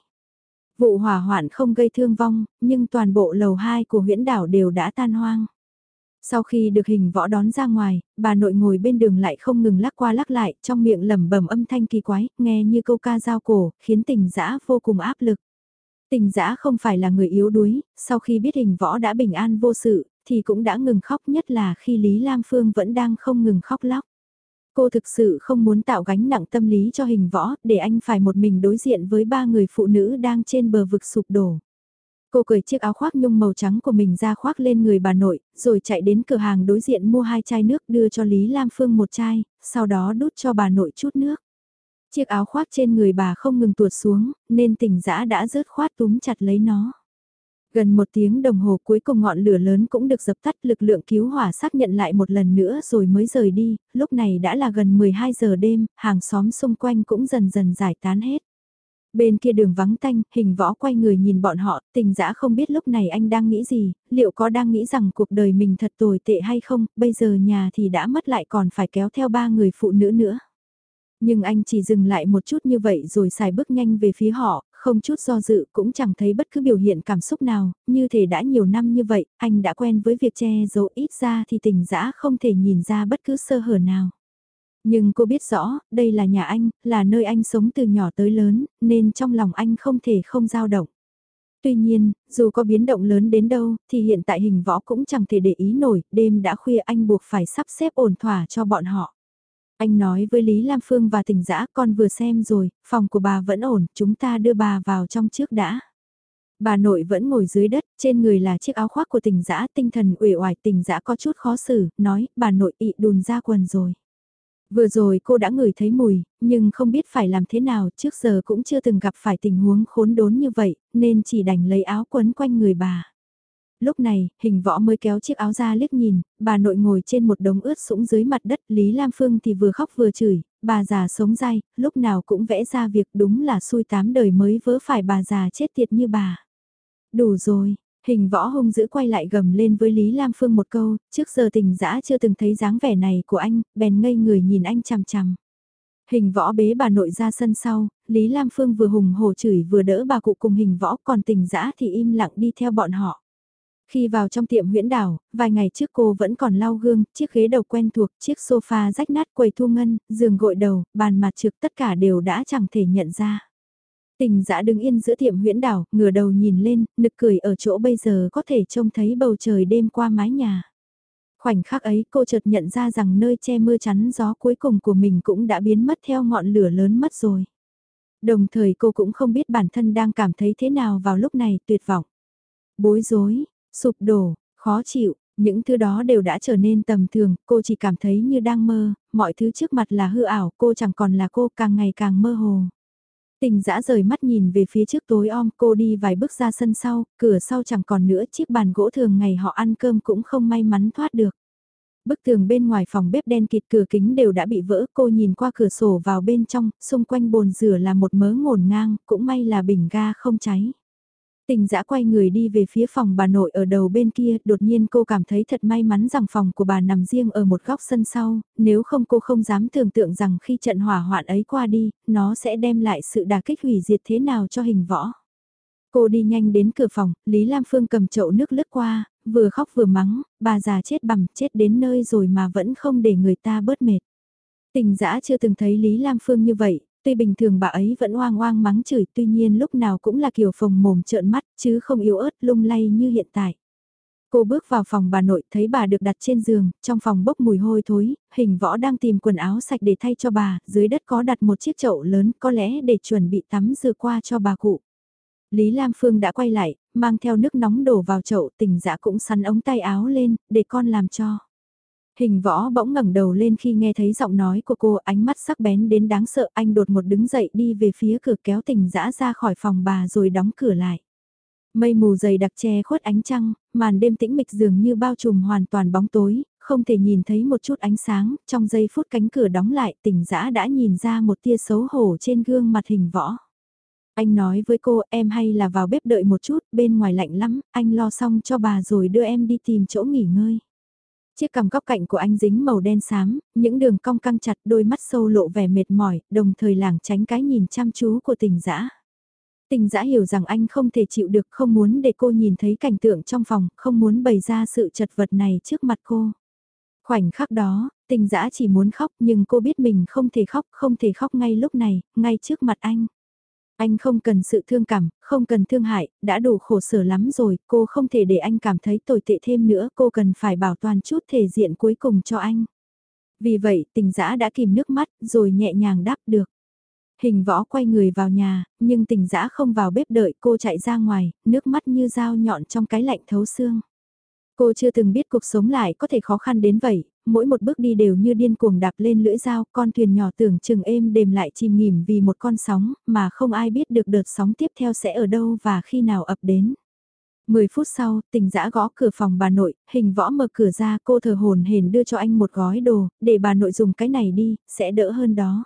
S1: Vụ hỏa hoạn không gây thương vong, nhưng toàn bộ lầu 2 của huyễn đảo đều đã tan hoang. Sau khi được hình võ đón ra ngoài, bà nội ngồi bên đường lại không ngừng lắc qua lắc lại, trong miệng lẩm bẩm âm thanh kỳ quái, nghe như câu ca giao cổ, khiến tình dã vô cùng áp lực. Tình dã không phải là người yếu đuối, sau khi biết hình võ đã bình an vô sự, thì cũng đã ngừng khóc nhất là khi Lý Lam Phương vẫn đang không ngừng khóc lóc. Cô thực sự không muốn tạo gánh nặng tâm lý cho hình võ, để anh phải một mình đối diện với ba người phụ nữ đang trên bờ vực sụp đổ. Cô cởi chiếc áo khoác nhung màu trắng của mình ra khoác lên người bà nội, rồi chạy đến cửa hàng đối diện mua hai chai nước đưa cho Lý Lam Phương một chai, sau đó đút cho bà nội chút nước. Chiếc áo khoác trên người bà không ngừng tuột xuống, nên tỉnh dã đã rớt khoát túm chặt lấy nó. Gần một tiếng đồng hồ cuối cùng ngọn lửa lớn cũng được dập tắt lực lượng cứu hỏa xác nhận lại một lần nữa rồi mới rời đi, lúc này đã là gần 12 giờ đêm, hàng xóm xung quanh cũng dần dần giải tán hết. Bên kia đường vắng tanh, hình võ quay người nhìn bọn họ, tình dã không biết lúc này anh đang nghĩ gì, liệu có đang nghĩ rằng cuộc đời mình thật tồi tệ hay không, bây giờ nhà thì đã mất lại còn phải kéo theo ba người phụ nữ nữa. Nhưng anh chỉ dừng lại một chút như vậy rồi xài bước nhanh về phía họ, không chút do dự cũng chẳng thấy bất cứ biểu hiện cảm xúc nào, như thể đã nhiều năm như vậy, anh đã quen với việc che giấu ít ra thì tình dã không thể nhìn ra bất cứ sơ hở nào. Nhưng cô biết rõ, đây là nhà anh, là nơi anh sống từ nhỏ tới lớn, nên trong lòng anh không thể không dao động. Tuy nhiên, dù có biến động lớn đến đâu, thì hiện tại hình võ cũng chẳng thể để ý nổi, đêm đã khuya anh buộc phải sắp xếp ổn thỏa cho bọn họ. Anh nói với Lý Lam Phương và tình dã con vừa xem rồi, phòng của bà vẫn ổn, chúng ta đưa bà vào trong trước đã. Bà nội vẫn ngồi dưới đất, trên người là chiếc áo khoác của tình dã tinh thần uể oải tình dã có chút khó xử, nói, bà nội ị đùn ra quần rồi. Vừa rồi cô đã ngửi thấy mùi, nhưng không biết phải làm thế nào, trước giờ cũng chưa từng gặp phải tình huống khốn đốn như vậy, nên chỉ đành lấy áo quấn quanh người bà. Lúc này, hình võ mới kéo chiếc áo ra liếc nhìn, bà nội ngồi trên một đống ướt sũng dưới mặt đất, Lý Lam Phương thì vừa khóc vừa chửi, bà già sống dai, lúc nào cũng vẽ ra việc đúng là xui tám đời mới vớ phải bà già chết tiệt như bà. Đủ rồi, Hình võ hung dữ quay lại gầm lên với Lý Lam Phương một câu, trước giờ tình dã chưa từng thấy dáng vẻ này của anh, bèn ngây người nhìn anh chằm chằm. Hình võ bế bà nội ra sân sau, Lý Lam Phương vừa hùng hổ chửi vừa đỡ bà cụ cùng hình võ còn tình dã thì im lặng đi theo bọn họ. Khi vào trong tiệm huyễn đảo, vài ngày trước cô vẫn còn lau gương, chiếc ghế đầu quen thuộc, chiếc sofa rách nát quầy thu ngân, giường gội đầu, bàn mặt trực tất cả đều đã chẳng thể nhận ra. Tình dã đứng yên giữa tiệm huyễn đảo, ngửa đầu nhìn lên, nực cười ở chỗ bây giờ có thể trông thấy bầu trời đêm qua mái nhà. Khoảnh khắc ấy cô chợt nhận ra rằng nơi che mưa chắn gió cuối cùng của mình cũng đã biến mất theo ngọn lửa lớn mất rồi. Đồng thời cô cũng không biết bản thân đang cảm thấy thế nào vào lúc này tuyệt vọng. Bối rối, sụp đổ, khó chịu, những thứ đó đều đã trở nên tầm thường, cô chỉ cảm thấy như đang mơ, mọi thứ trước mặt là hư ảo, cô chẳng còn là cô càng ngày càng mơ hồ. Tình dã rời mắt nhìn về phía trước tối om cô đi vài bước ra sân sau, cửa sau chẳng còn nữa chiếc bàn gỗ thường ngày họ ăn cơm cũng không may mắn thoát được. Bức tường bên ngoài phòng bếp đen kịt cửa kính đều đã bị vỡ cô nhìn qua cửa sổ vào bên trong, xung quanh bồn rửa là một mớ ngổn ngang, cũng may là bình ga không cháy. Tình dã quay người đi về phía phòng bà nội ở đầu bên kia, đột nhiên cô cảm thấy thật may mắn rằng phòng của bà nằm riêng ở một góc sân sau, nếu không cô không dám tưởng tượng rằng khi trận hỏa hoạn ấy qua đi, nó sẽ đem lại sự đà kích hủy diệt thế nào cho hình võ. Cô đi nhanh đến cửa phòng, Lý Lam Phương cầm chậu nước lướt qua, vừa khóc vừa mắng, bà già chết bằm chết đến nơi rồi mà vẫn không để người ta bớt mệt. Tình dã chưa từng thấy Lý Lam Phương như vậy, Tuy bình thường bà ấy vẫn oang oang mắng chửi tuy nhiên lúc nào cũng là kiểu phồng mồm trợn mắt chứ không yếu ớt lung lay như hiện tại. Cô bước vào phòng bà nội thấy bà được đặt trên giường, trong phòng bốc mùi hôi thối, hình võ đang tìm quần áo sạch để thay cho bà, dưới đất có đặt một chiếc chậu lớn có lẽ để chuẩn bị tắm rửa qua cho bà cụ. Lý Lam Phương đã quay lại, mang theo nước nóng đổ vào chậu tình dã cũng sắn ống tay áo lên, để con làm cho. Hình võ bỗng ngẩng đầu lên khi nghe thấy giọng nói của cô ánh mắt sắc bén đến đáng sợ anh đột một đứng dậy đi về phía cửa kéo tình dã ra khỏi phòng bà rồi đóng cửa lại. Mây mù dày đặc che khuất ánh trăng, màn đêm tĩnh mịch dường như bao trùm hoàn toàn bóng tối, không thể nhìn thấy một chút ánh sáng, trong giây phút cánh cửa đóng lại tình dã đã nhìn ra một tia xấu hổ trên gương mặt hình võ. Anh nói với cô em hay là vào bếp đợi một chút, bên ngoài lạnh lắm, anh lo xong cho bà rồi đưa em đi tìm chỗ nghỉ ngơi. Chiếc cằm góc cạnh của anh dính màu đen xám, những đường cong căng chặt đôi mắt sâu lộ vẻ mệt mỏi, đồng thời lảng tránh cái nhìn chăm chú của tình dã. Tình dã hiểu rằng anh không thể chịu được không muốn để cô nhìn thấy cảnh tượng trong phòng, không muốn bày ra sự chật vật này trước mặt cô. Khoảnh khắc đó, tình dã chỉ muốn khóc nhưng cô biết mình không thể khóc, không thể khóc ngay lúc này, ngay trước mặt anh. Anh không cần sự thương cảm, không cần thương hại, đã đủ khổ sở lắm rồi, cô không thể để anh cảm thấy tồi tệ thêm nữa, cô cần phải bảo toàn chút thể diện cuối cùng cho anh. Vì vậy, tình dã đã kìm nước mắt, rồi nhẹ nhàng đáp được. Hình võ quay người vào nhà, nhưng tình dã không vào bếp đợi cô chạy ra ngoài, nước mắt như dao nhọn trong cái lạnh thấu xương. Cô chưa từng biết cuộc sống lại có thể khó khăn đến vậy, mỗi một bước đi đều như điên cuồng đạp lên lưỡi dao, con thuyền nhỏ tưởng chừng êm đềm lại chìm nghỉm vì một con sóng, mà không ai biết được đợt sóng tiếp theo sẽ ở đâu và khi nào ập đến. Mười phút sau, tình dã gõ cửa phòng bà nội, hình võ mở cửa ra cô thờ hồn hền đưa cho anh một gói đồ, để bà nội dùng cái này đi, sẽ đỡ hơn đó.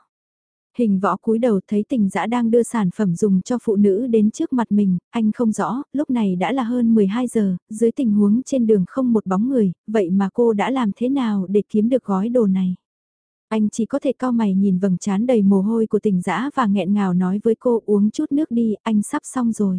S1: Hình võ cúi đầu thấy tình dã đang đưa sản phẩm dùng cho phụ nữ đến trước mặt mình, anh không rõ, lúc này đã là hơn 12 giờ, dưới tình huống trên đường không một bóng người, vậy mà cô đã làm thế nào để kiếm được gói đồ này? Anh chỉ có thể cao mày nhìn vầng trán đầy mồ hôi của tình dã và nghẹn ngào nói với cô uống chút nước đi, anh sắp xong rồi.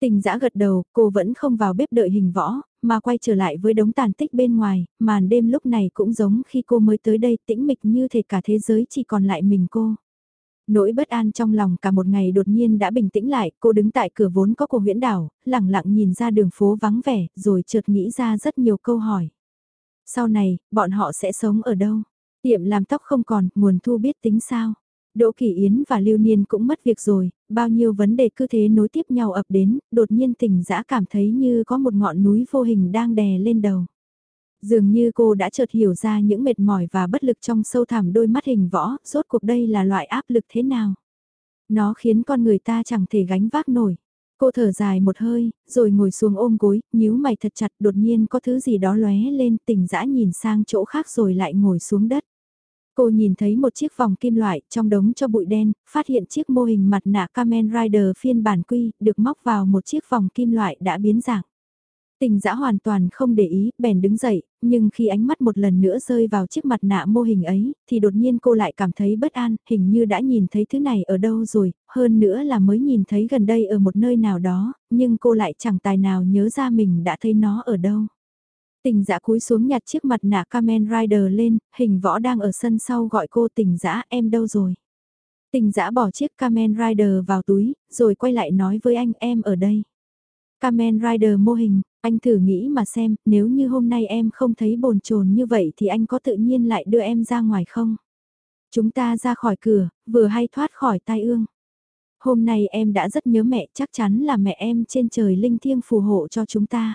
S1: Tình dã gật đầu, cô vẫn không vào bếp đợi hình võ, mà quay trở lại với đống tàn tích bên ngoài, màn đêm lúc này cũng giống khi cô mới tới đây tĩnh mịch như thể cả thế giới chỉ còn lại mình cô. Nỗi bất an trong lòng cả một ngày đột nhiên đã bình tĩnh lại, cô đứng tại cửa vốn có của huyễn đảo, lặng lặng nhìn ra đường phố vắng vẻ, rồi chợt nghĩ ra rất nhiều câu hỏi. Sau này, bọn họ sẽ sống ở đâu? Tiệm làm tóc không còn, nguồn thu biết tính sao? Đỗ Kỳ Yến và Lưu Niên cũng mất việc rồi, bao nhiêu vấn đề cứ thế nối tiếp nhau ập đến, đột nhiên tỉnh dã cảm thấy như có một ngọn núi vô hình đang đè lên đầu. Dường như cô đã chợt hiểu ra những mệt mỏi và bất lực trong sâu thẳm đôi mắt hình võ, rốt cuộc đây là loại áp lực thế nào. Nó khiến con người ta chẳng thể gánh vác nổi. Cô thở dài một hơi, rồi ngồi xuống ôm gối, nhíu mày thật chặt đột nhiên có thứ gì đó lóe lên tỉnh dã nhìn sang chỗ khác rồi lại ngồi xuống đất. Cô nhìn thấy một chiếc vòng kim loại trong đống cho bụi đen, phát hiện chiếc mô hình mặt nạ Kamen Rider phiên bản quy được móc vào một chiếc vòng kim loại đã biến dạng. Tình dã hoàn toàn không để ý, bèn đứng dậy, nhưng khi ánh mắt một lần nữa rơi vào chiếc mặt nạ mô hình ấy, thì đột nhiên cô lại cảm thấy bất an, hình như đã nhìn thấy thứ này ở đâu rồi, hơn nữa là mới nhìn thấy gần đây ở một nơi nào đó, nhưng cô lại chẳng tài nào nhớ ra mình đã thấy nó ở đâu. Tình dã cúi xuống nhặt chiếc mặt nạ Kamen Rider lên, hình võ đang ở sân sau gọi cô tình dã em đâu rồi. Tình dã bỏ chiếc Kamen Rider vào túi, rồi quay lại nói với anh em ở đây. Kamen Rider mô hình, anh thử nghĩ mà xem, nếu như hôm nay em không thấy bồn chồn như vậy thì anh có tự nhiên lại đưa em ra ngoài không? Chúng ta ra khỏi cửa, vừa hay thoát khỏi tai ương. Hôm nay em đã rất nhớ mẹ, chắc chắn là mẹ em trên trời linh thiêng phù hộ cho chúng ta.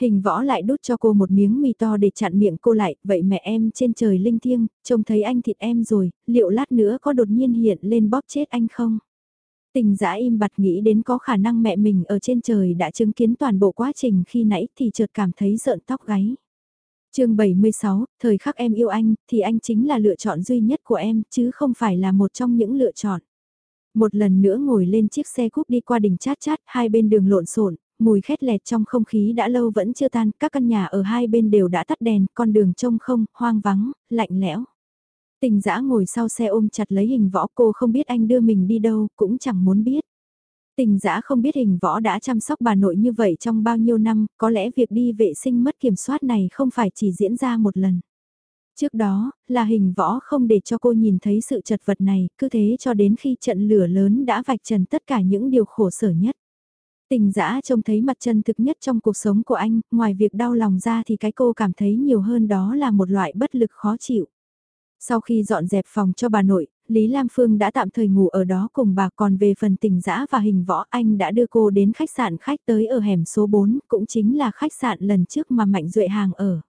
S1: Hình võ lại đút cho cô một miếng mì to để chặn miệng cô lại, vậy mẹ em trên trời linh thiêng, trông thấy anh thịt em rồi, liệu lát nữa có đột nhiên hiện lên bóp chết anh không? Tình giã im bặt nghĩ đến có khả năng mẹ mình ở trên trời đã chứng kiến toàn bộ quá trình khi nãy thì chợt cảm thấy rợn tóc gáy. chương 76, thời khắc em yêu anh, thì anh chính là lựa chọn duy nhất của em, chứ không phải là một trong những lựa chọn. Một lần nữa ngồi lên chiếc xe cúp đi qua đỉnh chát chát, hai bên đường lộn xộn mùi khét lẹt trong không khí đã lâu vẫn chưa tan, các căn nhà ở hai bên đều đã tắt đèn, con đường trông không, hoang vắng, lạnh lẽo. Tình dã ngồi sau xe ôm chặt lấy hình võ cô không biết anh đưa mình đi đâu, cũng chẳng muốn biết. Tình dã không biết hình võ đã chăm sóc bà nội như vậy trong bao nhiêu năm, có lẽ việc đi vệ sinh mất kiểm soát này không phải chỉ diễn ra một lần. Trước đó, là hình võ không để cho cô nhìn thấy sự chật vật này, cứ thế cho đến khi trận lửa lớn đã vạch trần tất cả những điều khổ sở nhất. Tình dã trông thấy mặt chân thực nhất trong cuộc sống của anh, ngoài việc đau lòng ra thì cái cô cảm thấy nhiều hơn đó là một loại bất lực khó chịu. Sau khi dọn dẹp phòng cho bà nội, Lý Lam Phương đã tạm thời ngủ ở đó cùng bà còn về phần tình dã và hình võ anh đã đưa cô đến khách sạn khách tới ở hẻm số 4, cũng chính là khách sạn lần trước mà Mạnh Duệ Hàng ở.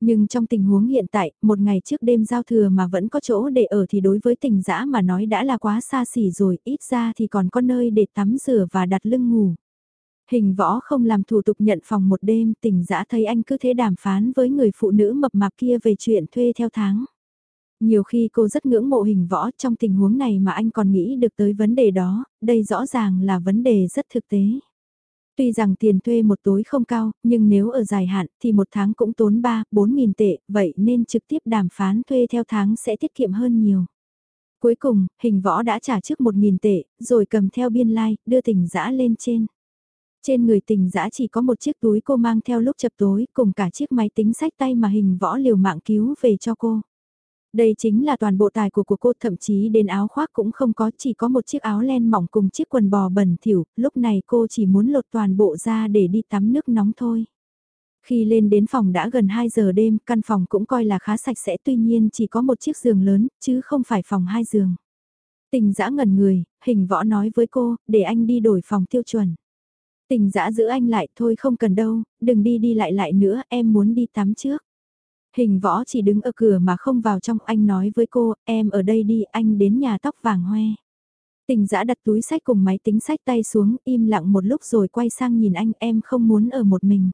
S1: Nhưng trong tình huống hiện tại, một ngày trước đêm giao thừa mà vẫn có chỗ để ở thì đối với tình dã mà nói đã là quá xa xỉ rồi, ít ra thì còn có nơi để tắm rửa và đặt lưng ngủ. Hình võ không làm thủ tục nhận phòng một đêm, tình dã thấy anh cứ thế đàm phán với người phụ nữ mập mạp kia về chuyện thuê theo tháng. Nhiều khi cô rất ngưỡng mộ hình võ trong tình huống này mà anh còn nghĩ được tới vấn đề đó, đây rõ ràng là vấn đề rất thực tế. Tuy rằng tiền thuê một tối không cao, nhưng nếu ở dài hạn thì một tháng cũng tốn 3, 4 nghìn tệ, vậy nên trực tiếp đàm phán thuê theo tháng sẽ tiết kiệm hơn nhiều. Cuối cùng, hình võ đã trả trước 1 nghìn tệ, rồi cầm theo biên lai, like, đưa tình dã lên trên. Trên người tình dã chỉ có một chiếc túi cô mang theo lúc chập tối cùng cả chiếc máy tính sách tay mà hình võ liều mạng cứu về cho cô. Đây chính là toàn bộ tài của của cô thậm chí đến áo khoác cũng không có chỉ có một chiếc áo len mỏng cùng chiếc quần bò bẩn thỉu, lúc này cô chỉ muốn lột toàn bộ ra để đi tắm nước nóng thôi. Khi lên đến phòng đã gần 2 giờ đêm, căn phòng cũng coi là khá sạch sẽ tuy nhiên chỉ có một chiếc giường lớn, chứ không phải phòng hai giường. Tình dã ngẩn người, hình võ nói với cô, để anh đi đổi phòng tiêu chuẩn. Tình dã giữ anh lại, thôi không cần đâu, đừng đi đi lại lại nữa, em muốn đi tắm trước. Hình võ chỉ đứng ở cửa mà không vào trong anh nói với cô, em ở đây đi, anh đến nhà tóc vàng hoe. Tình giã đặt túi sách cùng máy tính sách tay xuống, im lặng một lúc rồi quay sang nhìn anh, em không muốn ở một mình.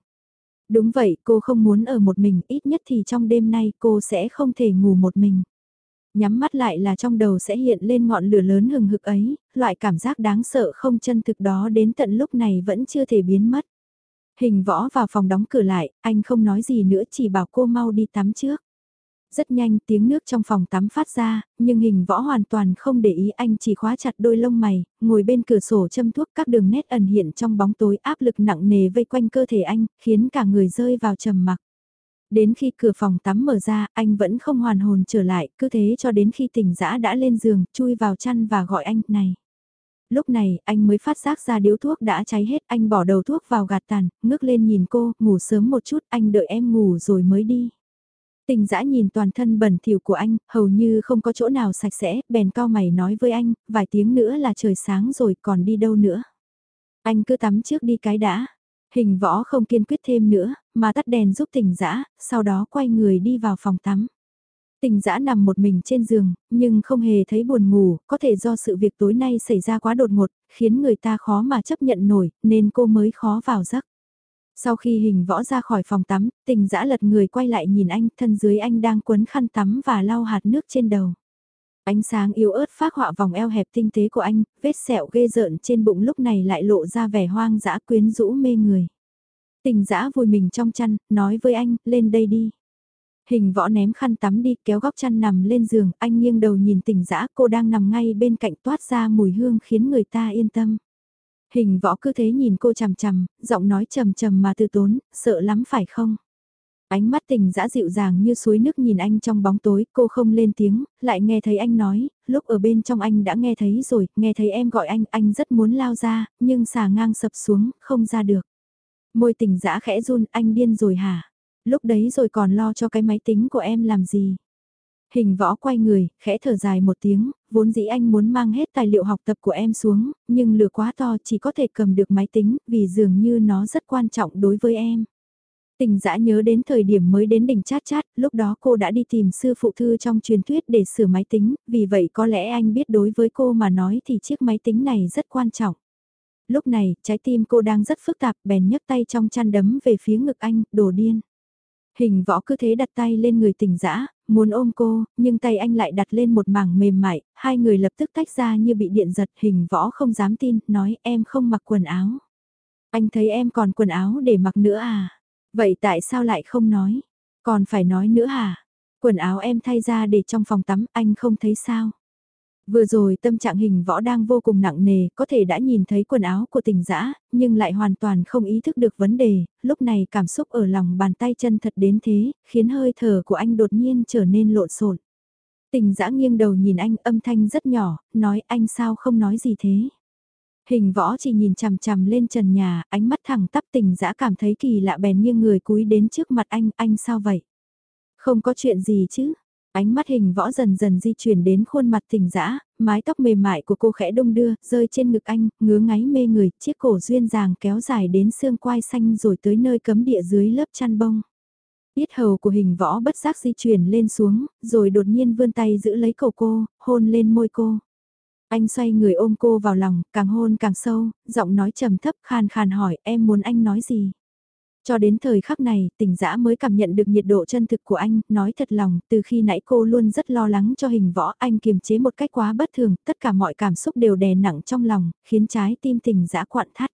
S1: Đúng vậy, cô không muốn ở một mình, ít nhất thì trong đêm nay cô sẽ không thể ngủ một mình. Nhắm mắt lại là trong đầu sẽ hiện lên ngọn lửa lớn hừng hực ấy, loại cảm giác đáng sợ không chân thực đó đến tận lúc này vẫn chưa thể biến mất. Hình võ vào phòng đóng cửa lại, anh không nói gì nữa chỉ bảo cô mau đi tắm trước. Rất nhanh tiếng nước trong phòng tắm phát ra, nhưng hình võ hoàn toàn không để ý anh chỉ khóa chặt đôi lông mày, ngồi bên cửa sổ châm thuốc các đường nét ẩn hiện trong bóng tối áp lực nặng nề vây quanh cơ thể anh, khiến cả người rơi vào trầm mặc. Đến khi cửa phòng tắm mở ra, anh vẫn không hoàn hồn trở lại, cứ thế cho đến khi tỉnh dã đã lên giường, chui vào chăn và gọi anh, này. Lúc này, anh mới phát giác ra điếu thuốc đã cháy hết, anh bỏ đầu thuốc vào gạt tàn, ngước lên nhìn cô, ngủ sớm một chút, anh đợi em ngủ rồi mới đi. Tình dã nhìn toàn thân bẩn thỉu của anh, hầu như không có chỗ nào sạch sẽ, bèn cao mày nói với anh, vài tiếng nữa là trời sáng rồi, còn đi đâu nữa. Anh cứ tắm trước đi cái đã. Hình võ không kiên quyết thêm nữa, mà tắt đèn giúp tình dã sau đó quay người đi vào phòng tắm. Tình dã nằm một mình trên giường, nhưng không hề thấy buồn ngủ, có thể do sự việc tối nay xảy ra quá đột ngột, khiến người ta khó mà chấp nhận nổi, nên cô mới khó vào giấc. Sau khi hình võ ra khỏi phòng tắm, tình dã lật người quay lại nhìn anh, thân dưới anh đang quấn khăn tắm và lau hạt nước trên đầu. Ánh sáng yếu ớt phát họa vòng eo hẹp tinh tế của anh, vết sẹo ghê rợn trên bụng lúc này lại lộ ra vẻ hoang dã quyến rũ mê người. Tình dã vùi mình trong chăn, nói với anh, lên đây đi. Hình võ ném khăn tắm đi kéo góc chăn nằm lên giường, anh nghiêng đầu nhìn tình dã cô đang nằm ngay bên cạnh toát ra mùi hương khiến người ta yên tâm. Hình võ cứ thế nhìn cô chằm chằm, giọng nói trầm trầm mà từ tốn, sợ lắm phải không? Ánh mắt tình dã dịu dàng như suối nước nhìn anh trong bóng tối, cô không lên tiếng, lại nghe thấy anh nói, lúc ở bên trong anh đã nghe thấy rồi, nghe thấy em gọi anh, anh rất muốn lao ra, nhưng xà ngang sập xuống, không ra được. Môi tình dã khẽ run, anh điên rồi hả? Lúc đấy rồi còn lo cho cái máy tính của em làm gì? Hình võ quay người, khẽ thở dài một tiếng, vốn dĩ anh muốn mang hết tài liệu học tập của em xuống, nhưng lửa quá to chỉ có thể cầm được máy tính, vì dường như nó rất quan trọng đối với em. Tình dã nhớ đến thời điểm mới đến đỉnh chát chát, lúc đó cô đã đi tìm sư phụ thư trong truyền thuyết để sửa máy tính, vì vậy có lẽ anh biết đối với cô mà nói thì chiếc máy tính này rất quan trọng. Lúc này, trái tim cô đang rất phức tạp, bèn nhấc tay trong chăn đấm về phía ngực anh, đồ điên. Hình võ cứ thế đặt tay lên người tình dã muốn ôm cô, nhưng tay anh lại đặt lên một mảng mềm mại, hai người lập tức tách ra như bị điện giật, hình võ không dám tin, nói em không mặc quần áo. Anh thấy em còn quần áo để mặc nữa à? Vậy tại sao lại không nói? Còn phải nói nữa hả? Quần áo em thay ra để trong phòng tắm, anh không thấy sao? Vừa rồi tâm trạng hình võ đang vô cùng nặng nề, có thể đã nhìn thấy quần áo của tình dã nhưng lại hoàn toàn không ý thức được vấn đề, lúc này cảm xúc ở lòng bàn tay chân thật đến thế, khiến hơi thở của anh đột nhiên trở nên lộn xộn. Tình dã nghiêng đầu nhìn anh âm thanh rất nhỏ, nói anh sao không nói gì thế. Hình võ chỉ nhìn chằm chằm lên trần nhà, ánh mắt thẳng tắp tình dã cảm thấy kỳ lạ bèn nghiêng người cúi đến trước mặt anh, anh sao vậy? Không có chuyện gì chứ, Ánh mắt hình võ dần dần di chuyển đến khuôn mặt tình dã mái tóc mềm mại của cô khẽ đông đưa, rơi trên ngực anh, ngứa ngáy mê người, chiếc cổ duyên dàng kéo dài đến xương quai xanh rồi tới nơi cấm địa dưới lớp chăn bông. Yết hầu của hình võ bất giác di chuyển lên xuống, rồi đột nhiên vươn tay giữ lấy cổ cô, hôn lên môi cô. Anh xoay người ôm cô vào lòng, càng hôn càng sâu, giọng nói trầm thấp khan khan hỏi em muốn anh nói gì. Cho đến thời khắc này, tỉnh giã mới cảm nhận được nhiệt độ chân thực của anh, nói thật lòng, từ khi nãy cô luôn rất lo lắng cho hình võ, anh kiềm chế một cách quá bất thường, tất cả mọi cảm xúc đều đè nặng trong lòng, khiến trái tim tỉnh giã quặn thắt.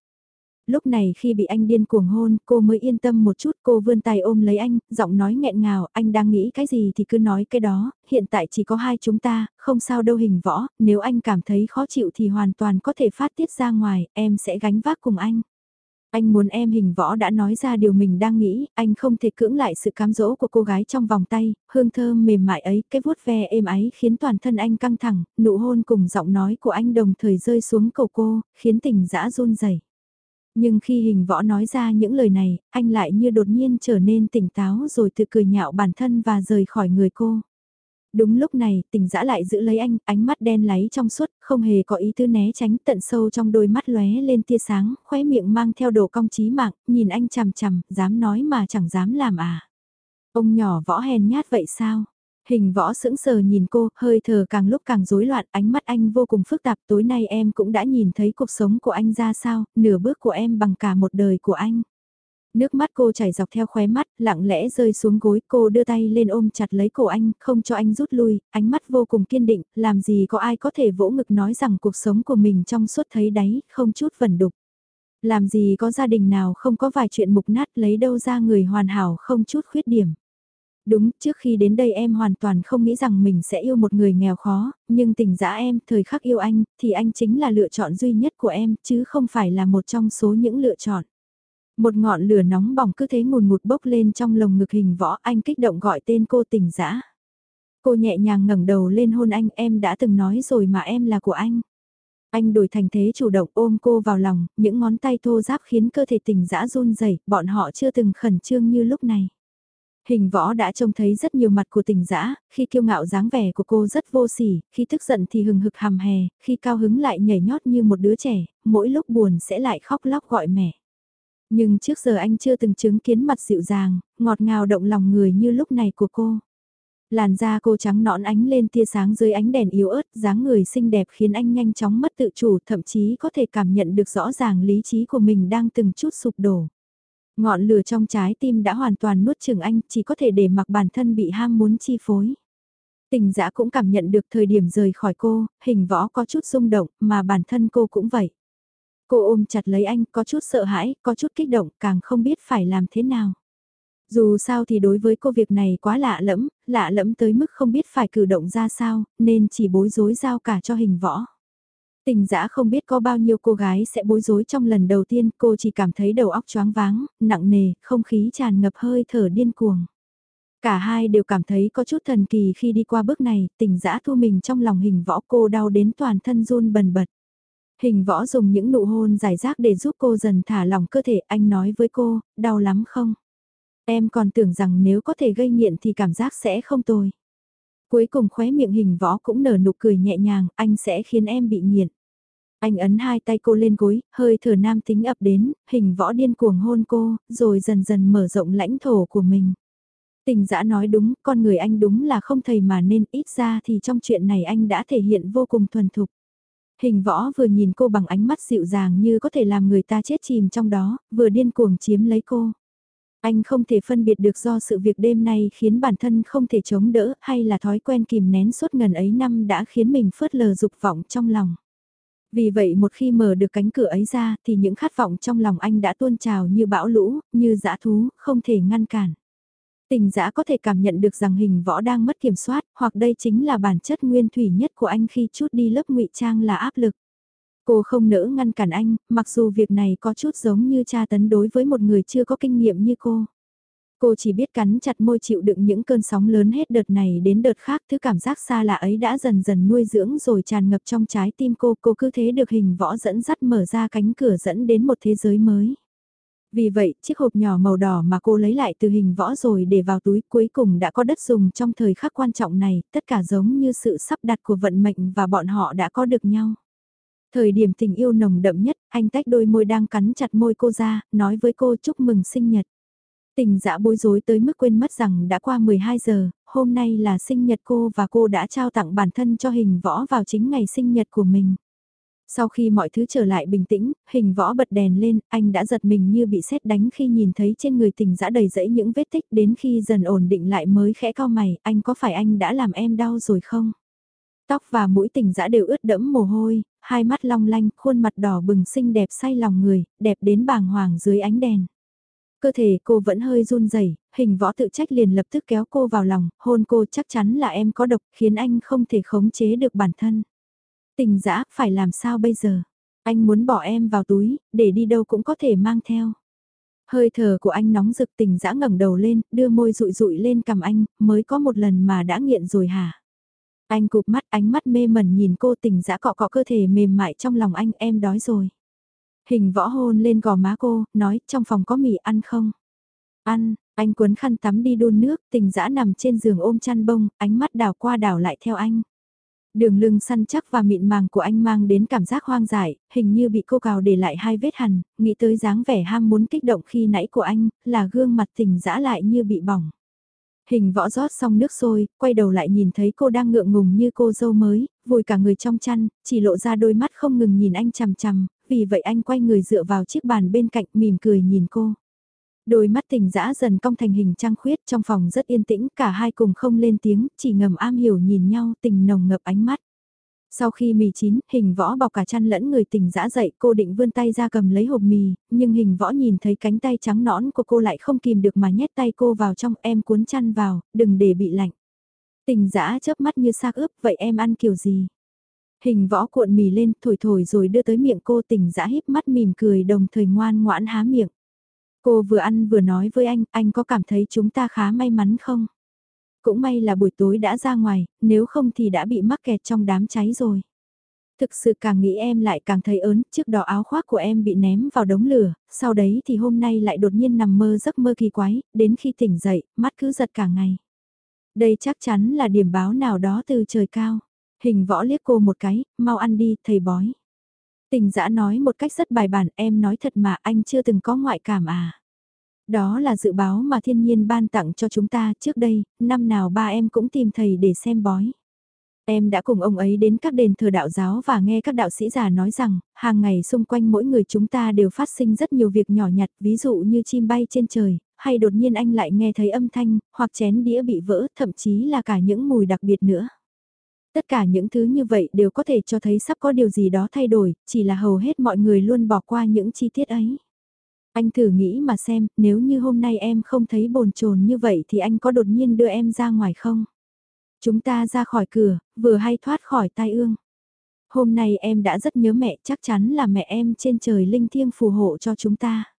S1: Lúc này khi bị anh điên cuồng hôn, cô mới yên tâm một chút, cô vươn tay ôm lấy anh, giọng nói nghẹn ngào, anh đang nghĩ cái gì thì cứ nói cái đó, hiện tại chỉ có hai chúng ta, không sao đâu hình võ, nếu anh cảm thấy khó chịu thì hoàn toàn có thể phát tiết ra ngoài, em sẽ gánh vác cùng anh. Anh muốn em hình võ đã nói ra điều mình đang nghĩ, anh không thể cưỡng lại sự cám dỗ của cô gái trong vòng tay, hương thơm mềm mại ấy, cái vuốt ve êm ái khiến toàn thân anh căng thẳng, nụ hôn cùng giọng nói của anh đồng thời rơi xuống cầu cô, khiến tình dã run rẩy. Nhưng khi hình võ nói ra những lời này, anh lại như đột nhiên trở nên tỉnh táo rồi tự cười nhạo bản thân và rời khỏi người cô. Đúng lúc này, tình dã lại giữ lấy anh, ánh mắt đen láy trong suốt, không hề có ý tư né tránh tận sâu trong đôi mắt lóe lên tia sáng, khóe miệng mang theo đồ cong trí mạng, nhìn anh chằm chằm, dám nói mà chẳng dám làm à. Ông nhỏ võ hèn nhát vậy sao? Hình võ sững sờ nhìn cô, hơi thở càng lúc càng rối loạn, ánh mắt anh vô cùng phức tạp, tối nay em cũng đã nhìn thấy cuộc sống của anh ra sao, nửa bước của em bằng cả một đời của anh. Nước mắt cô chảy dọc theo khóe mắt, lặng lẽ rơi xuống gối, cô đưa tay lên ôm chặt lấy cổ anh, không cho anh rút lui, ánh mắt vô cùng kiên định, làm gì có ai có thể vỗ ngực nói rằng cuộc sống của mình trong suốt thấy đáy, không chút vẩn đục. Làm gì có gia đình nào không có vài chuyện mục nát lấy đâu ra người hoàn hảo không chút khuyết điểm. Đúng, trước khi đến đây em hoàn toàn không nghĩ rằng mình sẽ yêu một người nghèo khó, nhưng tình dã em, thời khắc yêu anh, thì anh chính là lựa chọn duy nhất của em, chứ không phải là một trong số những lựa chọn. Một ngọn lửa nóng bỏng cứ thế ngùn ngụt bốc lên trong lồng ngực hình võ anh kích động gọi tên cô tình dã Cô nhẹ nhàng ngẩng đầu lên hôn anh em đã từng nói rồi mà em là của anh. Anh đổi thành thế chủ động ôm cô vào lòng, những ngón tay thô giáp khiến cơ thể tình dã run rẩy bọn họ chưa từng khẩn trương như lúc này. Hình võ đã trông thấy rất nhiều mặt của tình dã khi kiêu ngạo dáng vẻ của cô rất vô sỉ, khi tức giận thì hừng hực hàm hè, khi cao hứng lại nhảy nhót như một đứa trẻ, mỗi lúc buồn sẽ lại khóc lóc gọi mẹ. Nhưng trước giờ anh chưa từng chứng kiến mặt dịu dàng, ngọt ngào động lòng người như lúc này của cô. Làn da cô trắng nõn ánh lên tia sáng dưới ánh đèn yếu ớt, dáng người xinh đẹp khiến anh nhanh chóng mất tự chủ, thậm chí có thể cảm nhận được rõ ràng lý trí của mình đang từng chút sụp đổ. Ngọn lửa trong trái tim đã hoàn toàn nuốt chừng anh, chỉ có thể để mặc bản thân bị ham muốn chi phối. Tình dã cũng cảm nhận được thời điểm rời khỏi cô, hình võ có chút rung động, mà bản thân cô cũng vậy. Cô ôm chặt lấy anh, có chút sợ hãi, có chút kích động, càng không biết phải làm thế nào. Dù sao thì đối với cô việc này quá lạ lẫm, lạ lẫm tới mức không biết phải cử động ra sao, nên chỉ bối rối giao cả cho hình võ. Tình dã không biết có bao nhiêu cô gái sẽ bối rối trong lần đầu tiên, cô chỉ cảm thấy đầu óc choáng váng, nặng nề, không khí tràn ngập hơi thở điên cuồng. Cả hai đều cảm thấy có chút thần kỳ khi đi qua bước này, tình dã thu mình trong lòng hình võ cô đau đến toàn thân run bần bật. Hình võ dùng những nụ hôn giải rác để giúp cô dần thả lỏng cơ thể, anh nói với cô, đau lắm không? Em còn tưởng rằng nếu có thể gây nghiện thì cảm giác sẽ không tồi. Cuối cùng khóe miệng hình võ cũng nở nụ cười nhẹ nhàng, anh sẽ khiến em bị nghiện. Anh ấn hai tay cô lên gối, hơi thở nam tính ập đến, hình võ điên cuồng hôn cô, rồi dần dần mở rộng lãnh thổ của mình. Tình giã nói đúng, con người anh đúng là không thầy mà nên ít ra thì trong chuyện này anh đã thể hiện vô cùng thuần thục. Hình võ vừa nhìn cô bằng ánh mắt dịu dàng như có thể làm người ta chết chìm trong đó, vừa điên cuồng chiếm lấy cô. Anh không thể phân biệt được do sự việc đêm nay khiến bản thân không thể chống đỡ hay là thói quen kìm nén suốt ngần ấy năm đã khiến mình phớt lờ dục vọng trong lòng. Vì vậy một khi mở được cánh cửa ấy ra thì những khát vọng trong lòng anh đã tuôn trào như bão lũ, như dã thú, không thể ngăn cản. Tình dã có thể cảm nhận được rằng hình võ đang mất kiểm soát, hoặc đây chính là bản chất nguyên thủy nhất của anh khi chút đi lớp ngụy trang là áp lực. Cô không nỡ ngăn cản anh, mặc dù việc này có chút giống như tra tấn đối với một người chưa có kinh nghiệm như cô. Cô chỉ biết cắn chặt môi chịu đựng những cơn sóng lớn hết đợt này đến đợt khác thứ cảm giác xa lạ ấy đã dần dần nuôi dưỡng rồi tràn ngập trong trái tim cô. Cô cứ thế được hình võ dẫn dắt mở ra cánh cửa dẫn đến một thế giới mới. Vì vậy, chiếc hộp nhỏ màu đỏ mà cô lấy lại từ hình võ rồi để vào túi cuối cùng đã có đất dùng trong thời khắc quan trọng này, tất cả giống như sự sắp đặt của vận mệnh và bọn họ đã có được nhau. Thời điểm tình yêu nồng đậm nhất, anh tách đôi môi đang cắn chặt môi cô ra, nói với cô chúc mừng sinh nhật. Tình dã bối rối tới mức quên mất rằng đã qua 12 giờ, hôm nay là sinh nhật cô và cô đã trao tặng bản thân cho hình võ vào chính ngày sinh nhật của mình. Sau khi mọi thứ trở lại bình tĩnh, hình võ bật đèn lên, anh đã giật mình như bị sét đánh khi nhìn thấy trên người tình dã đầy rẫy những vết tích đến khi dần ổn định lại mới khẽ cao mày, anh có phải anh đã làm em đau rồi không? Tóc và mũi tình dã đều ướt đẫm mồ hôi, hai mắt long lanh, khuôn mặt đỏ bừng xinh đẹp say lòng người, đẹp đến bàng hoàng dưới ánh đèn. Cơ thể cô vẫn hơi run rẩy, hình võ tự trách liền lập tức kéo cô vào lòng, hôn cô chắc chắn là em có độc khiến anh không thể khống chế được bản thân. Tình dã phải làm sao bây giờ? Anh muốn bỏ em vào túi, để đi đâu cũng có thể mang theo. Hơi thở của anh nóng rực tình dã ngẩng đầu lên, đưa môi rụi rụi lên cầm anh, mới có một lần mà đã nghiện rồi hả? Anh cụp mắt ánh mắt mê mẩn nhìn cô tình dã cọ cọ cơ thể mềm mại trong lòng anh em đói rồi. Hình võ hôn lên gò má cô, nói trong phòng có mì ăn không? Ăn, anh cuốn khăn tắm đi đun nước, tình dã nằm trên giường ôm chăn bông, ánh mắt đảo qua đảo lại theo anh. Đường lưng săn chắc và mịn màng của anh mang đến cảm giác hoang dại, hình như bị cô cào để lại hai vết hằn, nghĩ tới dáng vẻ ham muốn kích động khi nãy của anh, là gương mặt tình dã lại như bị bỏng. Hình võ rót xong nước sôi, quay đầu lại nhìn thấy cô đang ngượng ngùng như cô dâu mới, vùi cả người trong chăn, chỉ lộ ra đôi mắt không ngừng nhìn anh chằm chằm, vì vậy anh quay người dựa vào chiếc bàn bên cạnh mỉm cười nhìn cô. Đôi mắt tình dã dần cong thành hình trăng khuyết trong phòng rất yên tĩnh, cả hai cùng không lên tiếng, chỉ ngầm am hiểu nhìn nhau tình nồng ngập ánh mắt. Sau khi mì chín, hình võ bọc cả chăn lẫn người tình dã dậy, cô định vươn tay ra cầm lấy hộp mì, nhưng hình võ nhìn thấy cánh tay trắng nõn của cô lại không kìm được mà nhét tay cô vào trong em cuốn chăn vào, đừng để bị lạnh. Tình dã chớp mắt như xác ướp, vậy em ăn kiểu gì? Hình võ cuộn mì lên, thổi thổi rồi đưa tới miệng cô tình dã híp mắt mỉm cười đồng thời ngoan ngoãn há miệng. Cô vừa ăn vừa nói với anh, anh có cảm thấy chúng ta khá may mắn không? Cũng may là buổi tối đã ra ngoài, nếu không thì đã bị mắc kẹt trong đám cháy rồi. Thực sự càng nghĩ em lại càng thấy ớn, trước đó áo khoác của em bị ném vào đống lửa, sau đấy thì hôm nay lại đột nhiên nằm mơ giấc mơ kỳ quái, đến khi tỉnh dậy, mắt cứ giật cả ngày. Đây chắc chắn là điểm báo nào đó từ trời cao. Hình võ liếc cô một cái, mau ăn đi, thầy bói. Tình dã nói một cách rất bài bản, em nói thật mà anh chưa từng có ngoại cảm à. Đó là dự báo mà thiên nhiên ban tặng cho chúng ta trước đây, năm nào ba em cũng tìm thầy để xem bói. Em đã cùng ông ấy đến các đền thờ đạo giáo và nghe các đạo sĩ già nói rằng, hàng ngày xung quanh mỗi người chúng ta đều phát sinh rất nhiều việc nhỏ nhặt, ví dụ như chim bay trên trời, hay đột nhiên anh lại nghe thấy âm thanh, hoặc chén đĩa bị vỡ, thậm chí là cả những mùi đặc biệt nữa. Tất cả những thứ như vậy đều có thể cho thấy sắp có điều gì đó thay đổi, chỉ là hầu hết mọi người luôn bỏ qua những chi tiết ấy. Anh thử nghĩ mà xem, nếu như hôm nay em không thấy bồn chồn như vậy thì anh có đột nhiên đưa em ra ngoài không? Chúng ta ra khỏi cửa, vừa hay thoát khỏi tai ương. Hôm nay em đã rất nhớ mẹ, chắc chắn là mẹ em trên trời linh thiêng phù hộ cho chúng ta.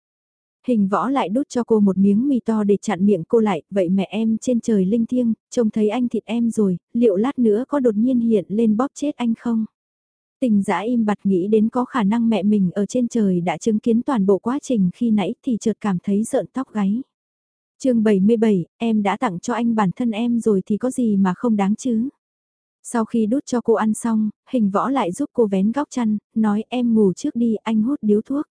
S1: Hình võ lại đút cho cô một miếng mì to để chặn miệng cô lại, vậy mẹ em trên trời linh thiêng, trông thấy anh thịt em rồi, liệu lát nữa có đột nhiên hiện lên bóp chết anh không? Tình giã im bặt nghĩ đến có khả năng mẹ mình ở trên trời đã chứng kiến toàn bộ quá trình khi nãy thì chợt cảm thấy rợn tóc gáy. chương 77, em đã tặng cho anh bản thân em rồi thì có gì mà không đáng chứ? Sau khi đút cho cô ăn xong, hình võ lại giúp cô vén góc chăn, nói em ngủ trước đi anh hút điếu thuốc.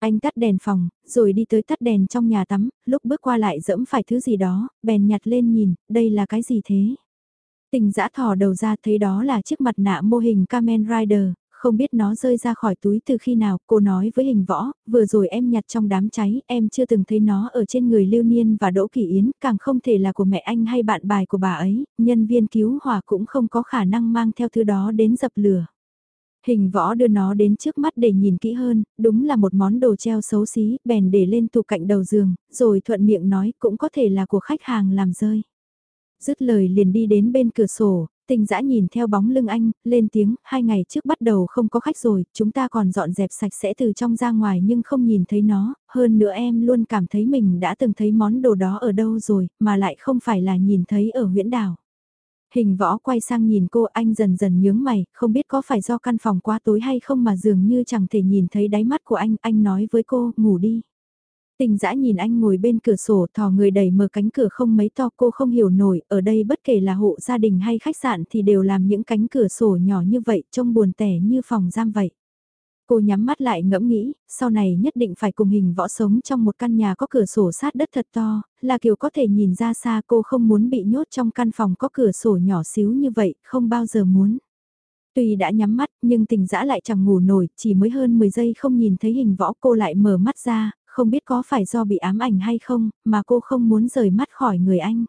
S1: Anh tắt đèn phòng, rồi đi tới tắt đèn trong nhà tắm, lúc bước qua lại dẫm phải thứ gì đó, bèn nhặt lên nhìn, đây là cái gì thế? Tình giã thò đầu ra thấy đó là chiếc mặt nạ mô hình Kamen Rider, không biết nó rơi ra khỏi túi từ khi nào, cô nói với hình võ, vừa rồi em nhặt trong đám cháy, em chưa từng thấy nó ở trên người Lưu Niên và Đỗ Kỳ Yến, càng không thể là của mẹ anh hay bạn bài của bà ấy, nhân viên cứu hỏa cũng không có khả năng mang theo thứ đó đến dập lửa. Hình võ đưa nó đến trước mắt để nhìn kỹ hơn, đúng là một món đồ treo xấu xí, bèn để lên tủ cạnh đầu giường, rồi thuận miệng nói cũng có thể là của khách hàng làm rơi. Dứt lời liền đi đến bên cửa sổ, tình dã nhìn theo bóng lưng anh, lên tiếng, hai ngày trước bắt đầu không có khách rồi, chúng ta còn dọn dẹp sạch sẽ từ trong ra ngoài nhưng không nhìn thấy nó, hơn nữa em luôn cảm thấy mình đã từng thấy món đồ đó ở đâu rồi, mà lại không phải là nhìn thấy ở huyễn đảo. Hình võ quay sang nhìn cô anh dần dần nhướng mày, không biết có phải do căn phòng quá tối hay không mà dường như chẳng thể nhìn thấy đáy mắt của anh, anh nói với cô, ngủ đi. Tình dã nhìn anh ngồi bên cửa sổ thò người đẩy mở cánh cửa không mấy to cô không hiểu nổi, ở đây bất kể là hộ gia đình hay khách sạn thì đều làm những cánh cửa sổ nhỏ như vậy trông buồn tẻ như phòng giam vậy. Cô nhắm mắt lại ngẫm nghĩ, sau này nhất định phải cùng hình võ sống trong một căn nhà có cửa sổ sát đất thật to, là kiểu có thể nhìn ra xa cô không muốn bị nhốt trong căn phòng có cửa sổ nhỏ xíu như vậy, không bao giờ muốn. Tuy đã nhắm mắt nhưng tình dã lại chẳng ngủ nổi, chỉ mới hơn 10 giây không nhìn thấy hình võ cô lại mở mắt ra, không biết có phải do bị ám ảnh hay không, mà cô không muốn rời mắt khỏi người anh.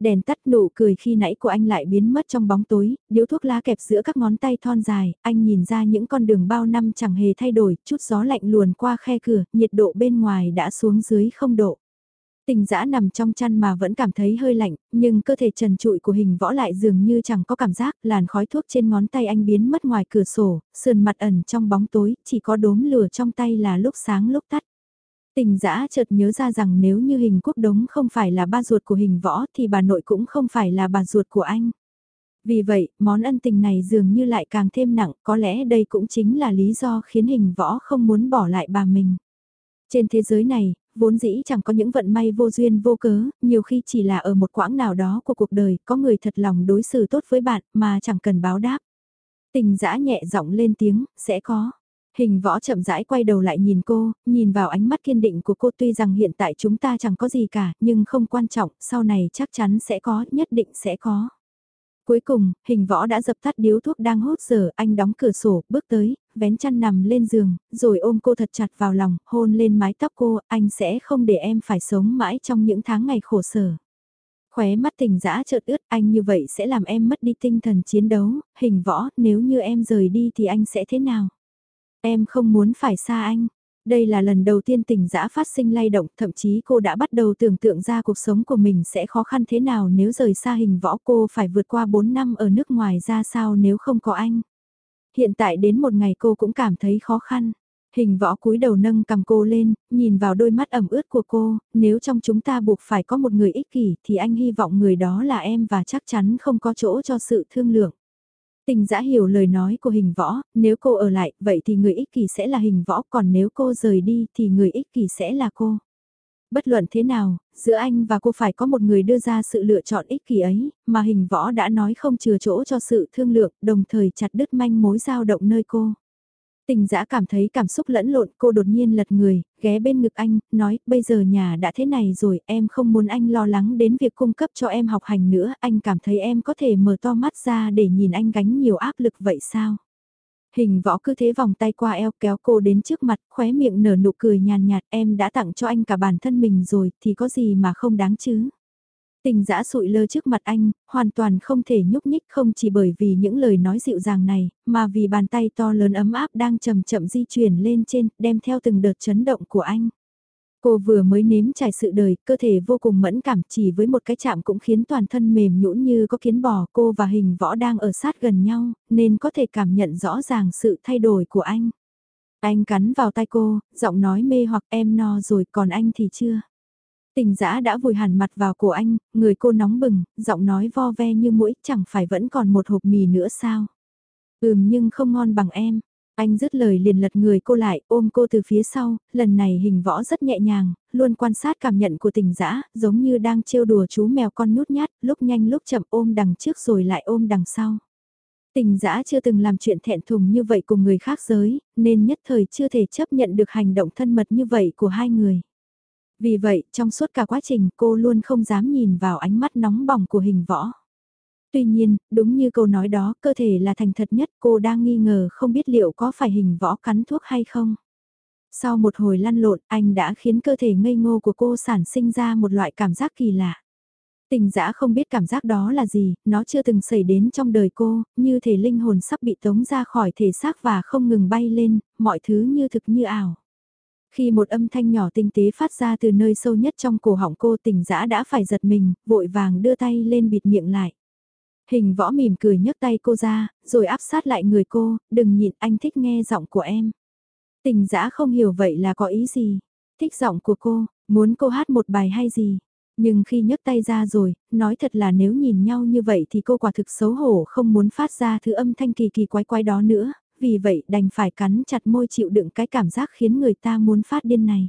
S1: Đèn tắt nụ cười khi nãy của anh lại biến mất trong bóng tối, điếu thuốc lá kẹp giữa các ngón tay thon dài, anh nhìn ra những con đường bao năm chẳng hề thay đổi, chút gió lạnh luồn qua khe cửa, nhiệt độ bên ngoài đã xuống dưới không độ. Tình dã nằm trong chăn mà vẫn cảm thấy hơi lạnh, nhưng cơ thể trần trụi của hình võ lại dường như chẳng có cảm giác, làn khói thuốc trên ngón tay anh biến mất ngoài cửa sổ, sườn mặt ẩn trong bóng tối, chỉ có đốm lửa trong tay là lúc sáng lúc tắt. Tình giã chợt nhớ ra rằng nếu như hình quốc đống không phải là ba ruột của hình võ thì bà nội cũng không phải là bà ruột của anh. Vì vậy, món ân tình này dường như lại càng thêm nặng, có lẽ đây cũng chính là lý do khiến hình võ không muốn bỏ lại bà mình. Trên thế giới này, vốn dĩ chẳng có những vận may vô duyên vô cớ, nhiều khi chỉ là ở một quãng nào đó của cuộc đời có người thật lòng đối xử tốt với bạn mà chẳng cần báo đáp. Tình giã nhẹ giọng lên tiếng, sẽ có. Hình võ chậm rãi quay đầu lại nhìn cô, nhìn vào ánh mắt kiên định của cô tuy rằng hiện tại chúng ta chẳng có gì cả, nhưng không quan trọng, sau này chắc chắn sẽ có, nhất định sẽ có. Cuối cùng, hình võ đã dập tắt điếu thuốc đang hốt giờ, anh đóng cửa sổ, bước tới, vén chăn nằm lên giường, rồi ôm cô thật chặt vào lòng, hôn lên mái tóc cô, anh sẽ không để em phải sống mãi trong những tháng ngày khổ sở. Khóe mắt tình dã chợt ướt, anh như vậy sẽ làm em mất đi tinh thần chiến đấu, hình võ, nếu như em rời đi thì anh sẽ thế nào? Em không muốn phải xa anh. Đây là lần đầu tiên tình dã phát sinh lay động, thậm chí cô đã bắt đầu tưởng tượng ra cuộc sống của mình sẽ khó khăn thế nào nếu rời xa hình võ cô phải vượt qua 4 năm ở nước ngoài ra sao nếu không có anh. Hiện tại đến một ngày cô cũng cảm thấy khó khăn. Hình võ cúi đầu nâng cầm cô lên, nhìn vào đôi mắt ẩm ướt của cô, nếu trong chúng ta buộc phải có một người ích kỷ thì anh hy vọng người đó là em và chắc chắn không có chỗ cho sự thương lượng. Tình giã hiểu lời nói của hình võ, nếu cô ở lại, vậy thì người ích kỷ sẽ là hình võ, còn nếu cô rời đi thì người ích kỷ sẽ là cô. Bất luận thế nào, giữa anh và cô phải có một người đưa ra sự lựa chọn ích kỷ ấy, mà hình võ đã nói không chừa chỗ cho sự thương lượng, đồng thời chặt đứt manh mối dao động nơi cô. Tình dã cảm thấy cảm xúc lẫn lộn, cô đột nhiên lật người, ghé bên ngực anh, nói, bây giờ nhà đã thế này rồi, em không muốn anh lo lắng đến việc cung cấp cho em học hành nữa, anh cảm thấy em có thể mở to mắt ra để nhìn anh gánh nhiều áp lực vậy sao? Hình võ cứ thế vòng tay qua eo kéo cô đến trước mặt, khóe miệng nở nụ cười nhàn nhạt, em đã tặng cho anh cả bản thân mình rồi, thì có gì mà không đáng chứ? Tình dã sụi lơ trước mặt anh, hoàn toàn không thể nhúc nhích không chỉ bởi vì những lời nói dịu dàng này, mà vì bàn tay to lớn ấm áp đang chậm chậm di chuyển lên trên, đem theo từng đợt chấn động của anh. Cô vừa mới nếm trải sự đời, cơ thể vô cùng mẫn cảm chỉ với một cái chạm cũng khiến toàn thân mềm nhũn như có kiến bò cô và hình võ đang ở sát gần nhau, nên có thể cảm nhận rõ ràng sự thay đổi của anh. Anh cắn vào tay cô, giọng nói mê hoặc em no rồi còn anh thì chưa. Tình giã đã vùi hẳn mặt vào cổ anh, người cô nóng bừng, giọng nói vo ve như mũi chẳng phải vẫn còn một hộp mì nữa sao. Ừm nhưng không ngon bằng em. Anh dứt lời liền lật người cô lại, ôm cô từ phía sau, lần này hình võ rất nhẹ nhàng, luôn quan sát cảm nhận của tình dã giống như đang trêu đùa chú mèo con nhút nhát, lúc nhanh lúc chậm ôm đằng trước rồi lại ôm đằng sau. Tình dã chưa từng làm chuyện thẹn thùng như vậy cùng người khác giới, nên nhất thời chưa thể chấp nhận được hành động thân mật như vậy của hai người. Vì vậy, trong suốt cả quá trình cô luôn không dám nhìn vào ánh mắt nóng bỏng của hình võ. Tuy nhiên, đúng như câu nói đó, cơ thể là thành thật nhất cô đang nghi ngờ không biết liệu có phải hình võ cắn thuốc hay không. Sau một hồi lăn lộn, anh đã khiến cơ thể ngây ngô của cô sản sinh ra một loại cảm giác kỳ lạ. Tình dã không biết cảm giác đó là gì, nó chưa từng xảy đến trong đời cô, như thể linh hồn sắp bị tống ra khỏi thể xác và không ngừng bay lên, mọi thứ như thực như ảo. Khi một âm thanh nhỏ tinh tế phát ra từ nơi sâu nhất trong cổ họng cô tình dã đã phải giật mình, vội vàng đưa tay lên bịt miệng lại. Hình võ mỉm cười nhấc tay cô ra, rồi áp sát lại người cô, đừng nhịn anh thích nghe giọng của em. Tình dã không hiểu vậy là có ý gì. Thích giọng của cô, muốn cô hát một bài hay gì. Nhưng khi nhấc tay ra rồi, nói thật là nếu nhìn nhau như vậy thì cô quả thực xấu hổ không muốn phát ra thứ âm thanh kỳ kỳ quái quái đó nữa, vì vậy đành phải cắn chặt môi chịu đựng cái cảm giác khiến người ta muốn phát điên này.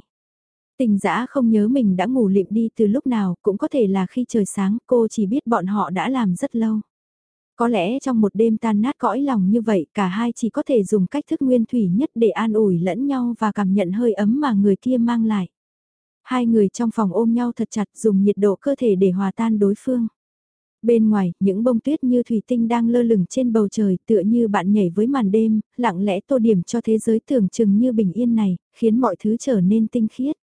S1: Tình dã không nhớ mình đã ngủ lịm đi từ lúc nào, cũng có thể là khi trời sáng cô chỉ biết bọn họ đã làm rất lâu. Có lẽ trong một đêm tan nát cõi lòng như vậy cả hai chỉ có thể dùng cách thức nguyên thủy nhất để an ủi lẫn nhau và cảm nhận hơi ấm mà người kia mang lại. Hai người trong phòng ôm nhau thật chặt dùng nhiệt độ cơ thể để hòa tan đối phương. Bên ngoài, những bông tuyết như thủy tinh đang lơ lửng trên bầu trời tựa như bạn nhảy với màn đêm, lặng lẽ tô điểm cho thế giới tưởng chừng như bình yên này, khiến mọi thứ trở nên tinh khiết.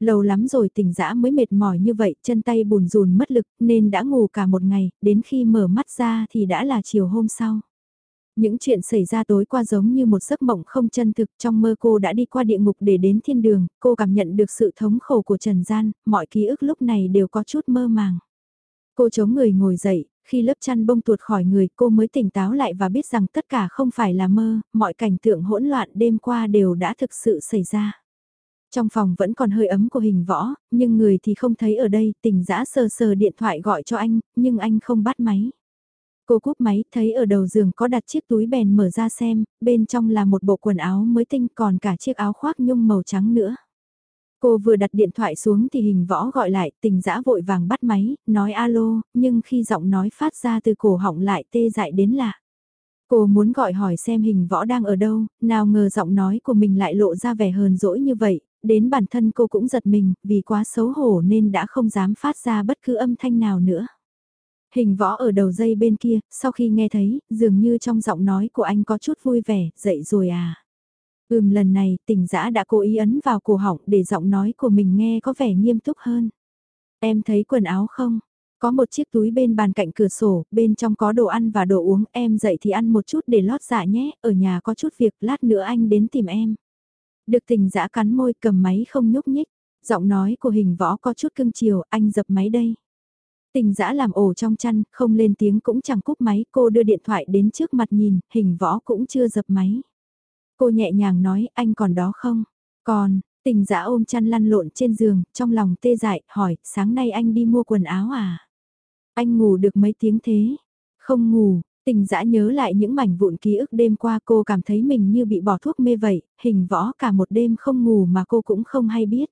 S1: Lâu lắm rồi tỉnh dã mới mệt mỏi như vậy, chân tay bùn rùn mất lực nên đã ngủ cả một ngày, đến khi mở mắt ra thì đã là chiều hôm sau. Những chuyện xảy ra tối qua giống như một giấc mộng không chân thực trong mơ cô đã đi qua địa ngục để đến thiên đường, cô cảm nhận được sự thống khổ của trần gian, mọi ký ức lúc này đều có chút mơ màng. Cô chống người ngồi dậy, khi lớp chăn bông tuột khỏi người cô mới tỉnh táo lại và biết rằng tất cả không phải là mơ, mọi cảnh tượng hỗn loạn đêm qua đều đã thực sự xảy ra. Trong phòng vẫn còn hơi ấm của hình võ, nhưng người thì không thấy ở đây, tỉnh dã sờ sờ điện thoại gọi cho anh, nhưng anh không bắt máy. Cô cúp máy, thấy ở đầu giường có đặt chiếc túi bèn mở ra xem, bên trong là một bộ quần áo mới tinh còn cả chiếc áo khoác nhung màu trắng nữa. Cô vừa đặt điện thoại xuống thì hình võ gọi lại, tình dã vội vàng bắt máy, nói alo, nhưng khi giọng nói phát ra từ cổ họng lại tê dại đến lạ. Cô muốn gọi hỏi xem hình võ đang ở đâu, nào ngờ giọng nói của mình lại lộ ra vẻ hờn dỗi như vậy, đến bản thân cô cũng giật mình, vì quá xấu hổ nên đã không dám phát ra bất cứ âm thanh nào nữa. Hình võ ở đầu dây bên kia, sau khi nghe thấy, dường như trong giọng nói của anh có chút vui vẻ, dậy rồi à. Ừm lần này, tỉnh giã đã cố ý ấn vào cổ họng để giọng nói của mình nghe có vẻ nghiêm túc hơn. Em thấy quần áo không? Có một chiếc túi bên bàn cạnh cửa sổ, bên trong có đồ ăn và đồ uống, em dậy thì ăn một chút để lót dạ nhé, ở nhà có chút việc, lát nữa anh đến tìm em. Được tình dã cắn môi cầm máy không nhúc nhích, giọng nói của hình võ có chút cưng chiều, anh dập máy đây. Tình dã làm ổ trong chăn, không lên tiếng cũng chẳng cúp máy, cô đưa điện thoại đến trước mặt nhìn, hình võ cũng chưa dập máy. Cô nhẹ nhàng nói, anh còn đó không? Còn, tình dã ôm chăn lăn lộn trên giường, trong lòng tê dại, hỏi, sáng nay anh đi mua quần áo à? Anh ngủ được mấy tiếng thế? Không ngủ, tình dã nhớ lại những mảnh vụn ký ức đêm qua cô cảm thấy mình như bị bỏ thuốc mê vậy, hình võ cả một đêm không ngủ mà cô cũng không hay biết.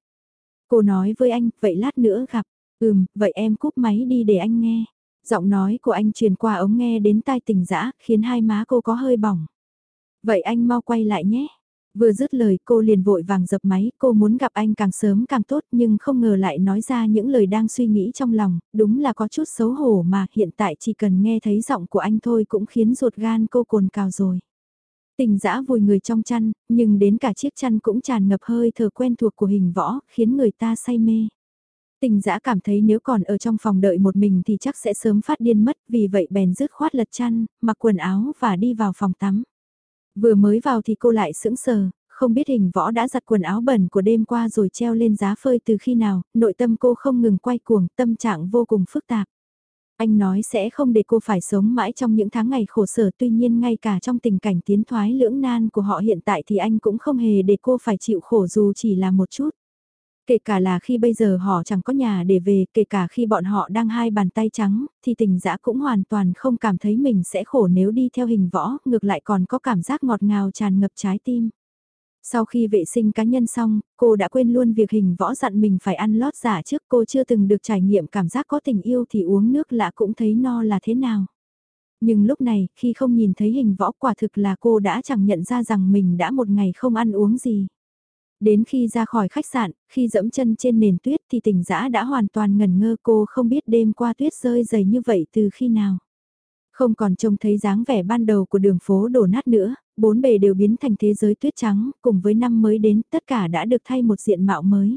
S1: Cô nói với anh, vậy lát nữa gặp, ừm, vậy em cúp máy đi để anh nghe. Giọng nói của anh truyền qua ống nghe đến tai tình dã khiến hai má cô có hơi bỏng. Vậy anh mau quay lại nhé. Vừa dứt lời cô liền vội vàng dập máy, cô muốn gặp anh càng sớm càng tốt nhưng không ngờ lại nói ra những lời đang suy nghĩ trong lòng, đúng là có chút xấu hổ mà hiện tại chỉ cần nghe thấy giọng của anh thôi cũng khiến ruột gan cô cồn cào rồi. Tình dã vùi người trong chăn, nhưng đến cả chiếc chăn cũng tràn ngập hơi thở quen thuộc của hình võ, khiến người ta say mê. Tình dã cảm thấy nếu còn ở trong phòng đợi một mình thì chắc sẽ sớm phát điên mất, vì vậy bèn dứt khoát lật chăn, mặc quần áo và đi vào phòng tắm. Vừa mới vào thì cô lại sững sờ, không biết hình võ đã giặt quần áo bẩn của đêm qua rồi treo lên giá phơi từ khi nào, nội tâm cô không ngừng quay cuồng, tâm trạng vô cùng phức tạp. Anh nói sẽ không để cô phải sống mãi trong những tháng ngày khổ sở tuy nhiên ngay cả trong tình cảnh tiến thoái lưỡng nan của họ hiện tại thì anh cũng không hề để cô phải chịu khổ dù chỉ là một chút. Kể cả là khi bây giờ họ chẳng có nhà để về, kể cả khi bọn họ đang hai bàn tay trắng, thì tình dã cũng hoàn toàn không cảm thấy mình sẽ khổ nếu đi theo hình võ, ngược lại còn có cảm giác ngọt ngào tràn ngập trái tim. Sau khi vệ sinh cá nhân xong, cô đã quên luôn việc hình võ dặn mình phải ăn lót giả trước cô chưa từng được trải nghiệm cảm giác có tình yêu thì uống nước lạ cũng thấy no là thế nào. Nhưng lúc này, khi không nhìn thấy hình võ quả thực là cô đã chẳng nhận ra rằng mình đã một ngày không ăn uống gì. Đến khi ra khỏi khách sạn, khi dẫm chân trên nền tuyết thì tỉnh giã đã hoàn toàn ngẩn ngơ cô không biết đêm qua tuyết rơi dày như vậy từ khi nào. Không còn trông thấy dáng vẻ ban đầu của đường phố đổ nát nữa, bốn bề đều biến thành thế giới tuyết trắng, cùng với năm mới đến tất cả đã được thay một diện mạo mới.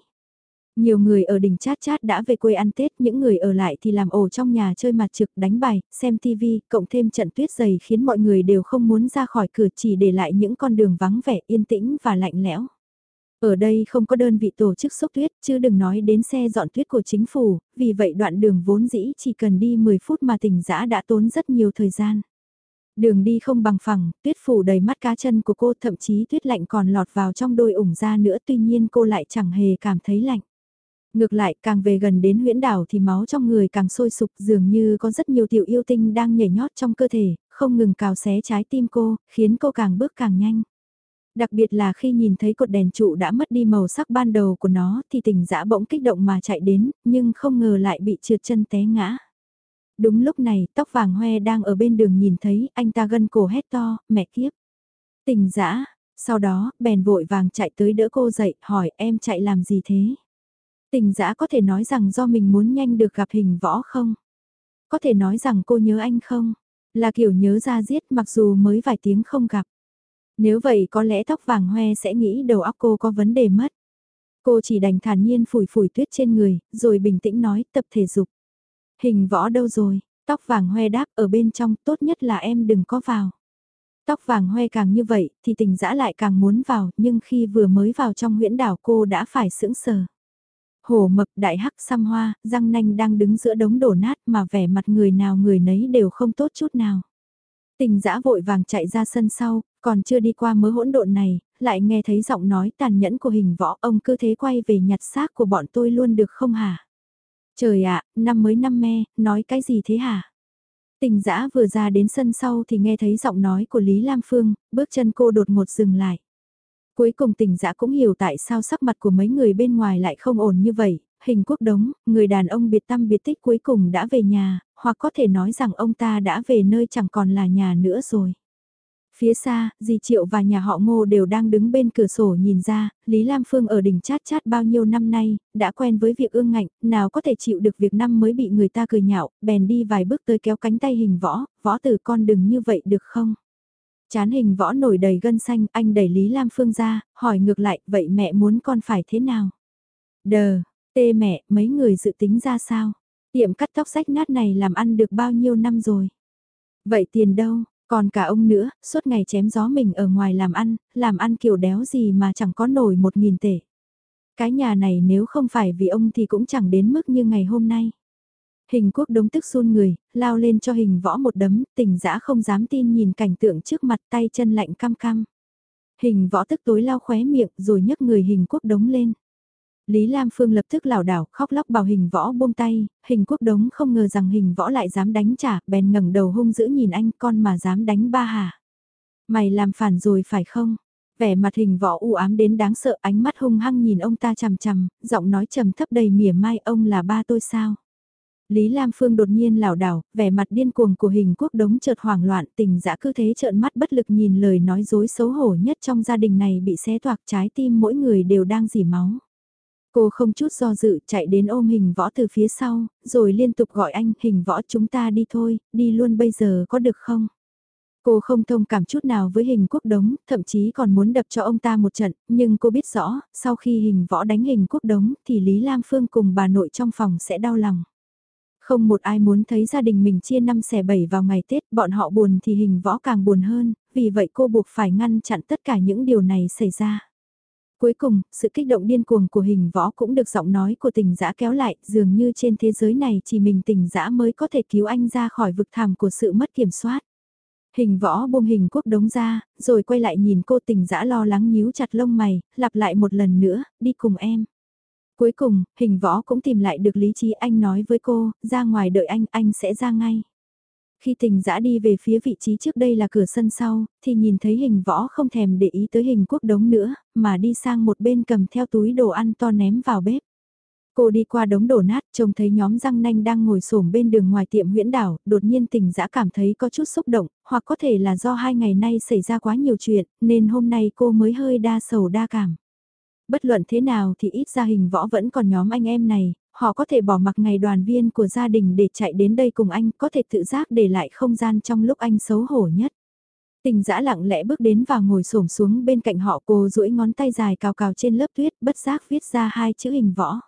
S1: Nhiều người ở đỉnh chát chát đã về quê ăn Tết, những người ở lại thì làm ổ trong nhà chơi mặt trực đánh bài, xem TV, cộng thêm trận tuyết dày khiến mọi người đều không muốn ra khỏi cửa chỉ để lại những con đường vắng vẻ yên tĩnh và lạnh lẽo. Ở đây không có đơn vị tổ chức xúc tuyết, chứ đừng nói đến xe dọn tuyết của chính phủ, vì vậy đoạn đường vốn dĩ chỉ cần đi 10 phút mà tỉnh giã đã tốn rất nhiều thời gian. Đường đi không bằng phẳng, tuyết phủ đầy mắt cá chân của cô thậm chí tuyết lạnh còn lọt vào trong đôi ủng da nữa tuy nhiên cô lại chẳng hề cảm thấy lạnh. Ngược lại càng về gần đến huyễn đảo thì máu trong người càng sôi sục dường như có rất nhiều tiểu yêu tinh đang nhảy nhót trong cơ thể, không ngừng cào xé trái tim cô, khiến cô càng bước càng nhanh. Đặc biệt là khi nhìn thấy cột đèn trụ đã mất đi màu sắc ban đầu của nó thì tình dã bỗng kích động mà chạy đến, nhưng không ngờ lại bị trượt chân té ngã. Đúng lúc này, tóc vàng hoe đang ở bên đường nhìn thấy, anh ta gân cổ hét to, mẹ kiếp. Tình dã sau đó, bèn vội vàng chạy tới đỡ cô dậy, hỏi em chạy làm gì thế? Tình dã có thể nói rằng do mình muốn nhanh được gặp hình võ không? Có thể nói rằng cô nhớ anh không? Là kiểu nhớ ra giết mặc dù mới vài tiếng không gặp. Nếu vậy có lẽ tóc vàng hoe sẽ nghĩ đầu óc cô có vấn đề mất. Cô chỉ đành thản nhiên phủi phủi tuyết trên người, rồi bình tĩnh nói tập thể dục. Hình võ đâu rồi, tóc vàng hoe đáp ở bên trong tốt nhất là em đừng có vào. Tóc vàng hoe càng như vậy thì tình dã lại càng muốn vào nhưng khi vừa mới vào trong huyễn đảo cô đã phải sững sờ. Hổ mập đại hắc xăm hoa, răng nanh đang đứng giữa đống đổ nát mà vẻ mặt người nào người nấy đều không tốt chút nào. Tình dã vội vàng chạy ra sân sau, còn chưa đi qua mớ hỗn độn này, lại nghe thấy giọng nói tàn nhẫn của hình võ ông cứ thế quay về nhặt xác của bọn tôi luôn được không hả? Trời ạ, năm mới năm me, nói cái gì thế hả? Tình dã vừa ra đến sân sau thì nghe thấy giọng nói của Lý Lam Phương, bước chân cô đột ngột dừng lại. Cuối cùng tình dã cũng hiểu tại sao sắc mặt của mấy người bên ngoài lại không ổn như vậy, hình quốc đống, người đàn ông biệt tâm biệt tích cuối cùng đã về nhà, hoặc có thể nói rằng ông ta đã về nơi chẳng còn là nhà nữa rồi. Phía xa, dì Triệu và nhà họ Ngô đều đang đứng bên cửa sổ nhìn ra, Lý Lam Phương ở đỉnh chát chát bao nhiêu năm nay, đã quen với việc ương ngạnh, nào có thể chịu được việc năm mới bị người ta cười nhạo, bèn đi vài bước tới kéo cánh tay hình võ, võ tử con đừng như vậy được không? Chán hình võ nổi đầy gân xanh, anh đẩy Lý Lam Phương ra, hỏi ngược lại, vậy mẹ muốn con phải thế nào? Đờ, tê mẹ, mấy người dự tính ra sao? Tiệm cắt tóc rách nát này làm ăn được bao nhiêu năm rồi? Vậy tiền đâu? Còn cả ông nữa, suốt ngày chém gió mình ở ngoài làm ăn, làm ăn kiểu đéo gì mà chẳng có nổi một nghìn tể. Cái nhà này nếu không phải vì ông thì cũng chẳng đến mức như ngày hôm nay. Hình quốc đống tức run người, lao lên cho hình võ một đấm, tỉnh dã không dám tin nhìn cảnh tượng trước mặt tay chân lạnh cam cam. Hình võ tức tối lao khóe miệng rồi nhấc người hình quốc đống lên. Lý Lam Phương lập tức lảo đảo khóc lóc bảo hình võ buông tay, hình quốc đống không ngờ rằng hình võ lại dám đánh trả, bèn ngẩng đầu hung dữ nhìn anh con mà dám đánh ba hả. Mày làm phản rồi phải không? Vẻ mặt hình võ u ám đến đáng sợ ánh mắt hung hăng nhìn ông ta chằm chằm, giọng nói trầm thấp đầy mỉa mai ông là ba tôi sao? Lý Lam Phương đột nhiên lảo đảo, vẻ mặt điên cuồng của hình quốc đống chợt hoảng loạn tình dã cứ thế trợn mắt bất lực nhìn lời nói dối xấu hổ nhất trong gia đình này bị xé toạc trái tim mỗi người đều đang dỉ máu. Cô không chút do dự chạy đến ôm hình võ từ phía sau, rồi liên tục gọi anh hình võ chúng ta đi thôi, đi luôn bây giờ có được không? Cô không thông cảm chút nào với hình quốc đống, thậm chí còn muốn đập cho ông ta một trận, nhưng cô biết rõ, sau khi hình võ đánh hình quốc đống thì Lý Lam Phương cùng bà nội trong phòng sẽ đau lòng. Không một ai muốn thấy gia đình mình chia năm xẻ bảy vào ngày Tết, bọn họ buồn thì hình võ càng buồn hơn, vì vậy cô buộc phải ngăn chặn tất cả những điều này xảy ra. Cuối cùng, sự kích động điên cuồng của hình võ cũng được giọng nói của tình dã kéo lại, dường như trên thế giới này chỉ mình tình dã mới có thể cứu anh ra khỏi vực thẳm của sự mất kiểm soát. Hình võ buông hình quốc đống ra, rồi quay lại nhìn cô tình dã lo lắng nhíu chặt lông mày, lặp lại một lần nữa, đi cùng em. Cuối cùng, hình võ cũng tìm lại được lý trí anh nói với cô, ra ngoài đợi anh, anh sẽ ra ngay. Khi tình dã đi về phía vị trí trước đây là cửa sân sau, thì nhìn thấy hình võ không thèm để ý tới hình quốc đống nữa, mà đi sang một bên cầm theo túi đồ ăn to ném vào bếp. Cô đi qua đống đổ nát, trông thấy nhóm răng nanh đang ngồi xổm bên đường ngoài tiệm huyễn đảo, đột nhiên tình dã cảm thấy có chút xúc động, hoặc có thể là do hai ngày nay xảy ra quá nhiều chuyện, nên hôm nay cô mới hơi đa sầu đa cảm. Bất luận thế nào thì ít ra hình võ vẫn còn nhóm anh em này, họ có thể bỏ mặc ngày đoàn viên của gia đình để chạy đến đây cùng anh, có thể tự giác để lại không gian trong lúc anh xấu hổ nhất. Tình dã lặng lẽ bước đến và ngồi xổm xuống bên cạnh họ cô duỗi ngón tay dài cào cào trên lớp tuyết bất giác viết ra hai chữ hình võ.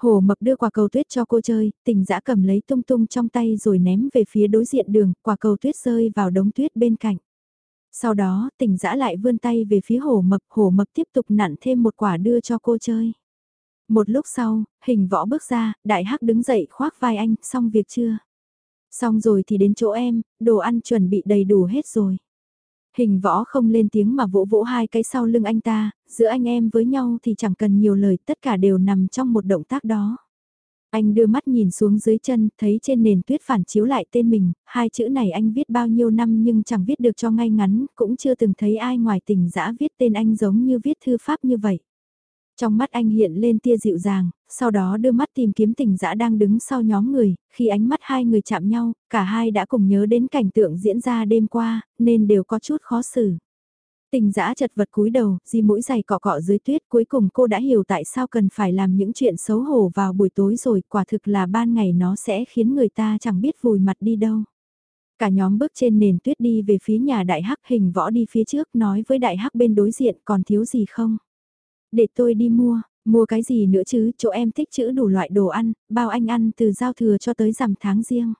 S1: Hồ mập đưa quả cầu tuyết cho cô chơi, tình dã cầm lấy tung tung trong tay rồi ném về phía đối diện đường, quả cầu tuyết rơi vào đống tuyết bên cạnh. Sau đó, tình dã lại vươn tay về phía hồ mập, hồ mập tiếp tục nặn thêm một quả đưa cho cô chơi. Một lúc sau, hình võ bước ra, đại hắc đứng dậy khoác vai anh, xong việc chưa? Xong rồi thì đến chỗ em, đồ ăn chuẩn bị đầy đủ hết rồi. Hình võ không lên tiếng mà vỗ vỗ hai cái sau lưng anh ta, giữa anh em với nhau thì chẳng cần nhiều lời, tất cả đều nằm trong một động tác đó. Anh đưa mắt nhìn xuống dưới chân, thấy trên nền tuyết phản chiếu lại tên mình, hai chữ này anh viết bao nhiêu năm nhưng chẳng viết được cho ngay ngắn, cũng chưa từng thấy ai ngoài tình dã viết tên anh giống như viết thư pháp như vậy. Trong mắt anh hiện lên tia dịu dàng, sau đó đưa mắt tìm kiếm tình dã đang đứng sau nhóm người, khi ánh mắt hai người chạm nhau, cả hai đã cùng nhớ đến cảnh tượng diễn ra đêm qua, nên đều có chút khó xử. Tình dã chật vật cúi đầu, di mũi giày cọ cọ dưới tuyết cuối cùng cô đã hiểu tại sao cần phải làm những chuyện xấu hổ vào buổi tối rồi, quả thực là ban ngày nó sẽ khiến người ta chẳng biết vùi mặt đi đâu. Cả nhóm bước trên nền tuyết đi về phía nhà đại hắc hình võ đi phía trước nói với đại hắc bên đối diện còn thiếu gì không? Để tôi đi mua, mua cái gì nữa chứ, chỗ em thích chữ đủ loại đồ ăn, bao anh ăn từ giao thừa cho tới rằm tháng riêng.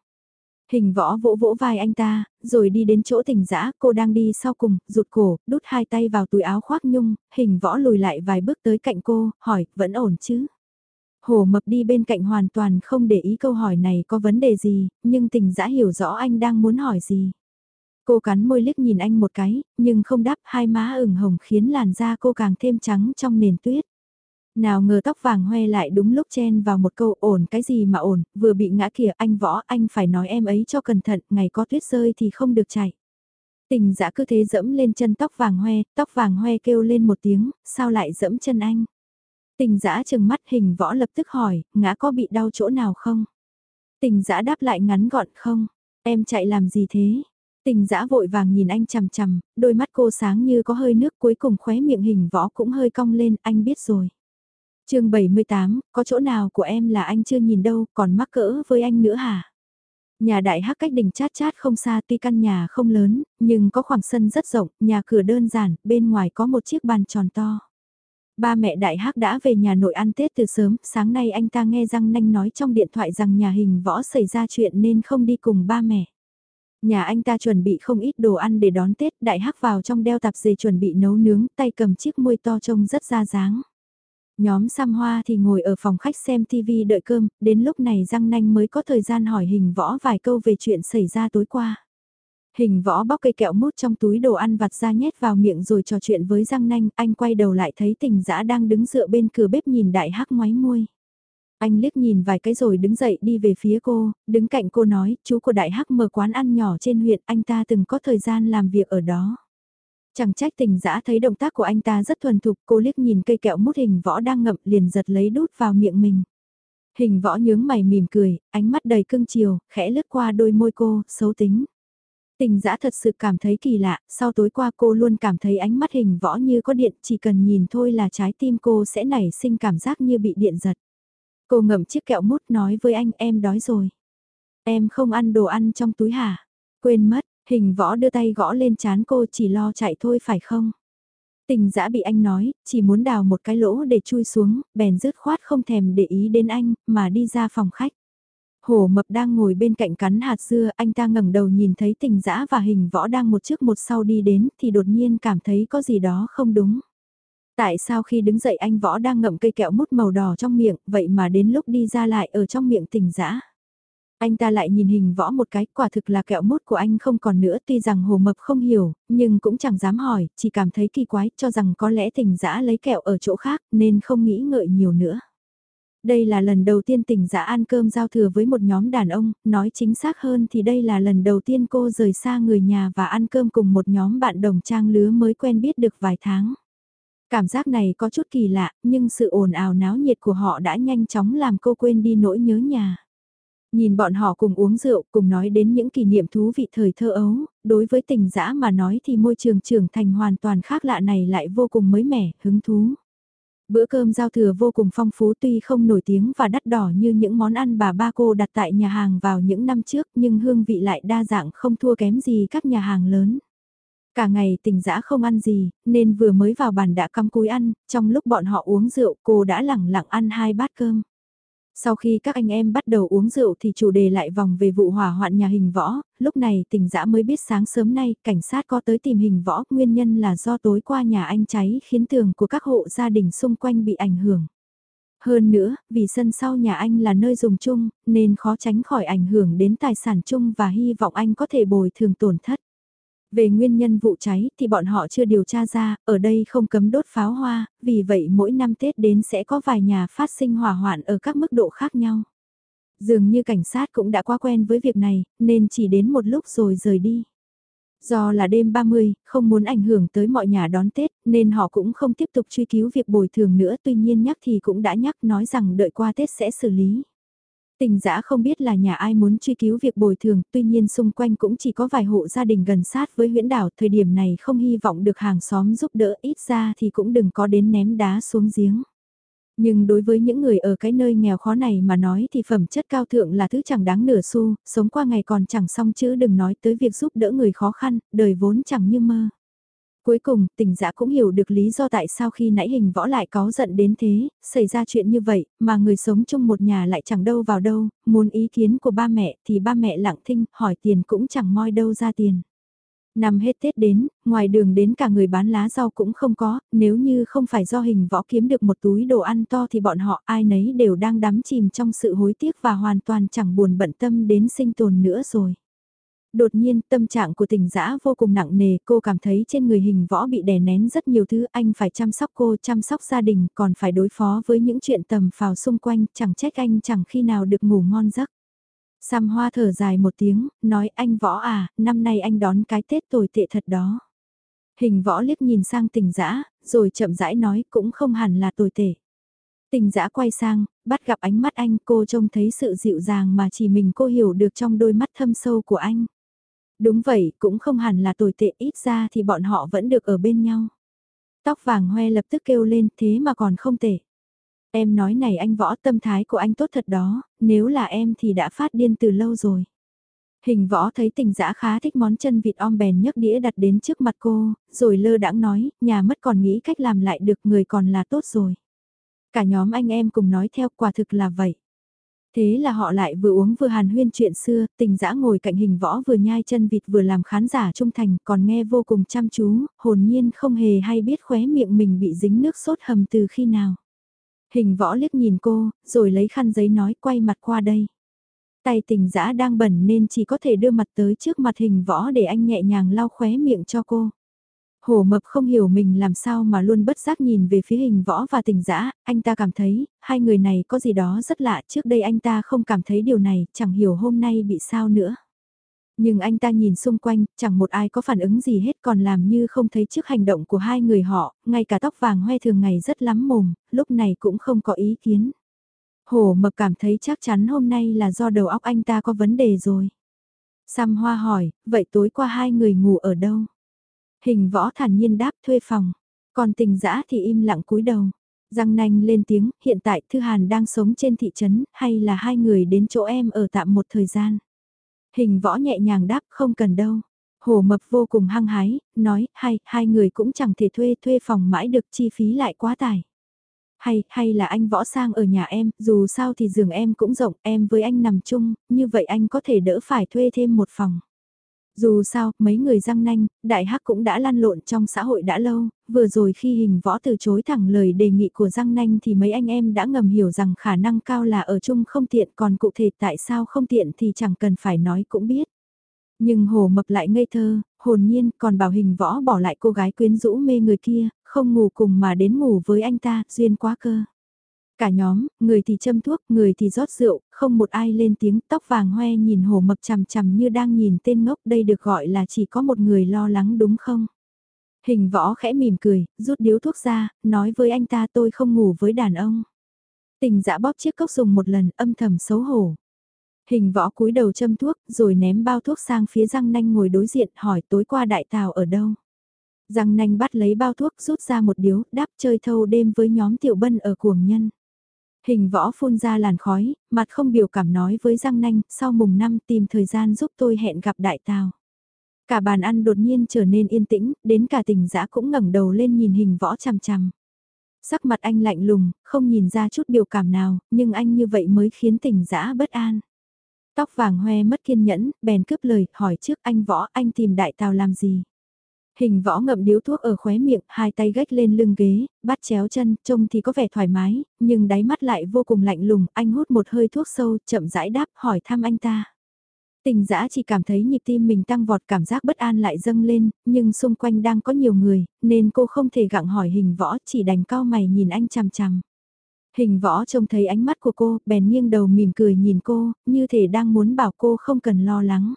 S1: Hình võ vỗ vỗ vai anh ta, rồi đi đến chỗ tỉnh dã cô đang đi sau cùng, rụt cổ, đút hai tay vào túi áo khoác nhung, hình võ lùi lại vài bước tới cạnh cô, hỏi, vẫn ổn chứ? Hồ mập đi bên cạnh hoàn toàn không để ý câu hỏi này có vấn đề gì, nhưng tình dã hiểu rõ anh đang muốn hỏi gì. Cô cắn môi liếc nhìn anh một cái, nhưng không đáp hai má ửng hồng khiến làn da cô càng thêm trắng trong nền tuyết. Nào ngờ tóc vàng hoe lại đúng lúc chen vào một câu ổn cái gì mà ổn, vừa bị ngã kìa anh võ anh phải nói em ấy cho cẩn thận, ngày có tuyết rơi thì không được chạy. Tình dã cứ thế dẫm lên chân tóc vàng hoe, tóc vàng hoe kêu lên một tiếng, sao lại dẫm chân anh? Tình dã chừng mắt hình võ lập tức hỏi, ngã có bị đau chỗ nào không? Tình dã đáp lại ngắn gọn không? Em chạy làm gì thế? Tình dã vội vàng nhìn anh chằm chằm, đôi mắt cô sáng như có hơi nước cuối cùng khóe miệng hình võ cũng hơi cong lên, anh biết rồi. chương 78, có chỗ nào của em là anh chưa nhìn đâu, còn mắc cỡ với anh nữa hả? Nhà đại hắc cách đỉnh chát chát không xa tuy căn nhà không lớn, nhưng có khoảng sân rất rộng, nhà cửa đơn giản, bên ngoài có một chiếc bàn tròn to. Ba mẹ đại hắc đã về nhà nội ăn Tết từ sớm, sáng nay anh ta nghe răng nanh nói trong điện thoại rằng nhà hình võ xảy ra chuyện nên không đi cùng ba mẹ. Nhà anh ta chuẩn bị không ít đồ ăn để đón Tết, đại hắc vào trong đeo tạp dề chuẩn bị nấu nướng, tay cầm chiếc muôi to trông rất ra dáng. Nhóm xăm hoa thì ngồi ở phòng khách xem TV đợi cơm, đến lúc này răng nanh mới có thời gian hỏi hình võ vài câu về chuyện xảy ra tối qua. Hình võ bóc cây kẹo mút trong túi đồ ăn vặt ra nhét vào miệng rồi trò chuyện với răng nanh, anh quay đầu lại thấy tình dã đang đứng dựa bên cửa bếp nhìn đại hắc ngoái môi. Anh liếc nhìn vài cái rồi đứng dậy đi về phía cô, đứng cạnh cô nói, chú của Đại Hắc mở quán ăn nhỏ trên huyện, anh ta từng có thời gian làm việc ở đó. Chẳng trách tình dã thấy động tác của anh ta rất thuần thục, cô liếc nhìn cây kẹo mút hình võ đang ngậm liền giật lấy đút vào miệng mình. Hình võ nhướng mày mỉm cười, ánh mắt đầy cưng chiều, khẽ lướt qua đôi môi cô, xấu tính. Tình dã thật sự cảm thấy kỳ lạ, sau tối qua cô luôn cảm thấy ánh mắt hình võ như có điện, chỉ cần nhìn thôi là trái tim cô sẽ nảy sinh cảm giác như bị điện giật. Cô ngậm chiếc kẹo mút nói với anh em đói rồi. Em không ăn đồ ăn trong túi hả? Quên mất, Hình võ đưa tay gõ lên chán cô chỉ lo chạy thôi phải không? Tình dã bị anh nói, chỉ muốn đào một cái lỗ để chui xuống, bèn rứt khoát không thèm để ý đến anh, mà đi ra phòng khách. Hổ mập đang ngồi bên cạnh cắn hạt dưa, anh ta ngẩng đầu nhìn thấy tình dã và hình võ đang một trước một sau đi đến, thì đột nhiên cảm thấy có gì đó không đúng. Tại sao khi đứng dậy anh võ đang ngậm cây kẹo mút màu đỏ trong miệng, vậy mà đến lúc đi ra lại ở trong miệng tình dã anh ta lại nhìn hình võ một cái, quả thực là kẹo mút của anh không còn nữa tuy rằng hồ mập không hiểu, nhưng cũng chẳng dám hỏi, chỉ cảm thấy kỳ quái, cho rằng có lẽ tình dã lấy kẹo ở chỗ khác nên không nghĩ ngợi nhiều nữa. Đây là lần đầu tiên tình dã ăn cơm giao thừa với một nhóm đàn ông, nói chính xác hơn thì đây là lần đầu tiên cô rời xa người nhà và ăn cơm cùng một nhóm bạn đồng trang lứa mới quen biết được vài tháng. Cảm giác này có chút kỳ lạ, nhưng sự ồn ào náo nhiệt của họ đã nhanh chóng làm cô quên đi nỗi nhớ nhà. Nhìn bọn họ cùng uống rượu, cùng nói đến những kỷ niệm thú vị thời thơ ấu, đối với tình dã mà nói thì môi trường trưởng thành hoàn toàn khác lạ này lại vô cùng mới mẻ, hứng thú. Bữa cơm giao thừa vô cùng phong phú tuy không nổi tiếng và đắt đỏ như những món ăn bà ba cô đặt tại nhà hàng vào những năm trước nhưng hương vị lại đa dạng không thua kém gì các nhà hàng lớn. Cả ngày tình dã không ăn gì, nên vừa mới vào bàn đã cắm cúi ăn, trong lúc bọn họ uống rượu cô đã lẳng lặng ăn hai bát cơm. Sau khi các anh em bắt đầu uống rượu thì chủ đề lại vòng về vụ hỏa hoạn nhà hình võ, lúc này tình dã mới biết sáng sớm nay cảnh sát có tới tìm hình võ, nguyên nhân là do tối qua nhà anh cháy khiến tường của các hộ gia đình xung quanh bị ảnh hưởng. Hơn nữa, vì sân sau nhà anh là nơi dùng chung, nên khó tránh khỏi ảnh hưởng đến tài sản chung và hy vọng anh có thể bồi thường tổn thất. Về nguyên nhân vụ cháy thì bọn họ chưa điều tra ra, ở đây không cấm đốt pháo hoa, vì vậy mỗi năm Tết đến sẽ có vài nhà phát sinh hỏa hoạn ở các mức độ khác nhau. Dường như cảnh sát cũng đã quá quen với việc này, nên chỉ đến một lúc rồi rời đi. Do là đêm 30, không muốn ảnh hưởng tới mọi nhà đón Tết, nên họ cũng không tiếp tục truy cứu việc bồi thường nữa tuy nhiên nhắc thì cũng đã nhắc nói rằng đợi qua Tết sẽ xử lý. Tình giã không biết là nhà ai muốn truy cứu việc bồi thường, tuy nhiên xung quanh cũng chỉ có vài hộ gia đình gần sát với huyện đảo, thời điểm này không hy vọng được hàng xóm giúp đỡ, ít ra thì cũng đừng có đến ném đá xuống giếng. Nhưng đối với những người ở cái nơi nghèo khó này mà nói thì phẩm chất cao thượng là thứ chẳng đáng nửa xu, sống qua ngày còn chẳng xong chứ đừng nói tới việc giúp đỡ người khó khăn, đời vốn chẳng như mơ. Cuối cùng, tình giã cũng hiểu được lý do tại sao khi nãy hình võ lại có giận đến thế, xảy ra chuyện như vậy, mà người sống chung một nhà lại chẳng đâu vào đâu, muốn ý kiến của ba mẹ thì ba mẹ lặng thinh, hỏi tiền cũng chẳng moi đâu ra tiền. Năm hết Tết đến, ngoài đường đến cả người bán lá rau cũng không có, nếu như không phải do hình võ kiếm được một túi đồ ăn to thì bọn họ ai nấy đều đang đắm chìm trong sự hối tiếc và hoàn toàn chẳng buồn bận tâm đến sinh tồn nữa rồi. Đột nhiên tâm trạng của tình dã vô cùng nặng nề, cô cảm thấy trên người hình võ bị đè nén rất nhiều thứ, anh phải chăm sóc cô, chăm sóc gia đình, còn phải đối phó với những chuyện tầm phào xung quanh, chẳng trách anh chẳng khi nào được ngủ ngon giấc. Sam Hoa thở dài một tiếng, nói anh võ à, năm nay anh đón cái Tết tồi tệ thật đó. Hình võ liếc nhìn sang tình dã rồi chậm rãi nói cũng không hẳn là tồi tệ. Tình dã quay sang, bắt gặp ánh mắt anh cô trông thấy sự dịu dàng mà chỉ mình cô hiểu được trong đôi mắt thâm sâu của anh. Đúng vậy, cũng không hẳn là tồi tệ ít ra thì bọn họ vẫn được ở bên nhau. Tóc vàng hoe lập tức kêu lên thế mà còn không tệ. Em nói này anh võ tâm thái của anh tốt thật đó, nếu là em thì đã phát điên từ lâu rồi. Hình võ thấy tình dã khá thích món chân vịt om bèn nhấc đĩa đặt đến trước mặt cô, rồi lơ đãng nói, nhà mất còn nghĩ cách làm lại được người còn là tốt rồi. Cả nhóm anh em cùng nói theo quả thực là vậy. Thế là họ lại vừa uống vừa hàn huyên chuyện xưa, tình dã ngồi cạnh hình võ vừa nhai chân vịt vừa làm khán giả trung thành còn nghe vô cùng chăm chú, hồn nhiên không hề hay biết khóe miệng mình bị dính nước sốt hầm từ khi nào. Hình võ liếc nhìn cô, rồi lấy khăn giấy nói quay mặt qua đây. Tay tình dã đang bẩn nên chỉ có thể đưa mặt tới trước mặt hình võ để anh nhẹ nhàng lau khóe miệng cho cô. Hổ mập không hiểu mình làm sao mà luôn bất giác nhìn về phía hình võ và tình dã anh ta cảm thấy, hai người này có gì đó rất lạ, trước đây anh ta không cảm thấy điều này, chẳng hiểu hôm nay bị sao nữa. Nhưng anh ta nhìn xung quanh, chẳng một ai có phản ứng gì hết còn làm như không thấy trước hành động của hai người họ, ngay cả tóc vàng hoe thường ngày rất lắm mồm, lúc này cũng không có ý kiến. Hổ mập cảm thấy chắc chắn hôm nay là do đầu óc anh ta có vấn đề rồi. Sam Hoa hỏi, vậy tối qua hai người ngủ ở đâu? Hình võ thản nhiên đáp thuê phòng, còn tình dã thì im lặng cúi đầu. Răng nanh lên tiếng, hiện tại Thư Hàn đang sống trên thị trấn, hay là hai người đến chỗ em ở tạm một thời gian. Hình võ nhẹ nhàng đáp không cần đâu. Hồ Mập vô cùng hăng hái, nói, hay, hai người cũng chẳng thể thuê, thuê phòng mãi được chi phí lại quá tải. Hay, hay là anh võ sang ở nhà em, dù sao thì giường em cũng rộng, em với anh nằm chung, như vậy anh có thể đỡ phải thuê thêm một phòng. Dù sao, mấy người răng nanh, đại hắc cũng đã lan lộn trong xã hội đã lâu, vừa rồi khi hình võ từ chối thẳng lời đề nghị của răng nanh thì mấy anh em đã ngầm hiểu rằng khả năng cao là ở chung không tiện còn cụ thể tại sao không tiện thì chẳng cần phải nói cũng biết. Nhưng hồ mập lại ngây thơ, hồn nhiên còn bảo hình võ bỏ lại cô gái quyến rũ mê người kia, không ngủ cùng mà đến ngủ với anh ta, duyên quá cơ. Cả nhóm, người thì châm thuốc, người thì rót rượu, không một ai lên tiếng tóc vàng hoe nhìn hồ mập chằm chằm như đang nhìn tên ngốc đây được gọi là chỉ có một người lo lắng đúng không? Hình võ khẽ mỉm cười, rút điếu thuốc ra, nói với anh ta tôi không ngủ với đàn ông. Tình dã bóp chiếc cốc dùng một lần âm thầm xấu hổ. Hình võ cúi đầu châm thuốc, rồi ném bao thuốc sang phía răng nanh ngồi đối diện hỏi tối qua đại tàu ở đâu. Răng nanh bắt lấy bao thuốc rút ra một điếu, đáp chơi thâu đêm với nhóm tiểu bân ở cuồng nhân. Hình võ phun ra làn khói, mặt không biểu cảm nói với răng nanh, sau mùng năm tìm thời gian giúp tôi hẹn gặp đại tào. Cả bàn ăn đột nhiên trở nên yên tĩnh, đến cả tình dã cũng ngẩng đầu lên nhìn hình võ chằm chằm. Sắc mặt anh lạnh lùng, không nhìn ra chút biểu cảm nào, nhưng anh như vậy mới khiến tình dã bất an. Tóc vàng hoe mất kiên nhẫn, bèn cướp lời, hỏi trước anh võ anh tìm đại tàu làm gì. Hình võ ngậm điếu thuốc ở khóe miệng, hai tay gách lên lưng ghế, bắt chéo chân, trông thì có vẻ thoải mái, nhưng đáy mắt lại vô cùng lạnh lùng, anh hút một hơi thuốc sâu, chậm rãi đáp, hỏi thăm anh ta. Tình dã chỉ cảm thấy nhịp tim mình tăng vọt cảm giác bất an lại dâng lên, nhưng xung quanh đang có nhiều người, nên cô không thể gặng hỏi hình võ, chỉ đành cao mày nhìn anh chằm chằm. Hình võ trông thấy ánh mắt của cô, bèn nghiêng đầu mỉm cười nhìn cô, như thể đang muốn bảo cô không cần lo lắng.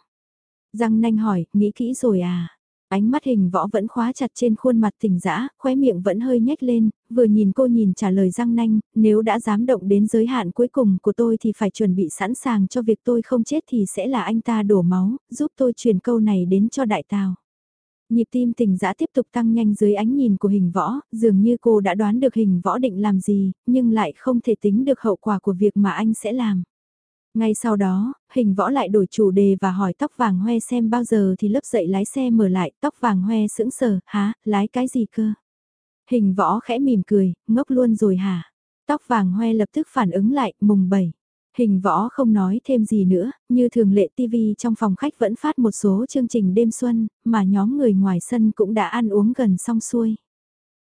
S1: Răng nanh hỏi, nghĩ kỹ rồi à? Ánh mắt hình võ vẫn khóa chặt trên khuôn mặt tỉnh dã, khóe miệng vẫn hơi nhếch lên, vừa nhìn cô nhìn trả lời răng nanh, nếu đã dám động đến giới hạn cuối cùng của tôi thì phải chuẩn bị sẵn sàng cho việc tôi không chết thì sẽ là anh ta đổ máu, giúp tôi truyền câu này đến cho đại tào. Nhịp tim tỉnh dã tiếp tục tăng nhanh dưới ánh nhìn của hình võ, dường như cô đã đoán được hình võ định làm gì, nhưng lại không thể tính được hậu quả của việc mà anh sẽ làm. Ngay sau đó, hình võ lại đổi chủ đề và hỏi tóc vàng hoe xem bao giờ thì lớp dậy lái xe mở lại, tóc vàng hoe sững sờ, há, lái cái gì cơ? Hình võ khẽ mỉm cười, ngốc luôn rồi hả? Tóc vàng hoe lập tức phản ứng lại, mùng 7. Hình võ không nói thêm gì nữa, như thường lệ TV trong phòng khách vẫn phát một số chương trình đêm xuân, mà nhóm người ngoài sân cũng đã ăn uống gần xong xuôi.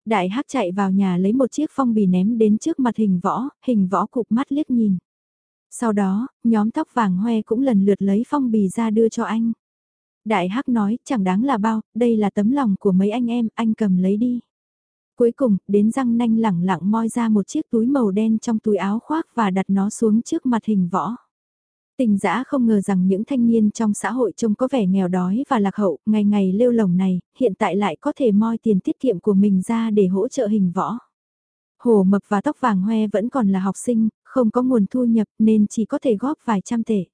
S1: Đại hắc chạy vào nhà lấy một chiếc phong bì ném đến trước mặt hình võ, hình võ cụp mắt liếc nhìn. Sau đó, nhóm tóc vàng hoe cũng lần lượt lấy phong bì ra đưa cho anh. Đại hắc nói, chẳng đáng là bao, đây là tấm lòng của mấy anh em, anh cầm lấy đi. Cuối cùng, đến răng nanh lẳng lặng moi ra một chiếc túi màu đen trong túi áo khoác và đặt nó xuống trước mặt hình võ. Tình giã không ngờ rằng những thanh niên trong xã hội trông có vẻ nghèo đói và lạc hậu, ngày ngày lêu lồng này, hiện tại lại có thể moi tiền tiết kiệm của mình ra để hỗ trợ hình võ. Hồ mập và tóc vàng hoe vẫn còn là học sinh, không có nguồn thu nhập nên chỉ có thể góp vài trăm tệ.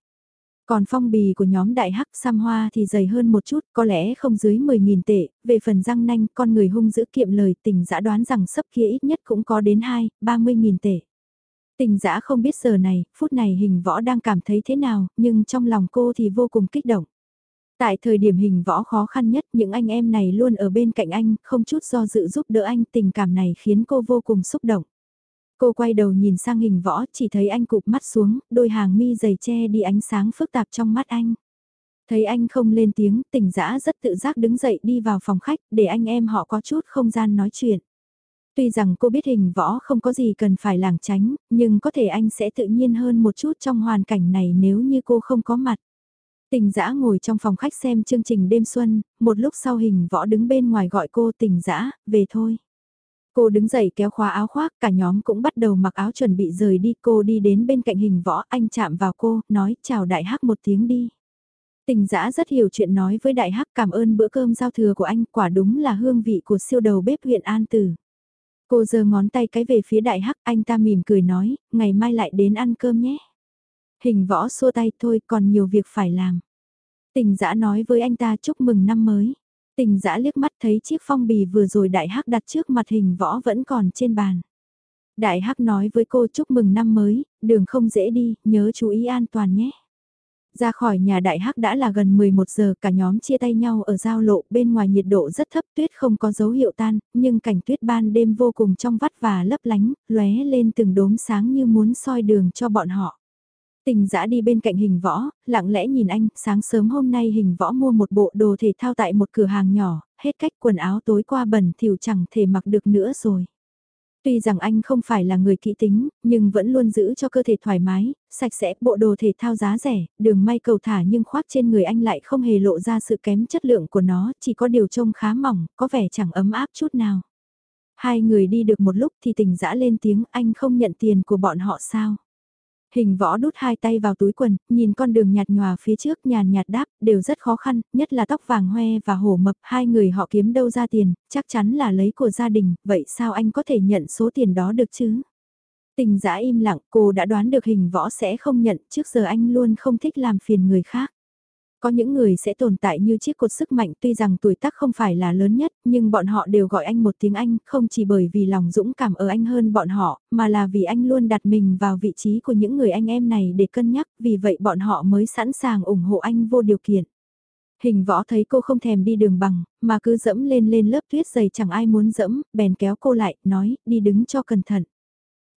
S1: Còn phong bì của nhóm đại hắc sam hoa thì dày hơn một chút, có lẽ không dưới 10.000 tệ, về phần răng nanh con người hung dữ kiệm lời tình giã đoán rằng sấp kia ít nhất cũng có đến 2, 30.000 tệ. Tình giã không biết giờ này, phút này hình võ đang cảm thấy thế nào, nhưng trong lòng cô thì vô cùng kích động. Tại thời điểm hình võ khó khăn nhất, những anh em này luôn ở bên cạnh anh, không chút do dự giúp đỡ anh, tình cảm này khiến cô vô cùng xúc động. Cô quay đầu nhìn sang hình võ, chỉ thấy anh cụp mắt xuống, đôi hàng mi dày che đi ánh sáng phức tạp trong mắt anh. Thấy anh không lên tiếng, tỉnh dã rất tự giác đứng dậy đi vào phòng khách, để anh em họ có chút không gian nói chuyện. Tuy rằng cô biết hình võ không có gì cần phải lảng tránh, nhưng có thể anh sẽ tự nhiên hơn một chút trong hoàn cảnh này nếu như cô không có mặt. Tình dã ngồi trong phòng khách xem chương trình đêm xuân, một lúc sau hình võ đứng bên ngoài gọi cô tình dã, về thôi. Cô đứng dậy kéo khóa áo khoác, cả nhóm cũng bắt đầu mặc áo chuẩn bị rời đi. Cô đi đến bên cạnh hình võ, anh chạm vào cô, nói chào đại hắc một tiếng đi. Tình giã rất hiểu chuyện nói với đại hắc cảm ơn bữa cơm giao thừa của anh, quả đúng là hương vị của siêu đầu bếp huyện An Tử. Cô giơ ngón tay cái về phía đại hắc, anh ta mỉm cười nói, ngày mai lại đến ăn cơm nhé. Hình võ xua tay thôi, còn nhiều việc phải làm. Tình giã nói với anh ta chúc mừng năm mới. Tình dã liếc mắt thấy chiếc phong bì vừa rồi đại hắc đặt trước mặt hình võ vẫn còn trên bàn. Đại hắc nói với cô chúc mừng năm mới, đường không dễ đi, nhớ chú ý an toàn nhé. Ra khỏi nhà đại hắc đã là gần 11 giờ cả nhóm chia tay nhau ở giao lộ bên ngoài nhiệt độ rất thấp tuyết không có dấu hiệu tan, nhưng cảnh tuyết ban đêm vô cùng trong vắt và lấp lánh, lóe lên từng đốm sáng như muốn soi đường cho bọn họ. Tình dã đi bên cạnh hình võ, lặng lẽ nhìn anh, sáng sớm hôm nay hình võ mua một bộ đồ thể thao tại một cửa hàng nhỏ, hết cách quần áo tối qua bẩn thỉu chẳng thể mặc được nữa rồi. Tuy rằng anh không phải là người kỹ tính, nhưng vẫn luôn giữ cho cơ thể thoải mái, sạch sẽ, bộ đồ thể thao giá rẻ, đường may cầu thả nhưng khoác trên người anh lại không hề lộ ra sự kém chất lượng của nó, chỉ có điều trông khá mỏng, có vẻ chẳng ấm áp chút nào. Hai người đi được một lúc thì tình dã lên tiếng anh không nhận tiền của bọn họ sao? Hình võ đút hai tay vào túi quần, nhìn con đường nhạt nhòa phía trước nhàn nhạt đáp, đều rất khó khăn, nhất là tóc vàng hoe và hổ mập, hai người họ kiếm đâu ra tiền, chắc chắn là lấy của gia đình, vậy sao anh có thể nhận số tiền đó được chứ? Tình giã im lặng, cô đã đoán được hình võ sẽ không nhận, trước giờ anh luôn không thích làm phiền người khác. Có những người sẽ tồn tại như chiếc cột sức mạnh tuy rằng tuổi tác không phải là lớn nhất, nhưng bọn họ đều gọi anh một tiếng Anh, không chỉ bởi vì lòng dũng cảm ở anh hơn bọn họ, mà là vì anh luôn đặt mình vào vị trí của những người anh em này để cân nhắc, vì vậy bọn họ mới sẵn sàng ủng hộ anh vô điều kiện. Hình võ thấy cô không thèm đi đường bằng, mà cứ dẫm lên lên lớp tuyết dày chẳng ai muốn dẫm, bèn kéo cô lại, nói, đi đứng cho cẩn thận.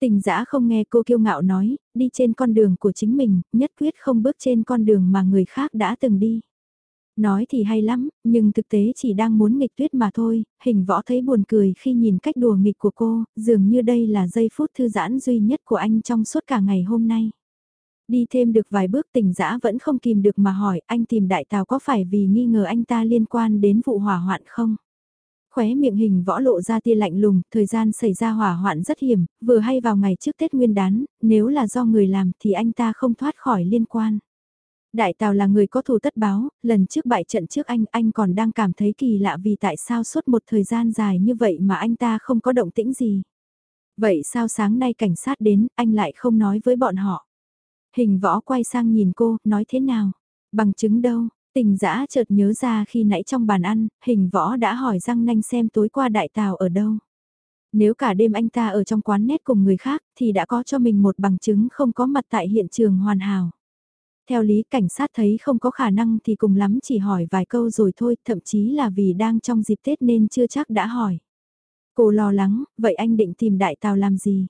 S1: Tình giã không nghe cô kiêu ngạo nói, đi trên con đường của chính mình, nhất quyết không bước trên con đường mà người khác đã từng đi. Nói thì hay lắm, nhưng thực tế chỉ đang muốn nghịch tuyết mà thôi, hình võ thấy buồn cười khi nhìn cách đùa nghịch của cô, dường như đây là giây phút thư giãn duy nhất của anh trong suốt cả ngày hôm nay. Đi thêm được vài bước tình dã vẫn không kìm được mà hỏi anh tìm đại tàu có phải vì nghi ngờ anh ta liên quan đến vụ hỏa hoạn không? Khóe miệng hình võ lộ ra tia lạnh lùng, thời gian xảy ra hỏa hoạn rất hiểm, vừa hay vào ngày trước Tết Nguyên đán, nếu là do người làm thì anh ta không thoát khỏi liên quan. Đại Tào là người có thù tất báo, lần trước bại trận trước anh, anh còn đang cảm thấy kỳ lạ vì tại sao suốt một thời gian dài như vậy mà anh ta không có động tĩnh gì. Vậy sao sáng nay cảnh sát đến, anh lại không nói với bọn họ? Hình võ quay sang nhìn cô, nói thế nào? Bằng chứng đâu? Tình giã chợt nhớ ra khi nãy trong bàn ăn, hình võ đã hỏi răng nanh xem tối qua đại tào ở đâu. Nếu cả đêm anh ta ở trong quán nét cùng người khác thì đã có cho mình một bằng chứng không có mặt tại hiện trường hoàn hảo. Theo lý cảnh sát thấy không có khả năng thì cùng lắm chỉ hỏi vài câu rồi thôi, thậm chí là vì đang trong dịp Tết nên chưa chắc đã hỏi. Cô lo lắng, vậy anh định tìm đại tào làm gì?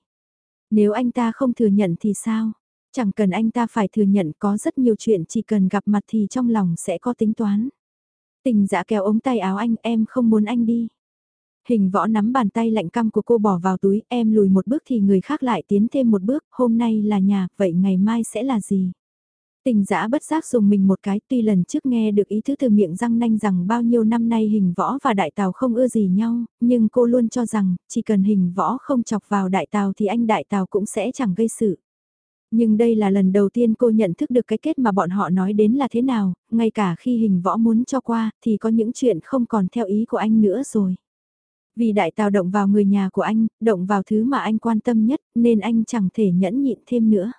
S1: Nếu anh ta không thừa nhận thì sao? Chẳng cần anh ta phải thừa nhận có rất nhiều chuyện chỉ cần gặp mặt thì trong lòng sẽ có tính toán. Tình dã kéo ống tay áo anh em không muốn anh đi. Hình võ nắm bàn tay lạnh căm của cô bỏ vào túi em lùi một bước thì người khác lại tiến thêm một bước hôm nay là nhà vậy ngày mai sẽ là gì. Tình giã bất giác dùng mình một cái tuy lần trước nghe được ý thứ từ miệng răng nanh rằng bao nhiêu năm nay hình võ và đại tàu không ưa gì nhau, nhưng cô luôn cho rằng chỉ cần hình võ không chọc vào đại tàu thì anh đại tàu cũng sẽ chẳng gây sự. Nhưng đây là lần đầu tiên cô nhận thức được cái kết mà bọn họ nói đến là thế nào, ngay cả khi hình võ muốn cho qua thì có những chuyện không còn theo ý của anh nữa rồi. Vì đại tào động vào người nhà của anh, động vào thứ mà anh quan tâm nhất nên anh chẳng thể nhẫn nhịn thêm nữa.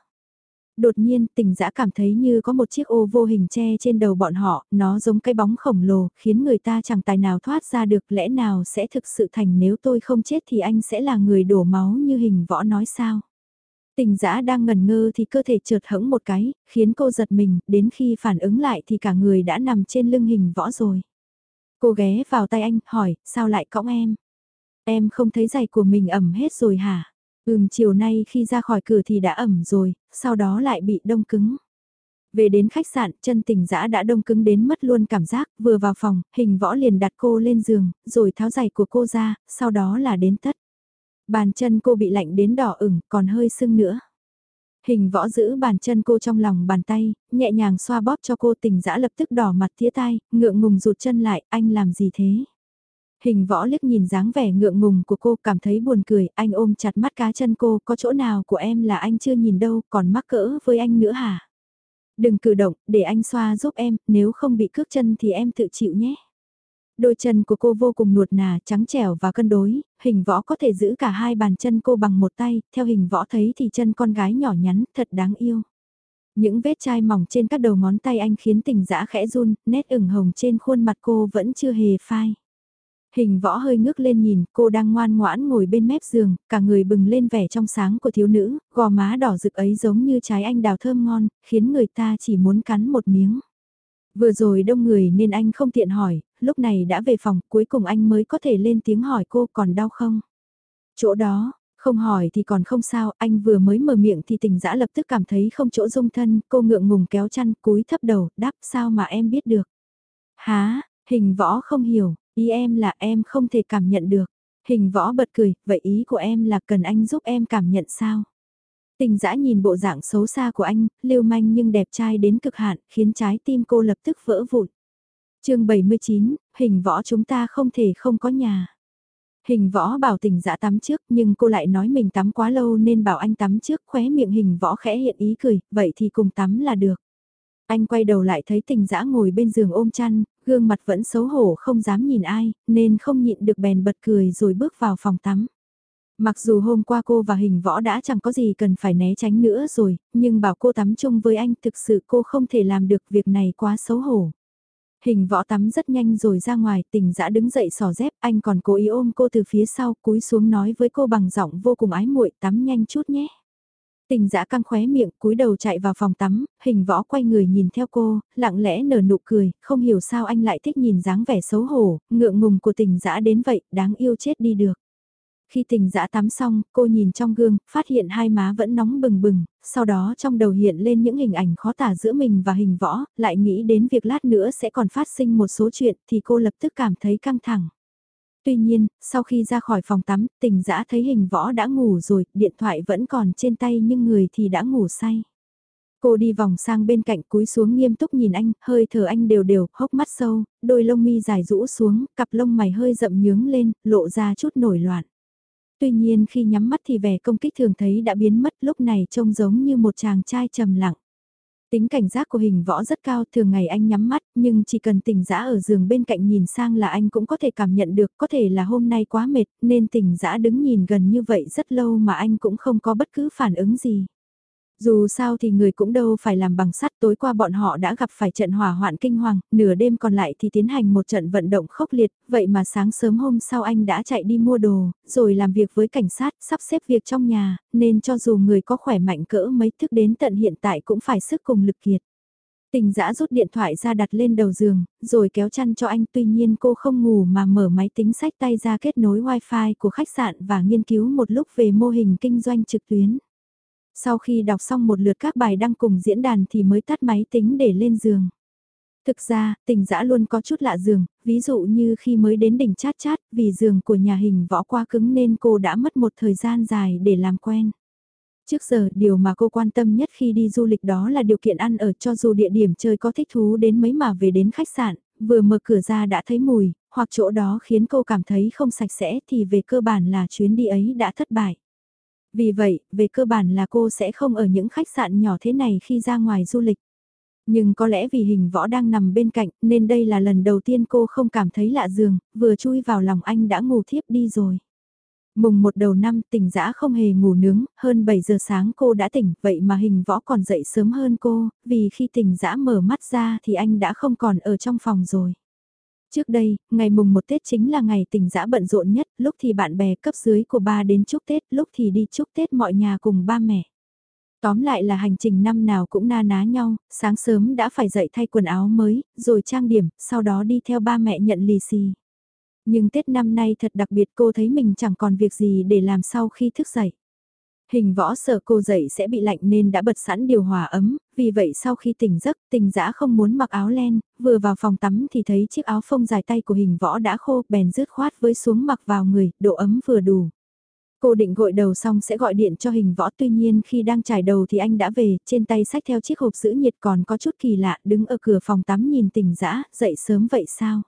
S1: Đột nhiên tình giã cảm thấy như có một chiếc ô vô hình che trên đầu bọn họ, nó giống cái bóng khổng lồ, khiến người ta chẳng tài nào thoát ra được lẽ nào sẽ thực sự thành nếu tôi không chết thì anh sẽ là người đổ máu như hình võ nói sao. Tình giã đang ngần ngơ thì cơ thể trượt hẫng một cái, khiến cô giật mình, đến khi phản ứng lại thì cả người đã nằm trên lưng hình võ rồi. Cô ghé vào tay anh, hỏi, sao lại cõng em? Em không thấy giày của mình ẩm hết rồi hả? Ừm chiều nay khi ra khỏi cửa thì đã ẩm rồi, sau đó lại bị đông cứng. Về đến khách sạn, chân tình dã đã đông cứng đến mất luôn cảm giác, vừa vào phòng, hình võ liền đặt cô lên giường, rồi tháo giày của cô ra, sau đó là đến tất. Bàn chân cô bị lạnh đến đỏ ửng, còn hơi sưng nữa. Hình võ giữ bàn chân cô trong lòng bàn tay, nhẹ nhàng xoa bóp cho cô tình dã lập tức đỏ mặt tía tai, ngượng ngùng rụt chân lại, anh làm gì thế? Hình võ liếc nhìn dáng vẻ ngượng ngùng của cô cảm thấy buồn cười, anh ôm chặt mắt cá chân cô, có chỗ nào của em là anh chưa nhìn đâu, còn mắc cỡ với anh nữa hả? Đừng cử động, để anh xoa giúp em, nếu không bị cước chân thì em tự chịu nhé. Đôi chân của cô vô cùng nuột nà, trắng trẻo và cân đối, hình võ có thể giữ cả hai bàn chân cô bằng một tay, theo hình võ thấy thì chân con gái nhỏ nhắn, thật đáng yêu. Những vết chai mỏng trên các đầu ngón tay anh khiến tình dã khẽ run, nét ửng hồng trên khuôn mặt cô vẫn chưa hề phai. Hình võ hơi ngước lên nhìn, cô đang ngoan ngoãn ngồi bên mép giường, cả người bừng lên vẻ trong sáng của thiếu nữ, gò má đỏ rực ấy giống như trái anh đào thơm ngon, khiến người ta chỉ muốn cắn một miếng. Vừa rồi đông người nên anh không tiện hỏi, lúc này đã về phòng, cuối cùng anh mới có thể lên tiếng hỏi cô còn đau không? Chỗ đó, không hỏi thì còn không sao, anh vừa mới mở miệng thì tình dã lập tức cảm thấy không chỗ dung thân, cô ngượng ngùng kéo chăn, cúi thấp đầu, đáp sao mà em biết được. Há, hình võ không hiểu, ý em là em không thể cảm nhận được. Hình võ bật cười, vậy ý của em là cần anh giúp em cảm nhận sao? Tình dã nhìn bộ dạng xấu xa của anh, lưu manh nhưng đẹp trai đến cực hạn, khiến trái tim cô lập tức vỡ vụn chương 79, hình võ chúng ta không thể không có nhà. Hình võ bảo tình dã tắm trước nhưng cô lại nói mình tắm quá lâu nên bảo anh tắm trước khóe miệng hình võ khẽ hiện ý cười, vậy thì cùng tắm là được. Anh quay đầu lại thấy tình dã ngồi bên giường ôm chăn, gương mặt vẫn xấu hổ không dám nhìn ai, nên không nhịn được bèn bật cười rồi bước vào phòng tắm. Mặc dù hôm qua cô và hình võ đã chẳng có gì cần phải né tránh nữa rồi, nhưng bảo cô tắm chung với anh thực sự cô không thể làm được việc này quá xấu hổ. Hình võ tắm rất nhanh rồi ra ngoài, tình dã đứng dậy sò dép, anh còn cố ý ôm cô từ phía sau, cúi xuống nói với cô bằng giọng vô cùng ái muội tắm nhanh chút nhé. Tình dã căng khóe miệng, cúi đầu chạy vào phòng tắm, hình võ quay người nhìn theo cô, lặng lẽ nở nụ cười, không hiểu sao anh lại thích nhìn dáng vẻ xấu hổ, ngượng ngùng của tình dã đến vậy, đáng yêu chết đi được. Khi tình dã tắm xong, cô nhìn trong gương, phát hiện hai má vẫn nóng bừng bừng, sau đó trong đầu hiện lên những hình ảnh khó tả giữa mình và hình võ, lại nghĩ đến việc lát nữa sẽ còn phát sinh một số chuyện thì cô lập tức cảm thấy căng thẳng. Tuy nhiên, sau khi ra khỏi phòng tắm, tình dã thấy hình võ đã ngủ rồi, điện thoại vẫn còn trên tay nhưng người thì đã ngủ say. Cô đi vòng sang bên cạnh cúi xuống nghiêm túc nhìn anh, hơi thở anh đều đều, hốc mắt sâu, đôi lông mi dài rũ xuống, cặp lông mày hơi rậm nhướng lên, lộ ra chút nổi loạn. Tuy nhiên khi nhắm mắt thì vẻ công kích thường thấy đã biến mất lúc này trông giống như một chàng trai trầm lặng. Tính cảnh giác của hình võ rất cao, thường ngày anh nhắm mắt, nhưng chỉ cần tỉnh dã ở giường bên cạnh nhìn sang là anh cũng có thể cảm nhận được, có thể là hôm nay quá mệt, nên tỉnh dã đứng nhìn gần như vậy rất lâu mà anh cũng không có bất cứ phản ứng gì. Dù sao thì người cũng đâu phải làm bằng sắt tối qua bọn họ đã gặp phải trận hỏa hoạn kinh hoàng, nửa đêm còn lại thì tiến hành một trận vận động khốc liệt, vậy mà sáng sớm hôm sau anh đã chạy đi mua đồ, rồi làm việc với cảnh sát, sắp xếp việc trong nhà, nên cho dù người có khỏe mạnh cỡ mấy thức đến tận hiện tại cũng phải sức cùng lực kiệt. Tình giã rút điện thoại ra đặt lên đầu giường, rồi kéo chăn cho anh tuy nhiên cô không ngủ mà mở máy tính sách tay ra kết nối wifi của khách sạn và nghiên cứu một lúc về mô hình kinh doanh trực tuyến. Sau khi đọc xong một lượt các bài đăng cùng diễn đàn thì mới tắt máy tính để lên giường. Thực ra, tình dã luôn có chút lạ giường, ví dụ như khi mới đến đỉnh chát chát, vì giường của nhà hình võ quá cứng nên cô đã mất một thời gian dài để làm quen. Trước giờ, điều mà cô quan tâm nhất khi đi du lịch đó là điều kiện ăn ở cho dù địa điểm chơi có thích thú đến mấy mà về đến khách sạn, vừa mở cửa ra đã thấy mùi, hoặc chỗ đó khiến cô cảm thấy không sạch sẽ thì về cơ bản là chuyến đi ấy đã thất bại. Vì vậy, về cơ bản là cô sẽ không ở những khách sạn nhỏ thế này khi ra ngoài du lịch. Nhưng có lẽ vì hình võ đang nằm bên cạnh nên đây là lần đầu tiên cô không cảm thấy lạ giường, vừa chui vào lòng anh đã ngủ thiếp đi rồi. Mùng một đầu năm tỉnh dã không hề ngủ nướng, hơn 7 giờ sáng cô đã tỉnh, vậy mà hình võ còn dậy sớm hơn cô, vì khi tỉnh dã mở mắt ra thì anh đã không còn ở trong phòng rồi. Trước đây, ngày mùng một Tết chính là ngày tình dã bận rộn nhất, lúc thì bạn bè cấp dưới của ba đến chúc Tết, lúc thì đi chúc Tết mọi nhà cùng ba mẹ. Tóm lại là hành trình năm nào cũng na ná nhau, sáng sớm đã phải dậy thay quần áo mới, rồi trang điểm, sau đó đi theo ba mẹ nhận lì xì. Nhưng Tết năm nay thật đặc biệt cô thấy mình chẳng còn việc gì để làm sau khi thức dậy. Hình võ sợ cô dậy sẽ bị lạnh nên đã bật sẵn điều hòa ấm, vì vậy sau khi tỉnh giấc, tình dã không muốn mặc áo len, vừa vào phòng tắm thì thấy chiếc áo phông dài tay của hình võ đã khô, bèn rứt khoát với xuống mặc vào người, độ ấm vừa đủ. Cô định gội đầu xong sẽ gọi điện cho hình võ tuy nhiên khi đang trải đầu thì anh đã về, trên tay sách theo chiếc hộp giữ nhiệt còn có chút kỳ lạ, đứng ở cửa phòng tắm nhìn tình dã dậy sớm vậy sao?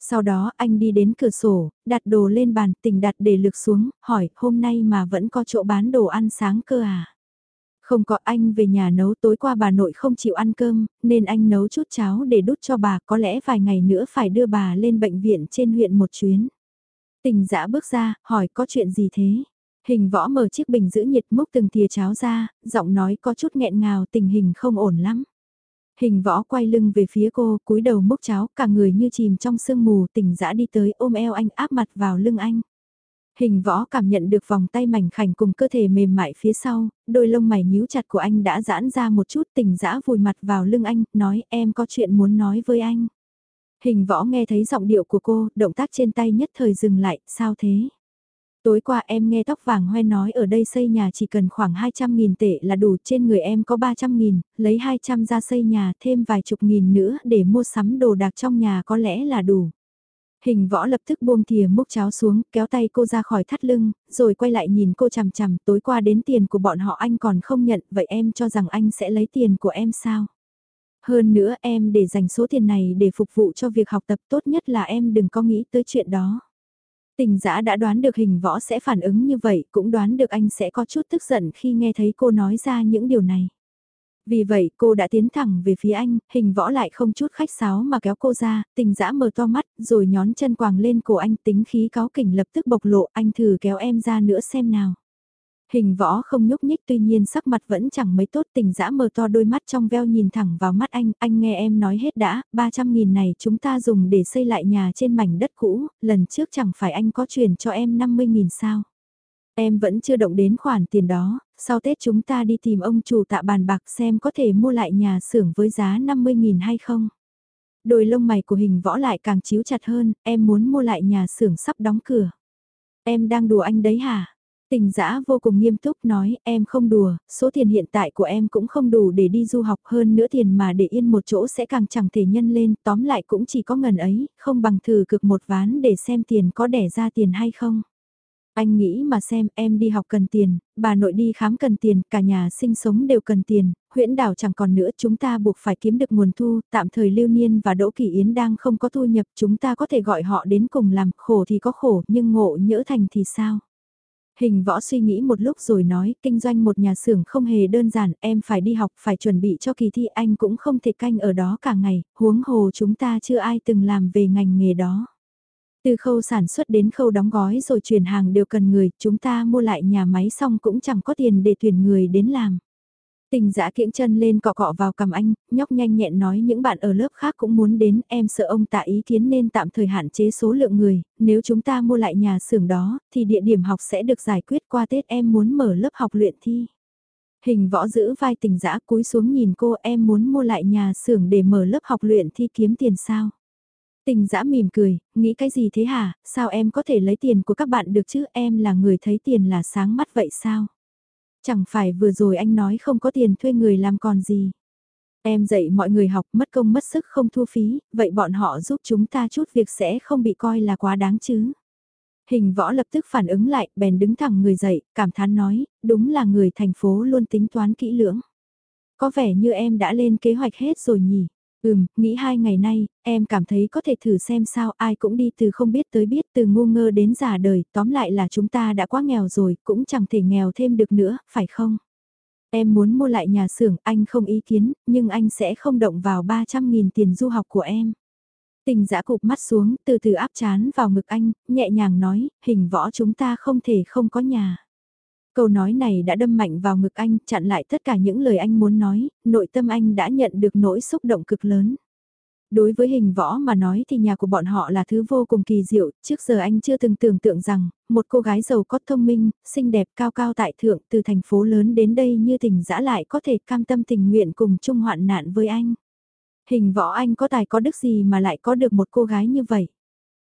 S1: Sau đó anh đi đến cửa sổ, đặt đồ lên bàn, tình đặt để lược xuống, hỏi, hôm nay mà vẫn có chỗ bán đồ ăn sáng cơ à? Không có anh về nhà nấu tối qua bà nội không chịu ăn cơm, nên anh nấu chút cháo để đút cho bà, có lẽ vài ngày nữa phải đưa bà lên bệnh viện trên huyện một chuyến. Tình dã bước ra, hỏi có chuyện gì thế? Hình võ mở chiếc bình giữ nhiệt múc từng thìa cháo ra, giọng nói có chút nghẹn ngào tình hình không ổn lắm. Hình võ quay lưng về phía cô, cúi đầu múc cháo, cả người như chìm trong sương mù, tỉnh dã đi tới ôm eo anh áp mặt vào lưng anh. Hình võ cảm nhận được vòng tay mảnh khảnh cùng cơ thể mềm mại phía sau, đôi lông mày nhíu chặt của anh đã giãn ra một chút tỉnh dã vùi mặt vào lưng anh, nói em có chuyện muốn nói với anh. Hình võ nghe thấy giọng điệu của cô, động tác trên tay nhất thời dừng lại, sao thế? Tối qua em nghe tóc vàng hoe nói ở đây xây nhà chỉ cần khoảng 200.000 tệ là đủ trên người em có 300.000, lấy 200 ra xây nhà thêm vài chục nghìn nữa để mua sắm đồ đạc trong nhà có lẽ là đủ. Hình võ lập tức buông thìa múc cháo xuống, kéo tay cô ra khỏi thắt lưng, rồi quay lại nhìn cô chằm chằm, tối qua đến tiền của bọn họ anh còn không nhận, vậy em cho rằng anh sẽ lấy tiền của em sao? Hơn nữa em để dành số tiền này để phục vụ cho việc học tập tốt nhất là em đừng có nghĩ tới chuyện đó. Tình giã đã đoán được hình võ sẽ phản ứng như vậy, cũng đoán được anh sẽ có chút tức giận khi nghe thấy cô nói ra những điều này. Vì vậy cô đã tiến thẳng về phía anh, hình võ lại không chút khách sáo mà kéo cô ra, tình dã mở to mắt, rồi nhón chân quàng lên cổ anh tính khí cáo kỉnh lập tức bộc lộ anh thử kéo em ra nữa xem nào. Hình võ không nhúc nhích tuy nhiên sắc mặt vẫn chẳng mấy tốt tình dã mở to đôi mắt trong veo nhìn thẳng vào mắt anh, anh nghe em nói hết đã, 300.000 này chúng ta dùng để xây lại nhà trên mảnh đất cũ, lần trước chẳng phải anh có truyền cho em 50.000 sao. Em vẫn chưa động đến khoản tiền đó, sau Tết chúng ta đi tìm ông chủ tạ bàn bạc xem có thể mua lại nhà xưởng với giá 50.000 hay không. Đôi lông mày của hình võ lại càng chiếu chặt hơn, em muốn mua lại nhà xưởng sắp đóng cửa. Em đang đùa anh đấy hả? Tình giã vô cùng nghiêm túc nói em không đùa, số tiền hiện tại của em cũng không đủ để đi du học hơn nữa tiền mà để yên một chỗ sẽ càng chẳng thể nhân lên, tóm lại cũng chỉ có ngần ấy, không bằng thử cực một ván để xem tiền có đẻ ra tiền hay không. Anh nghĩ mà xem em đi học cần tiền, bà nội đi khám cần tiền, cả nhà sinh sống đều cần tiền, huyện đảo chẳng còn nữa chúng ta buộc phải kiếm được nguồn thu, tạm thời Lưu Niên và Đỗ Kỳ Yến đang không có thu nhập chúng ta có thể gọi họ đến cùng làm, khổ thì có khổ nhưng ngộ nhỡ thành thì sao? Hình võ suy nghĩ một lúc rồi nói, kinh doanh một nhà xưởng không hề đơn giản, em phải đi học, phải chuẩn bị cho kỳ thi, anh cũng không thể canh ở đó cả ngày, huống hồ chúng ta chưa ai từng làm về ngành nghề đó. Từ khâu sản xuất đến khâu đóng gói rồi chuyển hàng đều cần người, chúng ta mua lại nhà máy xong cũng chẳng có tiền để tuyển người đến làm. Tình giã kiễng chân lên cọ cọ vào cầm anh, nhóc nhanh nhẹn nói những bạn ở lớp khác cũng muốn đến, em sợ ông tạ ý kiến nên tạm thời hạn chế số lượng người, nếu chúng ta mua lại nhà xưởng đó, thì địa điểm học sẽ được giải quyết qua Tết em muốn mở lớp học luyện thi. Hình võ giữ vai tình giã cúi xuống nhìn cô em muốn mua lại nhà xưởng để mở lớp học luyện thi kiếm tiền sao. Tình giã mỉm cười, nghĩ cái gì thế hả, sao em có thể lấy tiền của các bạn được chứ, em là người thấy tiền là sáng mắt vậy sao? Chẳng phải vừa rồi anh nói không có tiền thuê người làm còn gì. Em dạy mọi người học mất công mất sức không thu phí, vậy bọn họ giúp chúng ta chút việc sẽ không bị coi là quá đáng chứ. Hình võ lập tức phản ứng lại, bèn đứng thẳng người dậy, cảm thán nói, đúng là người thành phố luôn tính toán kỹ lưỡng. Có vẻ như em đã lên kế hoạch hết rồi nhỉ. Ừm, nghĩ hai ngày nay, em cảm thấy có thể thử xem sao ai cũng đi từ không biết tới biết từ ngu ngơ đến già đời, tóm lại là chúng ta đã quá nghèo rồi, cũng chẳng thể nghèo thêm được nữa, phải không? Em muốn mua lại nhà xưởng, anh không ý kiến, nhưng anh sẽ không động vào 300.000 tiền du học của em. Tình giã cụp mắt xuống, từ từ áp chán vào ngực anh, nhẹ nhàng nói, hình võ chúng ta không thể không có nhà. Câu nói này đã đâm mạnh vào ngực anh, chặn lại tất cả những lời anh muốn nói, nội tâm anh đã nhận được nỗi xúc động cực lớn. Đối với hình võ mà nói thì nhà của bọn họ là thứ vô cùng kỳ diệu, trước giờ anh chưa từng tưởng tượng rằng, một cô gái giàu có thông minh, xinh đẹp cao cao tại thượng từ thành phố lớn đến đây như tỉnh dã lại có thể cam tâm tình nguyện cùng chung hoạn nạn với anh. Hình võ anh có tài có đức gì mà lại có được một cô gái như vậy.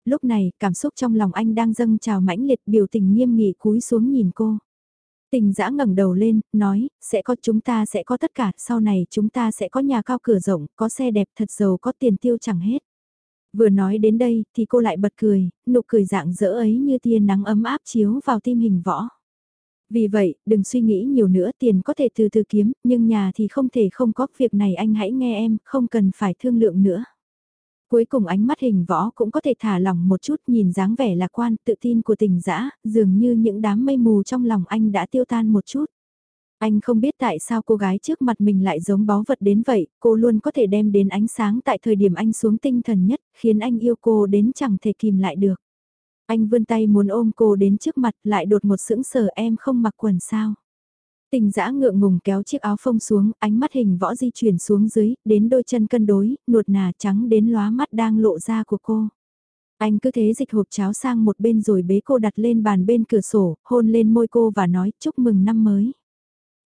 S1: Lúc này, cảm xúc trong lòng anh đang dâng trào mãnh liệt biểu tình nghiêm nghị cúi xuống nhìn cô. Tình giã ngẩng đầu lên, nói, sẽ có chúng ta sẽ có tất cả, sau này chúng ta sẽ có nhà cao cửa rộng, có xe đẹp thật giàu có tiền tiêu chẳng hết. Vừa nói đến đây thì cô lại bật cười, nụ cười dạng dỡ ấy như tia nắng ấm áp chiếu vào tim hình võ. Vì vậy, đừng suy nghĩ nhiều nữa tiền có thể từ từ kiếm, nhưng nhà thì không thể không có việc này anh hãy nghe em, không cần phải thương lượng nữa. Cuối cùng ánh mắt hình võ cũng có thể thả lỏng một chút nhìn dáng vẻ lạc quan tự tin của tình dã dường như những đám mây mù trong lòng anh đã tiêu tan một chút. Anh không biết tại sao cô gái trước mặt mình lại giống báu vật đến vậy, cô luôn có thể đem đến ánh sáng tại thời điểm anh xuống tinh thần nhất, khiến anh yêu cô đến chẳng thể kìm lại được. Anh vươn tay muốn ôm cô đến trước mặt lại đột một sững sờ em không mặc quần sao. Tình dã ngượng ngùng kéo chiếc áo phông xuống, ánh mắt hình võ di chuyển xuống dưới, đến đôi chân cân đối, nuột nà trắng đến lóa mắt đang lộ ra của cô. Anh cứ thế dịch hộp cháo sang một bên rồi bế cô đặt lên bàn bên cửa sổ, hôn lên môi cô và nói chúc mừng năm mới.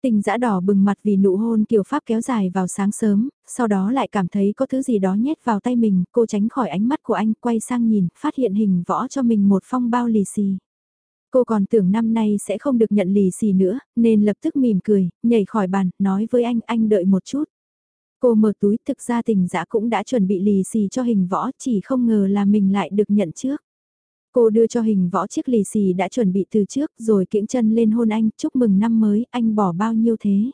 S1: Tình dã đỏ bừng mặt vì nụ hôn kiểu pháp kéo dài vào sáng sớm, sau đó lại cảm thấy có thứ gì đó nhét vào tay mình, cô tránh khỏi ánh mắt của anh, quay sang nhìn, phát hiện hình võ cho mình một phong bao lì xì. Cô còn tưởng năm nay sẽ không được nhận lì xì nữa, nên lập tức mỉm cười, nhảy khỏi bàn, nói với anh, anh đợi một chút. Cô mở túi, thực ra tình dã cũng đã chuẩn bị lì xì cho hình võ, chỉ không ngờ là mình lại được nhận trước. Cô đưa cho hình võ chiếc lì xì đã chuẩn bị từ trước rồi kiễng chân lên hôn anh, chúc mừng năm mới, anh bỏ bao nhiêu thế?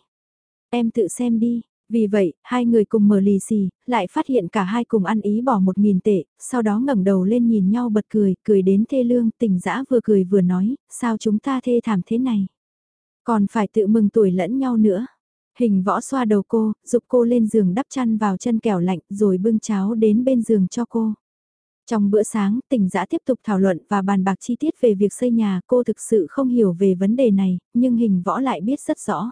S1: Em tự xem đi, vì vậy, hai người cùng mở lì xì, lại phát hiện cả hai cùng ăn ý bỏ một nghìn tệ, sau đó ngẩng đầu lên nhìn nhau bật cười, cười đến thê lương, tỉnh dã vừa cười vừa nói, sao chúng ta thê thảm thế này? Còn phải tự mừng tuổi lẫn nhau nữa. Hình võ xoa đầu cô, dục cô lên giường đắp chăn vào chân kẻo lạnh rồi bưng cháo đến bên giường cho cô. Trong bữa sáng, tỉnh giã tiếp tục thảo luận và bàn bạc chi tiết về việc xây nhà, cô thực sự không hiểu về vấn đề này, nhưng hình võ lại biết rất rõ.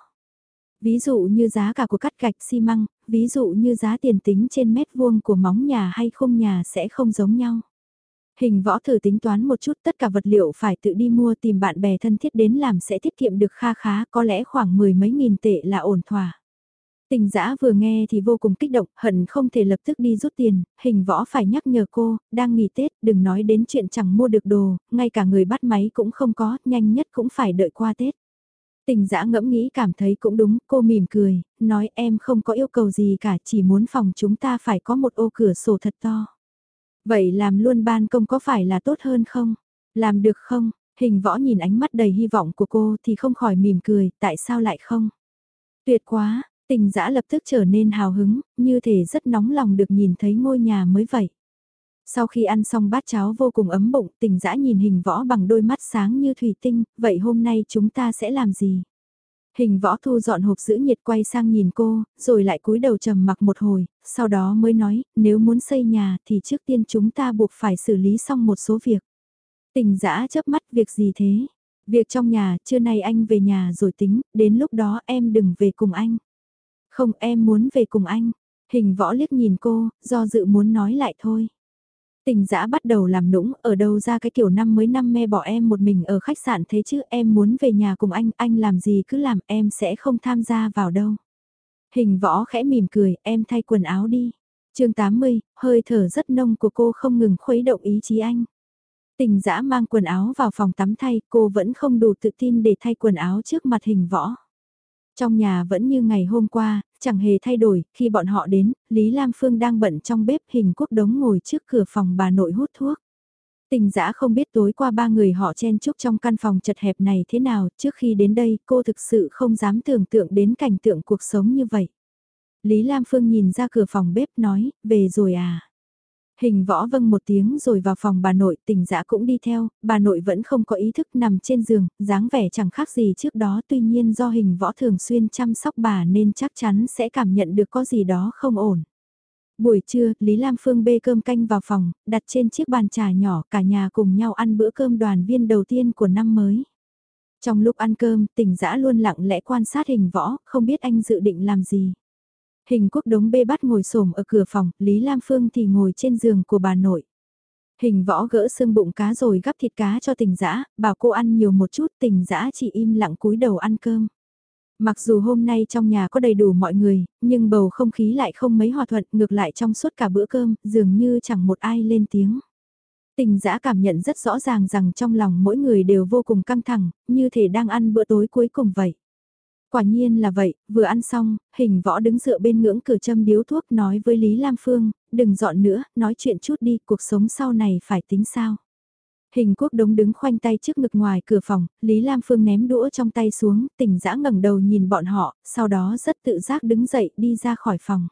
S1: Ví dụ như giá cả của cắt gạch xi măng, ví dụ như giá tiền tính trên mét vuông của móng nhà hay khung nhà sẽ không giống nhau. Hình võ thử tính toán một chút tất cả vật liệu phải tự đi mua tìm bạn bè thân thiết đến làm sẽ tiết kiệm được kha khá có lẽ khoảng mười mấy nghìn tệ là ổn thỏa. Tình giã vừa nghe thì vô cùng kích động, hận không thể lập tức đi rút tiền, hình võ phải nhắc nhở cô, đang nghỉ Tết, đừng nói đến chuyện chẳng mua được đồ, ngay cả người bắt máy cũng không có, nhanh nhất cũng phải đợi qua Tết. Tình giã ngẫm nghĩ cảm thấy cũng đúng, cô mỉm cười, nói em không có yêu cầu gì cả, chỉ muốn phòng chúng ta phải có một ô cửa sổ thật to. Vậy làm luôn ban công có phải là tốt hơn không? Làm được không? Hình võ nhìn ánh mắt đầy hy vọng của cô thì không khỏi mỉm cười, tại sao lại không? Tuyệt quá, tình dã lập tức trở nên hào hứng, như thể rất nóng lòng được nhìn thấy ngôi nhà mới vậy. Sau khi ăn xong bát cháo vô cùng ấm bụng, tình dã nhìn hình võ bằng đôi mắt sáng như thủy tinh, vậy hôm nay chúng ta sẽ làm gì? Hình võ thu dọn hộp giữ nhiệt quay sang nhìn cô, rồi lại cúi đầu trầm mặc một hồi, sau đó mới nói, nếu muốn xây nhà thì trước tiên chúng ta buộc phải xử lý xong một số việc. Tình dã chớp mắt việc gì thế? Việc trong nhà, trưa nay anh về nhà rồi tính, đến lúc đó em đừng về cùng anh. Không em muốn về cùng anh. Hình võ liếc nhìn cô, do dự muốn nói lại thôi. Tình dã bắt đầu làm nũng, ở đâu ra cái kiểu năm mới năm me bỏ em một mình ở khách sạn thế chứ em muốn về nhà cùng anh, anh làm gì cứ làm em sẽ không tham gia vào đâu. Hình võ khẽ mỉm cười, em thay quần áo đi. chương 80, hơi thở rất nông của cô không ngừng khuấy động ý chí anh. Tình dã mang quần áo vào phòng tắm thay, cô vẫn không đủ tự tin để thay quần áo trước mặt hình võ. Trong nhà vẫn như ngày hôm qua, chẳng hề thay đổi, khi bọn họ đến, Lý Lam Phương đang bận trong bếp hình quốc đống ngồi trước cửa phòng bà nội hút thuốc. Tình giã không biết tối qua ba người họ chen chúc trong căn phòng chật hẹp này thế nào, trước khi đến đây cô thực sự không dám tưởng tượng đến cảnh tượng cuộc sống như vậy. Lý Lam Phương nhìn ra cửa phòng bếp nói, về rồi à. Hình võ vâng một tiếng rồi vào phòng bà nội, tình dã cũng đi theo, bà nội vẫn không có ý thức nằm trên giường, dáng vẻ chẳng khác gì trước đó tuy nhiên do hình võ thường xuyên chăm sóc bà nên chắc chắn sẽ cảm nhận được có gì đó không ổn. Buổi trưa, Lý Lam Phương bê cơm canh vào phòng, đặt trên chiếc bàn trà nhỏ cả nhà cùng nhau ăn bữa cơm đoàn viên đầu tiên của năm mới. Trong lúc ăn cơm, tỉnh dã luôn lặng lẽ quan sát hình võ, không biết anh dự định làm gì. Hình quốc đống bê bắt ngồi xổm ở cửa phòng, Lý Lam Phương thì ngồi trên giường của bà nội. Hình võ gỡ xương bụng cá rồi gắp thịt cá cho tình dã bảo cô ăn nhiều một chút, tình dã chỉ im lặng cúi đầu ăn cơm. Mặc dù hôm nay trong nhà có đầy đủ mọi người, nhưng bầu không khí lại không mấy hòa thuận, ngược lại trong suốt cả bữa cơm, dường như chẳng một ai lên tiếng. Tình dã cảm nhận rất rõ ràng rằng trong lòng mỗi người đều vô cùng căng thẳng, như thể đang ăn bữa tối cuối cùng vậy. Quả nhiên là vậy, vừa ăn xong, hình võ đứng dựa bên ngưỡng cửa châm điếu thuốc nói với Lý Lam Phương, đừng dọn nữa, nói chuyện chút đi, cuộc sống sau này phải tính sao. Hình quốc đống đứng khoanh tay trước ngực ngoài cửa phòng, Lý Lam Phương ném đũa trong tay xuống, tỉnh dã ngẩng đầu nhìn bọn họ, sau đó rất tự giác đứng dậy đi ra khỏi phòng.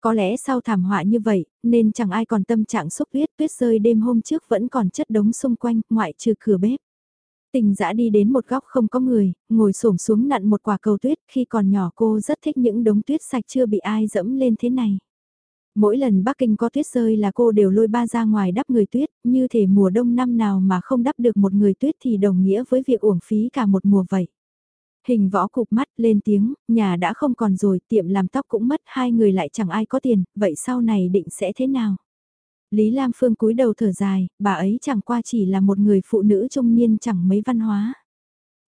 S1: Có lẽ sau thảm họa như vậy, nên chẳng ai còn tâm trạng xúc huyết, tuyết rơi đêm hôm trước vẫn còn chất đống xung quanh, ngoại trừ cửa bếp. Tình dã đi đến một góc không có người, ngồi xổm xuống nặn một quả cầu tuyết, khi còn nhỏ cô rất thích những đống tuyết sạch chưa bị ai dẫm lên thế này. Mỗi lần Bắc Kinh có tuyết rơi là cô đều lôi ba ra ngoài đắp người tuyết, như thể mùa đông năm nào mà không đắp được một người tuyết thì đồng nghĩa với việc uổng phí cả một mùa vậy. Hình võ cục mắt lên tiếng, nhà đã không còn rồi, tiệm làm tóc cũng mất, hai người lại chẳng ai có tiền, vậy sau này định sẽ thế nào? Lý Lam Phương cúi đầu thở dài, bà ấy chẳng qua chỉ là một người phụ nữ trung niên chẳng mấy văn hóa.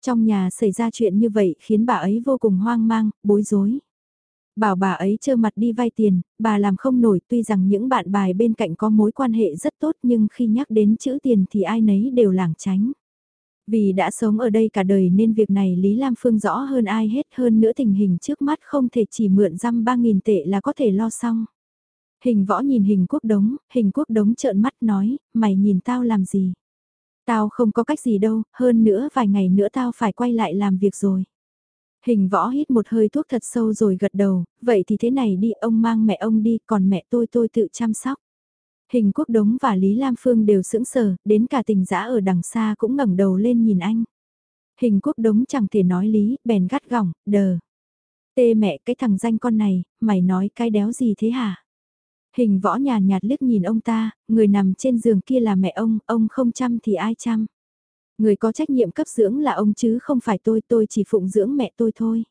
S1: Trong nhà xảy ra chuyện như vậy khiến bà ấy vô cùng hoang mang, bối rối. Bảo bà ấy trơ mặt đi vay tiền, bà làm không nổi tuy rằng những bạn bài bên cạnh có mối quan hệ rất tốt nhưng khi nhắc đến chữ tiền thì ai nấy đều lảng tránh. Vì đã sống ở đây cả đời nên việc này Lý Lam Phương rõ hơn ai hết hơn nữa tình hình trước mắt không thể chỉ mượn răm 3.000 tệ là có thể lo xong. Hình võ nhìn hình quốc đống, hình quốc đống trợn mắt nói, mày nhìn tao làm gì? Tao không có cách gì đâu, hơn nữa vài ngày nữa tao phải quay lại làm việc rồi. Hình võ hít một hơi thuốc thật sâu rồi gật đầu, vậy thì thế này đi, ông mang mẹ ông đi, còn mẹ tôi tôi tự chăm sóc. Hình quốc đống và Lý Lam Phương đều sững sờ, đến cả tình giã ở đằng xa cũng ngẩng đầu lên nhìn anh. Hình quốc đống chẳng thể nói lý, bèn gắt gỏng, đờ. Tê mẹ cái thằng danh con này, mày nói cái đéo gì thế hả? Hình võ nhàn nhạt liếc nhìn ông ta, người nằm trên giường kia là mẹ ông, ông không chăm thì ai chăm? Người có trách nhiệm cấp dưỡng là ông chứ không phải tôi, tôi chỉ phụng dưỡng mẹ tôi thôi.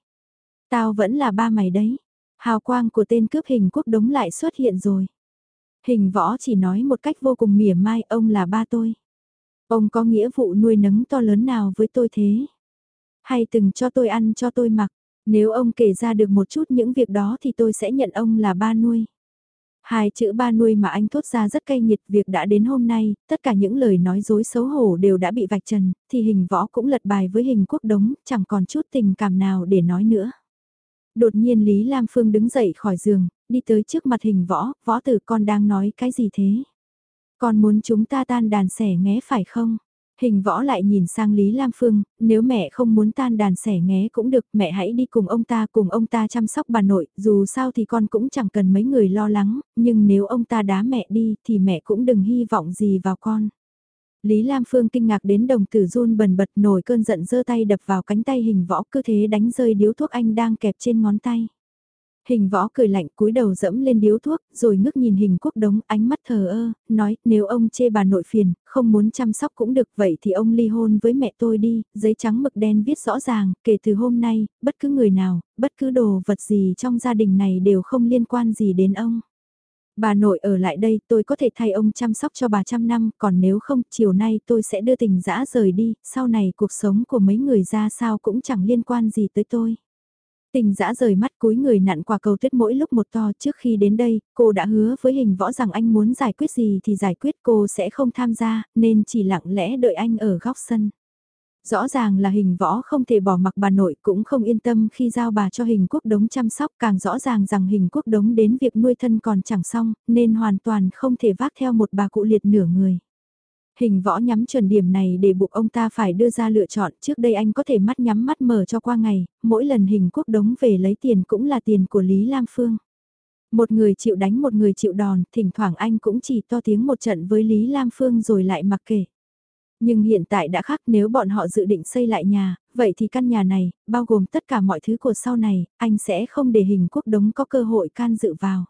S1: Tao vẫn là ba mày đấy. Hào quang của tên cướp hình quốc đống lại xuất hiện rồi. Hình võ chỉ nói một cách vô cùng mỉa mai ông là ba tôi. Ông có nghĩa vụ nuôi nấng to lớn nào với tôi thế? Hay từng cho tôi ăn cho tôi mặc? Nếu ông kể ra được một chút những việc đó thì tôi sẽ nhận ông là ba nuôi. Hai chữ ba nuôi mà anh thốt ra rất cay nghiệt việc đã đến hôm nay, tất cả những lời nói dối xấu hổ đều đã bị vạch trần, thì hình võ cũng lật bài với hình quốc đống, chẳng còn chút tình cảm nào để nói nữa. Đột nhiên Lý Lam Phương đứng dậy khỏi giường, đi tới trước mặt hình võ, võ tử con đang nói cái gì thế? Con muốn chúng ta tan đàn sẻ nghé phải không? Hình võ lại nhìn sang Lý Lam Phương, nếu mẹ không muốn tan đàn sẻ nghé cũng được, mẹ hãy đi cùng ông ta cùng ông ta chăm sóc bà nội, dù sao thì con cũng chẳng cần mấy người lo lắng, nhưng nếu ông ta đá mẹ đi thì mẹ cũng đừng hy vọng gì vào con. Lý Lam Phương kinh ngạc đến đồng tử run bần bật nổi cơn giận giơ tay đập vào cánh tay hình võ cứ thế đánh rơi điếu thuốc anh đang kẹp trên ngón tay. Hình võ cười lạnh cúi đầu dẫm lên điếu thuốc, rồi ngước nhìn hình quốc đống ánh mắt thờ ơ, nói nếu ông chê bà nội phiền, không muốn chăm sóc cũng được vậy thì ông ly hôn với mẹ tôi đi, giấy trắng mực đen viết rõ ràng, kể từ hôm nay, bất cứ người nào, bất cứ đồ vật gì trong gia đình này đều không liên quan gì đến ông. Bà nội ở lại đây tôi có thể thay ông chăm sóc cho bà trăm năm, còn nếu không, chiều nay tôi sẽ đưa tình dã rời đi, sau này cuộc sống của mấy người ra sao cũng chẳng liên quan gì tới tôi. Tình dã rời mắt cúi người nặn quả cầu tuyết mỗi lúc một to trước khi đến đây, cô đã hứa với hình võ rằng anh muốn giải quyết gì thì giải quyết cô sẽ không tham gia, nên chỉ lặng lẽ đợi anh ở góc sân. Rõ ràng là hình võ không thể bỏ mặc bà nội cũng không yên tâm khi giao bà cho hình quốc đống chăm sóc càng rõ ràng rằng hình quốc đống đến việc nuôi thân còn chẳng xong nên hoàn toàn không thể vác theo một bà cụ liệt nửa người. Hình võ nhắm chuẩn điểm này để buộc ông ta phải đưa ra lựa chọn trước đây anh có thể mắt nhắm mắt mở cho qua ngày, mỗi lần hình quốc đống về lấy tiền cũng là tiền của Lý Lam Phương. Một người chịu đánh một người chịu đòn, thỉnh thoảng anh cũng chỉ to tiếng một trận với Lý Lam Phương rồi lại mặc kệ. Nhưng hiện tại đã khác nếu bọn họ dự định xây lại nhà, vậy thì căn nhà này, bao gồm tất cả mọi thứ của sau này, anh sẽ không để hình quốc đống có cơ hội can dự vào.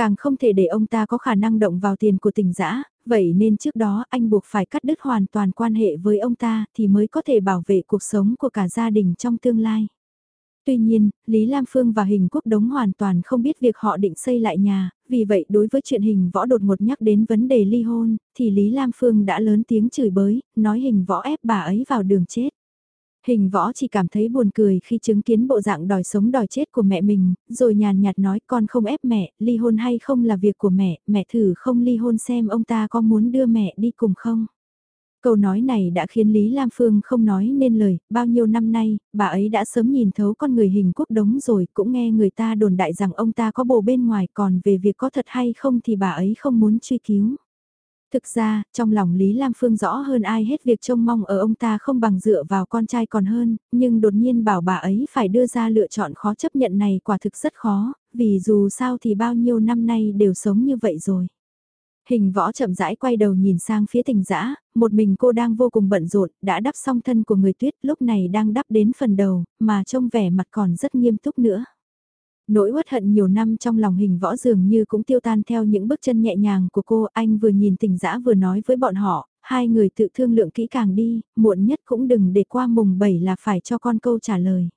S1: Càng không thể để ông ta có khả năng động vào tiền của tỉnh giã, vậy nên trước đó anh buộc phải cắt đứt hoàn toàn quan hệ với ông ta thì mới có thể bảo vệ cuộc sống của cả gia đình trong tương lai. Tuy nhiên, Lý Lam Phương và Hình Quốc Đống hoàn toàn không biết việc họ định xây lại nhà, vì vậy đối với chuyện Hình Võ đột ngột nhắc đến vấn đề ly hôn, thì Lý Lam Phương đã lớn tiếng chửi bới, nói Hình Võ ép bà ấy vào đường chết. Hình võ chỉ cảm thấy buồn cười khi chứng kiến bộ dạng đòi sống đòi chết của mẹ mình, rồi nhàn nhạt nói con không ép mẹ, ly hôn hay không là việc của mẹ, mẹ thử không ly hôn xem ông ta có muốn đưa mẹ đi cùng không. Câu nói này đã khiến Lý Lam Phương không nói nên lời, bao nhiêu năm nay, bà ấy đã sớm nhìn thấu con người hình quốc đống rồi, cũng nghe người ta đồn đại rằng ông ta có bồ bên ngoài còn về việc có thật hay không thì bà ấy không muốn truy cứu. Thực ra, trong lòng Lý Lam Phương rõ hơn ai hết việc trông mong ở ông ta không bằng dựa vào con trai còn hơn, nhưng đột nhiên bảo bà ấy phải đưa ra lựa chọn khó chấp nhận này quả thực rất khó, vì dù sao thì bao nhiêu năm nay đều sống như vậy rồi. Hình võ chậm rãi quay đầu nhìn sang phía tình dã một mình cô đang vô cùng bận rộn, đã đắp xong thân của người tuyết lúc này đang đắp đến phần đầu, mà trông vẻ mặt còn rất nghiêm túc nữa. Nỗi uất hận nhiều năm trong lòng hình võ dường như cũng tiêu tan theo những bước chân nhẹ nhàng của cô, anh vừa nhìn tình dã vừa nói với bọn họ, hai người tự thương lượng kỹ càng đi, muộn nhất cũng đừng để qua mùng 7 là phải cho con câu trả lời.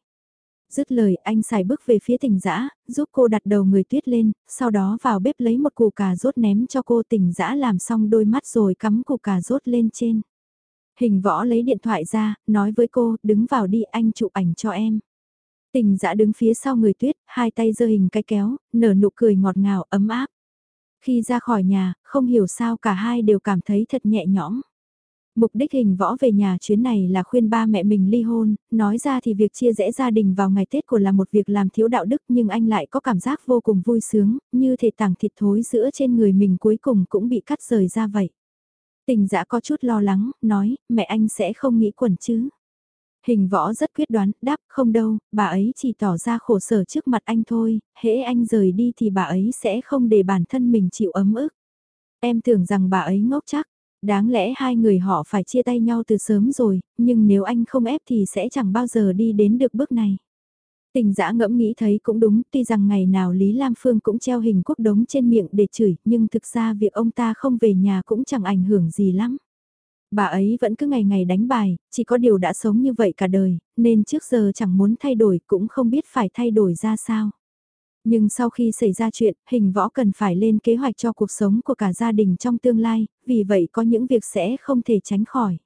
S1: Dứt lời anh xài bước về phía tỉnh dã giúp cô đặt đầu người tuyết lên, sau đó vào bếp lấy một củ cà rốt ném cho cô tỉnh dã làm xong đôi mắt rồi cắm củ cà rốt lên trên. Hình võ lấy điện thoại ra, nói với cô, đứng vào đi anh chụp ảnh cho em. Tình dã đứng phía sau người tuyết, hai tay giơ hình cái kéo, nở nụ cười ngọt ngào, ấm áp. Khi ra khỏi nhà, không hiểu sao cả hai đều cảm thấy thật nhẹ nhõm. Mục đích hình võ về nhà chuyến này là khuyên ba mẹ mình ly hôn, nói ra thì việc chia rẽ gia đình vào ngày Tết của là một việc làm thiếu đạo đức nhưng anh lại có cảm giác vô cùng vui sướng, như thể tảng thịt thối giữa trên người mình cuối cùng cũng bị cắt rời ra vậy. Tình dã có chút lo lắng, nói, mẹ anh sẽ không nghĩ quẩn chứ. Hình võ rất quyết đoán, đáp không đâu, bà ấy chỉ tỏ ra khổ sở trước mặt anh thôi, hễ anh rời đi thì bà ấy sẽ không để bản thân mình chịu ấm ức. Em tưởng rằng bà ấy ngốc chắc, đáng lẽ hai người họ phải chia tay nhau từ sớm rồi, nhưng nếu anh không ép thì sẽ chẳng bao giờ đi đến được bước này. Tình giã ngẫm nghĩ thấy cũng đúng, tuy rằng ngày nào Lý Lam Phương cũng treo hình quốc đống trên miệng để chửi, nhưng thực ra việc ông ta không về nhà cũng chẳng ảnh hưởng gì lắm. Bà ấy vẫn cứ ngày ngày đánh bài, chỉ có điều đã sống như vậy cả đời, nên trước giờ chẳng muốn thay đổi cũng không biết phải thay đổi ra sao. Nhưng sau khi xảy ra chuyện, hình võ cần phải lên kế hoạch cho cuộc sống của cả gia đình trong tương lai, vì vậy có những việc sẽ không thể tránh khỏi.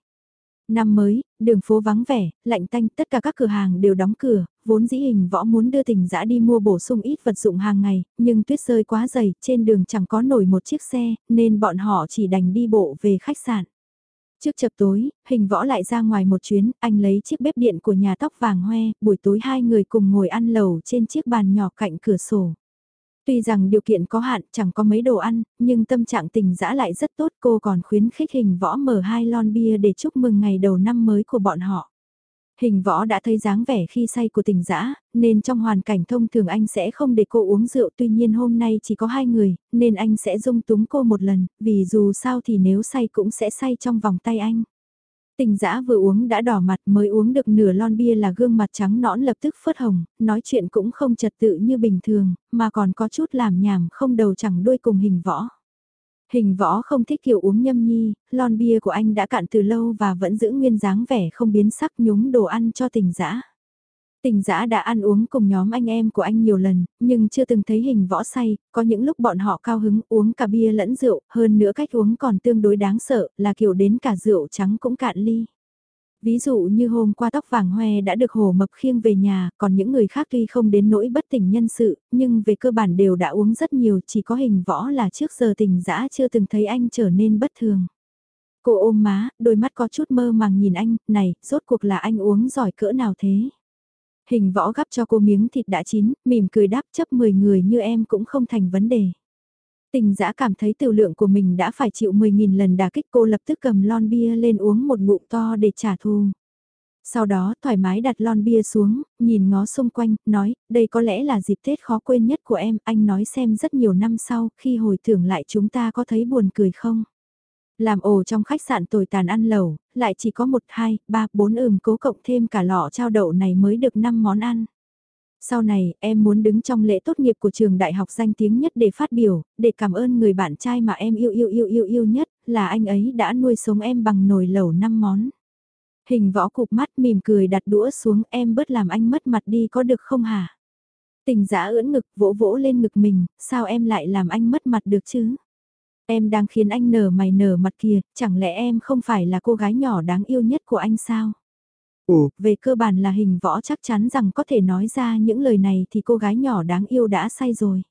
S1: Năm mới, đường phố vắng vẻ, lạnh tanh, tất cả các cửa hàng đều đóng cửa, vốn dĩ hình võ muốn đưa tình dã đi mua bổ sung ít vật dụng hàng ngày, nhưng tuyết rơi quá dày, trên đường chẳng có nổi một chiếc xe, nên bọn họ chỉ đành đi bộ về khách sạn. Trước chập tối, hình võ lại ra ngoài một chuyến, anh lấy chiếc bếp điện của nhà tóc vàng hoe, buổi tối hai người cùng ngồi ăn lẩu trên chiếc bàn nhỏ cạnh cửa sổ. Tuy rằng điều kiện có hạn, chẳng có mấy đồ ăn, nhưng tâm trạng tình dã lại rất tốt cô còn khuyến khích hình võ mở hai lon bia để chúc mừng ngày đầu năm mới của bọn họ. Hình võ đã thấy dáng vẻ khi say của tình dã, nên trong hoàn cảnh thông thường anh sẽ không để cô uống rượu tuy nhiên hôm nay chỉ có hai người, nên anh sẽ dung túng cô một lần, vì dù sao thì nếu say cũng sẽ say trong vòng tay anh. Tình dã vừa uống đã đỏ mặt mới uống được nửa lon bia là gương mặt trắng nõn lập tức phớt hồng, nói chuyện cũng không trật tự như bình thường, mà còn có chút làm nhảm không đầu chẳng đuôi cùng hình võ. Hình võ không thích kiểu uống nhâm nhi, lon bia của anh đã cạn từ lâu và vẫn giữ nguyên dáng vẻ không biến sắc nhúng đồ ăn cho tình dã. Tình dã đã ăn uống cùng nhóm anh em của anh nhiều lần, nhưng chưa từng thấy hình võ say, có những lúc bọn họ cao hứng uống cả bia lẫn rượu, hơn nữa cách uống còn tương đối đáng sợ, là kiểu đến cả rượu trắng cũng cạn ly. Ví dụ như hôm qua tóc vàng hoe đã được hồ mập khiêng về nhà, còn những người khác tuy không đến nỗi bất tỉnh nhân sự, nhưng về cơ bản đều đã uống rất nhiều, chỉ có hình võ là trước giờ tình dã chưa từng thấy anh trở nên bất thường. Cô ôm má, đôi mắt có chút mơ màng nhìn anh, này, rốt cuộc là anh uống giỏi cỡ nào thế? Hình võ gắp cho cô miếng thịt đã chín, mỉm cười đáp chấp 10 người như em cũng không thành vấn đề. Tình giã cảm thấy tiểu lượng của mình đã phải chịu 10.000 lần đả kích cô lập tức cầm lon bia lên uống một ngụm to để trả thù. Sau đó thoải mái đặt lon bia xuống, nhìn ngó xung quanh, nói, đây có lẽ là dịp Tết khó quên nhất của em, anh nói xem rất nhiều năm sau, khi hồi tưởng lại chúng ta có thấy buồn cười không? Làm ổ trong khách sạn tồi tàn ăn lẩu, lại chỉ có một, hai, ba, bốn ừm cố cộng thêm cả lọ trao đậu này mới được 5 món ăn. Sau này, em muốn đứng trong lễ tốt nghiệp của trường đại học danh tiếng nhất để phát biểu, để cảm ơn người bạn trai mà em yêu yêu yêu yêu yêu nhất, là anh ấy đã nuôi sống em bằng nồi lẩu 5 món. Hình võ cục mắt mỉm cười đặt đũa xuống em bớt làm anh mất mặt đi có được không hả? Tình giã ưỡn ngực vỗ vỗ lên ngực mình, sao em lại làm anh mất mặt được chứ? Em đang khiến anh nở mày nở mặt kìa, chẳng lẽ em không phải là cô gái nhỏ đáng yêu nhất của anh sao? Ồ, về cơ bản là hình võ chắc chắn rằng có thể nói ra những lời này thì cô gái nhỏ đáng yêu đã say rồi.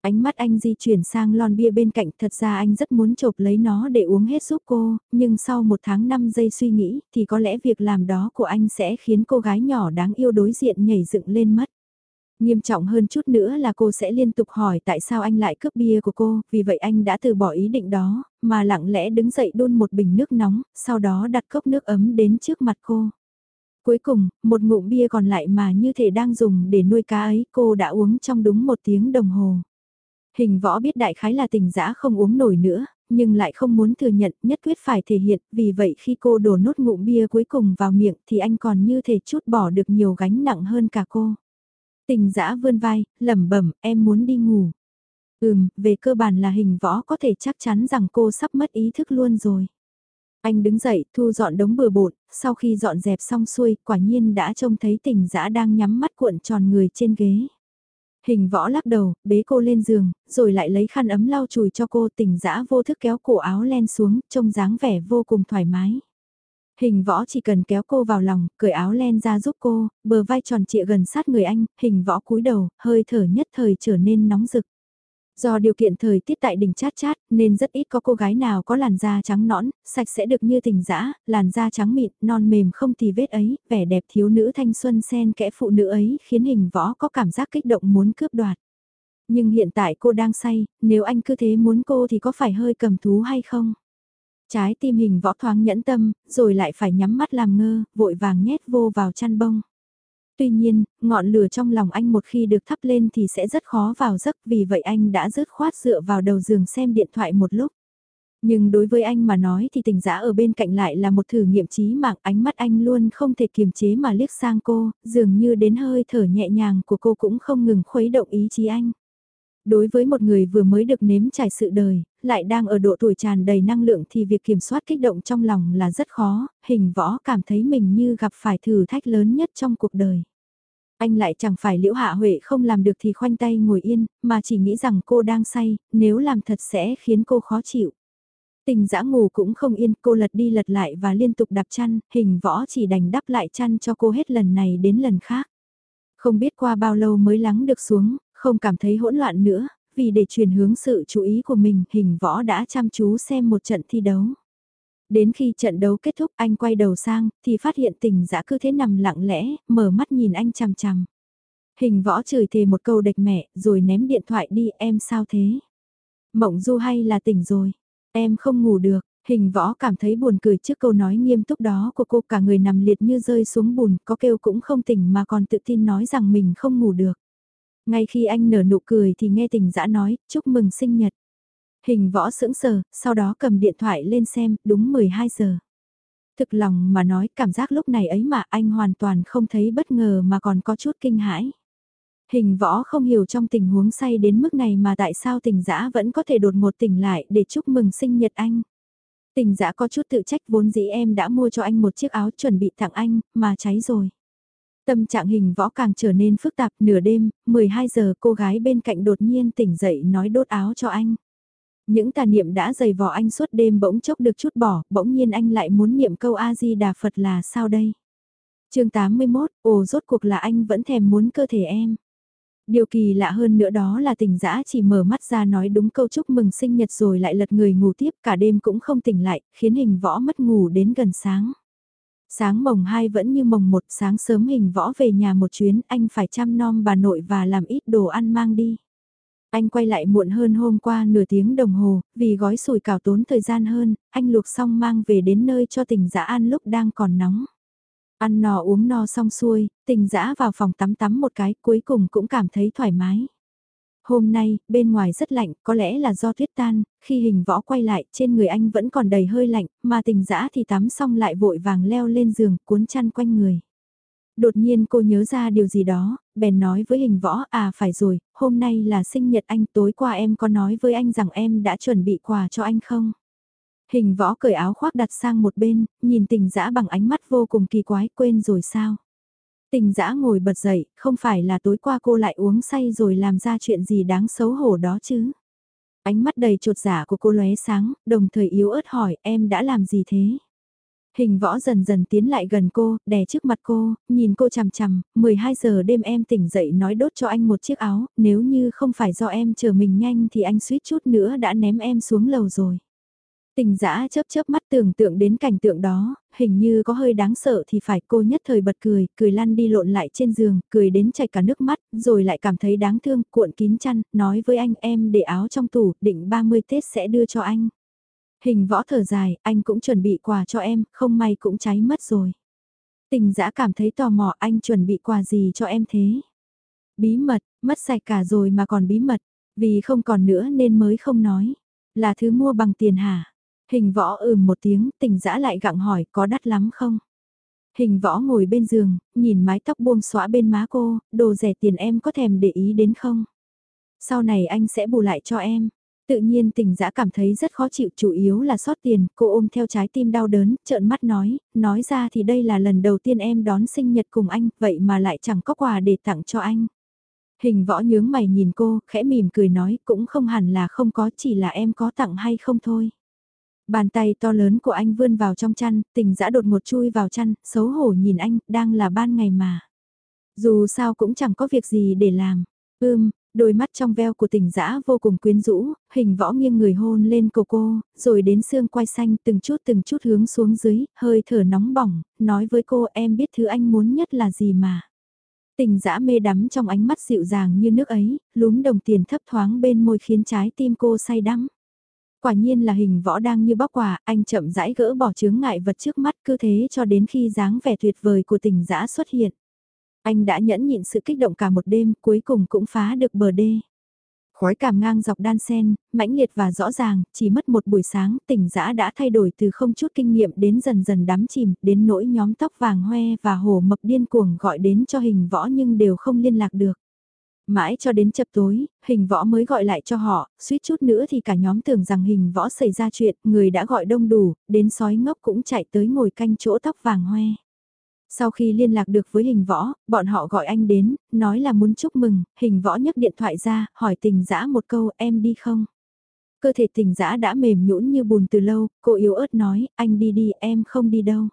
S1: Ánh mắt anh di chuyển sang lon bia bên cạnh thật ra anh rất muốn chộp lấy nó để uống hết giúp cô, nhưng sau một tháng 5 giây suy nghĩ thì có lẽ việc làm đó của anh sẽ khiến cô gái nhỏ đáng yêu đối diện nhảy dựng lên mất. Nghiêm trọng hơn chút nữa là cô sẽ liên tục hỏi tại sao anh lại cướp bia của cô, vì vậy anh đã từ bỏ ý định đó, mà lặng lẽ đứng dậy đun một bình nước nóng, sau đó đặt cốc nước ấm đến trước mặt cô. Cuối cùng, một ngụm bia còn lại mà như thể đang dùng để nuôi cá ấy cô đã uống trong đúng một tiếng đồng hồ. Hình võ biết đại khái là tình dã không uống nổi nữa, nhưng lại không muốn thừa nhận nhất quyết phải thể hiện, vì vậy khi cô đổ nốt ngụm bia cuối cùng vào miệng thì anh còn như thể chút bỏ được nhiều gánh nặng hơn cả cô. Tình dã vươn vai, lẩm bẩm, em muốn đi ngủ. Ừm, về cơ bản là hình võ có thể chắc chắn rằng cô sắp mất ý thức luôn rồi. Anh đứng dậy, thu dọn đống bừa bộn, sau khi dọn dẹp xong xuôi, quả nhiên đã trông thấy tình dã đang nhắm mắt cuộn tròn người trên ghế. Hình võ lắc đầu, bế cô lên giường, rồi lại lấy khăn ấm lau chùi cho cô tình dã vô thức kéo cổ áo len xuống, trông dáng vẻ vô cùng thoải mái. Hình võ chỉ cần kéo cô vào lòng, cởi áo len ra giúp cô, bờ vai tròn trịa gần sát người anh, hình võ cúi đầu, hơi thở nhất thời trở nên nóng rực. Do điều kiện thời tiết tại đỉnh chát chát nên rất ít có cô gái nào có làn da trắng nõn, sạch sẽ được như tình dã, làn da trắng mịn, non mềm không tì vết ấy, vẻ đẹp thiếu nữ thanh xuân sen kẽ phụ nữ ấy khiến hình võ có cảm giác kích động muốn cướp đoạt. Nhưng hiện tại cô đang say, nếu anh cứ thế muốn cô thì có phải hơi cầm thú hay không? Trái tim hình võ thoáng nhẫn tâm, rồi lại phải nhắm mắt làm ngơ, vội vàng nhét vô vào chăn bông. Tuy nhiên, ngọn lửa trong lòng anh một khi được thắp lên thì sẽ rất khó vào giấc vì vậy anh đã rớt khoát dựa vào đầu giường xem điện thoại một lúc. Nhưng đối với anh mà nói thì tình giã ở bên cạnh lại là một thử nghiệm trí mạng ánh mắt anh luôn không thể kiềm chế mà liếc sang cô, dường như đến hơi thở nhẹ nhàng của cô cũng không ngừng khuấy động ý chí anh. Đối với một người vừa mới được nếm trải sự đời, lại đang ở độ tuổi tràn đầy năng lượng thì việc kiểm soát kích động trong lòng là rất khó, hình võ cảm thấy mình như gặp phải thử thách lớn nhất trong cuộc đời. Anh lại chẳng phải liễu hạ huệ không làm được thì khoanh tay ngồi yên, mà chỉ nghĩ rằng cô đang say, nếu làm thật sẽ khiến cô khó chịu. Tình dã ngủ cũng không yên, cô lật đi lật lại và liên tục đạp chăn, hình võ chỉ đành đắp lại chăn cho cô hết lần này đến lần khác. Không biết qua bao lâu mới lắng được xuống, không cảm thấy hỗn loạn nữa, vì để chuyển hướng sự chú ý của mình, hình võ đã chăm chú xem một trận thi đấu. Đến khi trận đấu kết thúc anh quay đầu sang, thì phát hiện tình dã cứ thế nằm lặng lẽ, mở mắt nhìn anh chằm chằm. Hình võ chửi thề một câu địch mẹ, rồi ném điện thoại đi, em sao thế? Mộng du hay là tỉnh rồi? Em không ngủ được, hình võ cảm thấy buồn cười trước câu nói nghiêm túc đó của cô cả người nằm liệt như rơi xuống bùn, có kêu cũng không tỉnh mà còn tự tin nói rằng mình không ngủ được. Ngay khi anh nở nụ cười thì nghe tình dã nói, chúc mừng sinh nhật. Hình võ sững sờ, sau đó cầm điện thoại lên xem, đúng 12 giờ. Thực lòng mà nói cảm giác lúc này ấy mà anh hoàn toàn không thấy bất ngờ mà còn có chút kinh hãi. Hình võ không hiểu trong tình huống say đến mức này mà tại sao tình dã vẫn có thể đột một tỉnh lại để chúc mừng sinh nhật anh. Tình dã có chút tự trách vốn dĩ em đã mua cho anh một chiếc áo chuẩn bị tặng anh, mà cháy rồi. Tâm trạng hình võ càng trở nên phức tạp nửa đêm, 12 giờ cô gái bên cạnh đột nhiên tỉnh dậy nói đốt áo cho anh. Những tà niệm đã dày vò anh suốt đêm bỗng chốc được chút bỏ, bỗng nhiên anh lại muốn niệm câu A-di-đà Phật là sao đây? chương 81, ồ rốt cuộc là anh vẫn thèm muốn cơ thể em. Điều kỳ lạ hơn nữa đó là tỉnh dã chỉ mở mắt ra nói đúng câu chúc mừng sinh nhật rồi lại lật người ngủ tiếp cả đêm cũng không tỉnh lại, khiến hình võ mất ngủ đến gần sáng. Sáng mồng 2 vẫn như mồng 1 sáng sớm hình võ về nhà một chuyến anh phải chăm nom bà nội và làm ít đồ ăn mang đi. Anh quay lại muộn hơn hôm qua nửa tiếng đồng hồ, vì gói sủi cảo tốn thời gian hơn, anh luộc xong mang về đến nơi cho tình dã ăn lúc đang còn nóng. Ăn no uống no xong xuôi, tình dã vào phòng tắm tắm một cái cuối cùng cũng cảm thấy thoải mái. Hôm nay, bên ngoài rất lạnh, có lẽ là do tuyết tan, khi hình võ quay lại, trên người anh vẫn còn đầy hơi lạnh, mà tình dã thì tắm xong lại vội vàng leo lên giường, cuốn chăn quanh người. Đột nhiên cô nhớ ra điều gì đó, bèn nói với hình võ, à phải rồi, hôm nay là sinh nhật anh, tối qua em có nói với anh rằng em đã chuẩn bị quà cho anh không? Hình võ cởi áo khoác đặt sang một bên, nhìn tình dã bằng ánh mắt vô cùng kỳ quái, quên rồi sao? Tình dã ngồi bật dậy, không phải là tối qua cô lại uống say rồi làm ra chuyện gì đáng xấu hổ đó chứ? Ánh mắt đầy trột giả của cô lóe sáng, đồng thời yếu ớt hỏi em đã làm gì thế? Hình võ dần dần tiến lại gần cô, đè trước mặt cô, nhìn cô chằm chằm, 12 giờ đêm em tỉnh dậy nói đốt cho anh một chiếc áo, nếu như không phải do em chờ mình nhanh thì anh suýt chút nữa đã ném em xuống lầu rồi. Tình dã chớp chớp mắt tưởng tượng đến cảnh tượng đó, hình như có hơi đáng sợ thì phải cô nhất thời bật cười, cười lăn đi lộn lại trên giường, cười đến chảy cả nước mắt, rồi lại cảm thấy đáng thương, cuộn kín chăn, nói với anh em để áo trong tủ, định 30 Tết sẽ đưa cho anh. Hình võ thở dài, anh cũng chuẩn bị quà cho em, không may cũng cháy mất rồi. Tình dã cảm thấy tò mò anh chuẩn bị quà gì cho em thế. Bí mật, mất sạch cả rồi mà còn bí mật, vì không còn nữa nên mới không nói. Là thứ mua bằng tiền hả? Hình võ ừm một tiếng, tình dã lại gặng hỏi có đắt lắm không? Hình võ ngồi bên giường, nhìn mái tóc buông xõa bên má cô, đồ rẻ tiền em có thèm để ý đến không? Sau này anh sẽ bù lại cho em. Tự nhiên tình dã cảm thấy rất khó chịu chủ yếu là sót tiền, cô ôm theo trái tim đau đớn, trợn mắt nói, nói ra thì đây là lần đầu tiên em đón sinh nhật cùng anh, vậy mà lại chẳng có quà để tặng cho anh. Hình võ nhướng mày nhìn cô, khẽ mỉm cười nói, cũng không hẳn là không có, chỉ là em có tặng hay không thôi. Bàn tay to lớn của anh vươn vào trong chăn, tình dã đột một chui vào chăn, xấu hổ nhìn anh, đang là ban ngày mà. Dù sao cũng chẳng có việc gì để làm. Ưm, đôi mắt trong veo của tình dã vô cùng quyến rũ, hình võ nghiêng người hôn lên cổ cô, rồi đến xương quai xanh từng chút từng chút hướng xuống dưới, hơi thở nóng bỏng, nói với cô em biết thứ anh muốn nhất là gì mà. Tình dã mê đắm trong ánh mắt dịu dàng như nước ấy, lúm đồng tiền thấp thoáng bên môi khiến trái tim cô say đắm. Quả nhiên là hình võ đang như bóc quả, anh chậm rãi gỡ bỏ chướng ngại vật trước mắt cứ thế cho đến khi dáng vẻ tuyệt vời của tình dã xuất hiện. Anh đã nhẫn nhịn sự kích động cả một đêm, cuối cùng cũng phá được bờ đê. Khói cảm ngang dọc đan sen, mãnh liệt và rõ ràng, chỉ mất một buổi sáng, tỉnh dã đã thay đổi từ không chút kinh nghiệm đến dần dần đắm chìm, đến nỗi nhóm tóc vàng hoe và hồ mập điên cuồng gọi đến cho hình võ nhưng đều không liên lạc được. Mãi cho đến chập tối, hình võ mới gọi lại cho họ, suýt chút nữa thì cả nhóm tưởng rằng hình võ xảy ra chuyện, người đã gọi đông đủ, đến sói ngốc cũng chạy tới ngồi canh chỗ tóc vàng hoe. Sau khi liên lạc được với hình võ, bọn họ gọi anh đến, nói là muốn chúc mừng, hình võ nhấc điện thoại ra, hỏi tình dã một câu em đi không? Cơ thể tình dã đã mềm nhũn như bùn từ lâu, cô yếu ớt nói, anh đi đi, em không đi đâu.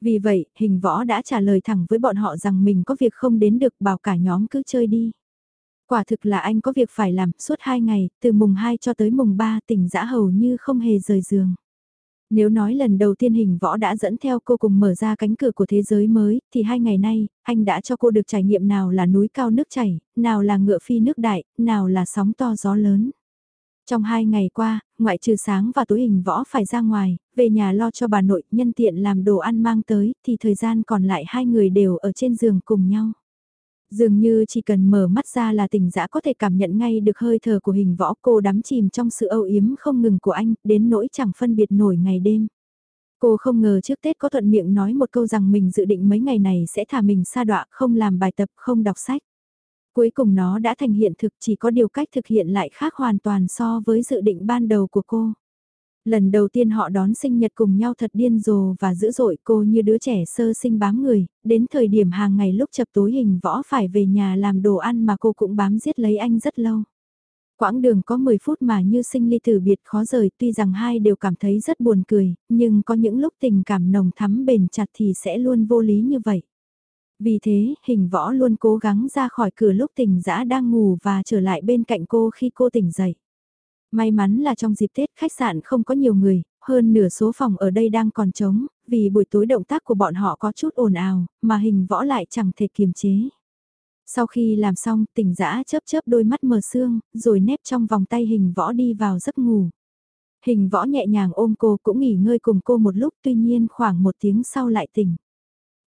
S1: Vì vậy, hình võ đã trả lời thẳng với bọn họ rằng mình có việc không đến được bảo cả nhóm cứ chơi đi. Quả thực là anh có việc phải làm, suốt 2 ngày, từ mùng 2 cho tới mùng 3 tỉnh dã hầu như không hề rời giường. Nếu nói lần đầu tiên hình võ đã dẫn theo cô cùng mở ra cánh cửa của thế giới mới, thì hai ngày nay, anh đã cho cô được trải nghiệm nào là núi cao nước chảy, nào là ngựa phi nước đại, nào là sóng to gió lớn. Trong hai ngày qua, ngoại trừ sáng và tối hình võ phải ra ngoài, về nhà lo cho bà nội nhân tiện làm đồ ăn mang tới, thì thời gian còn lại hai người đều ở trên giường cùng nhau. Dường như chỉ cần mở mắt ra là tình dã có thể cảm nhận ngay được hơi thở của hình võ cô đắm chìm trong sự âu yếm không ngừng của anh, đến nỗi chẳng phân biệt nổi ngày đêm. Cô không ngờ trước Tết có thuận miệng nói một câu rằng mình dự định mấy ngày này sẽ thả mình xa đọa không làm bài tập không đọc sách. Cuối cùng nó đã thành hiện thực chỉ có điều cách thực hiện lại khác hoàn toàn so với dự định ban đầu của cô. Lần đầu tiên họ đón sinh nhật cùng nhau thật điên rồ và dữ dội cô như đứa trẻ sơ sinh bám người, đến thời điểm hàng ngày lúc chập tối hình võ phải về nhà làm đồ ăn mà cô cũng bám giết lấy anh rất lâu. Quãng đường có 10 phút mà như sinh ly tử biệt khó rời tuy rằng hai đều cảm thấy rất buồn cười, nhưng có những lúc tình cảm nồng thắm bền chặt thì sẽ luôn vô lý như vậy. Vì thế, hình võ luôn cố gắng ra khỏi cửa lúc tình dã đang ngủ và trở lại bên cạnh cô khi cô tỉnh dậy. May mắn là trong dịp Tết khách sạn không có nhiều người, hơn nửa số phòng ở đây đang còn trống, vì buổi tối động tác của bọn họ có chút ồn ào, mà hình võ lại chẳng thể kiềm chế. Sau khi làm xong, tỉnh dã chớp chớp đôi mắt mờ sương, rồi nép trong vòng tay hình võ đi vào giấc ngủ. Hình võ nhẹ nhàng ôm cô cũng nghỉ ngơi cùng cô một lúc tuy nhiên khoảng một tiếng sau lại tỉnh.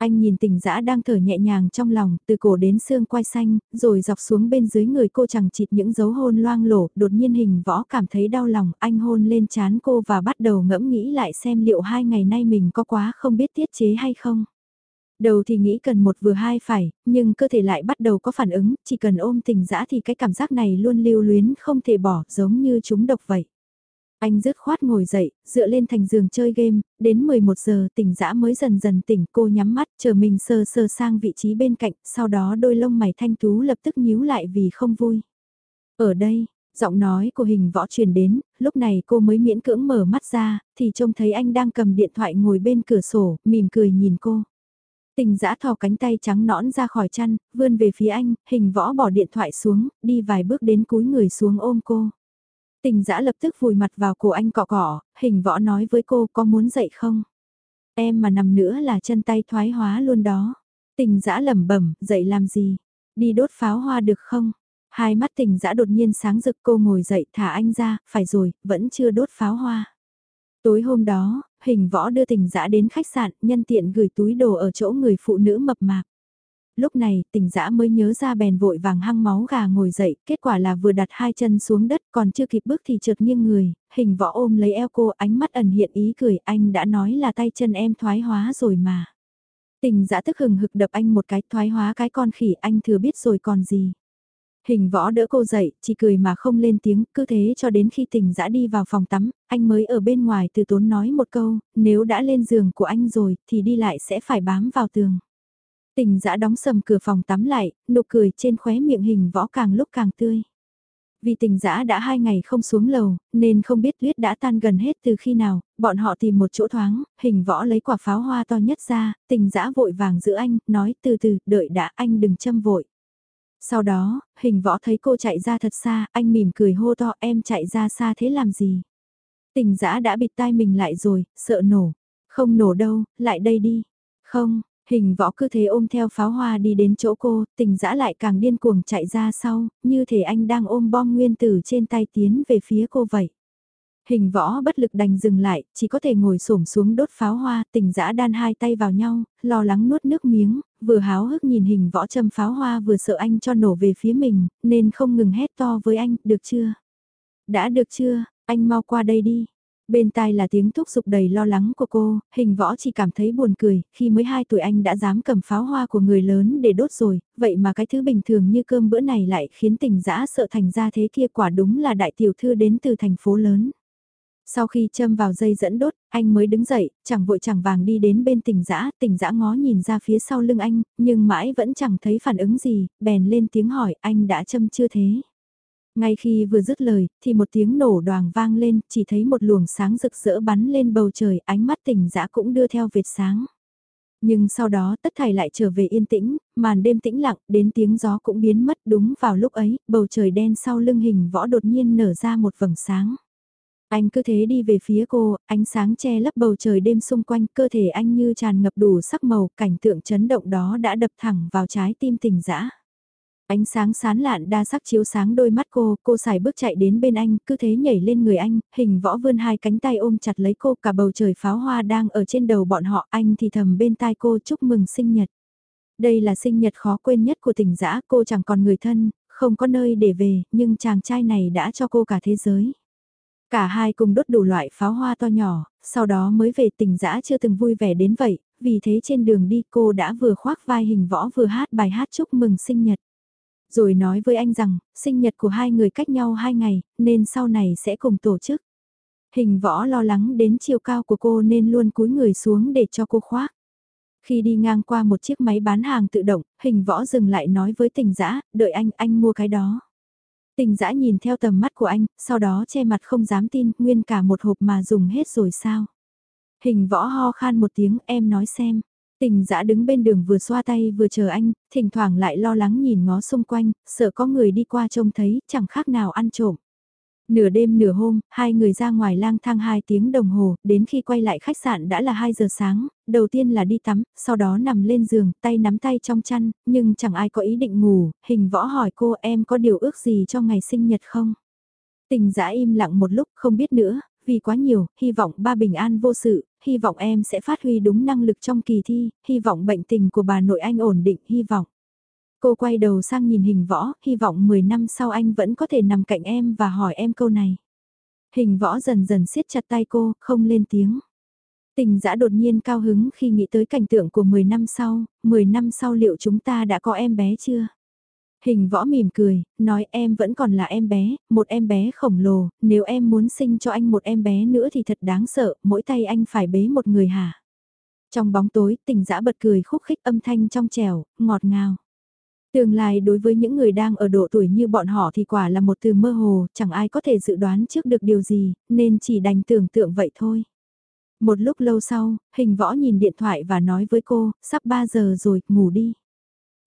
S1: Anh nhìn tình dã đang thở nhẹ nhàng trong lòng, từ cổ đến xương quai xanh, rồi dọc xuống bên dưới người cô chẳng chịt những dấu hôn loang lổ, đột nhiên hình võ cảm thấy đau lòng, anh hôn lên chán cô và bắt đầu ngẫm nghĩ lại xem liệu hai ngày nay mình có quá không biết tiết chế hay không. Đầu thì nghĩ cần một vừa hai phải, nhưng cơ thể lại bắt đầu có phản ứng, chỉ cần ôm tình dã thì cái cảm giác này luôn lưu luyến không thể bỏ giống như chúng độc vậy. Anh dứt khoát ngồi dậy, dựa lên thành giường chơi game, đến 11 giờ tỉnh dã mới dần dần tỉnh cô nhắm mắt chờ mình sơ sơ sang vị trí bên cạnh, sau đó đôi lông mày thanh tú lập tức nhíu lại vì không vui. Ở đây, giọng nói của hình võ truyền đến, lúc này cô mới miễn cưỡng mở mắt ra, thì trông thấy anh đang cầm điện thoại ngồi bên cửa sổ, mỉm cười nhìn cô. Tình giã thò cánh tay trắng nõn ra khỏi chăn, vươn về phía anh, hình võ bỏ điện thoại xuống, đi vài bước đến cúi người xuống ôm cô. Tình dã lập tức vùi mặt vào cổ anh cọ cọ, hình võ nói với cô có muốn dậy không? Em mà nằm nữa là chân tay thoái hóa luôn đó. Tình dã lẩm bẩm, dậy làm gì? Đi đốt pháo hoa được không? Hai mắt tình dã đột nhiên sáng rực cô ngồi dậy thả anh ra, phải rồi, vẫn chưa đốt pháo hoa. Tối hôm đó, hình võ đưa tình dã đến khách sạn, nhân tiện gửi túi đồ ở chỗ người phụ nữ mập mạp. Lúc này, tỉnh dã mới nhớ ra bèn vội vàng hăng máu gà ngồi dậy, kết quả là vừa đặt hai chân xuống đất còn chưa kịp bước thì trượt nghiêng người, hình võ ôm lấy eo cô ánh mắt ẩn hiện ý cười anh đã nói là tay chân em thoái hóa rồi mà. Tình dã tức hừng hực đập anh một cái thoái hóa cái con khỉ anh thừa biết rồi còn gì. Hình võ đỡ cô dậy, chỉ cười mà không lên tiếng, cứ thế cho đến khi tỉnh dã đi vào phòng tắm, anh mới ở bên ngoài từ tốn nói một câu, nếu đã lên giường của anh rồi, thì đi lại sẽ phải bám vào tường. Tình dã đóng sầm cửa phòng tắm lại, nụ cười trên khóe miệng hình võ càng lúc càng tươi. Vì tình dã đã hai ngày không xuống lầu, nên không biết tuyết đã tan gần hết từ khi nào, bọn họ tìm một chỗ thoáng, hình võ lấy quả pháo hoa to nhất ra, tình dã vội vàng giữ anh, nói từ từ, đợi đã anh đừng châm vội. Sau đó, hình võ thấy cô chạy ra thật xa, anh mỉm cười hô to em chạy ra xa thế làm gì? Tình dã đã bịt tai mình lại rồi, sợ nổ. Không nổ đâu, lại đây đi. Không, hình võ cứ thế ôm theo pháo hoa đi đến chỗ cô, tình dã lại càng điên cuồng chạy ra sau, như thể anh đang ôm bom nguyên tử trên tay tiến về phía cô vậy. Hình võ bất lực đành dừng lại, chỉ có thể ngồi xổm xuống đốt pháo hoa, tình dã đan hai tay vào nhau, lo lắng nuốt nước miếng, vừa háo hức nhìn hình võ châm pháo hoa vừa sợ anh cho nổ về phía mình, nên không ngừng hét to với anh, được chưa? Đã được chưa, anh mau qua đây đi. Bên tai là tiếng thúc giục đầy lo lắng của cô, hình võ chỉ cảm thấy buồn cười, khi mới 2 tuổi anh đã dám cầm pháo hoa của người lớn để đốt rồi, vậy mà cái thứ bình thường như cơm bữa này lại khiến tình dã sợ thành ra thế kia quả đúng là đại tiểu thư đến từ thành phố lớn. Sau khi châm vào dây dẫn đốt, anh mới đứng dậy, chẳng vội chẳng vàng đi đến bên tỉnh dã tỉnh dã ngó nhìn ra phía sau lưng anh, nhưng mãi vẫn chẳng thấy phản ứng gì, bèn lên tiếng hỏi anh đã châm chưa thế. Ngay khi vừa dứt lời, thì một tiếng nổ đoàng vang lên, chỉ thấy một luồng sáng rực rỡ bắn lên bầu trời, ánh mắt tỉnh dã cũng đưa theo vệt sáng. Nhưng sau đó tất thảy lại trở về yên tĩnh, màn đêm tĩnh lặng, đến tiếng gió cũng biến mất đúng vào lúc ấy, bầu trời đen sau lưng hình võ đột nhiên nở ra một vầng sáng. Anh cứ thế đi về phía cô, ánh sáng che lấp bầu trời đêm xung quanh, cơ thể anh như tràn ngập đủ sắc màu, cảnh tượng chấn động đó đã đập thẳng vào trái tim tỉnh dã. Ánh sáng sán lạn đa sắc chiếu sáng đôi mắt cô, cô xài bước chạy đến bên anh, cứ thế nhảy lên người anh, hình võ vươn hai cánh tay ôm chặt lấy cô, cả bầu trời pháo hoa đang ở trên đầu bọn họ, anh thì thầm bên tai cô chúc mừng sinh nhật. Đây là sinh nhật khó quên nhất của tình dã, cô chẳng còn người thân, không có nơi để về, nhưng chàng trai này đã cho cô cả thế giới. Cả hai cùng đốt đủ loại pháo hoa to nhỏ, sau đó mới về tình dã chưa từng vui vẻ đến vậy, vì thế trên đường đi cô đã vừa khoác vai hình võ vừa hát bài hát chúc mừng sinh nhật. Rồi nói với anh rằng, sinh nhật của hai người cách nhau hai ngày, nên sau này sẽ cùng tổ chức. Hình võ lo lắng đến chiều cao của cô nên luôn cúi người xuống để cho cô khoác. Khi đi ngang qua một chiếc máy bán hàng tự động, hình võ dừng lại nói với tình dã đợi anh, anh mua cái đó. Tình dã nhìn theo tầm mắt của anh, sau đó che mặt không dám tin, nguyên cả một hộp mà dùng hết rồi sao? Hình võ ho khan một tiếng, em nói xem. Tình dã đứng bên đường vừa xoa tay vừa chờ anh, thỉnh thoảng lại lo lắng nhìn ngó xung quanh, sợ có người đi qua trông thấy, chẳng khác nào ăn trộm. Nửa đêm nửa hôm, hai người ra ngoài lang thang hai tiếng đồng hồ, đến khi quay lại khách sạn đã là 2 giờ sáng, đầu tiên là đi tắm, sau đó nằm lên giường, tay nắm tay trong chăn, nhưng chẳng ai có ý định ngủ, hình võ hỏi cô em có điều ước gì cho ngày sinh nhật không? Tình giã im lặng một lúc không biết nữa, vì quá nhiều, hy vọng ba bình an vô sự, hy vọng em sẽ phát huy đúng năng lực trong kỳ thi, hy vọng bệnh tình của bà nội anh ổn định, hy vọng. Cô quay đầu sang nhìn hình võ, hy vọng 10 năm sau anh vẫn có thể nằm cạnh em và hỏi em câu này. Hình võ dần dần siết chặt tay cô, không lên tiếng. Tình dã đột nhiên cao hứng khi nghĩ tới cảnh tượng của 10 năm sau, 10 năm sau liệu chúng ta đã có em bé chưa? Hình võ mỉm cười, nói em vẫn còn là em bé, một em bé khổng lồ, nếu em muốn sinh cho anh một em bé nữa thì thật đáng sợ, mỗi tay anh phải bế một người hả? Trong bóng tối, tình dã bật cười khúc khích âm thanh trong trẻo, ngọt ngào. Tương lai đối với những người đang ở độ tuổi như bọn họ thì quả là một từ mơ hồ, chẳng ai có thể dự đoán trước được điều gì, nên chỉ đành tưởng tượng vậy thôi. Một lúc lâu sau, hình võ nhìn điện thoại và nói với cô, sắp 3 giờ rồi, ngủ đi.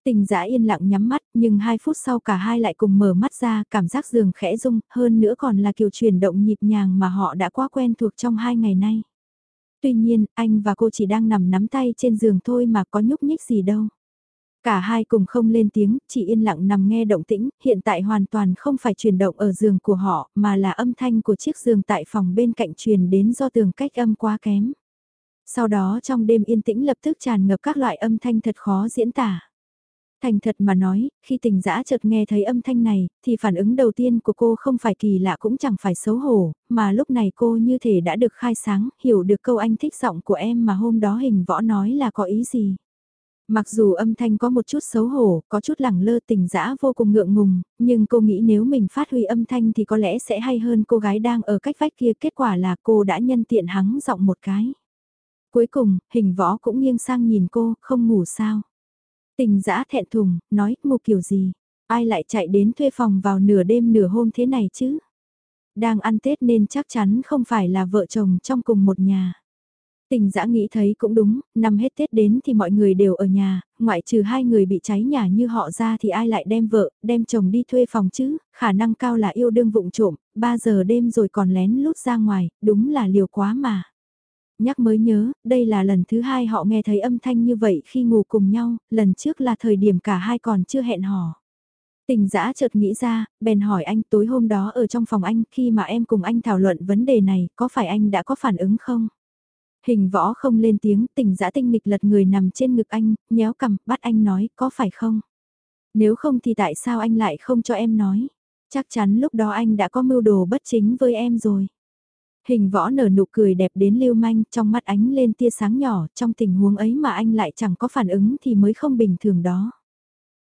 S1: Tình giã yên lặng nhắm mắt, nhưng hai phút sau cả hai lại cùng mở mắt ra, cảm giác giường khẽ rung, hơn nữa còn là kiểu chuyển động nhịp nhàng mà họ đã quá quen thuộc trong hai ngày nay. Tuy nhiên, anh và cô chỉ đang nằm nắm tay trên giường thôi mà có nhúc nhích gì đâu. Cả hai cùng không lên tiếng, chỉ yên lặng nằm nghe động tĩnh, hiện tại hoàn toàn không phải chuyển động ở giường của họ, mà là âm thanh của chiếc giường tại phòng bên cạnh truyền đến do tường cách âm quá kém. Sau đó trong đêm yên tĩnh lập tức tràn ngập các loại âm thanh thật khó diễn tả. Thành thật mà nói, khi tình dã chợt nghe thấy âm thanh này, thì phản ứng đầu tiên của cô không phải kỳ lạ cũng chẳng phải xấu hổ, mà lúc này cô như thể đã được khai sáng, hiểu được câu anh thích giọng của em mà hôm đó hình võ nói là có ý gì. Mặc dù âm thanh có một chút xấu hổ, có chút lẳng lơ tình dã vô cùng ngượng ngùng, nhưng cô nghĩ nếu mình phát huy âm thanh thì có lẽ sẽ hay hơn cô gái đang ở cách vách kia. Kết quả là cô đã nhân tiện hắng giọng một cái. Cuối cùng, hình võ cũng nghiêng sang nhìn cô, không ngủ sao. Tình dã thẹn thùng, nói, ngủ kiểu gì, ai lại chạy đến thuê phòng vào nửa đêm nửa hôm thế này chứ? Đang ăn Tết nên chắc chắn không phải là vợ chồng trong cùng một nhà. Tình dã nghĩ thấy cũng đúng, năm hết Tết đến thì mọi người đều ở nhà, ngoại trừ hai người bị cháy nhà như họ ra thì ai lại đem vợ, đem chồng đi thuê phòng chứ, khả năng cao là yêu đương vụng trộm, 3 giờ đêm rồi còn lén lút ra ngoài, đúng là liều quá mà. Nhắc mới nhớ, đây là lần thứ hai họ nghe thấy âm thanh như vậy khi ngủ cùng nhau, lần trước là thời điểm cả hai còn chưa hẹn hò. Tình giã chợt nghĩ ra, bèn hỏi anh tối hôm đó ở trong phòng anh khi mà em cùng anh thảo luận vấn đề này, có phải anh đã có phản ứng không? Hình võ không lên tiếng, tình giã tinh nghịch lật người nằm trên ngực anh, nhéo cầm, bắt anh nói, có phải không? Nếu không thì tại sao anh lại không cho em nói? Chắc chắn lúc đó anh đã có mưu đồ bất chính với em rồi. Hình võ nở nụ cười đẹp đến lưu manh, trong mắt ánh lên tia sáng nhỏ, trong tình huống ấy mà anh lại chẳng có phản ứng thì mới không bình thường đó.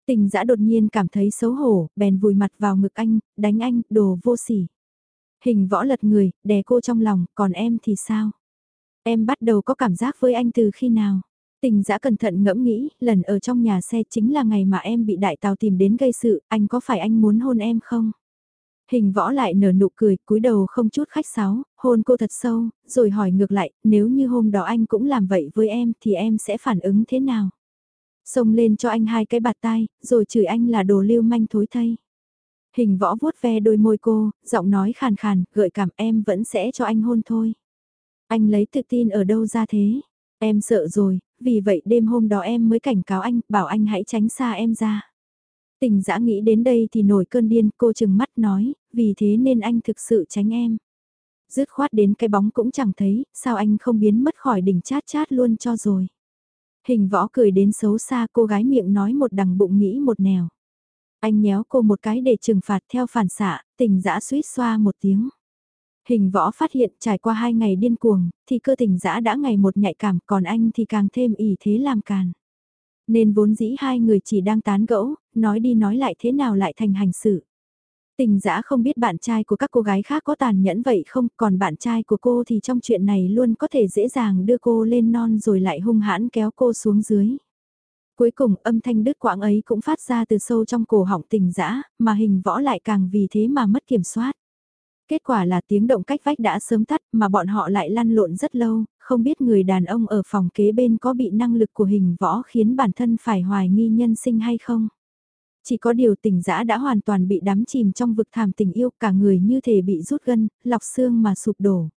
S1: Tình giã đột nhiên cảm thấy xấu hổ, bèn vùi mặt vào ngực anh, đánh anh, đồ vô sỉ. Hình võ lật người, đè cô trong lòng, còn em thì sao? Em bắt đầu có cảm giác với anh từ khi nào? Tình giã cẩn thận ngẫm nghĩ, lần ở trong nhà xe chính là ngày mà em bị đại tàu tìm đến gây sự, anh có phải anh muốn hôn em không? Hình võ lại nở nụ cười, cúi đầu không chút khách sáo, hôn cô thật sâu, rồi hỏi ngược lại, nếu như hôm đó anh cũng làm vậy với em thì em sẽ phản ứng thế nào? Xông lên cho anh hai cái bạt tai, rồi chửi anh là đồ lưu manh thối thay. Hình võ vuốt ve đôi môi cô, giọng nói khàn khàn, gợi cảm em vẫn sẽ cho anh hôn thôi. Anh lấy tự tin ở đâu ra thế? Em sợ rồi, vì vậy đêm hôm đó em mới cảnh cáo anh, bảo anh hãy tránh xa em ra. Tình dã nghĩ đến đây thì nổi cơn điên, cô chừng mắt nói, vì thế nên anh thực sự tránh em. Dứt khoát đến cái bóng cũng chẳng thấy, sao anh không biến mất khỏi đỉnh chát chát luôn cho rồi. Hình võ cười đến xấu xa cô gái miệng nói một đằng bụng nghĩ một nẻo. Anh nhéo cô một cái để trừng phạt theo phản xạ, tình dã suýt xoa một tiếng. Hình võ phát hiện trải qua hai ngày điên cuồng, thì cơ tình dã đã ngày một nhạy cảm còn anh thì càng thêm ỉ thế làm càn. Nên vốn dĩ hai người chỉ đang tán gẫu, nói đi nói lại thế nào lại thành hành xử. Tình dã không biết bạn trai của các cô gái khác có tàn nhẫn vậy không, còn bạn trai của cô thì trong chuyện này luôn có thể dễ dàng đưa cô lên non rồi lại hung hãn kéo cô xuống dưới. Cuối cùng âm thanh đứt quãng ấy cũng phát ra từ sâu trong cổ họng tình dã mà hình võ lại càng vì thế mà mất kiểm soát. Kết quả là tiếng động cách vách đã sớm tắt mà bọn họ lại lăn lộn rất lâu, không biết người đàn ông ở phòng kế bên có bị năng lực của hình võ khiến bản thân phải hoài nghi nhân sinh hay không. Chỉ có điều tình dã đã hoàn toàn bị đắm chìm trong vực thảm tình yêu cả người như thể bị rút gân, lọc xương mà sụp đổ.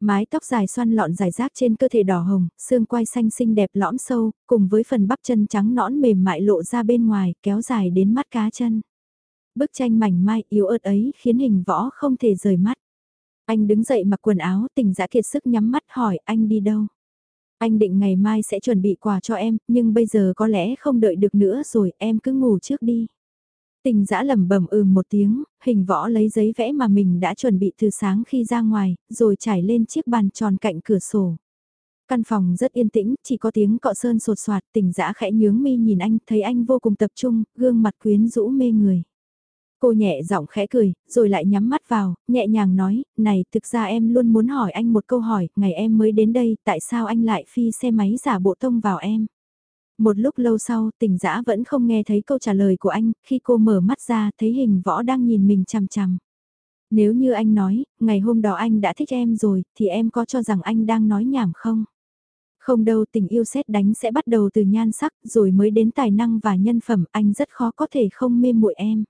S1: Mái tóc dài xoăn lọn dài rác trên cơ thể đỏ hồng, xương quai xanh xinh đẹp lõm sâu, cùng với phần bắp chân trắng nõn mềm mại lộ ra bên ngoài, kéo dài đến mắt cá chân. Bức tranh mảnh mai yếu ớt ấy khiến hình võ không thể rời mắt. Anh đứng dậy mặc quần áo tình dã kiệt sức nhắm mắt hỏi anh đi đâu. Anh định ngày mai sẽ chuẩn bị quà cho em, nhưng bây giờ có lẽ không đợi được nữa rồi, em cứ ngủ trước đi. Tình dã lẩm bẩm ừ một tiếng, hình võ lấy giấy vẽ mà mình đã chuẩn bị từ sáng khi ra ngoài, rồi trải lên chiếc bàn tròn cạnh cửa sổ. Căn phòng rất yên tĩnh, chỉ có tiếng cọ sơn sột soạt, tình dã khẽ nhướng mi nhìn anh, thấy anh vô cùng tập trung, gương mặt quyến rũ mê người. Cô nhẹ giọng khẽ cười, rồi lại nhắm mắt vào, nhẹ nhàng nói, này thực ra em luôn muốn hỏi anh một câu hỏi, ngày em mới đến đây, tại sao anh lại phi xe máy giả bộ tông vào em? Một lúc lâu sau, tình dã vẫn không nghe thấy câu trả lời của anh, khi cô mở mắt ra thấy hình võ đang nhìn mình chằm chằm. Nếu như anh nói, ngày hôm đó anh đã thích em rồi, thì em có cho rằng anh đang nói nhảm không? Không đâu tình yêu xét đánh sẽ bắt đầu từ nhan sắc rồi mới đến tài năng và nhân phẩm anh rất khó có thể không mê muội em.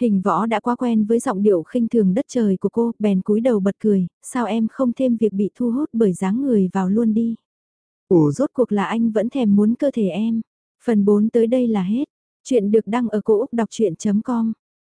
S1: Hình võ đã quá quen với giọng điệu khinh thường đất trời của cô, bèn cúi đầu bật cười, sao em không thêm việc bị thu hút bởi dáng người vào luôn đi. Ủa rốt cuộc là anh vẫn thèm muốn cơ thể em. Phần 4 tới đây là hết. Chuyện được đăng ở cổ Úc đọc chuyện.com